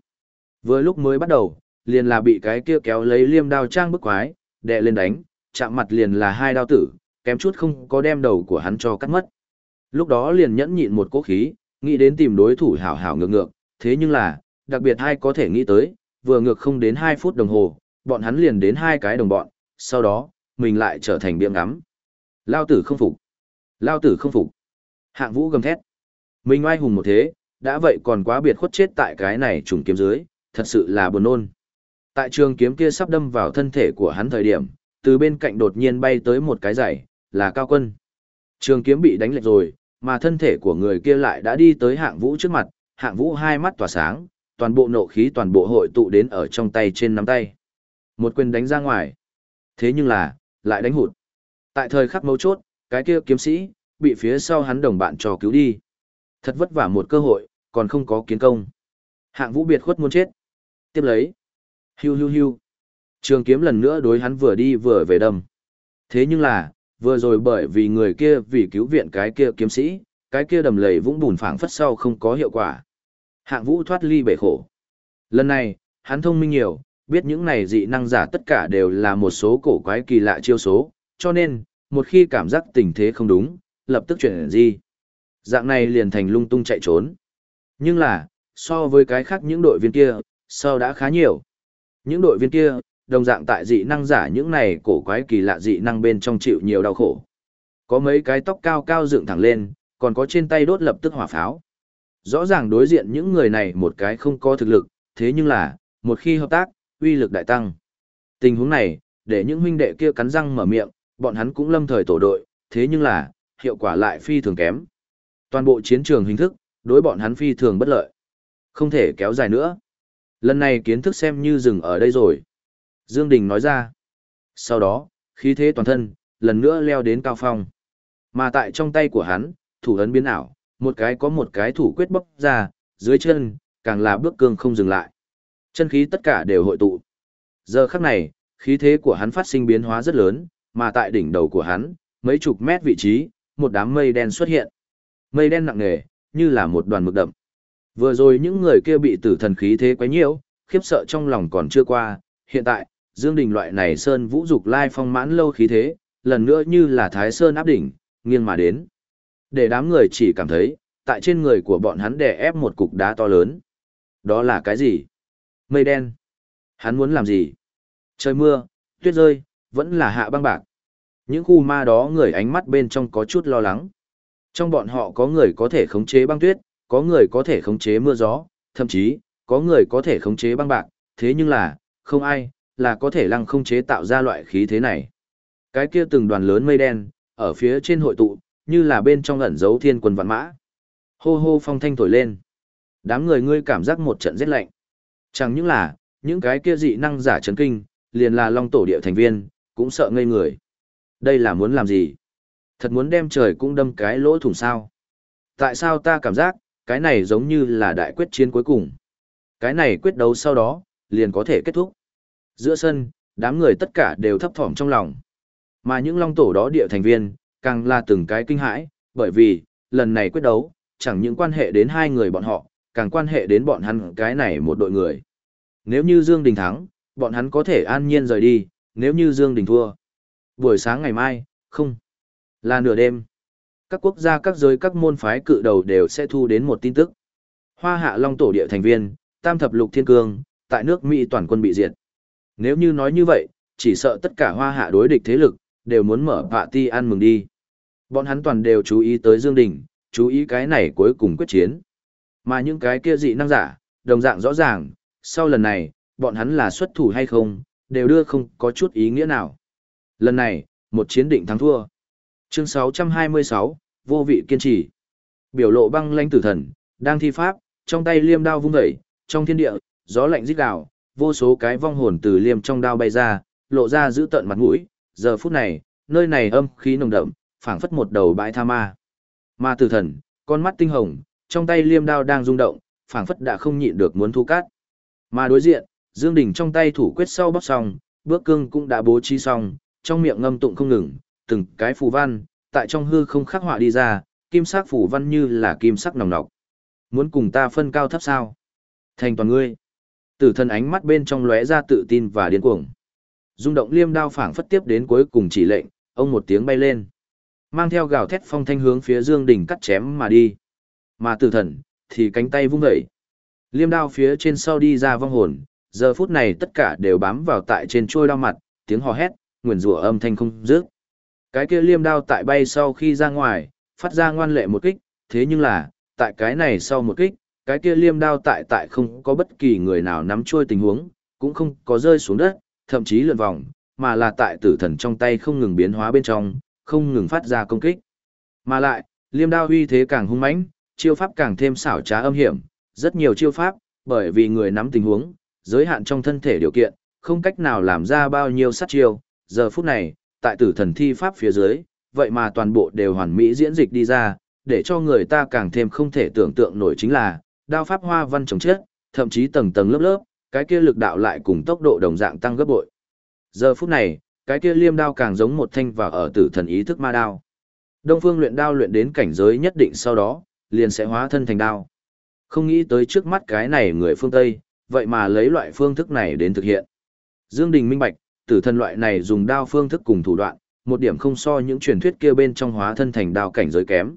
Vừa lúc mới bắt đầu, liền là bị cái kia kéo lấy liêm đao trang bức quái, đè lên đánh, chạm mặt liền là hai đao tử, kém chút không có đem đầu của hắn cho cắt mất. Lúc đó liền nhẫn nhịn một cố khí, nghĩ đến tìm đối thủ hảo hảo ngược ngược, thế nhưng là, đặc biệt hai có thể nghĩ tới, vừa ngược không đến 2 phút đồng hồ, bọn hắn liền đến hai cái đồng bọn, sau đó, mình lại trở thành biếng ngắm. Lao tử không phục. Lao tử không phục. Hạng vũ gầm thét. Mình oai hùng một thế, đã vậy còn quá biệt khuất chết tại cái này trùng kiếm dưới, thật sự là buồn nôn. Tại trường kiếm kia sắp đâm vào thân thể của hắn thời điểm, từ bên cạnh đột nhiên bay tới một cái giày, là cao quân. Trường kiếm bị đánh lệch rồi, mà thân thể của người kia lại đã đi tới hạng vũ trước mặt, hạng vũ hai mắt tỏa sáng, toàn bộ nộ khí toàn bộ hội tụ đến ở trong tay trên nắm tay. Một quyền đánh ra ngoài. Thế nhưng là, lại đánh hụt. Tại thời khắc mấu chốt, cái kia kiếm sĩ, bị phía sau hắn đồng bạn trò cứu đi. Thật vất vả một cơ hội, còn không có kiến công. Hạng vũ biệt khuất muốn chết. Tiếp lấy. Hiu hiu hiu. Trường kiếm lần nữa đối hắn vừa đi vừa về đâm. Thế nhưng là, vừa rồi bởi vì người kia vì cứu viện cái kia kiếm sĩ, cái kia đầm lầy vũng bùn phảng phất sau không có hiệu quả. Hạng vũ thoát ly bể khổ. Lần này, hắn thông minh nhiều, biết những này dị năng giả tất cả đều là một số cổ quái kỳ lạ chiêu số, cho nên, một khi cảm giác tình thế không đúng, lập tức chuyển di. Dạng này liền thành lung tung chạy trốn. Nhưng là, so với cái khác những đội viên kia, sau đã khá nhiều. Những đội viên kia, đồng dạng tại dị năng giả những này cổ quái kỳ lạ dị năng bên trong chịu nhiều đau khổ. Có mấy cái tóc cao cao dựng thẳng lên, còn có trên tay đốt lập tức hỏa pháo. Rõ ràng đối diện những người này một cái không có thực lực, thế nhưng là, một khi hợp tác, uy lực đại tăng. Tình huống này, để những huynh đệ kia cắn răng mở miệng, bọn hắn cũng lâm thời tổ đội, thế nhưng là, hiệu quả lại phi thường kém. Toàn bộ chiến trường hình thức, đối bọn hắn phi thường bất lợi. Không thể kéo dài nữa. Lần này kiến thức xem như dừng ở đây rồi. Dương Đình nói ra. Sau đó, khí thế toàn thân, lần nữa leo đến cao phong. Mà tại trong tay của hắn, thủ ấn biến ảo, một cái có một cái thủ quyết bốc ra, dưới chân, càng là bước cương không dừng lại. Chân khí tất cả đều hội tụ. Giờ khắc này, khí thế của hắn phát sinh biến hóa rất lớn, mà tại đỉnh đầu của hắn, mấy chục mét vị trí, một đám mây đen xuất hiện. Mây đen nặng nề, như là một đoàn mực đậm. Vừa rồi những người kia bị tử thần khí thế quá nhiều khiếp sợ trong lòng còn chưa qua, hiện tại, Dương Đình loại này sơn vũ dục lai phong mãn lâu khí thế, lần nữa như là thái sơn áp đỉnh, nghiêng mà đến. Để đám người chỉ cảm thấy, tại trên người của bọn hắn đè ép một cục đá to lớn. Đó là cái gì? Mây đen. Hắn muốn làm gì? Trời mưa, tuyết rơi, vẫn là hạ băng bạc. Những khu ma đó người ánh mắt bên trong có chút lo lắng. Trong bọn họ có người có thể khống chế băng tuyết, có người có thể khống chế mưa gió, thậm chí, có người có thể khống chế băng bạc, thế nhưng là, không ai, là có thể lăng không chế tạo ra loại khí thế này. Cái kia từng đoàn lớn mây đen, ở phía trên hội tụ, như là bên trong ẩn giấu thiên quân vạn mã. Hô hô phong thanh thổi lên. Đám người ngươi cảm giác một trận rét lạnh. Chẳng những là, những cái kia dị năng giả chấn kinh, liền là long tổ địa thành viên, cũng sợ ngây người. Đây là muốn làm gì? Thật muốn đem trời cũng đâm cái lỗ thủng sao? Tại sao ta cảm giác, cái này giống như là đại quyết chiến cuối cùng? Cái này quyết đấu sau đó, liền có thể kết thúc. Giữa sân, đám người tất cả đều thấp thỏm trong lòng. Mà những long tổ đó địa thành viên, càng là từng cái kinh hãi, bởi vì, lần này quyết đấu, chẳng những quan hệ đến hai người bọn họ, càng quan hệ đến bọn hắn cái này một đội người. Nếu như Dương Đình thắng, bọn hắn có thể an nhiên rời đi, nếu như Dương Đình thua. Buổi sáng ngày mai, không, là nửa đêm. Các quốc gia các giới các môn phái cự đầu đều sẽ thu đến một tin tức. Hoa hạ long tổ địa thành viên, tam thập lục thiên cương, tại nước Mỹ toàn quân bị diệt. Nếu như nói như vậy, chỉ sợ tất cả hoa hạ đối địch thế lực, đều muốn mở party ăn mừng đi. Bọn hắn toàn đều chú ý tới Dương Đình, chú ý cái này cuối cùng quyết chiến. Mà những cái kia dị năng giả, đồng dạng rõ ràng, sau lần này, bọn hắn là xuất thủ hay không, đều đưa không có chút ý nghĩa nào. Lần này, một chiến định thắng thua. Chương 626, vô vị kiên trì. Biểu lộ băng lãnh tử thần, đang thi pháp, trong tay liêm đao vung dậy, trong thiên địa, gió lạnh rít gào, vô số cái vong hồn từ liêm trong đao bay ra, lộ ra giữ tận mặt mũi, giờ phút này, nơi này âm khí nồng đậm, phảng phất một đầu bãi tha ma. Ma tử thần, con mắt tinh hồng, trong tay liêm đao đang rung động, phảng phất đã không nhịn được muốn thu cát. Mà đối diện, Dương Đình trong tay thủ quyết sau bóc xong, bước cương cũng đã bố trí xong, trong miệng ngâm tụng không ngừng, từng cái phù văn, tại trong hư không khắc họa đi ra, kim sắc phù văn như là kim sắc nòng nọc. Muốn cùng ta phân cao thấp sao? Thành toàn ngươi. Tử thần ánh mắt bên trong lóe ra tự tin và điên cuồng. Dung động liêm đao phảng phất tiếp đến cuối cùng chỉ lệnh, ông một tiếng bay lên. Mang theo gào thét phong thanh hướng phía Dương Đình cắt chém mà đi. Mà tử thần, thì cánh tay vung dậy. Liêm đao phía trên sau đi ra vong hồn, giờ phút này tất cả đều bám vào tại trên chuôi đao mặt, tiếng hò hét, nguyền rủa âm thanh không dứt. Cái kia liêm đao tại bay sau khi ra ngoài, phát ra ngoan lệ một kích, thế nhưng là, tại cái này sau một kích, cái kia liêm đao tại tại không có bất kỳ người nào nắm chuôi tình huống, cũng không có rơi xuống đất, thậm chí lượn vòng, mà là tại tử thần trong tay không ngừng biến hóa bên trong, không ngừng phát ra công kích. Mà lại, liêm đao uy thế càng hung mãnh, chiêu pháp càng thêm xảo trá âm hiểm, rất nhiều chiêu pháp, bởi vì người nắm tình huống, giới hạn trong thân thể điều kiện, không cách nào làm ra bao nhiêu sát chiêu, giờ phút này, tại tử thần thi pháp phía dưới, vậy mà toàn bộ đều hoàn mỹ diễn dịch đi ra, để cho người ta càng thêm không thể tưởng tượng nổi chính là, đao pháp hoa văn chống chết, thậm chí tầng tầng lớp lớp, cái kia lực đạo lại cùng tốc độ đồng dạng tăng gấp bội. Giờ phút này, cái kia liêm đao càng giống một thanh và ở tử thần ý thức ma đao. Đông phương luyện đao luyện đến cảnh giới nhất định sau đó, liền sẽ hóa thân thành đao. Không nghĩ tới trước mắt cái này người phương Tây, vậy mà lấy loại phương thức này đến thực hiện. Dương Đình minh bạch, tử thần loại này dùng đao phương thức cùng thủ đoạn, một điểm không so những truyền thuyết kia bên trong hóa thân thành đao cảnh giới kém.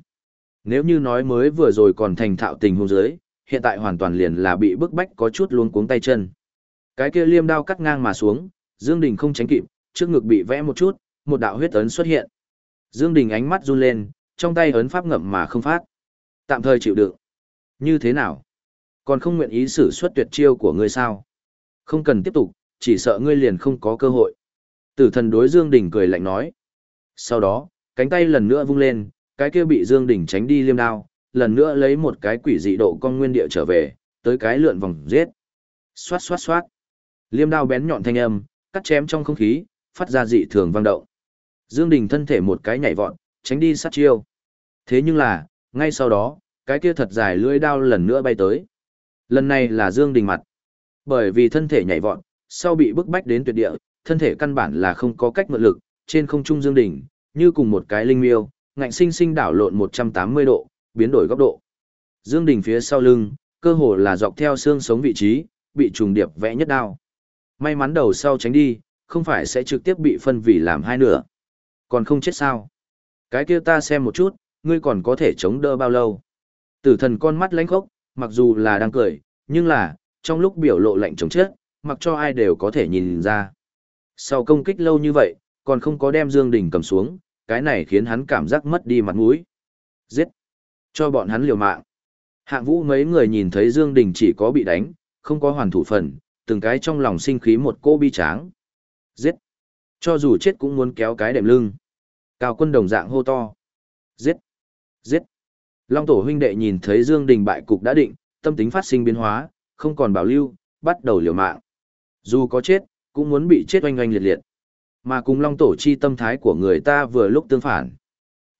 Nếu như nói mới vừa rồi còn thành thạo tình hôn giới, hiện tại hoàn toàn liền là bị bức bách có chút luống cuống tay chân. Cái kia liêm đao cắt ngang mà xuống, Dương Đình không tránh kịp, trước ngực bị vẽ một chút, một đạo huyết ấn xuất hiện. Dương Đình ánh mắt run lên, trong tay ấn pháp ngậm mà không phát. Tạm thời chịu đựng. Như thế nào? Còn không nguyện ý sử xuất tuyệt chiêu của ngươi sao? Không cần tiếp tục, chỉ sợ ngươi liền không có cơ hội. Tử thần đối Dương Đình cười lạnh nói. Sau đó, cánh tay lần nữa vung lên, cái kia bị Dương Đình tránh đi liêm đao, lần nữa lấy một cái quỷ dị độ con nguyên địa trở về, tới cái lượn vòng giết. Xoát xoát xoát. Liêm đao bén nhọn thanh âm, cắt chém trong không khí, phát ra dị thường vang động. Dương Đình thân thể một cái nhảy vọt, tránh đi sát chiêu. Thế nhưng là, ngay sau đó, cái kia thật dài lưỡi đao lần nữa bay tới. Lần này là Dương Đình mặt. Bởi vì thân thể nhảy vọt, sau bị bức bách đến tuyệt địa, thân thể căn bản là không có cách mượn lực, trên không trung Dương Đình, như cùng một cái linh miêu, ngạnh sinh sinh đảo lộn 180 độ, biến đổi góc độ. Dương Đình phía sau lưng, cơ hồ là dọc theo xương sống vị trí, bị trùng điệp vẽ nhất đao. May mắn đầu sau tránh đi, không phải sẽ trực tiếp bị phân vì làm hai nửa. Còn không chết sao? Cái kia ta xem một chút, ngươi còn có thể chống đỡ bao lâu? Tử thần con mắt lánh khốc, mặc dù là đang cười, nhưng là, trong lúc biểu lộ lạnh chống chết, mặc cho ai đều có thể nhìn ra. Sau công kích lâu như vậy, còn không có đem Dương Đình cầm xuống, cái này khiến hắn cảm giác mất đi mặt mũi. Giết! Cho bọn hắn liều mạng. Hạng vũ mấy người nhìn thấy Dương Đình chỉ có bị đánh, không có hoàn thủ phần, từng cái trong lòng sinh khí một cô bi tráng. Giết! Cho dù chết cũng muốn kéo cái đệm lưng. Cao quân đồng dạng hô to. Giết! Giết! Long tổ huynh đệ nhìn thấy Dương Đình bại cục đã định, tâm tính phát sinh biến hóa, không còn bảo lưu, bắt đầu liều mạng. Dù có chết, cũng muốn bị chết oanh oanh liệt liệt. Mà cùng long tổ chi tâm thái của người ta vừa lúc tương phản.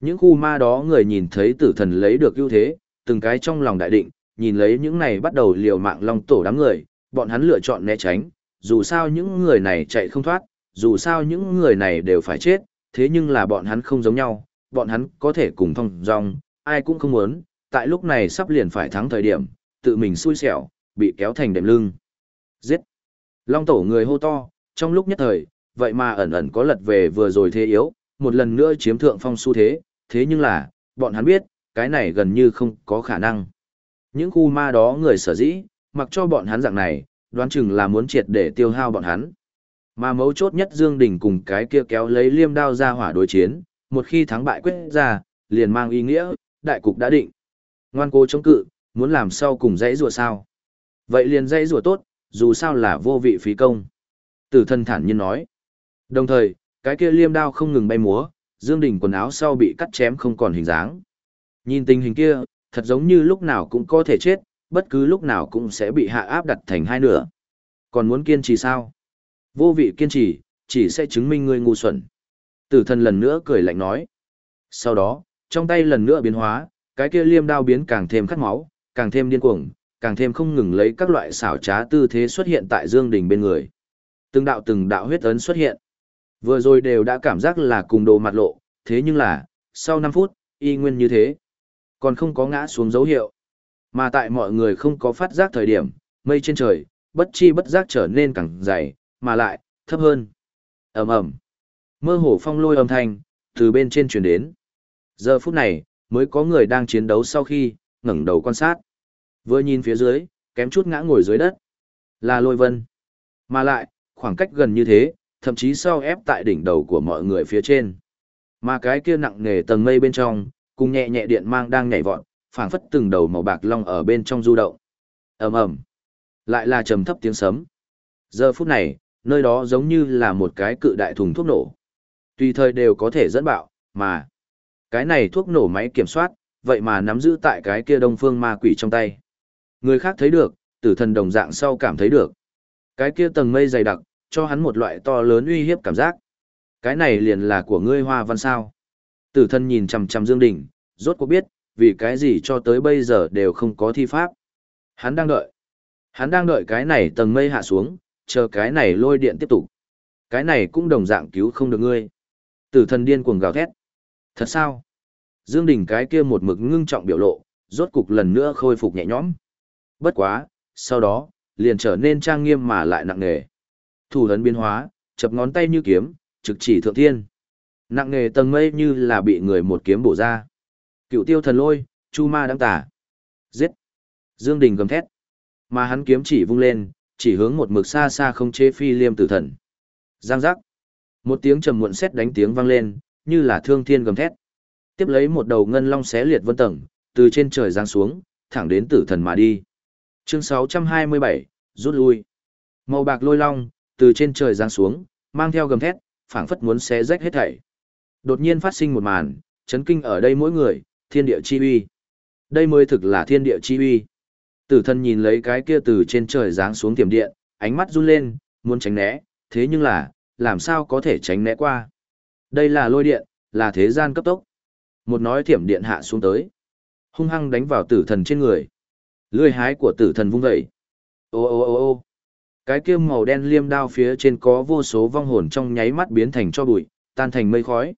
Những khu ma đó người nhìn thấy tử thần lấy được ưu thế, từng cái trong lòng đại định, nhìn lấy những này bắt đầu liều mạng long tổ đám người, bọn hắn lựa chọn né tránh, dù sao những người này chạy không thoát, dù sao những người này đều phải chết, thế nhưng là bọn hắn không giống nhau, bọn hắn có thể cùng thông dong, ai cũng không muốn, tại lúc này sắp liền phải thắng thời điểm, tự mình xui xẻo, bị kéo thành đệm lưng. Giết! Long tổ người hô to, trong lúc nhất thời, vậy mà ẩn ẩn có lật về vừa rồi thế yếu, một lần nữa chiếm thượng phong xu thế, thế nhưng là, bọn hắn biết, cái này gần như không có khả năng. Những khu ma đó người sở dĩ, mặc cho bọn hắn dạng này, đoán chừng là muốn triệt để tiêu hao bọn hắn. Mà mấu chốt nhất Dương Đình cùng cái kia kéo lấy liêm đao ra hỏa đối chiến, một khi thắng bại quyết ra, liền mang ý nghĩa, đại cục đã định. Ngoan cố chống cự, muốn làm sao cùng dãy rùa sao. Vậy liền dãy rùa tốt, dù sao là vô vị phí công. Tử thân thản nhiên nói. Đồng thời, cái kia liêm đao không ngừng bay múa, Dương Đình quần áo sau bị cắt chém không còn hình dáng. Nhìn tình hình kia, thật giống như lúc nào cũng có thể chết, bất cứ lúc nào cũng sẽ bị hạ áp đặt thành hai nửa. Còn muốn kiên trì sao? Vô vị kiên trì, chỉ sẽ chứng minh ngươi ngu xuẩn. Tử thần lần nữa cười lạnh nói. Sau đó, trong tay lần nữa biến hóa, cái kia liêm đao biến càng thêm khát máu, càng thêm điên cuồng, càng thêm không ngừng lấy các loại xảo trá tư thế xuất hiện tại Dương Đình bên người. Từng đạo từng đạo huyết ấn xuất hiện. Vừa rồi đều đã cảm giác là cùng đồ mặt lộ, thế nhưng là, sau 5 phút, y nguyên như thế. Còn không có ngã xuống dấu hiệu. Mà tại mọi người không có phát giác thời điểm, mây trên trời, bất chi bất giác trở nên càng dày, mà lại, thấp hơn. ầm ầm Mơ hồ phong lôi âm thanh, từ bên trên truyền đến. Giờ phút này, mới có người đang chiến đấu sau khi, ngẩng đầu quan sát. Vừa nhìn phía dưới, kém chút ngã ngồi dưới đất. Là lôi vân. Mà lại, khoảng cách gần như thế, thậm chí sau ép tại đỉnh đầu của mọi người phía trên. Mà cái kia nặng nề tầng mây bên trong, cùng nhẹ nhẹ điện mang đang nhảy vọt, phảng phất từng đầu màu bạc long ở bên trong du động. Ầm ầm. Lại là trầm thấp tiếng sấm. Giờ phút này, nơi đó giống như là một cái cự đại thùng thuốc nổ. Tùy thời đều có thể dẫn bạo, mà cái này thuốc nổ máy kiểm soát, vậy mà nắm giữ tại cái kia đông phương ma quỷ trong tay. Người khác thấy được, tử thần đồng dạng sau cảm thấy được. Cái kia tầng mây dày đặc, cho hắn một loại to lớn uy hiếp cảm giác. Cái này liền là của ngươi hoa văn sao. Tử thần nhìn chằm chằm Dương Đình, rốt cuộc biết, vì cái gì cho tới bây giờ đều không có thi pháp. Hắn đang đợi. Hắn đang đợi cái này tầng mây hạ xuống, chờ cái này lôi điện tiếp tục. Cái này cũng đồng dạng cứu không được ngươi. Tử thần điên cuồng gào thét. Thật sao? Dương Đình cái kia một mực ngưng trọng biểu lộ, rốt cục lần nữa khôi phục nhẹ nhõm. Bất quá, sau đó, liền trở nên trang nghiêm mà lại nặng nề. Thủ ấn biến hóa, chập ngón tay như kiếm, trực chỉ thượng thiên. Nặng nề tầng mây như là bị người một kiếm bổ ra. Cựu tiêu thần lôi, chu ma đang tả. Giết! Dương Đình gầm thét. Mà hắn kiếm chỉ vung lên, chỉ hướng một mực xa xa không chế phi liêm tử thần. Giang giác! Một tiếng trầm muộn sét đánh tiếng vang lên, như là thương thiên gầm thét. Tiếp lấy một đầu ngân long xé liệt vân tầng, từ trên trời giáng xuống, thẳng đến tử thần mà đi. Chương 627, rút lui. Màu bạc lôi long, từ trên trời giáng xuống, mang theo gầm thét, phảng phất muốn xé rách hết thảy. Đột nhiên phát sinh một màn, chấn kinh ở đây mỗi người, thiên địa chi uy. Đây mới thực là thiên địa chi uy. Tử thần nhìn lấy cái kia từ trên trời giáng xuống tiềm điện, ánh mắt run lên, muốn tránh né, thế nhưng là, làm sao có thể tránh né qua. Đây là lôi điện, là thế gian cấp tốc. Một nói thiểm điện hạ xuống tới. Hung hăng đánh vào tử thần trên người. Lưỡi hái của tử thần vung dậy. Ô ô ô ô cái kia màu đen liêm đao phía trên có vô số vong hồn trong nháy mắt biến thành cho bụi, tan thành mây khói.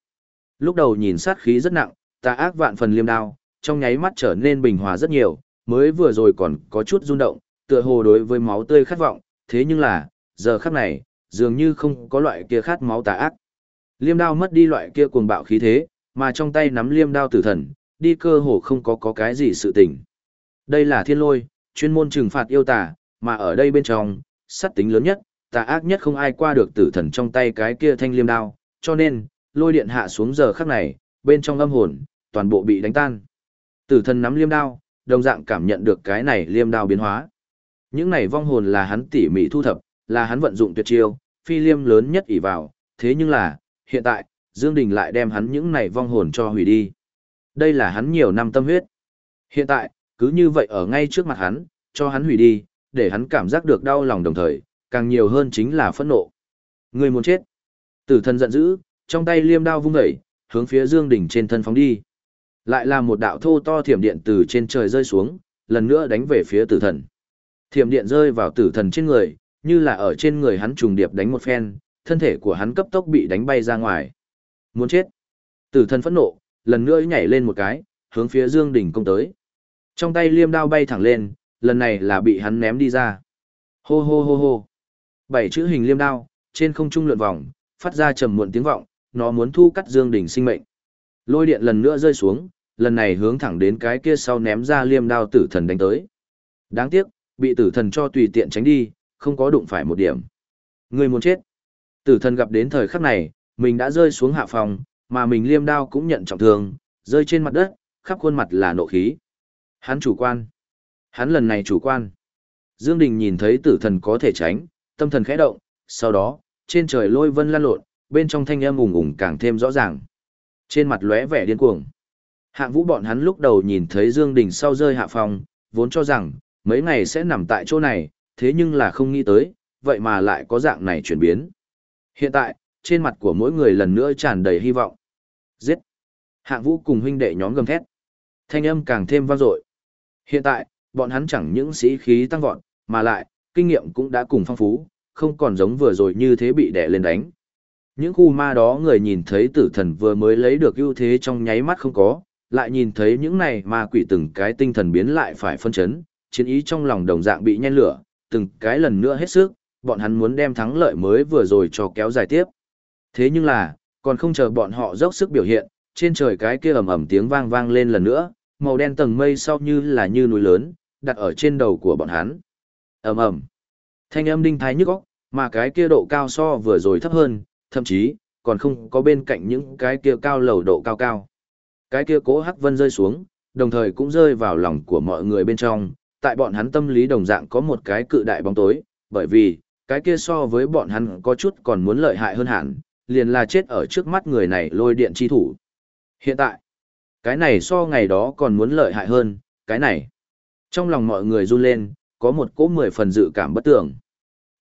Lúc đầu nhìn sát khí rất nặng, tà ác vạn phần liêm đao, trong nháy mắt trở nên bình hòa rất nhiều, mới vừa rồi còn có chút rung động, tựa hồ đối với máu tươi khát vọng, thế nhưng là, giờ khắc này, dường như không có loại kia khát máu tà ác. Liêm đao mất đi loại kia cuồng bạo khí thế, mà trong tay nắm liêm đao tử thần, đi cơ hồ không có có cái gì sự tình. Đây là thiên lôi, chuyên môn trừng phạt yêu tà, mà ở đây bên trong, sát tính lớn nhất, tà ác nhất không ai qua được tử thần trong tay cái kia thanh liêm đao, cho nên, lôi điện hạ xuống giờ khắc này, bên trong âm hồn, toàn bộ bị đánh tan. Tử thần nắm liêm đao, đồng dạng cảm nhận được cái này liêm đao biến hóa. Những này vong hồn là hắn tỉ mỉ thu thập, là hắn vận dụng tuyệt chiêu, phi liêm lớn nhất ỷ vào, thế nhưng là, hiện tại, Dương Đình lại đem hắn những này vong hồn cho hủy đi. Đây là hắn nhiều năm tâm huyết. Hiện tại, cứ như vậy ở ngay trước mặt hắn, cho hắn hủy đi, để hắn cảm giác được đau lòng đồng thời, càng nhiều hơn chính là phẫn nộ. Người muốn chết. Tử thần giận dữ, trong tay liêm đao vung dậy, hướng phía Dương Đình trên thân phóng đi. Lại là một đạo thô to thiểm điện từ trên trời rơi xuống, lần nữa đánh về phía tử thần. Thiểm điện rơi vào tử thần trên người, như là ở trên người hắn trùng điệp đánh một phen, thân thể của hắn cấp tốc bị đánh bay ra ngoài. Muốn chết. Tử thần phẫn nộ, lần nữa nhảy lên một cái, hướng phía Dương Đình công tới. Trong tay liêm đao bay thẳng lên, lần này là bị hắn ném đi ra. Hô hô hô hô. Bảy chữ hình liêm đao, trên không trung lượn vòng, phát ra trầm muộn tiếng vọng, nó muốn thu cắt Dương Đình sinh mệnh. Lôi điện lần nữa rơi xuống, lần này hướng thẳng đến cái kia sau ném ra liêm đao tử thần đánh tới. Đáng tiếc, bị tử thần cho tùy tiện tránh đi, không có đụng phải một điểm. Người muốn chết. Tử thần gặp đến thời khắc này, mình đã rơi xuống hạ phòng, mà mình liêm đao cũng nhận trọng thương, rơi trên mặt đất, khắp khuôn mặt là nộ khí. Hắn chủ quan. Hắn lần này chủ quan. Dương Đình nhìn thấy tử thần có thể tránh, tâm thần khẽ động, sau đó, trên trời lôi vân lan lộn, bên trong thanh âm ùng ùng càng thêm rõ ràng. Trên mặt lóe vẻ điên cuồng. Hạng vũ bọn hắn lúc đầu nhìn thấy Dương Đình sau rơi hạ phòng, vốn cho rằng, mấy ngày sẽ nằm tại chỗ này, thế nhưng là không nghĩ tới, vậy mà lại có dạng này chuyển biến. Hiện tại, trên mặt của mỗi người lần nữa tràn đầy hy vọng. Giết! Hạng vũ cùng huynh đệ nhóm gầm thét. Thanh âm càng thêm vang dội. Hiện tại, bọn hắn chẳng những sĩ khí tăng vọt, mà lại, kinh nghiệm cũng đã cùng phong phú, không còn giống vừa rồi như thế bị đè lên đánh. Những khu ma đó người nhìn thấy tử thần vừa mới lấy được ưu thế trong nháy mắt không có, lại nhìn thấy những này ma quỷ từng cái tinh thần biến lại phải phân chấn, chiến ý trong lòng đồng dạng bị nhen lửa, từng cái lần nữa hết sức, bọn hắn muốn đem thắng lợi mới vừa rồi cho kéo dài tiếp. Thế nhưng là, còn không chờ bọn họ dốc sức biểu hiện, trên trời cái kia ầm ầm tiếng vang vang lên lần nữa, màu đen tầng mây sau như là như núi lớn, đặt ở trên đầu của bọn hắn. ầm ầm, thanh âm đinh thái nhức óc, mà cái kia độ cao so vừa rồi thấp hơn, thậm chí còn không có bên cạnh những cái kia cao lầu độ cao cao. Cái kia cố hắc vân rơi xuống, đồng thời cũng rơi vào lòng của mọi người bên trong, tại bọn hắn tâm lý đồng dạng có một cái cự đại bóng tối, bởi vì, cái kia so với bọn hắn có chút còn muốn lợi hại hơn hẳn, liền là chết ở trước mắt người này lôi điện chi thủ. Hiện tại, cái này so ngày đó còn muốn lợi hại hơn, cái này. Trong lòng mọi người run lên, có một cỗ mười phần dự cảm bất tưởng.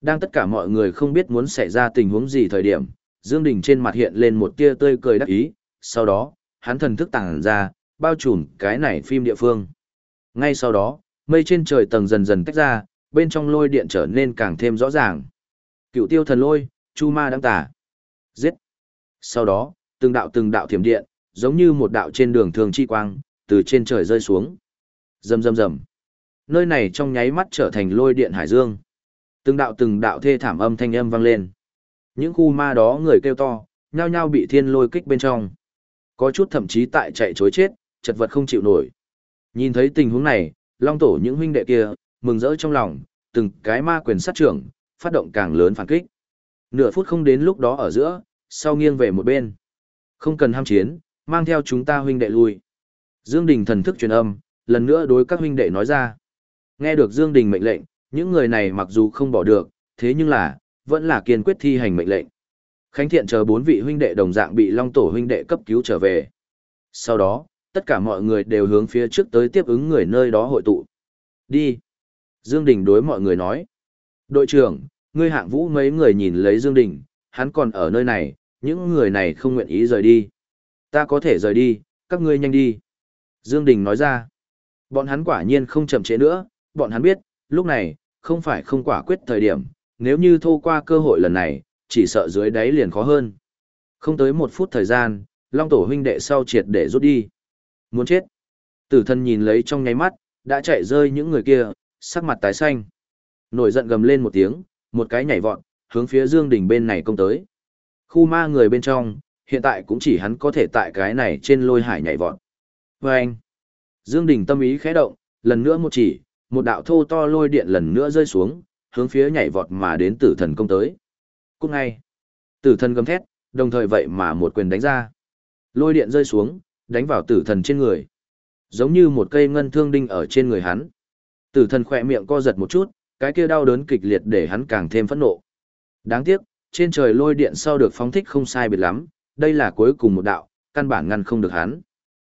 Đang tất cả mọi người không biết muốn xảy ra tình huống gì thời điểm, Dương Đình trên mặt hiện lên một tia tươi cười đắc ý, sau đó, hắn thần thức tàng ra, bao trùm cái này phim địa phương. Ngay sau đó, mây trên trời tầng dần dần tách ra, bên trong lôi điện trở nên càng thêm rõ ràng. Cựu tiêu thần lôi, chu ma đăng tả. Giết. Sau đó, từng đạo từng đạo thiểm điện, giống như một đạo trên đường thường chi quang, từ trên trời rơi xuống. Rầm rầm rầm. Nơi này trong nháy mắt trở thành lôi điện hải dương. Từng đạo từng đạo thê thảm âm thanh âm vang lên. Những khu ma đó người kêu to, nhao nhao bị thiên lôi kích bên trong. Có chút thậm chí tại chạy chối chết, chật vật không chịu nổi. Nhìn thấy tình huống này, long tổ những huynh đệ kia, mừng rỡ trong lòng, từng cái ma quyền sát trưởng, phát động càng lớn phản kích. Nửa phút không đến lúc đó ở giữa, sau nghiêng về một bên. Không cần ham chiến, mang theo chúng ta huynh đệ lui. Dương Đình thần thức truyền âm, lần nữa đối các huynh đệ nói ra. Nghe được Dương Đình mệnh lệnh, những người này mặc dù không bỏ được, thế nhưng là, vẫn là kiên quyết thi hành mệnh lệnh. Khánh Thiện chờ bốn vị huynh đệ đồng dạng bị Long Tổ huynh đệ cấp cứu trở về. Sau đó, tất cả mọi người đều hướng phía trước tới tiếp ứng người nơi đó hội tụ. Đi. Dương Đình đối mọi người nói. Đội trưởng, ngươi hạng vũ mấy người nhìn lấy Dương Đình, hắn còn ở nơi này, những người này không nguyện ý rời đi. Ta có thể rời đi, các ngươi nhanh đi. Dương Đình nói ra. Bọn hắn quả nhiên không chậm trễ nữa, bọn hắn biết, lúc này, không phải không quả quyết thời điểm, nếu như thô qua cơ hội lần này, chỉ sợ dưới đáy liền khó hơn. Không tới một phút thời gian, Long Tổ huynh đệ sau triệt để rút đi. Muốn chết. Tử thân nhìn lấy trong nháy mắt, đã chạy rơi những người kia, sắc mặt tái xanh. Nổi giận gầm lên một tiếng, một cái nhảy vọt, hướng phía Dương đỉnh bên này công tới. Khu ma người bên trong, hiện tại cũng chỉ hắn có thể tại cái này trên lôi hải nhảy vọt. Và anh, Dương đỉnh tâm ý khẽ động, lần nữa một chỉ, một đạo thô to lôi điện lần nữa rơi xuống, hướng phía nhảy vọt mà đến tử thần công tới. Cũng ngay, tử thần gầm thét, đồng thời vậy mà một quyền đánh ra. Lôi điện rơi xuống, đánh vào tử thần trên người. Giống như một cây ngân thương đinh ở trên người hắn. Tử thần khỏe miệng co giật một chút, cái kia đau đớn kịch liệt để hắn càng thêm phẫn nộ. Đáng tiếc, trên trời lôi điện sau được phóng thích không sai biệt lắm, đây là cuối cùng một đạo, căn bản ngăn không được hắn.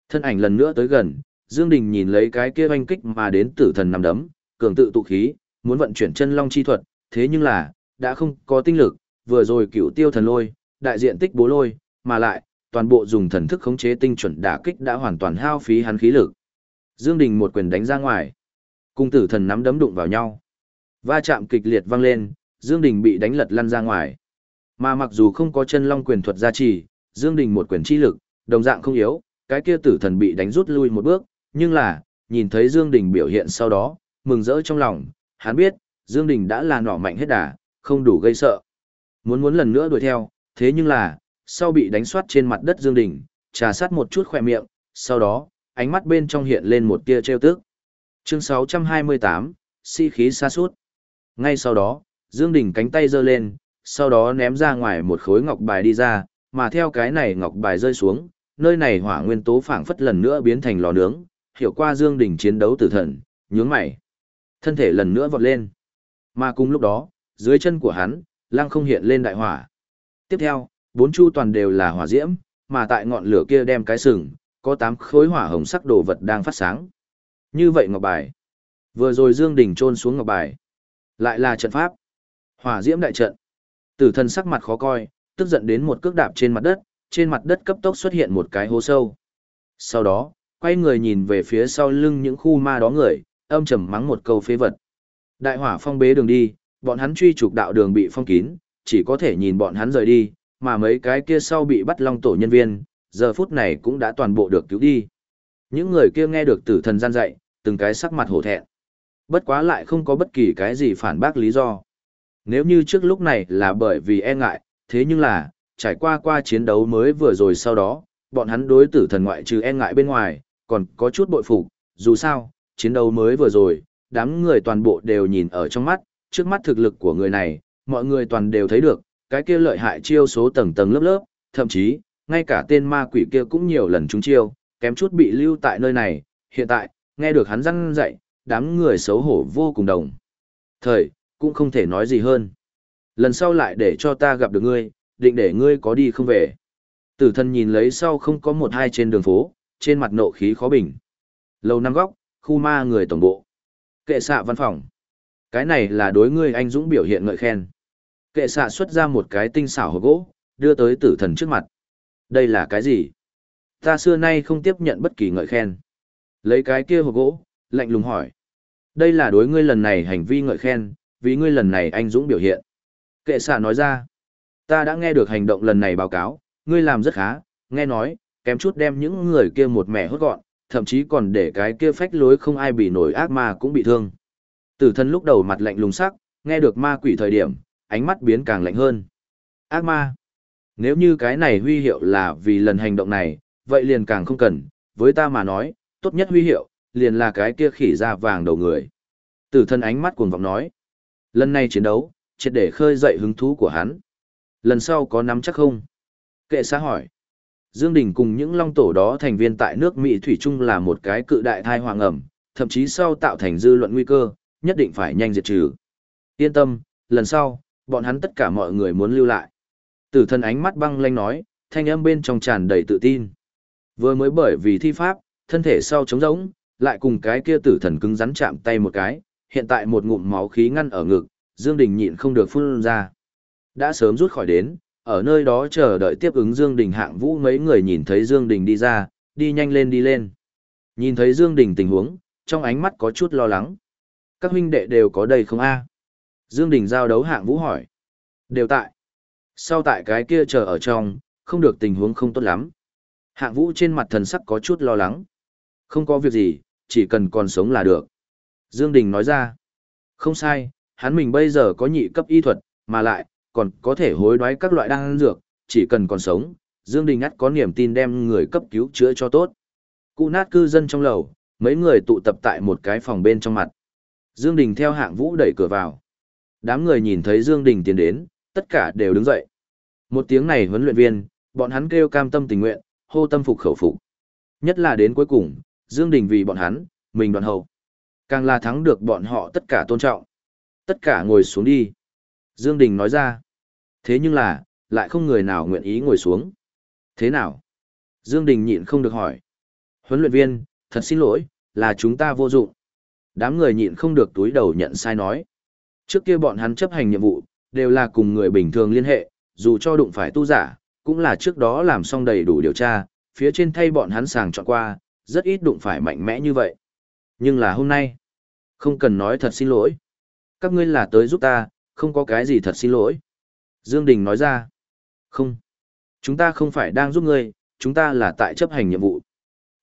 Thân ảnh lần nữa tới gần, Dương Đình nhìn lấy cái kia oanh kích mà đến tử thần nằm đấm, cường tự tụ khí, muốn vận chuyển chân long chi thuật, thế nhưng là, đã không có tinh lực, vừa rồi cựu tiêu thần lôi, đại diện tích bố lôi, mà lại, toàn bộ dùng thần thức khống chế tinh chuẩn đả kích đã hoàn toàn hao phí hắn khí lực. Dương Đình một quyền đánh ra ngoài, cung tử thần nắm đấm đụng vào nhau. Va chạm kịch liệt vang lên, Dương Đình bị đánh lật lăn ra ngoài. Mà mặc dù không có chân long quyền thuật gia trì, Dương Đình một quyền chi lực, đồng dạng không yếu, cái kia tử thần bị đánh rút lui một bước, nhưng là, nhìn thấy Dương Đình biểu hiện sau đó, mừng rỡ trong lòng, hắn biết, Dương Đình đã là nỏ mạnh hết đà, không đủ gây sợ. Muốn muốn lần nữa đuổi theo, thế nhưng là, sau bị đánh soát trên mặt đất Dương Đình, trà sát một chút khỏe miệng, sau đó, ánh mắt bên trong hiện lên một tia treo tức. Chương 628, si khí xa suốt. Ngay sau đó, Dương Đình cánh tay giơ lên, sau đó ném ra ngoài một khối ngọc bài đi ra, mà theo cái này ngọc bài rơi xuống, nơi này hỏa nguyên tố phảng phất lần nữa biến thành lò nướng, hiểu qua Dương Đình chiến đấu tử thần, nhướng mày. Thân thể lần nữa vọt lên. Mà cùng lúc đó, dưới chân của hắn, lăng không hiện lên đại hỏa. Tiếp theo, bốn chu toàn đều là hỏa diễm, mà tại ngọn lửa kia đem cái sừng, có tám khối hỏa hồng sắc đồ vật đang phát sáng. Như vậy ngọc bài. Vừa rồi Dương Đình trôn xuống ngọc bài. Lại là trận pháp. Hỏa diễm đại trận. Tử thần sắc mặt khó coi, tức giận đến một cước đạp trên mặt đất, trên mặt đất cấp tốc xuất hiện một cái hố sâu. Sau đó, quay người nhìn về phía sau lưng những khu ma đó người, âm trầm mắng một câu phế vật. Đại hỏa phong bế đường đi, bọn hắn truy trục đạo đường bị phong kín, chỉ có thể nhìn bọn hắn rời đi, mà mấy cái kia sau bị bắt long tổ nhân viên, giờ phút này cũng đã toàn bộ được cứu đi. Những người kia nghe được tử thần gian dạy, từng cái sắc mặt hổ thẹn. Bất quá lại không có bất kỳ cái gì phản bác lý do. Nếu như trước lúc này là bởi vì e ngại, thế nhưng là, trải qua qua chiến đấu mới vừa rồi sau đó, bọn hắn đối tử thần ngoại trừ e ngại bên ngoài, còn có chút bội phục, dù sao, chiến đấu mới vừa rồi, đám người toàn bộ đều nhìn ở trong mắt, trước mắt thực lực của người này, mọi người toàn đều thấy được, cái kia lợi hại chiêu số tầng tầng lớp lớp, thậm chí, ngay cả tên ma quỷ kia cũng nhiều lần trúng chiêu, kém chút bị lưu tại nơi này, hiện tại, nghe được hắn răng dạy, đám người xấu hổ vô cùng đồng. Thời, cũng không thể nói gì hơn. Lần sau lại để cho ta gặp được ngươi, định để ngươi có đi không về. Tử thần nhìn lấy sau không có một hai trên đường phố, trên mặt nộ khí khó bình. Lầu năm góc, khu ma người tổng bộ. Kệ xạ văn phòng. Cái này là đối ngươi anh Dũng biểu hiện ngợi khen. Kệ xạ xuất ra một cái tinh xảo hộp gỗ, đưa tới tử thần trước mặt. Đây là cái gì? Ta xưa nay không tiếp nhận bất kỳ ngợi khen. Lấy cái kia hộp gỗ, lạnh lùng hỏi. Đây là đối ngươi lần này hành vi ngợi khen, vì ngươi lần này anh Dũng biểu hiện. Kệ xạ nói ra. Ta đã nghe được hành động lần này báo cáo, ngươi làm rất khá, nghe nói, kém chút đem những người kia một mẻ hốt gọn, thậm chí còn để cái kia phách lối không ai bị nổi ác ma cũng bị thương. Tử thân lúc đầu mặt lạnh lùng sắc, nghe được ma quỷ thời điểm, ánh mắt biến càng lạnh hơn. Ác ma. Nếu như cái này huy hiệu là vì lần hành động này, vậy liền càng không cần, với ta mà nói, tốt nhất huy hiệu, liền là cái kia khỉ da vàng đầu người. Tử thân ánh mắt cuồng vọng nói. Lần này chiến đấu, triệt để khơi dậy hứng thú của hắn. Lần sau có nắm chắc không? Kệ xã hỏi. Dương Đình cùng những long tổ đó thành viên tại nước Mỹ Thủy Trung là một cái cự đại thai hoàng ẩm, thậm chí sau tạo thành dư luận nguy cơ, nhất định phải nhanh diệt trừ. Yên tâm, lần sau, bọn hắn tất cả mọi người muốn lưu lại. Tử thần ánh mắt băng lanh nói, thanh âm bên trong tràn đầy tự tin. Vừa mới bởi vì thi pháp, thân thể sau trống rỗng, lại cùng cái kia tử thần cứng rắn chạm tay một cái, hiện tại một ngụm máu khí ngăn ở ngực, Dương Đình nhịn không được phun ra. Đã sớm rút khỏi đến, ở nơi đó chờ đợi tiếp ứng Dương Đình hạng vũ mấy người nhìn thấy Dương Đình đi ra, đi nhanh lên đi lên. Nhìn thấy Dương Đình tình huống, trong ánh mắt có chút lo lắng. Các huynh đệ đều có đây không a? Dương Đình giao đấu hạng vũ hỏi. Đều tại. Sau tại cái kia chờ ở trong, không được tình huống không tốt lắm. Hạng vũ trên mặt thần sắc có chút lo lắng. Không có việc gì, chỉ cần còn sống là được. Dương Đình nói ra. Không sai, hắn mình bây giờ có nhị cấp y thuật, mà lại, còn có thể hối đoái các loại đan dược, chỉ cần còn sống, Dương Đình ắt có niềm tin đem người cấp cứu chữa cho tốt. Cụ nát cư dân trong lầu, mấy người tụ tập tại một cái phòng bên trong mặt. Dương Đình theo hạng vũ đẩy cửa vào. Đám người nhìn thấy Dương Đình tiến đến, tất cả đều đứng dậy. Một tiếng này huấn luyện viên, bọn hắn kêu cam tâm tình nguyện, hô tâm phục khẩu phục. Nhất là đến cuối cùng, Dương Đình vì bọn hắn, mình đoàn hậu. Càng là thắng được bọn họ tất cả tôn trọng. Tất cả ngồi xuống đi. Dương Đình nói ra. Thế nhưng là, lại không người nào nguyện ý ngồi xuống. Thế nào? Dương Đình nhịn không được hỏi. Huấn luyện viên, thật xin lỗi, là chúng ta vô dụng. Đám người nhịn không được túi đầu nhận sai nói. Trước kia bọn hắn chấp hành nhiệm vụ, đều là cùng người bình thường liên hệ, dù cho đụng phải tu giả, cũng là trước đó làm xong đầy đủ điều tra, phía trên thay bọn hắn sàng chọn qua, rất ít đụng phải mạnh mẽ như vậy. Nhưng là hôm nay, không cần nói thật xin lỗi. Các ngươi là tới giúp ta, không có cái gì thật xin lỗi. Dương Đình nói ra. Không. Chúng ta không phải đang giúp ngươi, chúng ta là tại chấp hành nhiệm vụ.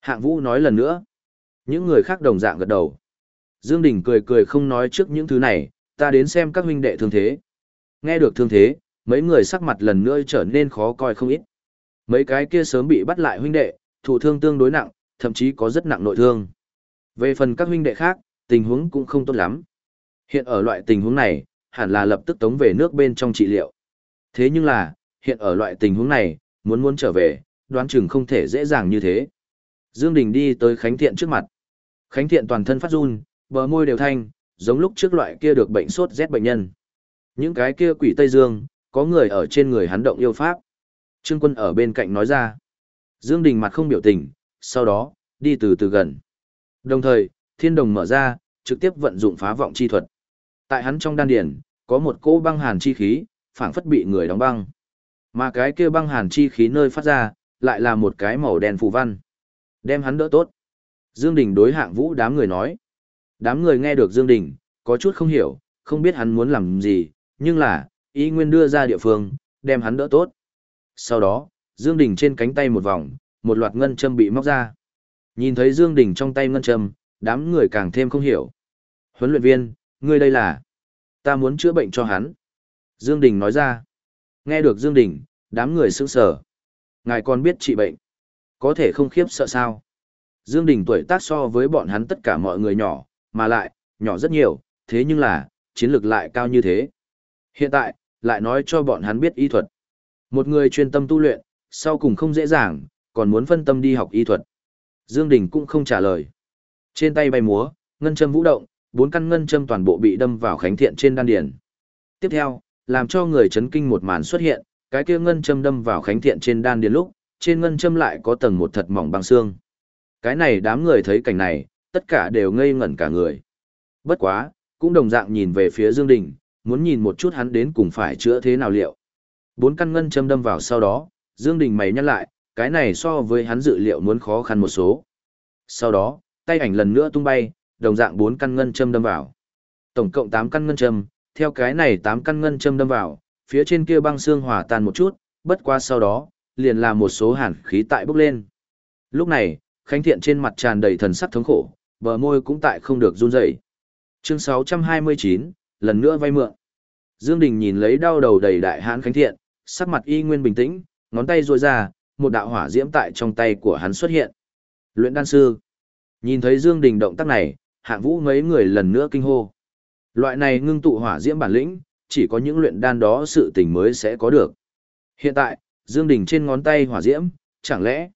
Hạng Vũ nói lần nữa. Những người khác đồng dạng gật đầu. Dương Đình cười cười không nói trước những thứ này, ta đến xem các huynh đệ thương thế. Nghe được thương thế, mấy người sắc mặt lần nữa trở nên khó coi không ít. Mấy cái kia sớm bị bắt lại huynh đệ, thụ thương tương đối nặng, thậm chí có rất nặng nội thương. Về phần các huynh đệ khác, tình huống cũng không tốt lắm. Hiện ở loại tình huống này, hẳn là lập tức tống về nước bên trong trị liệu. Thế nhưng là, hiện ở loại tình huống này, muốn muốn trở về, đoán chừng không thể dễ dàng như thế. Dương Đình đi tới Khánh Thiện trước mặt. Khánh Thiện toàn thân phát run, bờ môi đều thanh, giống lúc trước loại kia được bệnh sốt rét bệnh nhân. Những cái kia quỷ Tây Dương, có người ở trên người hắn động yêu pháp. Trương Quân ở bên cạnh nói ra. Dương Đình mặt không biểu tình, sau đó, đi từ từ gần. Đồng thời, thiên đồng mở ra, trực tiếp vận dụng phá vọng chi thuật. Tại hắn trong đan điển, có một cỗ băng hàn chi khí, phảng phất bị người đóng băng. Mà cái kia băng hàn chi khí nơi phát ra, lại là một cái màu đen phù văn. Đem hắn đỡ tốt. Dương Đình đối hạng vũ đám người nói. Đám người nghe được Dương Đình, có chút không hiểu, không biết hắn muốn làm gì, nhưng là, ý nguyên đưa ra địa phương, đem hắn đỡ tốt. Sau đó, Dương Đình trên cánh tay một vòng, một loạt ngân châm bị móc ra. Nhìn thấy Dương Đình trong tay ngân châm, đám người càng thêm không hiểu. Huấn luyện viên, ngươi đây là... Ta muốn chữa bệnh cho hắn. Dương Đình nói ra. Nghe được Dương Đình, đám người sững sờ. Ngài còn biết trị bệnh. Có thể không khiếp sợ sao. Dương Đình tuổi tác so với bọn hắn tất cả mọi người nhỏ, mà lại, nhỏ rất nhiều, thế nhưng là, chiến lược lại cao như thế. Hiện tại, lại nói cho bọn hắn biết y thuật. Một người chuyên tâm tu luyện, sau cùng không dễ dàng, còn muốn phân tâm đi học y thuật. Dương Đình cũng không trả lời. Trên tay bay múa, ngân châm vũ động, bốn căn ngân châm toàn bộ bị đâm vào khánh thiện trên đan điền. Tiếp theo, làm cho người chấn kinh một màn xuất hiện, cái kia ngân châm đâm vào khánh thiện trên đan điền lúc, trên ngân châm lại có tầng một thật mỏng băng xương. Cái này đám người thấy cảnh này, tất cả đều ngây ngẩn cả người. Bất quá, cũng đồng dạng nhìn về phía Dương Đình, muốn nhìn một chút hắn đến cùng phải chữa thế nào liệu. Bốn căn ngân châm đâm vào sau đó, Dương Đình mày nhăn lại, cái này so với hắn dự liệu muốn khó khăn một số. Sau đó, tay ảnh lần nữa tung bay, đồng dạng bốn căn ngân châm đâm vào. Tổng cộng 8 căn ngân châm, theo cái này 8 căn ngân châm đâm vào, phía trên kia băng xương hòa tan một chút, bất qua sau đó, liền là một số hàn khí tại bốc lên. Lúc này, Khánh Thiện trên mặt tràn đầy thần sắc thống khổ, bờ môi cũng tại không được run rẩy. Chương 629, lần nữa vay mượn. Dương Đình nhìn lấy đau đầu đầy đại hãn Khánh Thiện, sắc mặt y nguyên bình tĩnh, ngón tay duỗi ra, một đạo hỏa diễm tại trong tay của hắn xuất hiện. Luyện đan sư. Nhìn thấy Dương Đình động tác này, hạng vũ mấy người lần nữa kinh hô. Loại này ngưng tụ hỏa diễm bản lĩnh, chỉ có những luyện đan đó sự tình mới sẽ có được. Hiện tại, Dương Đình trên ngón tay hỏa diễm, chẳng lẽ?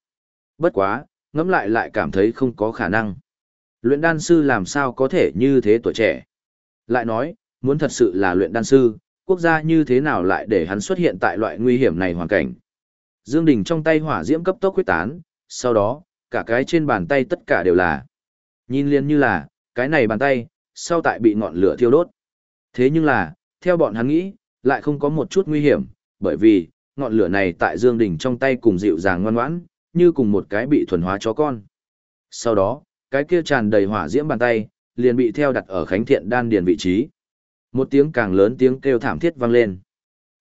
Bất quá, ngẫm lại lại cảm thấy không có khả năng. Luyện đan sư làm sao có thể như thế tuổi trẻ? Lại nói, muốn thật sự là luyện đan sư, quốc gia như thế nào lại để hắn xuất hiện tại loại nguy hiểm này hoàn cảnh? Dương Đình trong tay hỏa diễm cấp tốc quyết tán, sau đó, cả cái trên bàn tay tất cả đều là. Nhìn liền như là, cái này bàn tay, sau tại bị ngọn lửa thiêu đốt. Thế nhưng là, theo bọn hắn nghĩ, lại không có một chút nguy hiểm, bởi vì, ngọn lửa này tại Dương Đình trong tay cùng dịu dàng ngoan ngoãn, như cùng một cái bị thuần hóa chó con. Sau đó, cái kia tràn đầy hỏa diễm bàn tay, liền bị theo đặt ở khánh thiện đan điền vị trí. Một tiếng càng lớn tiếng kêu thảm thiết vang lên.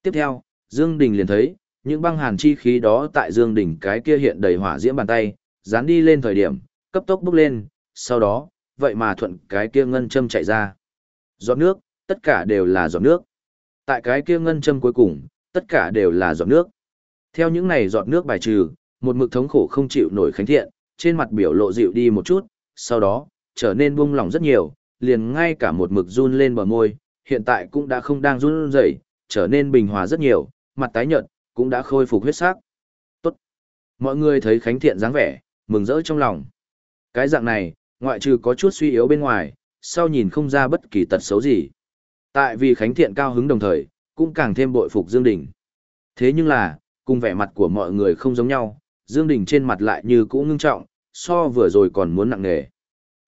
Tiếp theo, Dương Đình liền thấy, những băng hàn chi khí đó tại Dương Đình cái kia hiện đầy hỏa diễm bàn tay, dán đi lên thời điểm, cấp tốc bốc lên, sau đó, vậy mà thuận cái kia ngân châm chạy ra. Giọt nước, tất cả đều là giọt nước. Tại cái kia ngân châm cuối cùng, tất cả đều là giọt nước. Theo những này giọt nước bài trừ, một mực thống khổ không chịu nổi khánh thiện, trên mặt biểu lộ dịu đi một chút, sau đó, trở nên buông lỏng rất nhiều, liền ngay cả một mực run lên bờ môi, hiện tại cũng đã không đang run rẩy, trở nên bình hòa rất nhiều, mặt tái nhợt, cũng đã khôi phục huyết sắc. Tốt. Mọi người thấy Khánh Thiện dáng vẻ, mừng rỡ trong lòng. Cái dạng này, ngoại trừ có chút suy yếu bên ngoài, sau nhìn không ra bất kỳ tật xấu gì. Tại vì Khánh Thiện cao hứng đồng thời, cũng càng thêm bội phục Dương Đình. Thế nhưng là, cùng vẻ mặt của mọi người không giống nhau, Dương Đình trên mặt lại như cũ ngưng trọng, so vừa rồi còn muốn nặng nề.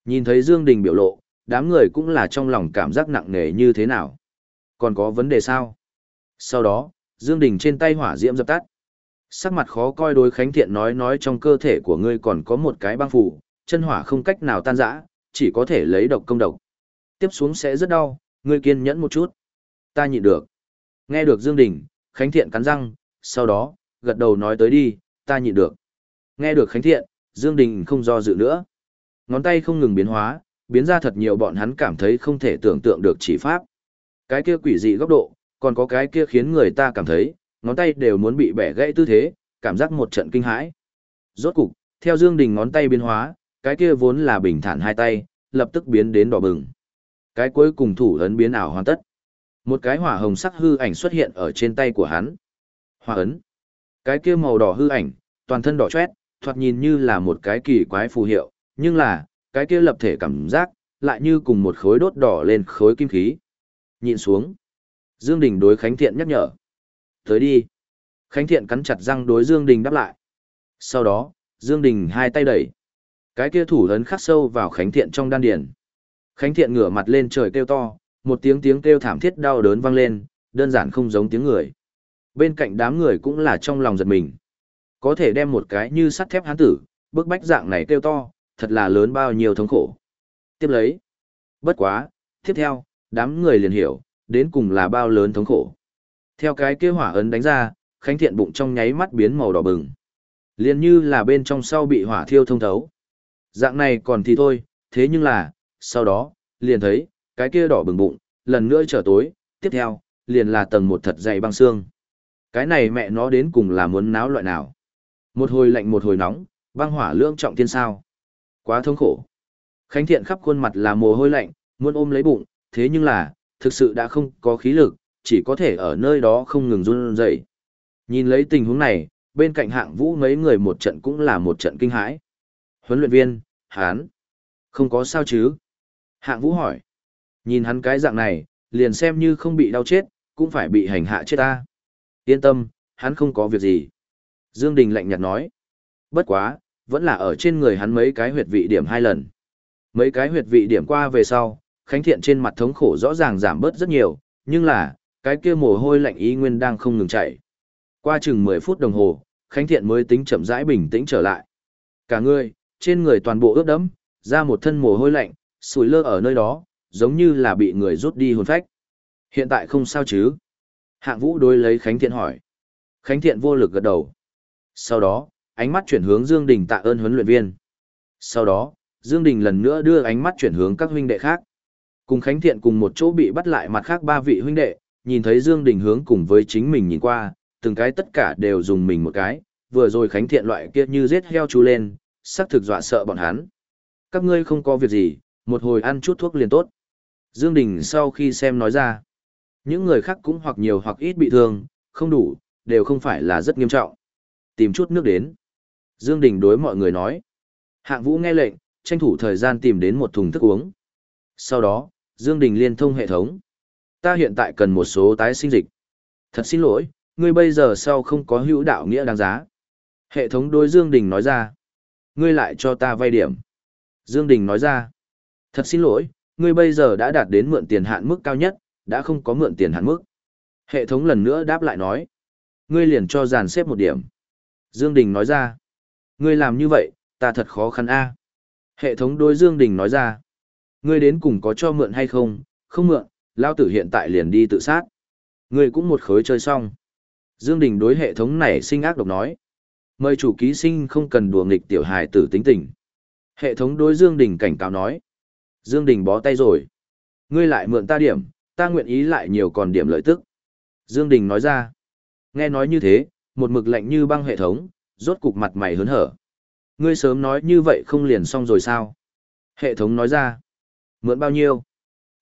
Nhìn thấy Dương Đình biểu lộ, đám người cũng là trong lòng cảm giác nặng nề như thế nào. Còn có vấn đề sao? Sau đó, Dương Đình trên tay hỏa diễm dập tắt. Sắc mặt khó coi đối Khánh Thiện nói nói trong cơ thể của ngươi còn có một cái băng phủ, chân hỏa không cách nào tan rã, chỉ có thể lấy độc công độc. Tiếp xuống sẽ rất đau, ngươi kiên nhẫn một chút. Ta nhịn được. Nghe được Dương Đình, Khánh Thiện cắn răng, sau đó, gật đầu nói tới đi, ta nhịn được. Nghe được Khánh Thiện, Dương Đình không do dự nữa. Ngón tay không ngừng biến hóa, biến ra thật nhiều bọn hắn cảm thấy không thể tưởng tượng được chỉ pháp. Cái kia quỷ dị góc độ, còn có cái kia khiến người ta cảm thấy, ngón tay đều muốn bị bẻ gãy tư thế, cảm giác một trận kinh hãi. Rốt cục, theo Dương Đình ngón tay biến hóa, cái kia vốn là bình thản hai tay, lập tức biến đến đỏ bừng. Cái cuối cùng thủ ấn biến ảo hoàn tất. Một cái hỏa hồng sắc hư ảnh xuất hiện ở trên tay của hắn. Hỏa ấn. Cái kia màu đỏ hư ảnh, toàn thân đỏ chót, thoạt nhìn như là một cái kỳ quái phù hiệu, nhưng là, cái kia lập thể cảm giác, lại như cùng một khối đốt đỏ lên khối kim khí. Nhìn xuống. Dương Đình đối Khánh Thiện nhắc nhở. Tới đi. Khánh Thiện cắn chặt răng đối Dương Đình đáp lại. Sau đó, Dương Đình hai tay đẩy. Cái kia thủ ấn khắc sâu vào Khánh Thiện trong đan điền. Khánh Thiện ngửa mặt lên trời kêu to, một tiếng tiếng kêu thảm thiết đau đớn vang lên, đơn giản không giống tiếng người. Bên cạnh đám người cũng là trong lòng giật mình. Có thể đem một cái như sắt thép hán tử, bức bách dạng này kêu to, thật là lớn bao nhiêu thống khổ. Tiếp lấy. Bất quá, tiếp theo, đám người liền hiểu, đến cùng là bao lớn thống khổ. Theo cái kia hỏa ấn đánh ra, Khánh Thiện bụng trong nháy mắt biến màu đỏ bừng. liền như là bên trong sau bị hỏa thiêu thông thấu. Dạng này còn thì thôi, thế nhưng là, sau đó, liền thấy, Cái kia đỏ bừng bụng, lần nữa trở tối, tiếp theo, liền là tầng một thật dày băng xương. Cái này mẹ nó đến cùng là muốn náo loại nào. Một hồi lạnh một hồi nóng, băng hỏa lưỡng trọng thiên sao. Quá thống khổ. Khánh Thiện khắp khuôn mặt là mồ hôi lạnh, muốn ôm lấy bụng, thế nhưng là, thực sự đã không có khí lực, chỉ có thể ở nơi đó không ngừng run rẩy. Nhìn lấy tình huống này, bên cạnh hạng vũ mấy người một trận cũng là một trận kinh hãi. Huấn luyện viên, hán, không có sao chứ? Hạng vũ hỏi. Nhìn hắn cái dạng này, liền xem như không bị đau chết, cũng phải bị hành hạ chết ta. Yên tâm, hắn không có việc gì. Dương Đình lạnh nhạt nói. Bất quá, vẫn là ở trên người hắn mấy cái huyệt vị điểm hai lần. Mấy cái huyệt vị điểm qua về sau, Khánh Thiện trên mặt thống khổ rõ ràng giảm bớt rất nhiều, nhưng là, cái kia mồ hôi lạnh ý nguyên đang không ngừng chảy. Qua chừng 10 phút đồng hồ, Khánh Thiện mới tính chậm rãi bình tĩnh trở lại. Cả người, trên người toàn bộ ướt đẫm, ra một thân mồ hôi lạnh, sủi lơ ở nơi đó, giống như là bị người rút đi hồn phách. Hiện tại không sao chứ? Hạng Vũ đối lấy Khánh Thiện hỏi. Khánh Thiện vô lực gật đầu. Sau đó, ánh mắt chuyển hướng Dương Đình tạ ơn huấn luyện viên. Sau đó, Dương Đình lần nữa đưa ánh mắt chuyển hướng các huynh đệ khác. Cùng Khánh Thiện cùng một chỗ bị bắt lại mặt khác ba vị huynh đệ, nhìn thấy Dương Đình hướng cùng với chính mình nhìn qua, từng cái tất cả đều dùng mình một cái, vừa rồi Khánh Thiện loại kia như giết heo chú lên, xác thực dọa sợ bọn hắn. Các ngươi không có việc gì, một hồi ăn chút thuốc liền tốt. Dương Đình sau khi xem nói ra, những người khác cũng hoặc nhiều hoặc ít bị thương, không đủ, đều không phải là rất nghiêm trọng. Tìm chút nước đến. Dương Đình đối mọi người nói. Hạng Vũ nghe lệnh, tranh thủ thời gian tìm đến một thùng thức uống. Sau đó, Dương Đình liên thông hệ thống. Ta hiện tại cần một số tái sinh dịch. Thật xin lỗi, ngươi bây giờ sau không có hữu đạo nghĩa đáng giá. Hệ thống đối Dương Đình nói ra. Ngươi lại cho ta vay điểm. Dương Đình nói ra. Thật xin lỗi, ngươi bây giờ đã đạt đến mượn tiền hạn mức cao nhất, đã không có mượn tiền hạn mức. Hệ thống lần nữa đáp lại nói. Ngươi liền cho dàn xếp một điểm. Dương Đình nói ra. Ngươi làm như vậy, ta thật khó khăn a. Hệ thống đối Dương Đình nói ra. Ngươi đến cùng có cho mượn hay không, không mượn, lao tử hiện tại liền đi tự sát. Ngươi cũng một khối chơi xong. Dương Đình đối hệ thống này sinh ác độc nói. Mời chủ ký sinh không cần đùa nghịch tiểu hài tử tính tình. Hệ thống đối Dương Đình cảnh cáo nói. Dương Đình bó tay rồi. Ngươi lại mượn ta điểm, ta nguyện ý lại nhiều còn điểm lợi tức. Dương Đình nói ra. Nghe nói như thế, một mực lạnh như băng hệ thống, rốt cục mặt mày hớn hở. Ngươi sớm nói như vậy không liền xong rồi sao? Hệ thống nói ra. Mượn bao nhiêu?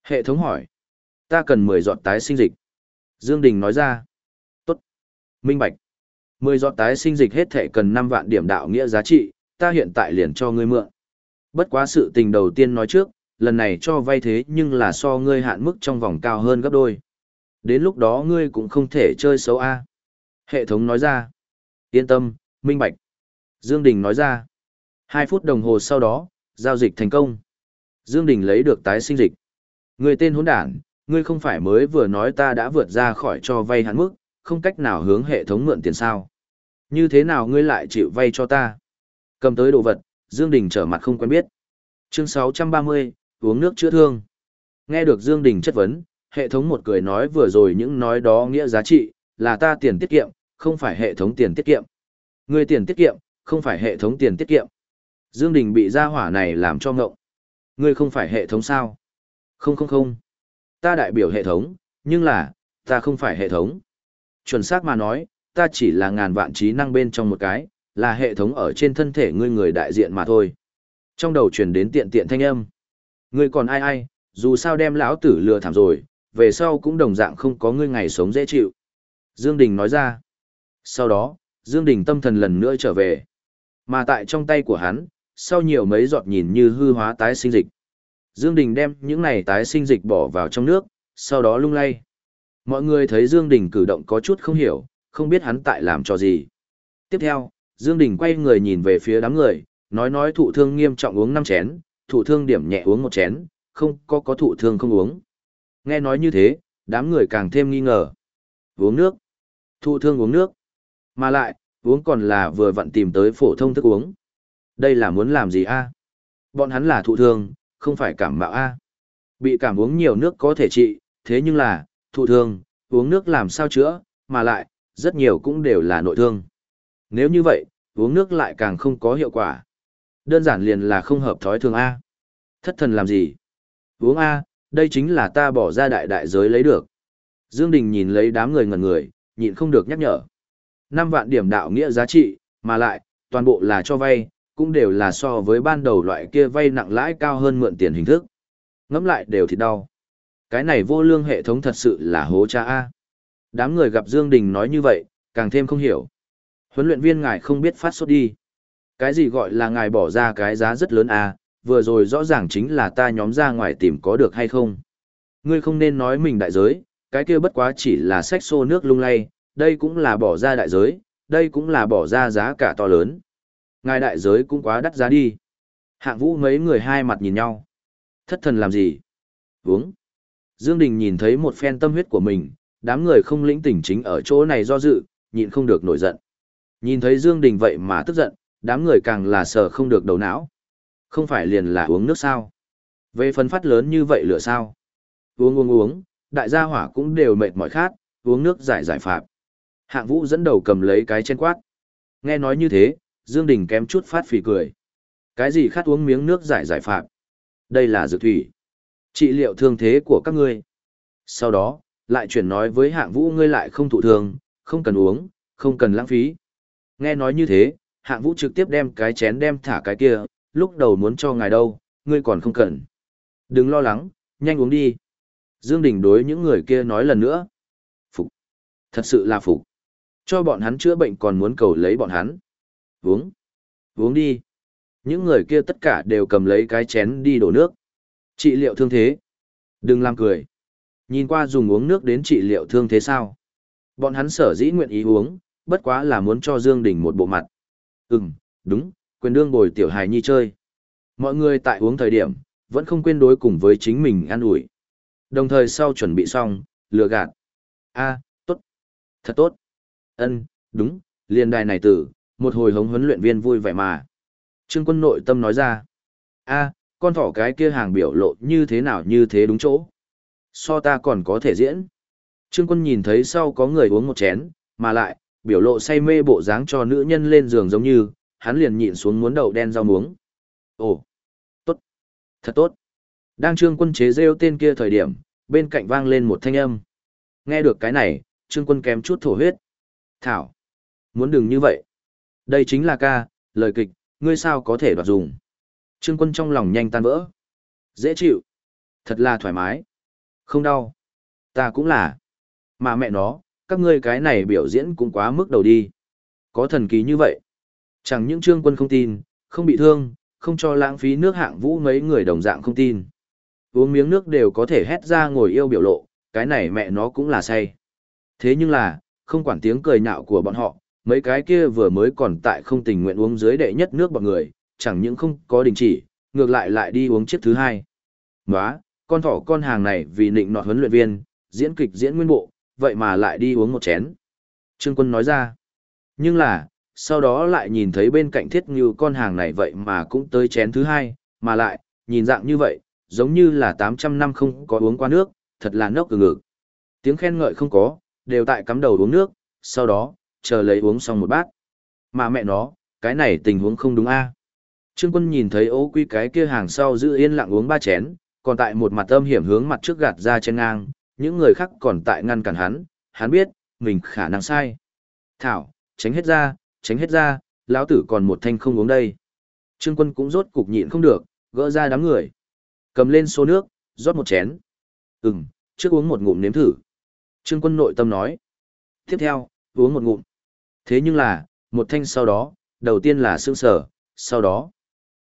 Hệ thống hỏi. Ta cần 10 giọt tái sinh dịch. Dương Đình nói ra. Tốt. Minh Bạch. 10 giọt tái sinh dịch hết thể cần 5 vạn điểm đạo nghĩa giá trị, ta hiện tại liền cho ngươi mượn. Bất quá sự tình đầu tiên nói trước, lần này cho vay thế nhưng là so ngươi hạn mức trong vòng cao hơn gấp đôi. Đến lúc đó ngươi cũng không thể chơi xấu A. Hệ thống nói ra. Yên tâm, minh bạch. Dương Đình nói ra. Hai phút đồng hồ sau đó, giao dịch thành công. Dương Đình lấy được tái sinh dịch. Ngươi tên hỗn đản, ngươi không phải mới vừa nói ta đã vượt ra khỏi cho vay hạn mức, không cách nào hướng hệ thống mượn tiền sao. Như thế nào ngươi lại chịu vay cho ta? Cầm tới đồ vật, Dương Đình trở mặt không quen biết. Chương 630, uống nước chữa thương. Nghe được Dương Đình chất vấn, hệ thống một cười nói vừa rồi những nói đó nghĩa giá trị, là ta tiền tiết kiệm, không phải hệ thống tiền tiết kiệm. Ngươi tiền tiết kiệm, không phải hệ thống tiền tiết kiệm. Dương Đình bị gia hỏa này làm cho ngộng. Ngươi không phải hệ thống sao? Không không không. Ta đại biểu hệ thống, nhưng là, ta không phải hệ thống. Chuẩn xác mà nói, ta chỉ là ngàn vạn trí năng bên trong một cái, là hệ thống ở trên thân thể ngươi người đại diện mà thôi. Trong đầu truyền đến tiện tiện thanh âm. Ngươi còn ai ai, dù sao đem lão tử lừa thảm rồi, về sau cũng đồng dạng không có ngươi ngày sống dễ chịu. Dương Đình nói ra. Sau đó, Dương Đình tâm thần lần nữa trở về. Mà tại trong tay của hắn, sau nhiều mấy giọt nhìn như hư hóa tái sinh dịch. Dương Đình đem những này tái sinh dịch bỏ vào trong nước, sau đó lung lay. Mọi người thấy Dương Đình cử động có chút không hiểu, không biết hắn tại làm cho gì. Tiếp theo, Dương Đình quay người nhìn về phía đám người, nói nói thụ thương nghiêm trọng uống 5 chén, thụ thương điểm nhẹ uống một chén, không có có thụ thương không uống. Nghe nói như thế, đám người càng thêm nghi ngờ. Uống nước. Thụ thương uống nước. Mà lại, uống còn là vừa vặn tìm tới phổ thông thức uống. Đây là muốn làm gì a? Bọn hắn là thụ thương, không phải cảm mạo a. Bị cảm uống nhiều nước có thể trị, thế nhưng là, thụ thương, uống nước làm sao chữa, mà lại, rất nhiều cũng đều là nội thương. Nếu như vậy, uống nước lại càng không có hiệu quả. Đơn giản liền là không hợp thói thường A. Thất thần làm gì? Uống A, Đây chính là ta bỏ ra đại đại giới lấy được. Dương Đình nhìn lấy đám người ngẩn người, nhịn không được nhắc nhở. 5 vạn điểm đạo nghĩa giá trị, mà lại, toàn bộ là cho vay, cũng đều là so với ban đầu loại kia vay nặng lãi cao hơn mượn tiền hình thức. Ngắm lại đều thì đau. Cái này vô lương hệ thống thật sự là hố cha A. Đám người gặp Dương Đình nói như vậy, càng thêm không hiểu. Huấn luyện viên ngài không biết phát sốt đi. Cái gì gọi là ngài bỏ ra cái giá rất lớn à vừa rồi rõ ràng chính là ta nhóm ra ngoài tìm có được hay không. Ngươi không nên nói mình đại giới, cái kia bất quá chỉ là sách xô nước lung lay, đây cũng là bỏ ra đại giới, đây cũng là bỏ ra giá cả to lớn. Ngài đại giới cũng quá đắt giá đi. Hạng vũ mấy người hai mặt nhìn nhau. Thất thần làm gì? Uống. Dương Đình nhìn thấy một phen tâm huyết của mình, đám người không lĩnh tỉnh chính ở chỗ này do dự, nhịn không được nổi giận. Nhìn thấy Dương Đình vậy mà tức giận, đám người càng là sợ không được đầu não. Không phải liền là uống nước sao? Về phân phát lớn như vậy lửa sao? Uống uống uống, đại gia hỏa cũng đều mệt mỏi khát, uống nước giải giải phạm. Hạng vũ dẫn đầu cầm lấy cái chén quát. Nghe nói như thế, Dương Đình kém chút phát phì cười. Cái gì khát uống miếng nước giải giải phạm? Đây là dược thủy. Trị liệu thương thế của các ngươi. Sau đó, lại chuyển nói với hạng vũ ngươi lại không thụ thường, không cần uống, không cần lãng phí. Nghe nói như thế, hạng vũ trực tiếp đem cái chén đem thả cái kia, lúc đầu muốn cho ngài đâu, ngươi còn không cần. Đừng lo lắng, nhanh uống đi. Dương Đình đối những người kia nói lần nữa. Phục. Thật sự là phục. Cho bọn hắn chữa bệnh còn muốn cầu lấy bọn hắn. Uống. Uống đi. Những người kia tất cả đều cầm lấy cái chén đi đổ nước. Trị liệu thương thế. Đừng làm cười. Nhìn qua dùng uống nước đến trị liệu thương thế sao. Bọn hắn sở dĩ nguyện ý uống, bất quá là muốn cho Dương Đình một bộ mặt. Ừm, đúng, quyền đương bồi tiểu hài nhi chơi. Mọi người tại uống thời điểm, vẫn không quên đối cùng với chính mình ăn ủi. Đồng thời sau chuẩn bị xong, lừa gạt. a tốt. Thật tốt. ân đúng, liên đài này tử, một hồi hống huấn luyện viên vui vẻ mà. Trương quân nội tâm nói ra. a con thỏ cái kia hàng biểu lộ như thế nào như thế đúng chỗ. So ta còn có thể diễn. Trương quân nhìn thấy sau có người uống một chén, mà lại, biểu lộ say mê bộ dáng cho nữ nhân lên giường giống như, hắn liền nhịn xuống muốn đậu đen rau muống. Ồ, tốt, thật tốt. Đang trương quân chế rêu tên kia thời điểm, bên cạnh vang lên một thanh âm. Nghe được cái này, trương quân kém chút thổ huyết. Thảo, muốn đừng như vậy. Đây chính là ca, lời kịch, ngươi sao có thể đoạt dùng. Trương quân trong lòng nhanh tan vỡ. Dễ chịu. Thật là thoải mái. Không đau. Ta cũng là. Mà mẹ nó, các ngươi cái này biểu diễn cũng quá mức đầu đi. Có thần kỳ như vậy. Chẳng những trương quân không tin, không bị thương, không cho lãng phí nước hạng vũ mấy người đồng dạng không tin. Uống miếng nước đều có thể hét ra ngồi yêu biểu lộ, cái này mẹ nó cũng là say. Thế nhưng là, không quản tiếng cười nhạo của bọn họ, mấy cái kia vừa mới còn tại không tình nguyện uống dưới đệ nhất nước bọn người, chẳng những không có đình chỉ, ngược lại lại đi uống chiếc thứ hai. Nóa, con thỏ con hàng này vì nịnh nọt huấn luyện viên, diễn kịch diễn nguyên bộ, vậy mà lại đi uống một chén. Trương quân nói ra. Nhưng là, sau đó lại nhìn thấy bên cạnh thiết như con hàng này vậy mà cũng tới chén thứ hai, mà lại, nhìn dạng như vậy, giống như là 800 năm không có uống qua nước, thật là nốc từ ngực. Tiếng khen ngợi không có, đều tại cắm đầu uống nước, sau đó, chờ lấy uống xong một bát. Mà mẹ nó, cái này tình huống không đúng a. Trương quân nhìn thấy ố quy cái kia hàng sau giữ yên lặng uống ba chén, còn tại một mặt âm hiểm hướng mặt trước gạt ra trên ngang, những người khác còn tại ngăn cản hắn, hắn biết, mình khả năng sai. Thảo, tránh hết ra, tránh hết ra, lão tử còn một thanh không uống đây. Trương quân cũng rốt cục nhịn không được, gỡ ra đám người. Cầm lên xô nước, rót một chén. Ừm, trước uống một ngụm nếm thử. Trương quân nội tâm nói. Tiếp theo, uống một ngụm. Thế nhưng là, một thanh sau đó, đầu tiên là sương sở, sau đó.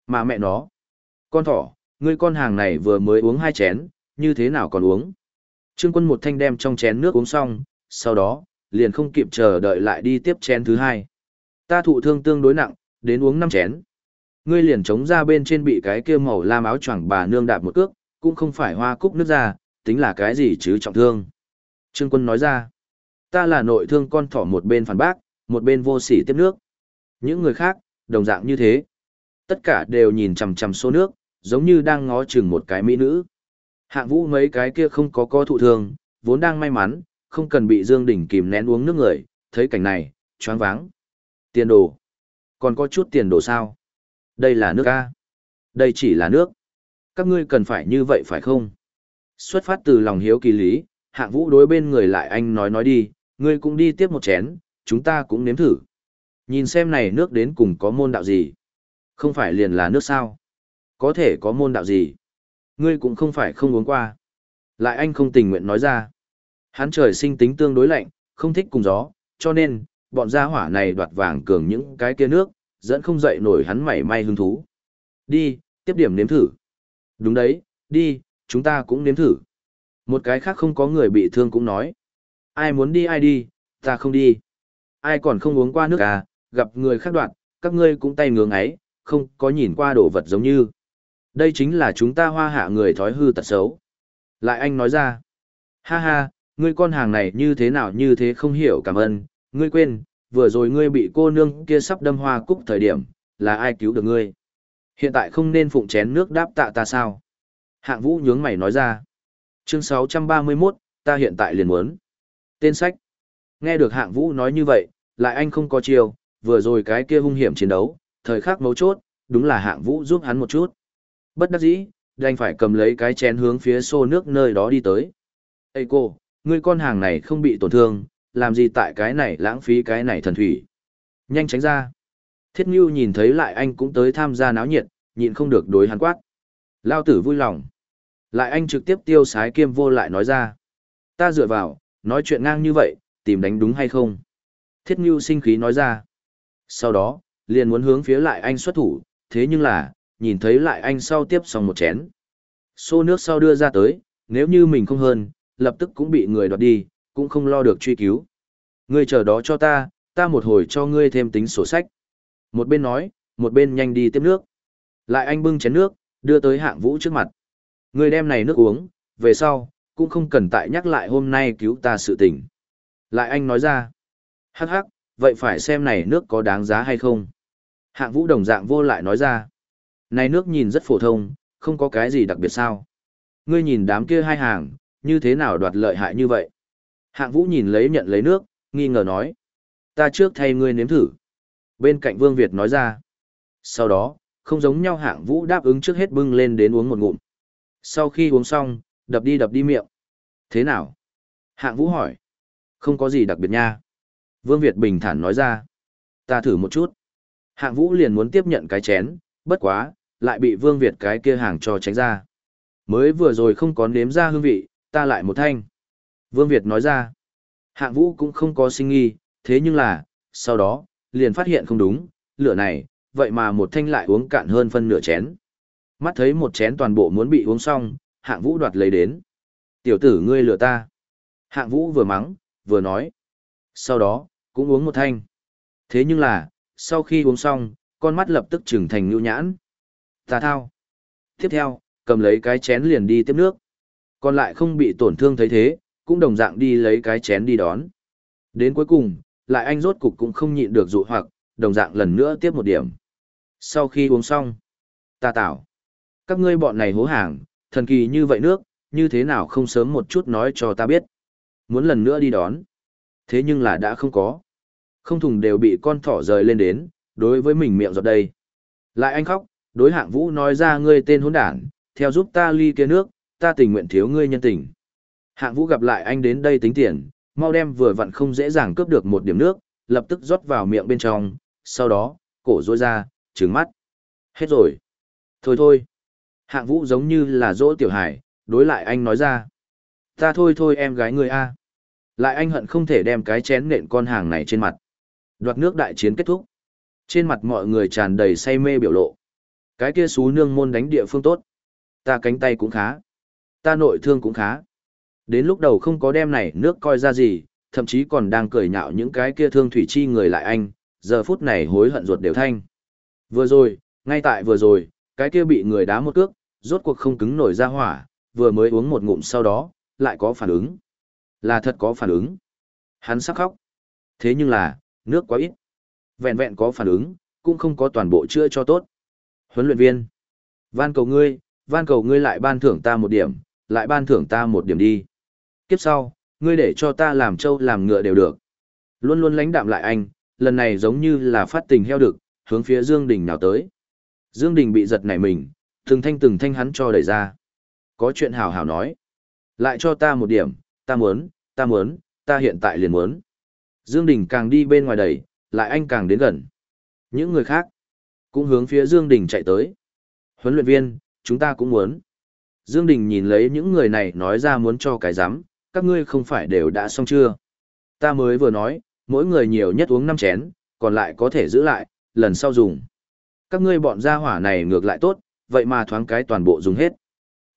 Mà mẹ nó. Con thỏ, ngươi con hàng này vừa mới uống hai chén, như thế nào còn uống? Trương quân một thanh đem trong chén nước uống xong, sau đó, liền không kịp chờ đợi lại đi tiếp chén thứ hai. Ta thụ thương tương đối nặng, đến uống năm chén. Ngươi liền chống ra bên trên bị cái kia màu lam áo choàng bà nương đạp một cước, cũng không phải hoa cúc nước ra, tính là cái gì chứ trọng thương. Trương quân nói ra, ta là nội thương con thỏ một bên phản bác, một bên vô sỉ tiếp nước. Những người khác, đồng dạng như thế. Tất cả đều nhìn chằm chằm số nước, giống như đang ngó chừng một cái mỹ nữ. Hạng vũ mấy cái kia không có co thụ thương, vốn đang may mắn, không cần bị Dương Đình kìm nén uống nước người, thấy cảnh này, choáng váng. Tiền đồ. Còn có chút tiền đồ sao? Đây là nước A. Đây chỉ là nước. Các ngươi cần phải như vậy phải không? Xuất phát từ lòng hiếu kỳ lý, hạng vũ đối bên người lại anh nói nói đi, ngươi cũng đi tiếp một chén, chúng ta cũng nếm thử. Nhìn xem này nước đến cùng có môn đạo gì. Không phải liền là nước sao. Có thể có môn đạo gì. Ngươi cũng không phải không uống qua. Lại anh không tình nguyện nói ra. Hắn trời sinh tính tương đối lạnh, không thích cùng gió, cho nên, bọn gia hỏa này đoạt vàng cường những cái kia nước, dẫn không dậy nổi hắn mảy may hứng thú. Đi, tiếp điểm nếm thử. Đúng đấy, đi, chúng ta cũng nếm thử. Một cái khác không có người bị thương cũng nói. Ai muốn đi ai đi, ta không đi. Ai còn không uống qua nước à, gặp người khác đoạn, các ngươi cũng tay ngưỡng ấy, không có nhìn qua đồ vật giống như. Đây chính là chúng ta hoa hạ người thói hư tật xấu. Lại anh nói ra. Ha ha, ngươi con hàng này như thế nào như thế không hiểu cảm ơn, ngươi quên, vừa rồi ngươi bị cô nương kia sắp đâm hoa cúc thời điểm, là ai cứu được ngươi. Hiện tại không nên phụng chén nước đáp tạ ta sao? Hạng vũ nhướng mày nói ra. Chương 631, ta hiện tại liền muốn. Tên sách. Nghe được hạng vũ nói như vậy, lại anh không có chiều, vừa rồi cái kia hung hiểm chiến đấu, thời khắc mấu chốt, đúng là hạng vũ giúp hắn một chút. Bất đắc dĩ, đành phải cầm lấy cái chén hướng phía xô nước nơi đó đi tới. Ê cô, ngươi con hàng này không bị tổn thương, làm gì tại cái này lãng phí cái này thần thủy. Nhanh tránh ra. Thiết Ngưu nhìn thấy lại anh cũng tới tham gia náo nhiệt, nhịn không được đối hắn quát. Lao tử vui lòng. Lại anh trực tiếp tiêu sái kiêm vô lại nói ra. Ta dựa vào, nói chuyện ngang như vậy, tìm đánh đúng hay không? Thiết Ngưu sinh khí nói ra. Sau đó, liền muốn hướng phía lại anh xuất thủ, thế nhưng là, nhìn thấy lại anh sau tiếp xong một chén. Xô nước sau đưa ra tới, nếu như mình không hơn, lập tức cũng bị người đoạt đi, cũng không lo được truy cứu. Ngươi chờ đó cho ta, ta một hồi cho ngươi thêm tính sổ sách. Một bên nói, một bên nhanh đi tiếp nước. Lại anh bưng chén nước, đưa tới hạng vũ trước mặt. Ngươi đem này nước uống, về sau, cũng không cần tại nhắc lại hôm nay cứu ta sự tình. Lại anh nói ra. Hắc hắc, vậy phải xem này nước có đáng giá hay không. Hạng vũ đồng dạng vô lại nói ra. Này nước nhìn rất phổ thông, không có cái gì đặc biệt sao. Ngươi nhìn đám kia hai hàng, như thế nào đoạt lợi hại như vậy. Hạng vũ nhìn lấy nhận lấy nước, nghi ngờ nói. Ta trước thay ngươi nếm thử. Bên cạnh Vương Việt nói ra. Sau đó, không giống nhau hạng vũ đáp ứng trước hết bưng lên đến uống một ngụm. Sau khi uống xong, đập đi đập đi miệng. Thế nào? Hạng vũ hỏi. Không có gì đặc biệt nha. Vương Việt bình thản nói ra. Ta thử một chút. Hạng vũ liền muốn tiếp nhận cái chén, bất quá, lại bị Vương Việt cái kia hàng cho tránh ra. Mới vừa rồi không có nếm ra hương vị, ta lại một thanh. Vương Việt nói ra. Hạng vũ cũng không có sinh nghi, thế nhưng là, sau đó, liền phát hiện không đúng, lửa này, vậy mà một thanh lại uống cạn hơn phân nửa chén. Mắt thấy một chén toàn bộ muốn bị uống xong, hạng vũ đoạt lấy đến. Tiểu tử ngươi lừa ta. Hạng vũ vừa mắng, vừa nói. Sau đó, cũng uống một thanh. Thế nhưng là, sau khi uống xong, con mắt lập tức trừng thành nhu nhãn. Ta thao. Tiếp theo, cầm lấy cái chén liền đi tiếp nước. Còn lại không bị tổn thương thấy thế, cũng đồng dạng đi lấy cái chén đi đón. Đến cuối cùng, lại anh rốt cục cũng không nhịn được dụ hoặc, đồng dạng lần nữa tiếp một điểm. Sau khi uống xong, ta tảo. Các ngươi bọn này hố hàng, thần kỳ như vậy nước, như thế nào không sớm một chút nói cho ta biết. Muốn lần nữa đi đón. Thế nhưng là đã không có. Không thùng đều bị con thỏ rời lên đến, đối với mình miệng giọt đây. Lại anh khóc, đối hạng vũ nói ra ngươi tên hỗn đản, theo giúp ta ly kia nước, ta tình nguyện thiếu ngươi nhân tình. Hạng vũ gặp lại anh đến đây tính tiền, mau đem vừa vặn không dễ dàng cướp được một điểm nước, lập tức rót vào miệng bên trong, sau đó, cổ rôi ra, trứng mắt. Hết rồi. Thôi thôi. Hạng vũ giống như là dỗ tiểu hải, đối lại anh nói ra. Ta thôi thôi em gái người A. Lại anh hận không thể đem cái chén nện con hàng này trên mặt. Đoạt nước đại chiến kết thúc. Trên mặt mọi người tràn đầy say mê biểu lộ. Cái kia xú nương môn đánh địa phương tốt. Ta cánh tay cũng khá. Ta nội thương cũng khá. Đến lúc đầu không có đem này nước coi ra gì, thậm chí còn đang cười nhạo những cái kia thương thủy chi người lại anh, giờ phút này hối hận ruột đều thanh. Vừa rồi, ngay tại vừa rồi, cái kia bị người đá một cước, rốt cuộc không cứng nổi ra hỏa, vừa mới uống một ngụm sau đó, lại có phản ứng. Là thật có phản ứng. Hắn sắc khóc. Thế nhưng là, nước quá ít. Vẹn vẹn có phản ứng, cũng không có toàn bộ chữa cho tốt. Huấn luyện viên. Van cầu ngươi, van cầu ngươi lại ban thưởng ta một điểm, lại ban thưởng ta một điểm đi. Kiếp sau, ngươi để cho ta làm trâu làm ngựa đều được. Luôn luôn lãnh đạm lại anh, lần này giống như là phát tình heo đực, hướng phía Dương Đình nào tới. Dương Đình bị giật nảy mình, từng thanh từng thanh hắn cho đẩy ra. Có chuyện hào hào nói. Lại cho ta một điểm, ta muốn, ta muốn, ta hiện tại liền muốn. Dương Đình càng đi bên ngoài đẩy, lại anh càng đến gần. Những người khác cũng hướng phía Dương Đình chạy tới. Huấn luyện viên, chúng ta cũng muốn. Dương Đình nhìn lấy những người này nói ra muốn cho cái giám, các ngươi không phải đều đã xong chưa? Ta mới vừa nói, mỗi người nhiều nhất uống 5 chén, còn lại có thể giữ lại, lần sau dùng. Các ngươi bọn gia hỏa này ngược lại tốt, vậy mà thoáng cái toàn bộ dùng hết.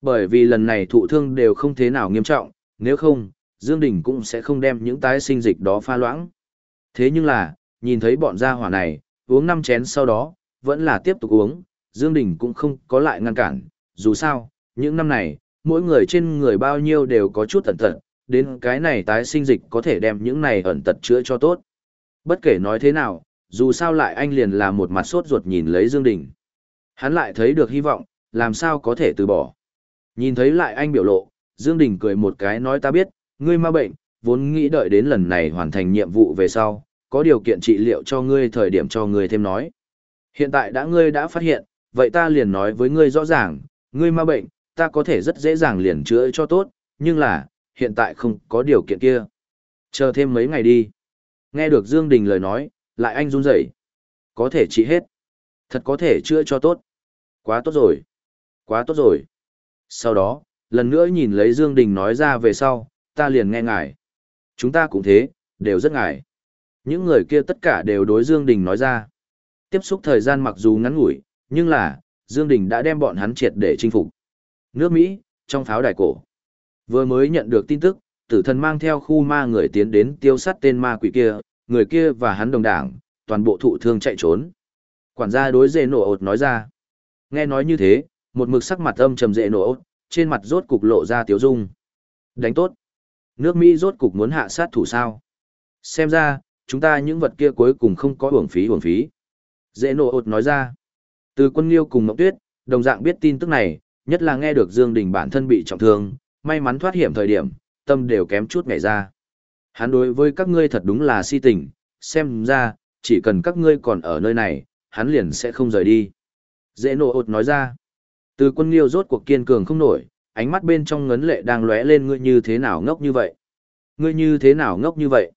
Bởi vì lần này thụ thương đều không thế nào nghiêm trọng, nếu không, Dương Đình cũng sẽ không đem những tái sinh dịch đó pha loãng. Thế nhưng là, nhìn thấy bọn gia hỏa này, uống 5 chén sau đó, vẫn là tiếp tục uống, Dương Đình cũng không có lại ngăn cản, dù sao, những năm này, mỗi người trên người bao nhiêu đều có chút ẩn tật, đến cái này tái sinh dịch có thể đem những này ẩn tật chữa cho tốt. Bất kể nói thế nào, dù sao lại anh liền là một mặt sốt ruột nhìn lấy Dương Đình. Hắn lại thấy được hy vọng, làm sao có thể từ bỏ. Nhìn thấy lại anh biểu lộ, Dương Đình cười một cái nói ta biết, ngươi ma bệnh, vốn nghĩ đợi đến lần này hoàn thành nhiệm vụ về sau, có điều kiện trị liệu cho ngươi thời điểm cho ngươi thêm nói. Hiện tại đã ngươi đã phát hiện, vậy ta liền nói với ngươi rõ ràng, ngươi ma bệnh, ta có thể rất dễ dàng liền chữa cho tốt, nhưng là, hiện tại không có điều kiện kia. Chờ thêm mấy ngày đi. Nghe được Dương Đình lời nói, lại anh run rẩy. Có thể trị hết. Thật có thể chữa cho tốt. Quá tốt rồi. Quá tốt rồi. Sau đó, lần nữa nhìn lấy Dương Đình nói ra về sau, ta liền nghe ngài. Chúng ta cũng thế, đều rất ngài. Những người kia tất cả đều đối Dương Đình nói ra. Tiếp xúc thời gian mặc dù ngắn ngủi, nhưng là, Dương Đình đã đem bọn hắn triệt để chinh phục. Nước Mỹ, trong pháo đài cổ. Vừa mới nhận được tin tức, tử thần mang theo khu ma người tiến đến tiêu sát tên ma quỷ kia, người kia và hắn đồng đảng, toàn bộ thụ thương chạy trốn. Quản gia đối dê nổ ột nói ra. Nghe nói như thế, một mực sắc mặt âm trầm dễ nổ ột, trên mặt rốt cục lộ ra tiếu dung. Đánh tốt. Nước Mỹ rốt cục muốn hạ sát thủ sao. Xem ra, chúng ta những vật kia cuối cùng không có uổng phí uổng phí. Dễ nổ ột nói ra. Từ quân liêu cùng Mộng Tuyết, đồng dạng biết tin tức này, nhất là nghe được Dương Đình bản thân bị trọng thương, may mắn thoát hiểm thời điểm, tâm đều kém chút ngày ra. Hắn đối với các ngươi thật đúng là si tình, xem ra, chỉ cần các ngươi còn ở nơi này, hắn liền sẽ không rời đi. Dễ nổ ột nói ra. Từ quân liêu rốt cuộc kiên cường không nổi, ánh mắt bên trong ngấn lệ đang lóe lên ngươi như thế nào ngốc như vậy. Ngươi như thế nào ngốc như vậy.